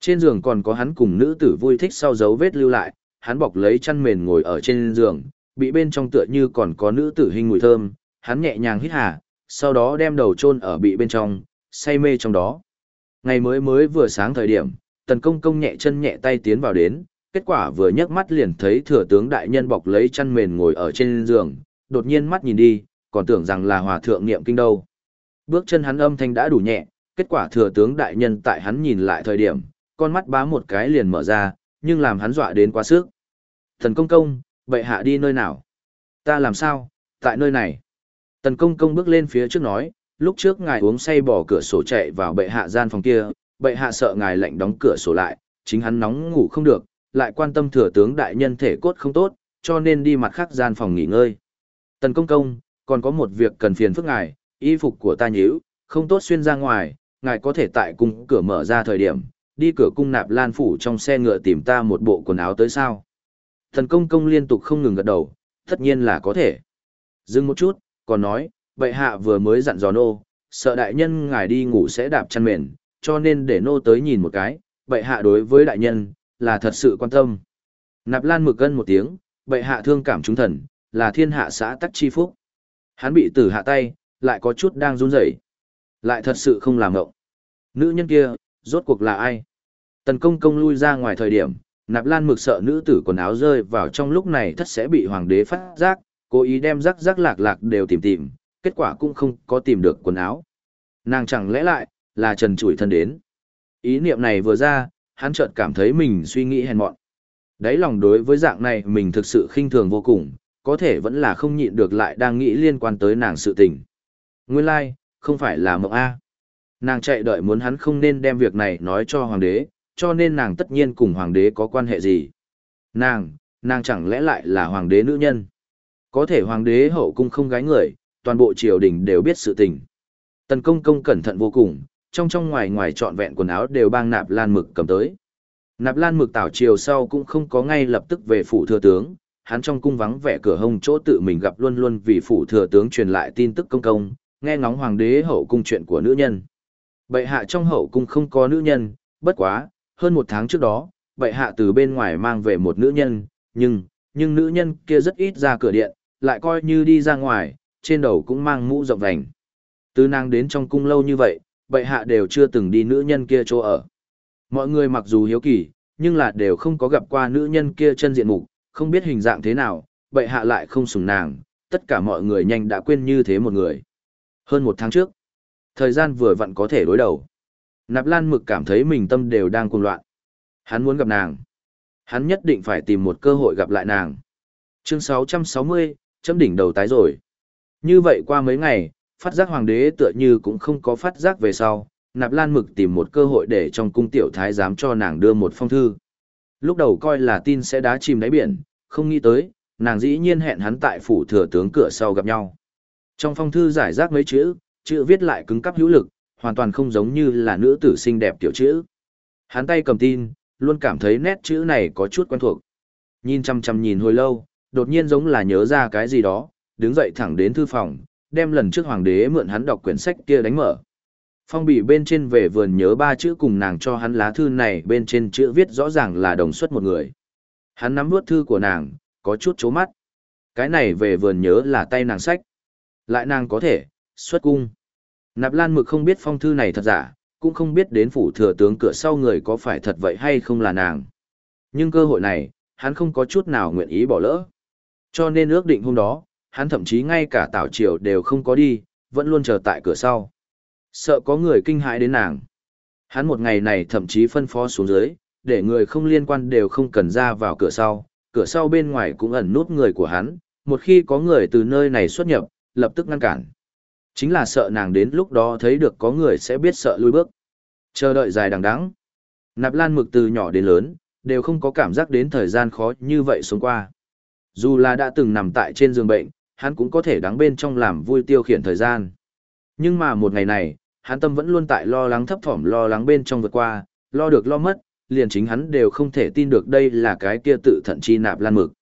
Speaker 1: Trên giường còn có hắn cùng nữ tử vui thích sau dấu vết lưu lại, hắn bọc lấy chăn mền ngồi ở trên giường, bị bên trong tựa như còn có nữ tử hình mùi thơm, hắn nhẹ nhàng hít hà, sau đó đem đầu chôn ở bị bên trong, say mê trong đó. Ngày mới mới vừa sáng thời điểm, tần công công nhẹ chân nhẹ tay tiến vào đến, kết quả vừa nhấc mắt liền thấy thừa tướng đại nhân bọc lấy chăn mền ngồi ở trên giường, đột nhiên mắt nhìn đi, còn tưởng rằng là hòa thượng niệm kinh đâu. Bước chân hắn âm thanh đã đủ nhẹ, kết quả thừa tướng đại nhân tại hắn nhìn lại thời điểm, con mắt bá một cái liền mở ra, nhưng làm hắn dọa đến quá sức. Thần công công, vậy hạ đi nơi nào? Ta làm sao? Tại nơi này. Tần công công bước lên phía trước nói, lúc trước ngài uống say bỏ cửa sổ chạy vào bệ hạ gian phòng kia, bệ hạ sợ ngài lạnh đóng cửa sổ lại, chính hắn nóng ngủ không được, lại quan tâm thừa tướng đại nhân thể cốt không tốt, cho nên đi mặt khác gian phòng nghỉ ngơi. Tần công công, còn có một việc cần phiền phức ngài, y phục của ta nhíu, không tốt xuyên ra ngoài, ngài có thể tại cung cửa mở ra thời điểm, đi cửa cung nạp lan phủ trong xe ngựa tìm ta một bộ quần áo tới sao. Thần công công liên tục không ngừng gật đầu, tất nhiên là có thể. Dừng một chút, còn nói, bệ hạ vừa mới dặn dò nô, sợ đại nhân ngài đi ngủ sẽ đạp chăn mền, cho nên để nô tới nhìn một cái, bệ hạ đối với đại nhân, là thật sự quan tâm. Nạp lan mực gân một tiếng, bệ hạ thương cảm chúng thần, là thiên hạ xã tắc chi phúc. Hắn bị tử hạ tay, lại có chút đang run rẩy, Lại thật sự không làm ngộng. Nữ nhân kia, rốt cuộc là ai? Tần công công lui ra ngoài thời điểm, nạp lan mực sợ nữ tử quần áo rơi vào trong lúc này thất sẽ bị hoàng đế phát giác, cố ý đem rắc rắc lạc lạc đều tìm tìm, kết quả cũng không có tìm được quần áo. Nàng chẳng lẽ lại, là trần chủi thân đến. Ý niệm này vừa ra, hắn chợt cảm thấy mình suy nghĩ hèn mọn. Đấy lòng đối với dạng này mình thực sự khinh thường vô cùng, có thể vẫn là không nhịn được lại đang nghĩ liên quan tới nàng sự tình. Nguyên lai, like, không phải là mộng A. Nàng chạy đợi muốn hắn không nên đem việc này nói cho hoàng đế, cho nên nàng tất nhiên cùng hoàng đế có quan hệ gì. Nàng, nàng chẳng lẽ lại là hoàng đế nữ nhân. Có thể hoàng đế hậu cung không gái người, toàn bộ triều đình đều biết sự tình. Tần công công cẩn thận vô cùng, trong trong ngoài ngoài trọn vẹn quần áo đều bang nạp lan mực cầm tới. Nạp lan mực tảo triều sau cũng không có ngay lập tức về phủ thừa tướng, hắn trong cung vắng vẻ cửa hông chỗ tự mình gặp luôn luôn vì phủ thừa tướng truyền lại tin tức công công, nghe ngóng hoàng đế hậu cung chuyện của nữ nhân. Bệ hạ trong hậu cung không có nữ nhân, bất quá, hơn một tháng trước đó, bệ hạ từ bên ngoài mang về một nữ nhân, nhưng, nhưng nữ nhân kia rất ít ra cửa điện, lại coi như đi ra ngoài, trên đầu cũng mang mũ rộng vành. Từ nàng đến trong cung lâu như vậy, bệ hạ đều chưa từng đi nữ nhân kia chỗ ở. Mọi người mặc dù hiếu kỳ, nhưng là đều không có gặp qua nữ nhân kia chân diện mục, không biết hình dạng thế nào, bệ hạ lại không sủng nàng, tất cả mọi người nhanh đã quên như thế một người. Hơn một tháng trước, thời gian vừa vặn có thể đối đầu. Nạp Lan Mực cảm thấy mình tâm đều đang cuồng loạn. Hắn muốn gặp nàng. Hắn nhất định phải tìm một cơ hội gặp lại nàng. Chương 660, chấm đỉnh đầu tái rồi. Như vậy qua mấy ngày, phát giác hoàng đế tựa như cũng không có phát giác về sau, Nạp Lan Mực tìm một cơ hội để trong cung tiểu thái giám cho nàng đưa một phong thư. Lúc đầu coi là tin sẽ đá chìm đáy biển, không nghĩ tới, nàng dĩ nhiên hẹn hắn tại phủ thừa tướng cửa sau gặp nhau. Trong phong thư giải rác mấy chữ, chữ viết lại cứng cắp hữu lực, hoàn toàn không giống như là nữ tử xinh đẹp tiểu chữ. Hắn tay cầm tin, luôn cảm thấy nét chữ này có chút quen thuộc. Nhìn chăm chăm nhìn hồi lâu, đột nhiên giống là nhớ ra cái gì đó, đứng dậy thẳng đến thư phòng, đem lần trước hoàng đế mượn hắn đọc quyển sách kia đánh mở. Phong bì bên trên về vườn nhớ ba chữ cùng nàng cho hắn lá thư này bên trên chữ viết rõ ràng là đồng xuất một người. Hắn nắm nuốt thư của nàng, có chút chố mắt. Cái này về vườn nhớ là tay nàng sách. Lại nàng có thể, xuất cung. Nạp Lan Mực không biết phong thư này thật giả, cũng không biết đến phủ thừa tướng cửa sau người có phải thật vậy hay không là nàng. Nhưng cơ hội này, hắn không có chút nào nguyện ý bỏ lỡ. Cho nên ước định hôm đó, hắn thậm chí ngay cả tảo triều đều không có đi, vẫn luôn chờ tại cửa sau. Sợ có người kinh hãi đến nàng. Hắn một ngày này thậm chí phân phó xuống dưới, để người không liên quan đều không cần ra vào cửa sau, cửa sau bên ngoài cũng ẩn nút người của hắn, một khi có người từ nơi này xuất nhập, lập tức ngăn cản. Chính là sợ nàng đến lúc đó thấy được có người sẽ biết sợ lui bước. Chờ đợi dài đằng đẵng. Nạp Lan Mực từ nhỏ đến lớn, đều không có cảm giác đến thời gian khó như vậy xuống qua. Dù là đã từng nằm tại trên giường bệnh, hắn cũng có thể đắng bên trong làm vui tiêu khiển thời gian. Nhưng mà một ngày này, hắn tâm vẫn luôn tại lo lắng thấp thỏm lo lắng bên trong vượt qua, lo được lo mất, liền chính hắn đều không thể tin được đây là cái kia tự thận chi nạp lan mực.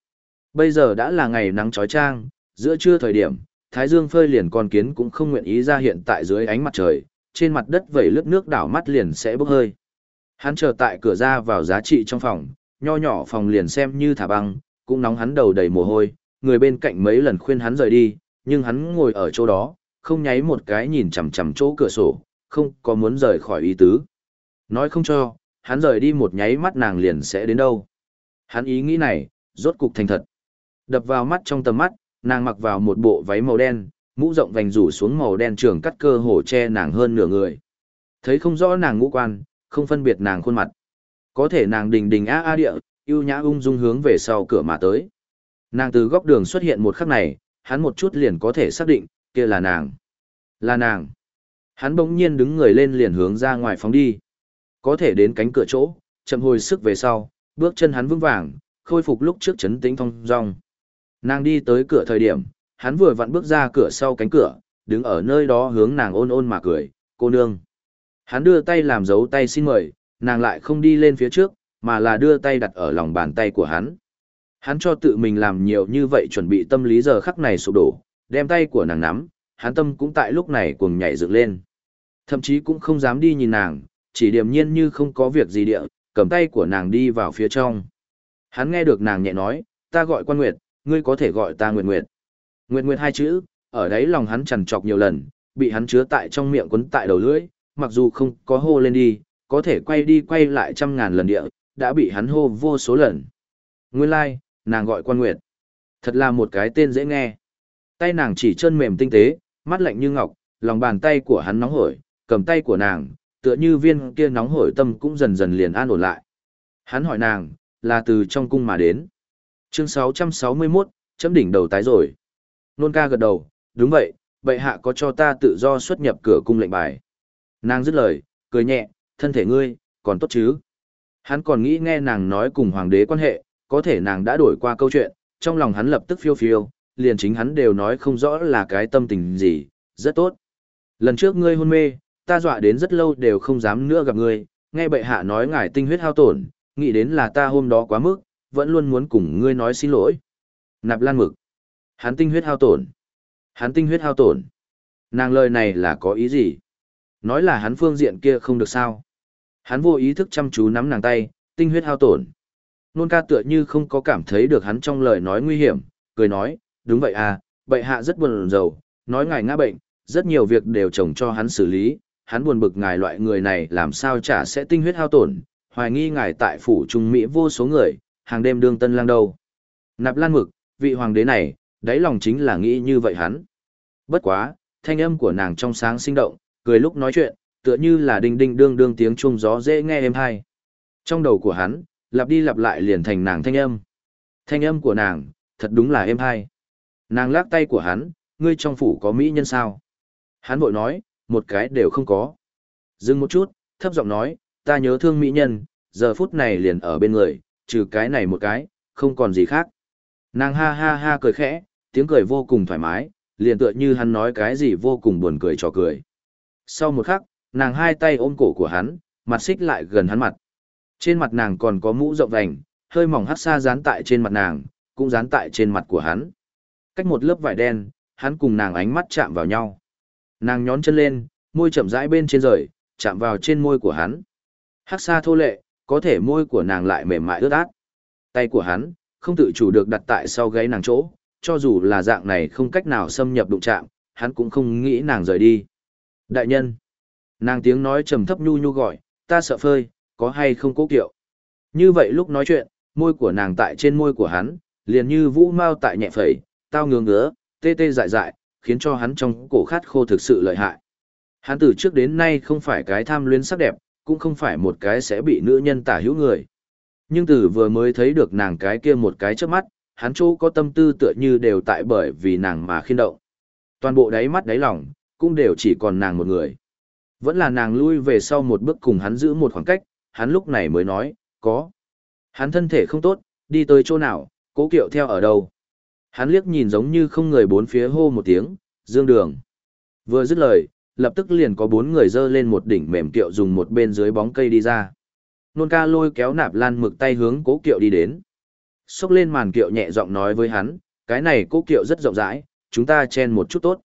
Speaker 1: Bây giờ đã là ngày nắng trói trang, giữa trưa thời điểm, thái dương phơi liền con kiến cũng không nguyện ý ra hiện tại dưới ánh mặt trời, trên mặt đất vẩy lướt nước đảo mắt liền sẽ bốc hơi. Hắn chờ tại cửa ra vào giá trị trong phòng, nho nhỏ phòng liền xem như thả băng, cũng nóng hắn đầu đầy mồ hôi, người bên cạnh mấy lần khuyên hắn rời đi, nhưng hắn ngồi ở chỗ đó, không nháy một cái nhìn chằm chằm chỗ cửa sổ, không có muốn rời khỏi ý tứ. Nói không cho, hắn rời đi một nháy mắt nàng liền sẽ đến đâu. Hắn ý nghĩ này, rốt cục thành thật. Đập vào mắt trong tầm mắt, nàng mặc vào một bộ váy màu đen, mũ rộng vành rủ xuống màu đen trường cắt cơ hổ che nàng hơn nửa người. Thấy không rõ nàng ngũ quan, không phân biệt nàng khuôn mặt. Có thể nàng đình đình a a địa, yêu nhã ung dung hướng về sau cửa mà tới. Nàng từ góc đường xuất hiện một khắc này, hắn một chút liền có thể xác định, kia là nàng. Là nàng. Hắn bỗng nhiên đứng người lên liền hướng ra ngoài phóng đi. Có thể đến cánh cửa chỗ, chậm hồi sức về sau, bước chân hắn vững vàng, khôi phục lúc trước chấn tĩnh thông dong. Nàng đi tới cửa thời điểm, hắn vừa vặn bước ra cửa sau cánh cửa, đứng ở nơi đó hướng nàng ôn ôn mà cười, cô nương. Hắn đưa tay làm dấu tay xin mời, nàng lại không đi lên phía trước, mà là đưa tay đặt ở lòng bàn tay của hắn. Hắn cho tự mình làm nhiều như vậy chuẩn bị tâm lý giờ khắc này sụp đổ, đem tay của nàng nắm, hắn tâm cũng tại lúc này cuồng nhảy dựng lên. Thậm chí cũng không dám đi nhìn nàng, chỉ điềm nhiên như không có việc gì địa, cầm tay của nàng đi vào phía trong. Hắn nghe được nàng nhẹ nói, ta gọi quan nguyệt, ngươi có thể gọi ta nguyệt nguyệt. Nguyệt nguyệt hai chữ, ở đấy lòng hắn chằn chọc nhiều lần, bị hắn chứa tại trong miệng quấn tại đầu lưỡi, mặc dù không có hô lên đi, có thể quay đi quay lại trăm ngàn lần địa, đã bị hắn hô vô số lần. Nguyên lai, like, nàng gọi quan nguyệt. Thật là một cái tên dễ nghe. Tay nàng chỉ chân mềm tinh tế, mắt lạnh như ngọc, lòng bàn tay của hắn nóng hổi, cầm tay của nàng, tựa như viên kia nóng hổi tâm cũng dần dần liền an ổn lại. Hắn hỏi nàng, là từ trong cung mà đến. Chương 661, chấm đỉnh đầu tái rồi. Nôn ca gật đầu, đúng vậy, bệ hạ có cho ta tự do xuất nhập cửa cung lệnh bài. Nàng dứt lời, cười nhẹ, thân thể ngươi, còn tốt chứ. Hắn còn nghĩ nghe nàng nói cùng hoàng đế quan hệ, có thể nàng đã đổi qua câu chuyện, trong lòng hắn lập tức phiêu phiêu, liền chính hắn đều nói không rõ là cái tâm tình gì, rất tốt. Lần trước ngươi hôn mê, ta dọa đến rất lâu đều không dám nữa gặp ngươi, nghe bệ hạ nói ngài tinh huyết hao tổn, nghĩ đến là ta hôm đó quá mức, vẫn luôn muốn cùng ngươi nói xin lỗi. Nạp lan mực. Hắn tinh huyết hao tổn. Hắn tinh huyết hao tổn. Nàng lời này là có ý gì? Nói là hắn phương diện kia không được sao. Hắn vô ý thức chăm chú nắm nàng tay, tinh huyết hao tổn. Nôn ca tựa như không có cảm thấy được hắn trong lời nói nguy hiểm, cười nói, đúng vậy à, bệ hạ rất buồn rầu, nói ngài ngã bệnh, rất nhiều việc đều chồng cho hắn xử lý, hắn buồn bực ngài loại người này làm sao chả sẽ tinh huyết hao tổn, hoài nghi ngài tại phủ trung Mỹ vô số người, hàng đêm đương tân lang đâu. Nạp lan mực, vị hoàng đế này, đáy lòng chính là nghĩ như vậy hắn. Bất quá, thanh âm của nàng trong sáng sinh động, cười lúc nói chuyện, tựa như là đinh đinh đương đương tiếng chuông gió dễ nghe êm hay. Trong đầu của hắn, lặp đi lặp lại liền thành nàng thanh âm. Thanh âm của nàng, thật đúng là êm hay. Nàng lắc tay của hắn, ngươi trong phủ có mỹ nhân sao? Hắn vội nói, một cái đều không có. Dừng một chút, thấp giọng nói, ta nhớ thương mỹ nhân, giờ phút này liền ở bên người, trừ cái này một cái, không còn gì khác. Nàng ha ha ha cười khẽ, tiếng cười vô cùng thoải mái, liền tựa như hắn nói cái gì vô cùng buồn cười trò cười. Sau một khắc, nàng hai tay ôm cổ của hắn, mặt xích lại gần hắn mặt. Trên mặt nàng còn có mũ rộng vành, hơi mỏng hắt xa dán tại trên mặt nàng, cũng dán tại trên mặt của hắn. Cách một lớp vải đen, hắn cùng nàng ánh mắt chạm vào nhau. Nàng nhón chân lên, môi chậm rãi bên trên rời, chạm vào trên môi của hắn. Hắc xa thô lệ, có thể môi của nàng lại mềm mại ướt át. Tay của hắn, không tự chủ được đặt tại sau gáy nàng chỗ, cho dù là dạng này không cách nào xâm nhập đụng chạm, hắn cũng không nghĩ nàng rời đi. Đại nhân. Nàng tiếng nói trầm thấp nhu nhu gọi, ta sợ phơi, có hay không cố kiệu. Như vậy lúc nói chuyện, môi của nàng tại trên môi của hắn, liền như vũ mau tại nhẹ phẩy, tao ngứa ngứa, tê tê dại dại, khiến cho hắn trong cổ khát khô thực sự lợi hại. Hắn từ trước đến nay không phải cái tham luyến sắc đẹp, cũng không phải một cái sẽ bị nữ nhân tả hữu người. Nhưng từ vừa mới thấy được nàng cái kia một cái trước mắt, hắn chỗ có tâm tư tựa như đều tại bởi vì nàng mà khiên động. Toàn bộ đáy mắt đáy lòng, cũng đều chỉ còn nàng một người. Vẫn là nàng lui về sau một bước cùng hắn giữ một khoảng cách, hắn lúc này mới nói, có. Hắn thân thể không tốt, đi tới chỗ nào, cố kiệu theo ở đâu. Hắn liếc nhìn giống như không người bốn phía hô một tiếng, dương đường. Vừa dứt lời, lập tức liền có bốn người dơ lên một đỉnh mềm kiệu dùng một bên dưới bóng cây đi ra. Nôn ca lôi kéo nạp lan mực tay hướng cố kiệu đi đến. Xốc lên màn kiệu nhẹ giọng nói với hắn, cái này cố kiệu rất rộng rãi, chúng ta chen một chút tốt.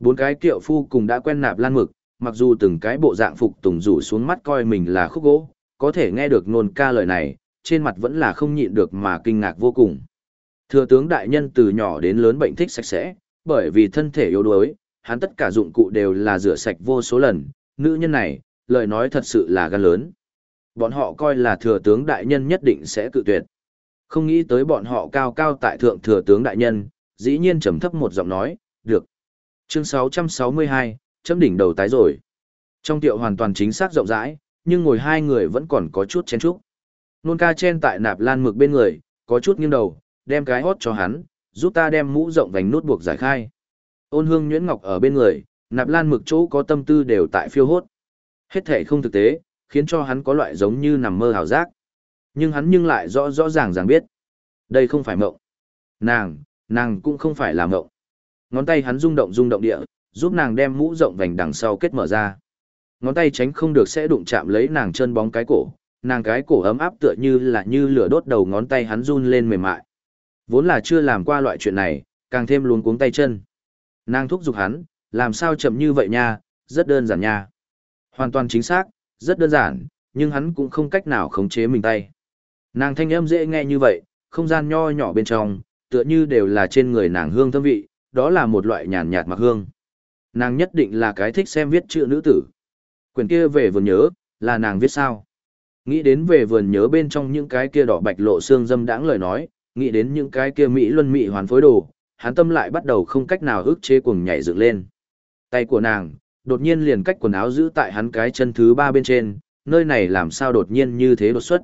Speaker 1: Bốn cái kiệu phu cùng đã quen nạp lan mực, mặc dù từng cái bộ dạng phục tùng rủ xuống mắt coi mình là khúc gỗ, có thể nghe được nôn ca lời này, trên mặt vẫn là không nhịn được mà kinh ngạc vô cùng. Thừa tướng đại nhân từ nhỏ đến lớn bệnh thích sạch sẽ, bởi vì thân thể yếu đuối, hắn tất cả dụng cụ đều là rửa sạch vô số lần, nữ nhân này, lời nói thật sự là gan lớn. Bọn họ coi là thừa tướng đại nhân nhất định sẽ cự tuyệt. Không nghĩ tới bọn họ cao cao tại thượng thừa tướng đại nhân, dĩ nhiên trầm thấp một giọng nói, được. Chương 662, chấm đỉnh đầu tái rồi. Trong tiệu hoàn toàn chính xác rộng rãi, nhưng ngồi hai người vẫn còn có chút chen chúc. Nôn ca chen tại nạp lan mực bên người, có chút nghiêng đầu, đem cái hót cho hắn, giúp ta đem mũ rộng vành nút buộc giải khai. Ôn hương nhuyễn ngọc ở bên người, nạp lan mực chỗ có tâm tư đều tại phiêu hốt. Hết thể không thực tế, khiến cho hắn có loại giống như nằm mơ hào giác. Nhưng hắn nhưng lại rõ rõ ràng ràng biết. Đây không phải mộng. Nàng, nàng cũng không phải là mộng. Ngón tay hắn rung động rung động địa, giúp nàng đem mũ rộng vành đằng sau kết mở ra. Ngón tay tránh không được sẽ đụng chạm lấy nàng chân bóng cái cổ, nàng cái cổ ấm áp tựa như là như lửa đốt đầu ngón tay hắn run lên mềm mại. Vốn là chưa làm qua loại chuyện này, càng thêm luống cuống tay chân. Nàng thúc giục hắn, làm sao chậm như vậy nha, rất đơn giản nha. Hoàn toàn chính xác, rất đơn giản, nhưng hắn cũng không cách nào khống chế mình tay. Nàng thanh âm dễ nghe như vậy, không gian nho nhỏ bên trong, tựa như đều là trên người nàng hương thơm vị, đó là một loại nhàn nhạt mặc hương. Nàng nhất định là cái thích xem viết chữ nữ tử. Quyển kia về vườn nhớ, là nàng viết sao? Nghĩ đến về vườn nhớ bên trong những cái kia đỏ bạch lộ xương dâm đãng lời nói, nghĩ đến những cái kia mỹ luân mỹ hoàn phối đồ, hắn tâm lại bắt đầu không cách nào ức chế cuồng nhảy dựng lên. Tay của nàng, đột nhiên liền cách quần áo giữ tại hắn cái chân thứ ba bên trên, nơi này làm sao đột nhiên như thế đột xuất.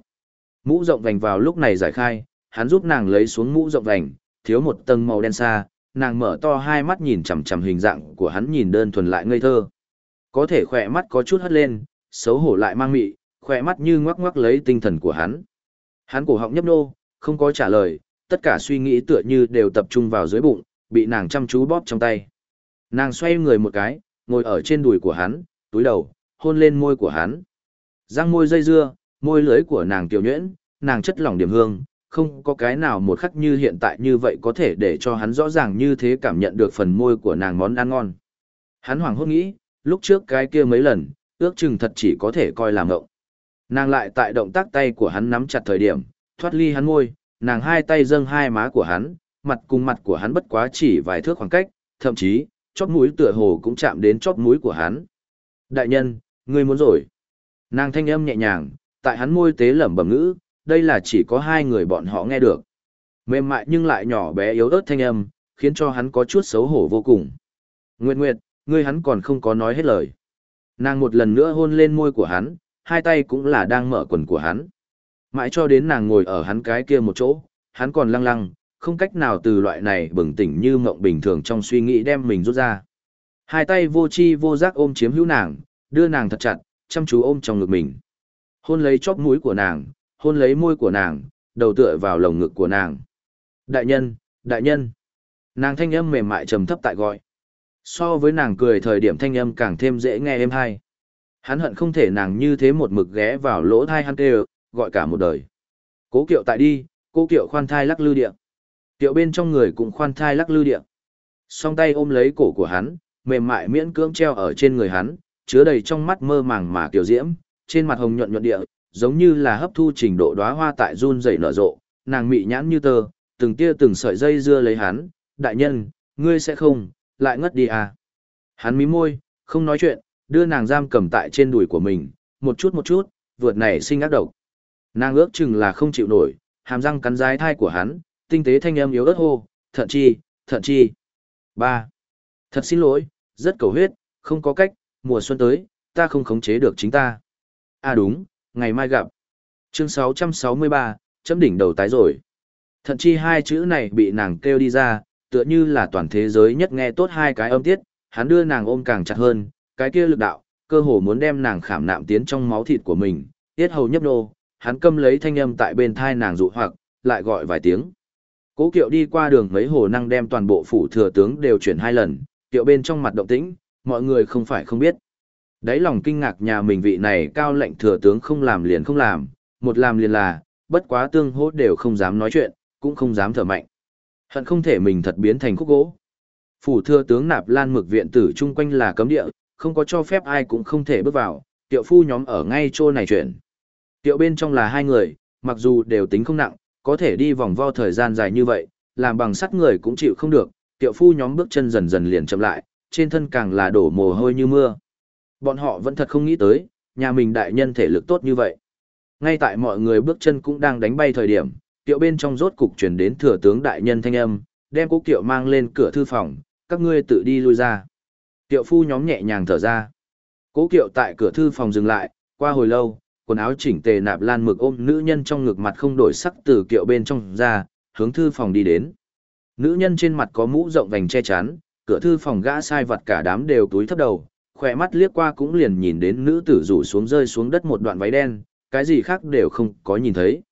Speaker 1: Mũ rộng vành vào lúc này giải khai, hắn giúp nàng lấy xuống mũ rộng vành, thiếu một tầng màu đen xa, nàng mở to hai mắt nhìn chằm chằm hình dạng của hắn nhìn đơn thuần lại ngây thơ. Có thể khỏe mắt có chút hất lên, xấu hổ lại mang mị, khỏe mắt như ngoắc ngoắc lấy tinh thần của hắn. Hắn cổ họng nhấp nô, không có trả lời, tất cả suy nghĩ tựa như đều tập trung vào dưới bụng, bị nàng chăm chú bóp trong tay. Nàng xoay người một cái, ngồi ở trên đùi của hắn, túi đầu, hôn lên môi của hắn. Răng môi dây dưa, môi lưới của nàng tiểu nhuyễn, nàng chất lỏng điểm hương, không có cái nào một khắc như hiện tại như vậy có thể để cho hắn rõ ràng như thế cảm nhận được phần môi của nàng món ăn ngon. Hắn hoảng hốt nghĩ, lúc trước cái kia mấy lần, ước chừng thật chỉ có thể coi là ngộng. Nàng lại tại động tác tay của hắn nắm chặt thời điểm, thoát ly hắn môi, nàng hai tay dâng hai má của hắn, mặt cùng mặt của hắn bất quá chỉ vài thước khoảng cách, thậm chí, chóp mũi tựa hồ cũng chạm đến chóp mũi của hắn. Đại nhân, ngươi muốn rồi. Nàng thanh âm nhẹ nhàng, tại hắn môi tế lẩm bẩm ngữ, đây là chỉ có hai người bọn họ nghe được. Mềm mại nhưng lại nhỏ bé yếu ớt thanh âm, khiến cho hắn có chút xấu hổ vô cùng. Nguyệt Nguyệt, ngươi hắn còn không có nói hết lời. Nàng một lần nữa hôn lên môi của hắn, hai tay cũng là đang mở quần của hắn. Mãi cho đến nàng ngồi ở hắn cái kia một chỗ, hắn còn lăng lăng, không cách nào từ loại này bừng tỉnh như mộng bình thường trong suy nghĩ đem mình rút ra. Hai tay vô chi vô giác ôm chiếm hữu nàng, đưa nàng thật chặt, chăm chú ôm trong ngực mình. Hôn lấy chóp mũi của nàng, hôn lấy môi của nàng, đầu tựa vào lồng ngực của nàng. Đại nhân, đại nhân. Nàng thanh âm mềm mại trầm thấp tại gọi. So với nàng cười thời điểm thanh âm càng thêm dễ nghe êm hay. Hắn hận không thể nàng như thế một mực ghé vào lỗ thai hắn kêu, gọi cả một đời. Cố kiệu tại đi, cố kiệu khoan thai lắc lư địa. Kiệu bên trong người cũng khoan thai lắc lư địa. Song tay ôm lấy cổ của hắn, mềm mại miễn cưỡng treo ở trên người hắn, chứa đầy trong mắt mơ màng mà kiểu diễm, trên mặt hồng nhuận nhuận địa, giống như là hấp thu trình độ đóa hoa tại run rẩy nở rộ, nàng mị nhãn như tơ, từng tia từng sợi dây dưa lấy hắn, đại nhân, ngươi sẽ không, lại ngất đi à. Hắn mí môi, không nói chuyện, đưa nàng giam cầm tại trên đùi của mình, một chút một chút, vượt này sinh ác độc. Nàng ước chừng là không chịu nổi, hàm răng cắn dái thai của hắn, tinh tế thanh âm yếu ớt hô, thận chi, thận chi. ba Thật xin lỗi, rất cầu huyết, không có cách, mùa xuân tới, ta không khống chế được chính ta. À đúng, ngày mai gặp. Chương 663, chấm đỉnh đầu tái rồi. Thận chi hai chữ này bị nàng kêu đi ra, tựa như là toàn thế giới nhất nghe tốt hai cái âm tiết, hắn đưa nàng ôm càng chặt hơn, cái kia lực đạo, cơ hồ muốn đem nàng khảm nạm tiến trong máu thịt của mình, tiết hầu nhấp nô, hắn câm lấy thanh âm tại bên thai nàng dụ hoặc, lại gọi vài tiếng. Cố kiệu đi qua đường mấy hồ năng đem toàn bộ phủ thừa tướng đều chuyển hai lần, kiệu bên trong mặt động tĩnh, mọi người không phải không biết. Đấy lòng kinh ngạc nhà mình vị này cao lệnh thừa tướng không làm liền không làm, một làm liền là, bất quá tương hốt đều không dám nói chuyện, cũng không dám thở mạnh. Hận không thể mình thật biến thành khúc gỗ. Phủ thừa tướng nạp lan mực viện tử chung quanh là cấm địa, không có cho phép ai cũng không thể bước vào, tiệu phu nhóm ở ngay chỗ này chuyển. Tiệu bên trong là hai người, mặc dù đều tính không nặng, có thể đi vòng vo thời gian dài như vậy, làm bằng sắt người cũng chịu không được, tiệu phu nhóm bước chân dần dần liền chậm lại, trên thân càng là đổ mồ hôi như mưa. Bọn họ vẫn thật không nghĩ tới, nhà mình đại nhân thể lực tốt như vậy. Ngay tại mọi người bước chân cũng đang đánh bay thời điểm, tiệu bên trong rốt cục chuyển đến thừa tướng đại nhân thanh âm, đem cố tiệu mang lên cửa thư phòng, các ngươi tự đi lui ra. Tiệu phu nhóm nhẹ nhàng thở ra. Cố kiệu tại cửa thư phòng dừng lại, qua hồi lâu, quần áo chỉnh tề nạp lan mực ôm nữ nhân trong ngực mặt không đổi sắc từ kiệu bên trong ra, hướng thư phòng đi đến. Nữ nhân trên mặt có mũ rộng vành che chắn, cửa thư phòng gã sai vật cả đám đều túi thấp đầu, khỏe mắt liếc qua cũng liền nhìn đến nữ tử rủ xuống rơi xuống đất một đoạn váy đen, cái gì khác đều không có nhìn thấy.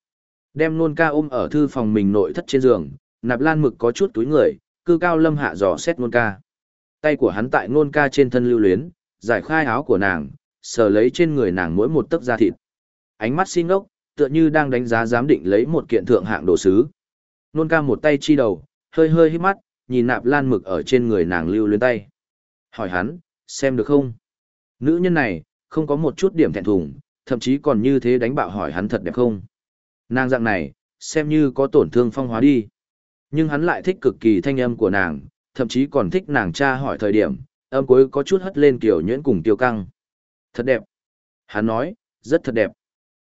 Speaker 1: Đem nôn ca ôm ở thư phòng mình nội thất trên giường, nạp lan mực có chút túi người, cư cao lâm hạ dò xét nôn ca. Tay của hắn tại nôn ca trên thân lưu luyến, giải khai áo của nàng, sờ lấy trên người nàng mỗi một tấc da thịt. Ánh mắt xin ngốc, tựa như đang đánh giá giám định lấy một kiện thượng hạng đồ sứ. Nôn ca một tay chi đầu, hơi hơi hít mắt, nhìn nạp lan mực ở trên người nàng lưu luyến tay. Hỏi hắn, xem được không? Nữ nhân này, không có một chút điểm thẹn thùng, thậm chí còn như thế đánh bạo hỏi hắn thật đẹp không? Nàng dạng này, xem như có tổn thương phong hóa đi. Nhưng hắn lại thích cực kỳ thanh âm của nàng, thậm chí còn thích nàng cha hỏi thời điểm, âm cuối có chút hất lên kiểu nhuyễn cùng tiêu căng. Thật đẹp. Hắn nói, rất thật đẹp.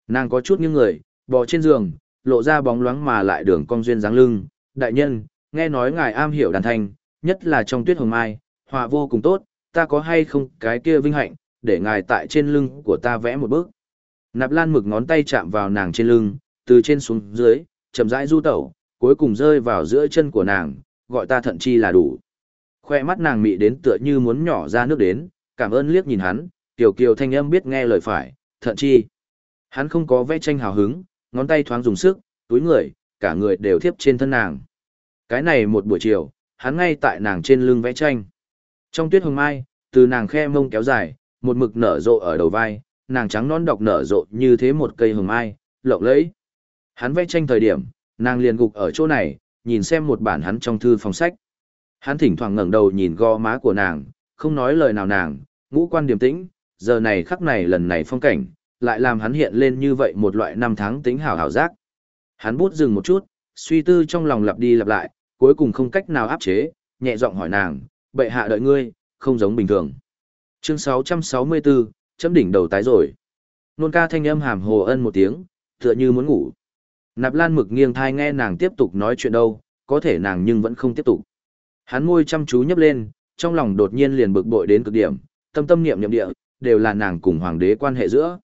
Speaker 1: Nàng có chút nghiêng người, bò trên giường, lộ ra bóng loáng mà lại đường cong duyên dáng lưng. Đại nhân, nghe nói ngài am hiểu đàn thanh, nhất là trong tuyết hồng mai, họa vô cùng tốt, ta có hay không cái kia vinh hạnh, để ngài tại trên lưng của ta vẽ một bước. Nạp lan mực ngón tay chạm vào nàng trên lưng, từ trên xuống dưới, chậm rãi du tẩu, cuối cùng rơi vào giữa chân của nàng, gọi ta thận chi là đủ. Khoe mắt nàng mị đến tựa như muốn nhỏ ra nước đến, cảm ơn liếc nhìn hắn, tiểu kiều thanh âm biết nghe lời phải, thận chi. Hắn không có vẽ tranh hào hứng, ngón tay thoáng dùng sức, túi người, cả người đều thiếp trên thân nàng. Cái này một buổi chiều, hắn ngay tại nàng trên lưng vẽ tranh. Trong tuyết hồng mai, từ nàng khe mông kéo dài, một mực nở rộ ở đầu vai, nàng trắng non đọc nở rộ như thế một cây hồng mai, lộng lẫy. Hắn vẽ tranh thời điểm, nàng liền gục ở chỗ này, nhìn xem một bản hắn trong thư phòng sách. Hắn thỉnh thoảng ngẩng đầu nhìn gò má của nàng, không nói lời nào nàng, ngũ quan điềm tĩnh, giờ này khắc này lần này phong cảnh, lại làm hắn hiện lên như vậy một loại năm tháng tính hảo hảo giác. Hắn bút dừng một chút, suy tư trong lòng lặp đi lặp lại, cuối cùng không cách nào áp chế, nhẹ giọng hỏi nàng, bệ hạ đợi ngươi, không giống bình thường. Chương 664, chấm đỉnh đầu tái rồi. Nôn ca thanh âm hàm hồ ân một tiếng, tựa như muốn ngủ. Nạp lan mực nghiêng thai nghe nàng tiếp tục nói chuyện đâu, có thể nàng nhưng vẫn không tiếp tục. Hắn môi chăm chú nhấp lên, trong lòng đột nhiên liền bực bội đến cực điểm, tâm tâm niệm niệm địa, đều là nàng cùng hoàng đế quan hệ giữa.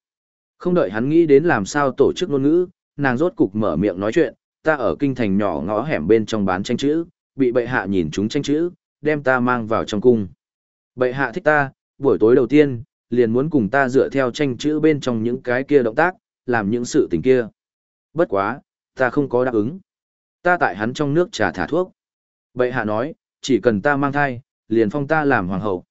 Speaker 1: Không đợi hắn nghĩ đến làm sao tổ chức ngôn ngữ, nàng rốt cục mở miệng nói chuyện, ta ở kinh thành nhỏ ngõ hẻm bên trong bán tranh chữ, bị bệ hạ nhìn chúng tranh chữ, đem ta mang vào trong cung. Bệ hạ thích ta, buổi tối đầu tiên, liền muốn cùng ta dựa theo tranh chữ bên trong những cái kia động tác, làm những sự tình kia. Bất quá, ta không có đáp ứng. Ta tại hắn trong nước trà thả thuốc. Bệ hạ nói, chỉ cần ta mang thai, liền phong ta làm hoàng hậu.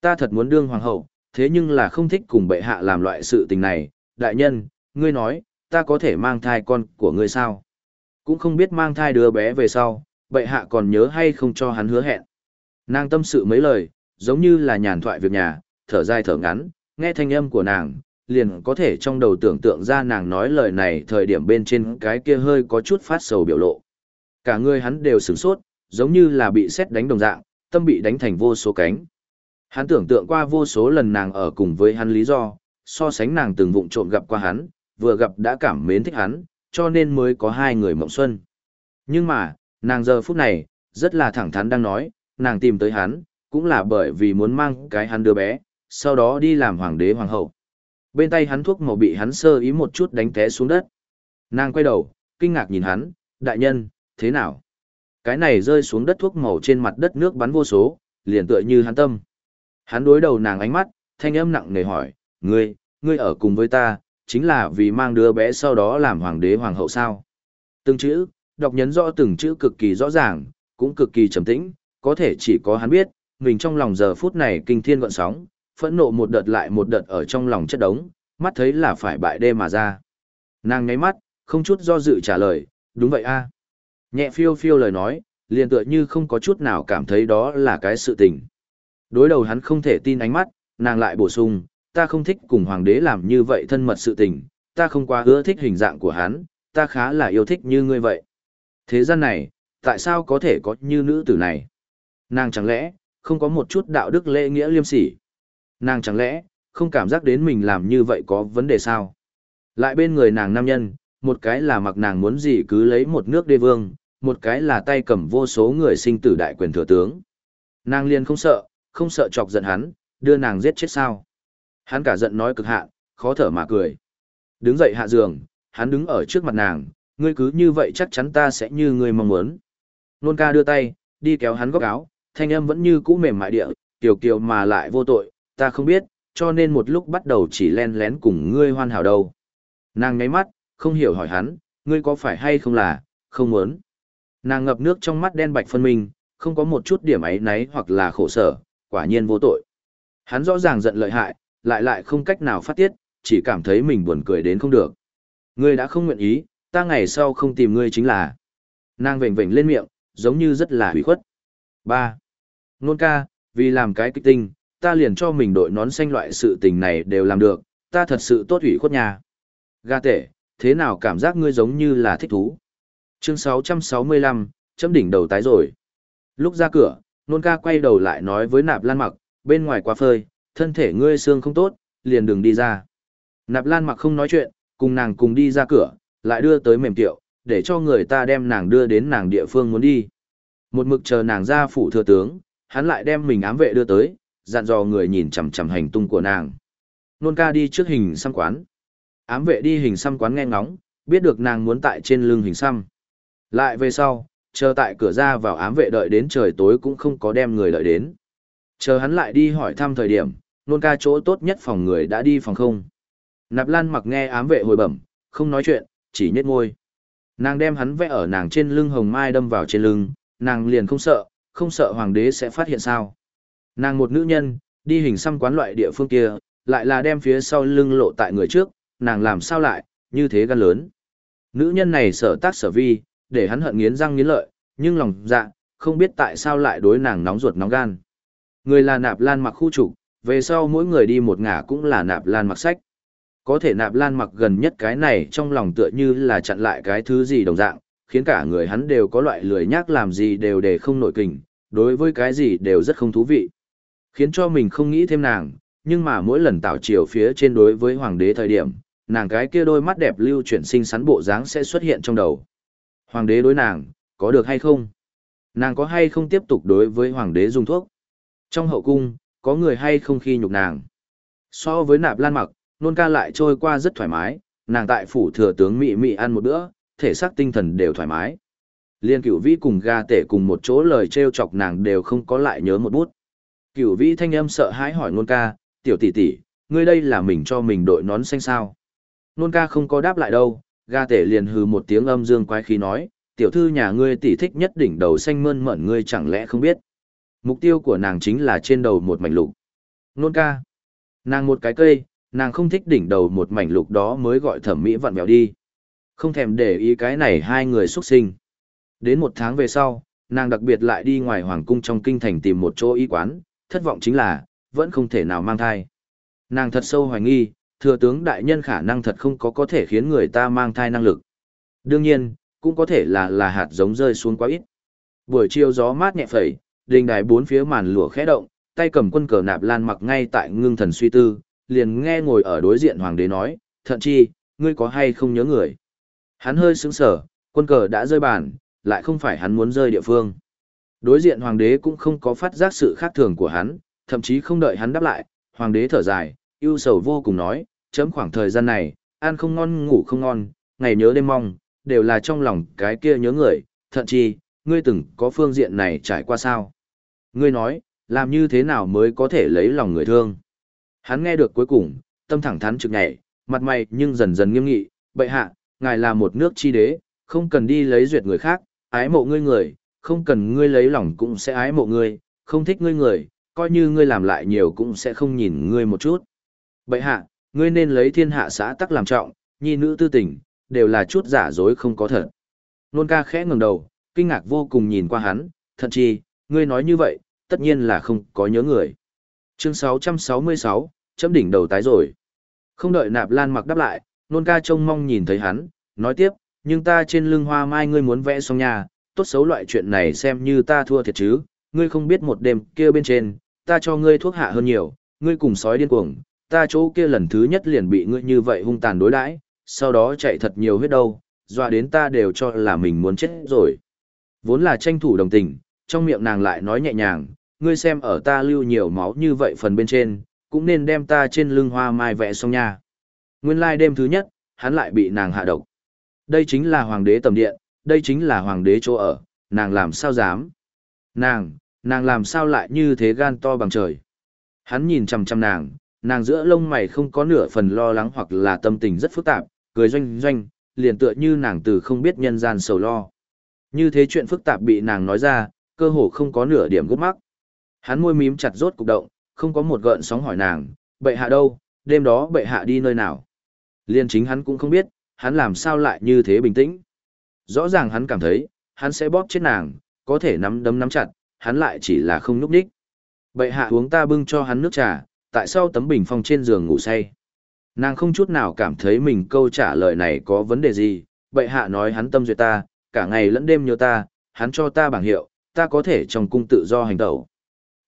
Speaker 1: Ta thật muốn đương hoàng hậu, thế nhưng là không thích cùng bệ hạ làm loại sự tình này. Đại nhân, ngươi nói, ta có thể mang thai con của ngươi sao? Cũng không biết mang thai đứa bé về sau, bệ hạ còn nhớ hay không cho hắn hứa hẹn. Nàng tâm sự mấy lời, giống như là nhàn thoại việc nhà, thở dài thở ngắn, nghe thanh âm của nàng, liền có thể trong đầu tưởng tượng ra nàng nói lời này thời điểm bên trên cái kia hơi có chút phát sầu biểu lộ. Cả người hắn đều sửng sốt, giống như là bị xét đánh đồng dạng, tâm bị đánh thành vô số cánh. Hắn tưởng tượng qua vô số lần nàng ở cùng với hắn lý do, so sánh nàng từng vụng trộm gặp qua hắn, vừa gặp đã cảm mến thích hắn, cho nên mới có hai người mộng xuân. Nhưng mà, nàng giờ phút này, rất là thẳng thắn đang nói, nàng tìm tới hắn, cũng là bởi vì muốn mang cái hắn đứa bé, sau đó đi làm hoàng đế hoàng hậu. Bên tay hắn thuốc màu bị hắn sơ ý một chút đánh té xuống đất. Nàng quay đầu, kinh ngạc nhìn hắn, đại nhân, thế nào? Cái này rơi xuống đất thuốc màu trên mặt đất nước bắn vô số, liền tựa như hắn tâm. Hắn đối đầu nàng ánh mắt, thanh âm nặng nề hỏi, ngươi, ngươi ở cùng với ta, chính là vì mang đứa bé sau đó làm hoàng đế hoàng hậu sao. Từng chữ, đọc nhấn rõ từng chữ cực kỳ rõ ràng, cũng cực kỳ trầm tĩnh, có thể chỉ có hắn biết, mình trong lòng giờ phút này kinh thiên gọn sóng, phẫn nộ một đợt lại một đợt ở trong lòng chất đống, mắt thấy là phải bại đê mà ra. Nàng ngáy mắt, không chút do dự trả lời, đúng vậy a Nhẹ phiêu phiêu lời nói, liền tựa như không có chút nào cảm thấy đó là cái sự tình. Đối đầu hắn không thể tin ánh mắt, nàng lại bổ sung, ta không thích cùng hoàng đế làm như vậy thân mật sự tình, ta không quá ưa thích hình dạng của hắn, ta khá là yêu thích như ngươi vậy. Thế gian này, tại sao có thể có như nữ tử này? Nàng chẳng lẽ, không có một chút đạo đức lễ nghĩa liêm sỉ? Nàng chẳng lẽ, không cảm giác đến mình làm như vậy có vấn đề sao? Lại bên người nàng nam nhân, một cái là mặc nàng muốn gì cứ lấy một nước đê vương, một cái là tay cầm vô số người sinh tử đại quyền thừa tướng. Nàng liền không sợ, không sợ chọc giận hắn, đưa nàng giết chết sao. Hắn cả giận nói cực hạn, khó thở mà cười. Đứng dậy hạ giường, hắn đứng ở trước mặt nàng, ngươi cứ như vậy chắc chắn ta sẽ như ngươi mong muốn. Nôn ca đưa tay, đi kéo hắn góc áo, thanh âm vẫn như cũ mềm mại địa, kiều kiều mà lại vô tội, ta không biết, cho nên một lúc bắt đầu chỉ len lén cùng ngươi hoàn hảo đâu. Nàng ngáy mắt, không hiểu hỏi hắn, ngươi có phải hay không là, không muốn. Nàng ngập nước trong mắt đen bạch phân minh, không có một chút điểm ấy náy hoặc là khổ sở, quả nhiên vô tội. Hắn rõ ràng giận lợi hại, lại lại không cách nào phát tiết, chỉ cảm thấy mình buồn cười đến không được. Ngươi đã không nguyện ý, ta ngày sau không tìm ngươi chính là. Nàng vểnh vểnh lên miệng, giống như rất là hủy khuất. 3. Nôn ca, vì làm cái kích tinh, ta liền cho mình đội nón xanh loại sự tình này đều làm được, ta thật sự tốt hủy khuất nhà. Ga tệ, thế nào cảm giác ngươi giống như là thích thú? Chương 665, chấm đỉnh đầu tái rồi. Lúc ra cửa, nôn ca quay đầu lại nói với nạp lan mặc, bên ngoài quá phơi, thân thể ngươi xương không tốt, liền đừng đi ra. Nạp lan mặc không nói chuyện, cùng nàng cùng đi ra cửa, lại đưa tới mềm tiệu, để cho người ta đem nàng đưa đến nàng địa phương muốn đi. Một mực chờ nàng ra phủ thừa tướng, hắn lại đem mình ám vệ đưa tới, dặn dò người nhìn chằm chằm hành tung của nàng. Nôn ca đi trước hình xăm quán. Ám vệ đi hình xăm quán nghe ngóng, biết được nàng muốn tại trên lưng hình xăm. Lại về sau, chờ tại cửa ra vào ám vệ đợi đến trời tối cũng không có đem người đợi đến. Chờ hắn lại đi hỏi thăm thời điểm, nôn ca chỗ tốt nhất phòng người đã đi phòng không. Nạp Lan mặc nghe ám vệ hồi bẩm, không nói chuyện, chỉ nhếch môi. Nàng đem hắn vẽ ở nàng trên lưng hồng mai đâm vào trên lưng, nàng liền không sợ, không sợ hoàng đế sẽ phát hiện sao. Nàng một nữ nhân, đi hình xăm quán loại địa phương kia, lại là đem phía sau lưng lộ tại người trước, nàng làm sao lại, như thế gan lớn. Nữ nhân này sở tác sở vi, để hắn hận nghiến răng nghiến lợi, nhưng lòng dạ, không biết tại sao lại đối nàng nóng ruột nóng gan. Người là nạp lan mặc khu trục, về sau mỗi người đi một ngả cũng là nạp lan mặc sách. Có thể nạp lan mặc gần nhất cái này trong lòng tựa như là chặn lại cái thứ gì đồng dạng, khiến cả người hắn đều có loại lười nhác làm gì đều để không nổi kình, đối với cái gì đều rất không thú vị. Khiến cho mình không nghĩ thêm nàng, nhưng mà mỗi lần tạo chiều phía trên đối với hoàng đế thời điểm, nàng cái kia đôi mắt đẹp lưu chuyển sinh sắn bộ dáng sẽ xuất hiện trong đầu. Hoàng đế đối nàng, có được hay không? Nàng có hay không tiếp tục đối với hoàng đế dùng thuốc? Trong hậu cung, có người hay không khi nhục nàng? So với nạp lan mặc, nôn ca lại trôi qua rất thoải mái, nàng tại phủ thừa tướng mị mị ăn một bữa, thể xác tinh thần đều thoải mái. Liên cửu vĩ cùng ga tể cùng một chỗ lời trêu chọc nàng đều không có lại nhớ một bút. Cửu vĩ thanh âm sợ hãi hỏi nôn ca, tiểu tỷ tỷ, ngươi đây là mình cho mình đội nón xanh sao? Nôn ca không có đáp lại đâu, ga tể liền hừ một tiếng âm dương quái khí nói, tiểu thư nhà ngươi tỷ thích nhất đỉnh đầu xanh mơn mởn ngươi chẳng lẽ không biết. Mục tiêu của nàng chính là trên đầu một mảnh lục. Nôn ca. Nàng một cái cây, nàng không thích đỉnh đầu một mảnh lục đó mới gọi thẩm mỹ vặn vẹo đi. Không thèm để ý cái này hai người xuất sinh. Đến một tháng về sau, nàng đặc biệt lại đi ngoài hoàng cung trong kinh thành tìm một chỗ y quán, thất vọng chính là, vẫn không thể nào mang thai. Nàng thật sâu hoài nghi, thừa tướng đại nhân khả năng thật không có có thể khiến người ta mang thai năng lực. Đương nhiên, cũng có thể là là hạt giống rơi xuống quá ít. Buổi chiều gió mát nhẹ phẩy, đình đài bốn phía màn lụa khẽ động, tay cầm quân cờ nạp lan mặc ngay tại ngưng thần suy tư, liền nghe ngồi ở đối diện hoàng đế nói, thận chi, ngươi có hay không nhớ người. Hắn hơi sững sở, quân cờ đã rơi bàn, lại không phải hắn muốn rơi địa phương. Đối diện hoàng đế cũng không có phát giác sự khác thường của hắn, thậm chí không đợi hắn đáp lại, hoàng đế thở dài, ưu sầu vô cùng nói, chấm khoảng thời gian này, ăn không ngon ngủ không ngon, ngày nhớ đêm mong, đều là trong lòng cái kia nhớ người, thậm chí, ngươi từng có phương diện này trải qua sao? Ngươi nói, làm như thế nào mới có thể lấy lòng người thương? Hắn nghe được cuối cùng, tâm thẳng thắn trực nhảy, mặt mày nhưng dần dần nghiêm nghị, bệ hạ, ngài là một nước chi đế, không cần đi lấy duyệt người khác, ái mộ ngươi người, không cần ngươi lấy lòng cũng sẽ ái mộ ngươi, không thích ngươi người, coi như ngươi làm lại nhiều cũng sẽ không nhìn ngươi một chút. Bệ hạ, ngươi nên lấy thiên hạ xã tắc làm trọng, nhi nữ tư tình, đều là chút giả dối không có thật. Nôn ca khẽ ngẩng đầu, kinh ngạc vô cùng nhìn qua hắn, thật chi, ngươi nói như vậy, tất nhiên là không có nhớ người. Chương 666, chấm đỉnh đầu tái rồi. Không đợi nạp lan mặc đáp lại, nôn ca trông mong nhìn thấy hắn, nói tiếp, nhưng ta trên lưng hoa mai ngươi muốn vẽ xong nhà, tốt xấu loại chuyện này xem như ta thua thiệt chứ, ngươi không biết một đêm kia bên trên, ta cho ngươi thuốc hạ hơn nhiều, ngươi cùng sói điên cuồng, ta chỗ kia lần thứ nhất liền bị ngươi như vậy hung tàn đối đãi, sau đó chạy thật nhiều huyết đâu, dọa đến ta đều cho là mình muốn chết rồi. Vốn là tranh thủ đồng tình, trong miệng nàng lại nói nhẹ nhàng, ngươi xem ở ta lưu nhiều máu như vậy phần bên trên, cũng nên đem ta trên lưng hoa mai vẽ xong nha. Nguyên lai like đêm thứ nhất, hắn lại bị nàng hạ độc. Đây chính là hoàng đế tầm điện, đây chính là hoàng đế chỗ ở, nàng làm sao dám. Nàng, nàng làm sao lại như thế gan to bằng trời. Hắn nhìn chằm chằm nàng, nàng giữa lông mày không có nửa phần lo lắng hoặc là tâm tình rất phức tạp, cười doanh doanh, liền tựa như nàng từ không biết nhân gian sầu lo. Như thế chuyện phức tạp bị nàng nói ra, cơ hồ không có nửa điểm gút mắc. Hắn môi mím chặt rốt cục động, không có một gợn sóng hỏi nàng, bệ hạ đâu, đêm đó bệ hạ đi nơi nào. Liên chính hắn cũng không biết, hắn làm sao lại như thế bình tĩnh. Rõ ràng hắn cảm thấy, hắn sẽ bóp chết nàng, có thể nắm đấm nắm chặt, hắn lại chỉ là không núp đích. Bệ hạ uống ta bưng cho hắn nước trà, tại sao tấm bình phong trên giường ngủ say. Nàng không chút nào cảm thấy mình câu trả lời này có vấn đề gì, bệ hạ nói hắn tâm duyệt ta, cả ngày lẫn đêm nhớ ta, hắn cho ta bảng hiệu, ta có thể trong cung tự do hành tẩu.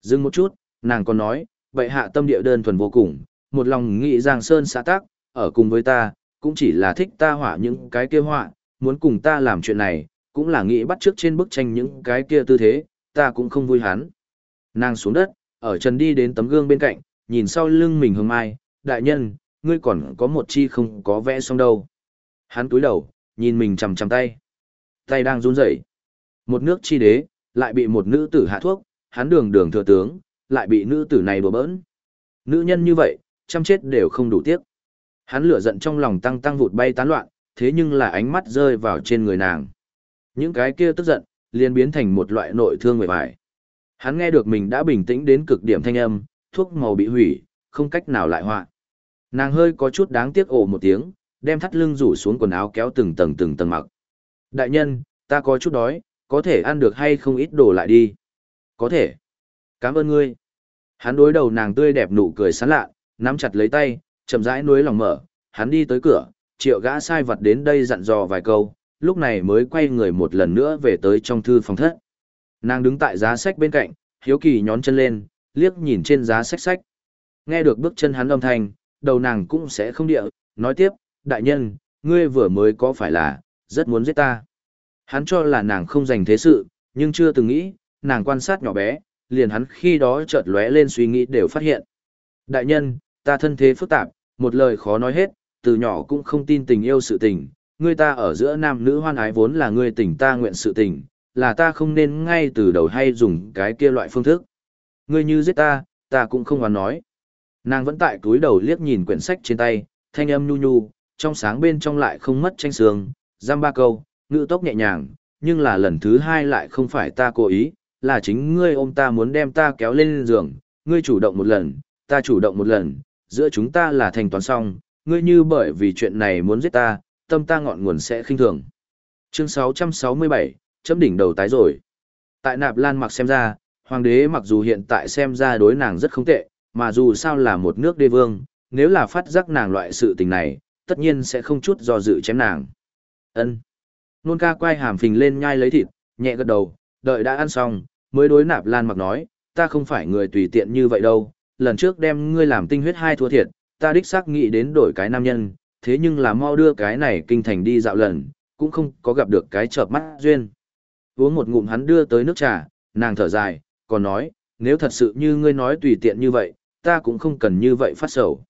Speaker 1: Dừng một chút, nàng còn nói, bệ hạ tâm địa đơn thuần vô cùng, một lòng nghĩ Giang Sơn xã tác, ở cùng với ta, cũng chỉ là thích ta họa những cái kia họa, muốn cùng ta làm chuyện này, cũng là nghĩ bắt trước trên bức tranh những cái kia tư thế, ta cũng không vui hắn. Nàng xuống đất, ở trần đi đến tấm gương bên cạnh, nhìn sau lưng mình hương mai, đại nhân, ngươi còn có một chi không có vẽ xong đâu. Hắn túi đầu, nhìn mình chầm chầm tay. Tay đang run rẩy. Một nước chi đế, lại bị một nữ tử hạ thuốc, hắn đường đường thừa tướng, lại bị nữ tử này đùa bỡn. Nữ nhân như vậy, chăm chết đều không đủ tiếc. Hắn lửa giận trong lòng tăng tăng vụt bay tán loạn, thế nhưng là ánh mắt rơi vào trên người nàng. Những cái kia tức giận, liền biến thành một loại nội thương người vải. Hắn nghe được mình đã bình tĩnh đến cực điểm thanh âm, thuốc màu bị hủy, không cách nào lại hoạn. Nàng hơi có chút đáng tiếc ồ một tiếng, đem thắt lưng rủ xuống quần áo kéo từng tầng từng tầng mặc. Đại nhân, ta có chút đói, có thể ăn được hay không ít đồ lại đi. Có thể. Cảm ơn ngươi. Hắn đối đầu nàng tươi đẹp nụ cười sán lạ, nắm chặt lấy tay, chậm rãi nuối lòng mở, hắn đi tới cửa, triệu gã sai vật đến đây dặn dò vài câu, lúc này mới quay người một lần nữa về tới trong thư phòng thất. Nàng đứng tại giá sách bên cạnh, hiếu kỳ nhón chân lên, liếc nhìn trên giá sách sách. Nghe được bước chân hắn âm thanh, đầu nàng cũng sẽ không địa, nói tiếp, đại nhân, ngươi vừa mới có phải là, rất muốn giết ta. Hắn cho là nàng không dành thế sự, nhưng chưa từng nghĩ, nàng quan sát nhỏ bé, liền hắn khi đó chợt lóe lên suy nghĩ đều phát hiện. Đại nhân, ta thân thế phức tạp, một lời khó nói hết, từ nhỏ cũng không tin tình yêu sự tình, ngươi ta ở giữa nam nữ hoan ái vốn là người tình ta nguyện sự tình, là ta không nên ngay từ đầu hay dùng cái kia loại phương thức. Ngươi như giết ta, ta cũng không hoàn nói. Nàng vẫn tại túi đầu liếc nhìn quyển sách trên tay, thanh âm nhu nhu, trong sáng bên trong lại không mất tranh sương, giam ba câu, ngữ tốc nhẹ nhàng, nhưng là lần thứ hai lại không phải ta cố ý, là chính ngươi ôm ta muốn đem ta kéo lên giường, ngươi chủ động một lần, ta chủ động một lần, giữa chúng ta là thành toán xong, ngươi như bởi vì chuyện này muốn giết ta, tâm ta ngọn nguồn sẽ khinh thường. Chương 667, chấm đỉnh đầu tái rồi. Tại nạp lan mặc xem ra, hoàng đế mặc dù hiện tại xem ra đối nàng rất không tệ, mà dù sao là một nước đế vương, nếu là phát giác nàng loại sự tình này, tất nhiên sẽ không chút do dự chém nàng. Ân. Nôn ca quay hàm phình lên nhai lấy thịt, nhẹ gật đầu, đợi đã ăn xong, mới đối nạp lan mặc nói, ta không phải người tùy tiện như vậy đâu, lần trước đem ngươi làm tinh huyết hai thua thiệt, ta đích xác nghĩ đến đổi cái nam nhân, thế nhưng là mau đưa cái này kinh thành đi dạo lần, cũng không có gặp được cái chợp mắt duyên. Uống một ngụm hắn đưa tới nước trà, nàng thở dài, còn nói, nếu thật sự như ngươi nói tùy tiện như vậy, ta cũng không cần như vậy phát sầu.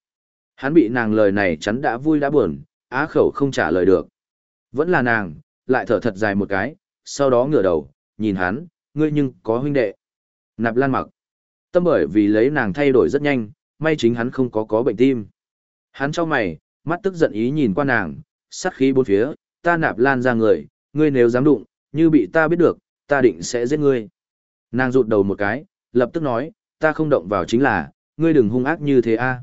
Speaker 1: Hắn bị nàng lời này chắn đã vui đã buồn, á khẩu không trả lời được. Vẫn là nàng, lại thở thật dài một cái, sau đó ngửa đầu, nhìn hắn, ngươi nhưng có huynh đệ. Nạp lan mặc. Tâm bởi vì lấy nàng thay đổi rất nhanh, may chính hắn không có có bệnh tim. Hắn cho mày, mắt tức giận ý nhìn qua nàng, sát khí bốn phía, ta nạp lan ra người, ngươi nếu dám đụng, như bị ta biết được, ta định sẽ giết ngươi. Nàng rụt đầu một cái, lập tức nói, ta không động vào chính là, ngươi đừng hung ác như thế a.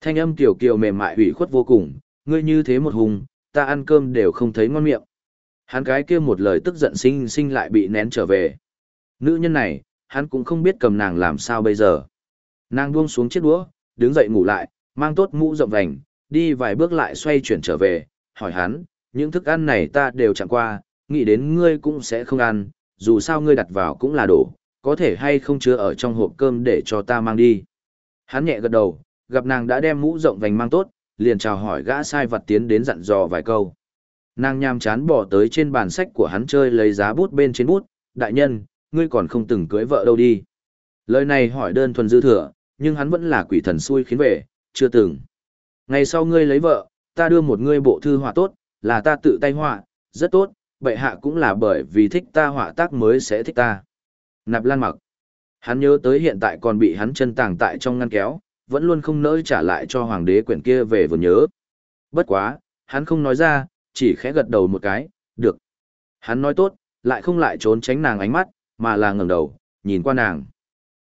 Speaker 1: Thanh âm tiểu kiều mềm mại ủy khuất vô cùng, ngươi như thế một hùng, ta ăn cơm đều không thấy ngon miệng. Hắn cái kia một lời tức giận sinh sinh lại bị nén trở về. Nữ nhân này, hắn cũng không biết cầm nàng làm sao bây giờ. Nàng buông xuống chiếc đũa, đứng dậy ngủ lại, mang tốt mũ rộng vành, đi vài bước lại xoay chuyển trở về, hỏi hắn, những thức ăn này ta đều chẳng qua, nghĩ đến ngươi cũng sẽ không ăn, dù sao ngươi đặt vào cũng là đồ, có thể hay không chứa ở trong hộp cơm để cho ta mang đi. Hắn nhẹ gật đầu, gặp nàng đã đem mũ rộng vành mang tốt, liền chào hỏi gã sai vật tiến đến dặn dò vài câu. Nàng nham chán bỏ tới trên bàn sách của hắn chơi lấy giá bút bên trên bút, đại nhân, ngươi còn không từng cưới vợ đâu đi. Lời này hỏi đơn thuần dư thừa, nhưng hắn vẫn là quỷ thần xui khiến về, chưa từng. Ngày sau ngươi lấy vợ, ta đưa một ngươi bộ thư họa tốt, là ta tự tay họa, rất tốt, bệ hạ cũng là bởi vì thích ta họa tác mới sẽ thích ta. Nạp Lan mặc. Hắn nhớ tới hiện tại còn bị hắn chân tàng tại trong ngăn kéo, vẫn luôn không nỡ trả lại cho hoàng đế quyển kia về vừa nhớ. Bất quá, hắn không nói ra, chỉ khẽ gật đầu một cái, được. Hắn nói tốt, lại không lại trốn tránh nàng ánh mắt, mà là ngẩng đầu, nhìn qua nàng.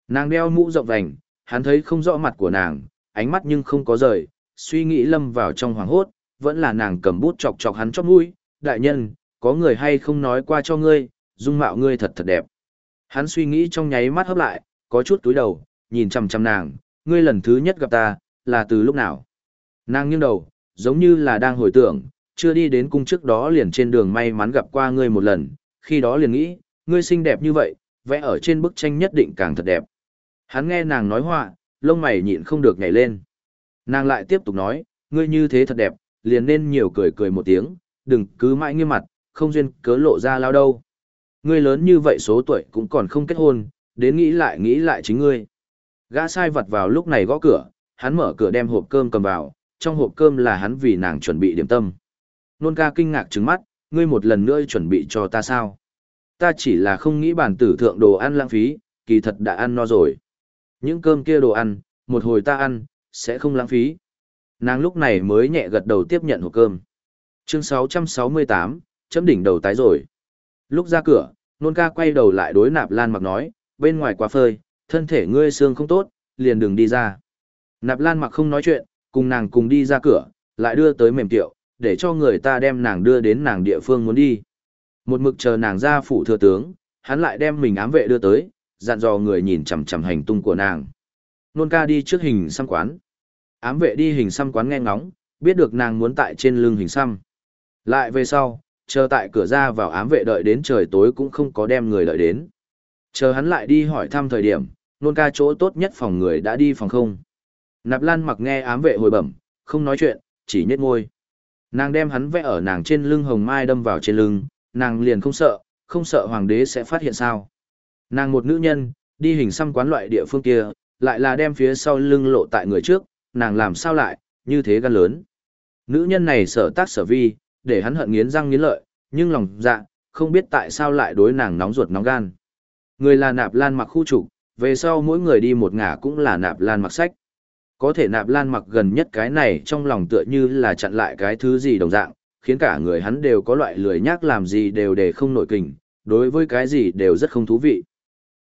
Speaker 1: Nàng đeo mũ rộng vành, hắn thấy không rõ mặt của nàng, ánh mắt nhưng không có rời, suy nghĩ lâm vào trong hoàng hốt, vẫn là nàng cầm bút chọc chọc hắn chóp mũi, đại nhân, có người hay không nói qua cho ngươi, dung mạo ngươi thật thật đẹp. Hắn suy nghĩ trong nháy mắt hấp lại, có chút túi đầu, nhìn chằm chằm nàng, ngươi lần thứ nhất gặp ta, là từ lúc nào? Nàng nghiêng đầu, giống như là đang hồi tưởng, chưa đi đến cung trước đó liền trên đường may mắn gặp qua ngươi một lần, khi đó liền nghĩ, ngươi xinh đẹp như vậy, vẽ ở trên bức tranh nhất định càng thật đẹp. Hắn nghe nàng nói họa, lông mày nhịn không được nhảy lên. Nàng lại tiếp tục nói, ngươi như thế thật đẹp, liền nên nhiều cười cười một tiếng, đừng cứ mãi nghiêm mặt, không duyên cớ lộ ra lao đâu. Ngươi lớn như vậy số tuổi cũng còn không kết hôn, đến nghĩ lại nghĩ lại chính ngươi. Gã sai vật vào lúc này gõ cửa, hắn mở cửa đem hộp cơm cầm vào, trong hộp cơm là hắn vì nàng chuẩn bị điểm tâm. Nôn ca kinh ngạc trứng mắt, ngươi một lần nữa chuẩn bị cho ta sao? Ta chỉ là không nghĩ bản tử thượng đồ ăn lãng phí, kỳ thật đã ăn no rồi. Những cơm kia đồ ăn, một hồi ta ăn, sẽ không lãng phí. Nàng lúc này mới nhẹ gật đầu tiếp nhận hộp cơm. Chương 668, chấm đỉnh đầu tái rồi. Lúc ra cửa, nôn ca quay đầu lại đối nạp lan mặc nói, bên ngoài quá phơi, thân thể ngươi xương không tốt, liền đừng đi ra. Nạp lan mặc không nói chuyện, cùng nàng cùng đi ra cửa, lại đưa tới mềm tiệu, để cho người ta đem nàng đưa đến nàng địa phương muốn đi. Một mực chờ nàng ra phủ thừa tướng, hắn lại đem mình ám vệ đưa tới, dặn dò người nhìn chằm chằm hành tung của nàng. Nôn ca đi trước hình xăm quán. Ám vệ đi hình xăm quán nghe ngóng, biết được nàng muốn tại trên lưng hình xăm. Lại về sau, chờ tại cửa ra vào ám vệ đợi đến trời tối cũng không có đem người đợi đến. Chờ hắn lại đi hỏi thăm thời điểm, nôn ca chỗ tốt nhất phòng người đã đi phòng không. Nạp Lan mặc nghe ám vệ hồi bẩm, không nói chuyện, chỉ nhếch môi. Nàng đem hắn vẽ ở nàng trên lưng hồng mai đâm vào trên lưng, nàng liền không sợ, không sợ hoàng đế sẽ phát hiện sao. Nàng một nữ nhân, đi hình xăm quán loại địa phương kia, lại là đem phía sau lưng lộ tại người trước, nàng làm sao lại, như thế gan lớn. Nữ nhân này sở tác sở vi, để hắn hận nghiến răng nghiến lợi, nhưng lòng dạ, không biết tại sao lại đối nàng nóng ruột nóng gan. Người là nạp lan mặc khu trục, về sau mỗi người đi một ngả cũng là nạp lan mặc sách. Có thể nạp lan mặc gần nhất cái này trong lòng tựa như là chặn lại cái thứ gì đồng dạng, khiến cả người hắn đều có loại lười nhác làm gì đều để không nổi kình, đối với cái gì đều rất không thú vị.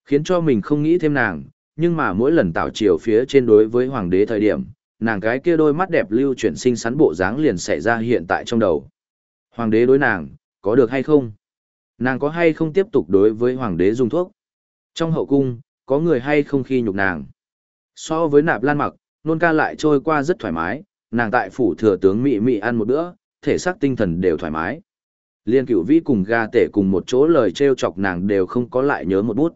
Speaker 1: Khiến cho mình không nghĩ thêm nàng, nhưng mà mỗi lần tạo chiều phía trên đối với hoàng đế thời điểm, nàng cái kia đôi mắt đẹp lưu chuyển sinh sắn bộ dáng liền xảy ra hiện tại trong đầu. Hoàng đế đối nàng, có được hay không? Nàng có hay không tiếp tục đối với hoàng đế dùng thuốc? Trong hậu cung, có người hay không khi nhục nàng? So với nạp lan mặc, nôn ca lại trôi qua rất thoải mái, nàng tại phủ thừa tướng mị mị ăn một bữa, thể xác tinh thần đều thoải mái. Liên cửu vĩ cùng ga tể cùng một chỗ lời trêu chọc nàng đều không có lại nhớ một bút.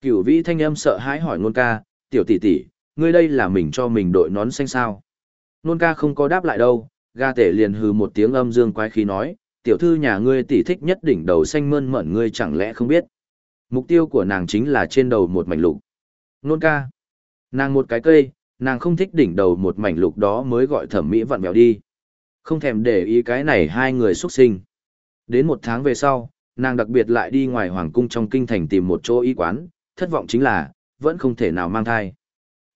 Speaker 1: Cửu vĩ thanh âm sợ hãi hỏi nôn ca, tiểu tỷ tỷ, ngươi đây là mình cho mình đội nón xanh sao? Nôn ca không có đáp lại đâu, ga tể liền hừ một tiếng âm dương quái khí nói, tiểu thư nhà ngươi tỷ thích nhất đỉnh đầu xanh mơn mởn ngươi chẳng lẽ không biết. Mục tiêu của nàng chính là trên đầu một mảnh lục. Nôn ca. Nàng một cái cây, nàng không thích đỉnh đầu một mảnh lục đó mới gọi thẩm mỹ vặn vẹo đi. Không thèm để ý cái này hai người xuất sinh. Đến một tháng về sau, nàng đặc biệt lại đi ngoài hoàng cung trong kinh thành tìm một chỗ y quán, thất vọng chính là, vẫn không thể nào mang thai.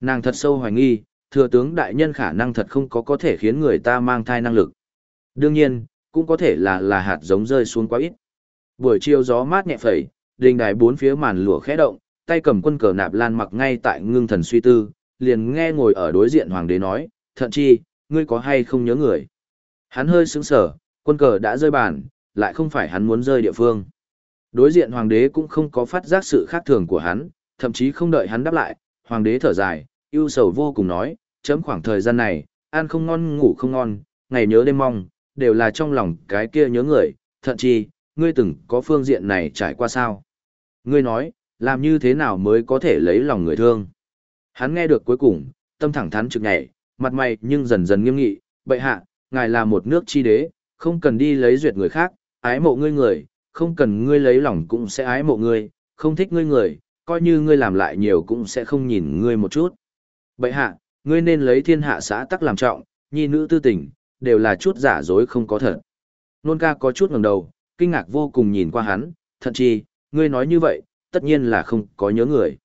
Speaker 1: Nàng thật sâu hoài nghi, thừa tướng đại nhân khả năng thật không có có thể khiến người ta mang thai năng lực. Đương nhiên, cũng có thể là là hạt giống rơi xuống quá ít. Buổi chiều gió mát nhẹ phẩy, đình đài bốn phía màn lụa khẽ động, tay cầm quân cờ nạp lan mặc ngay tại ngưng thần suy tư, liền nghe ngồi ở đối diện hoàng đế nói, thận chi, ngươi có hay không nhớ người. Hắn hơi sững sở, quân cờ đã rơi bàn, lại không phải hắn muốn rơi địa phương. Đối diện hoàng đế cũng không có phát giác sự khác thường của hắn, thậm chí không đợi hắn đáp lại, hoàng đế thở dài, ưu sầu vô cùng nói, chấm khoảng thời gian này, ăn không ngon ngủ không ngon, ngày nhớ đêm mong, đều là trong lòng cái kia nhớ người, thậm chí, ngươi từng có phương diện này trải qua sao? Ngươi nói, làm như thế nào mới có thể lấy lòng người thương? Hắn nghe được cuối cùng, tâm thẳng thắn trực nhảy, mặt mày nhưng dần dần nghiêm nghị, bệ hạ, ngài là một nước chi đế, không cần đi lấy duyệt người khác, ái mộ ngươi người, không cần ngươi lấy lòng cũng sẽ ái mộ ngươi, không thích ngươi người, coi như ngươi làm lại nhiều cũng sẽ không nhìn ngươi một chút. Bệ hạ, ngươi nên lấy thiên hạ xã tắc làm trọng, nhi nữ tư tình, đều là chút giả dối không có thật. Nôn ca có chút ngẩng đầu, kinh ngạc vô cùng nhìn qua hắn, thậm chí, ngươi nói như vậy, tất nhiên là không có nhớ người.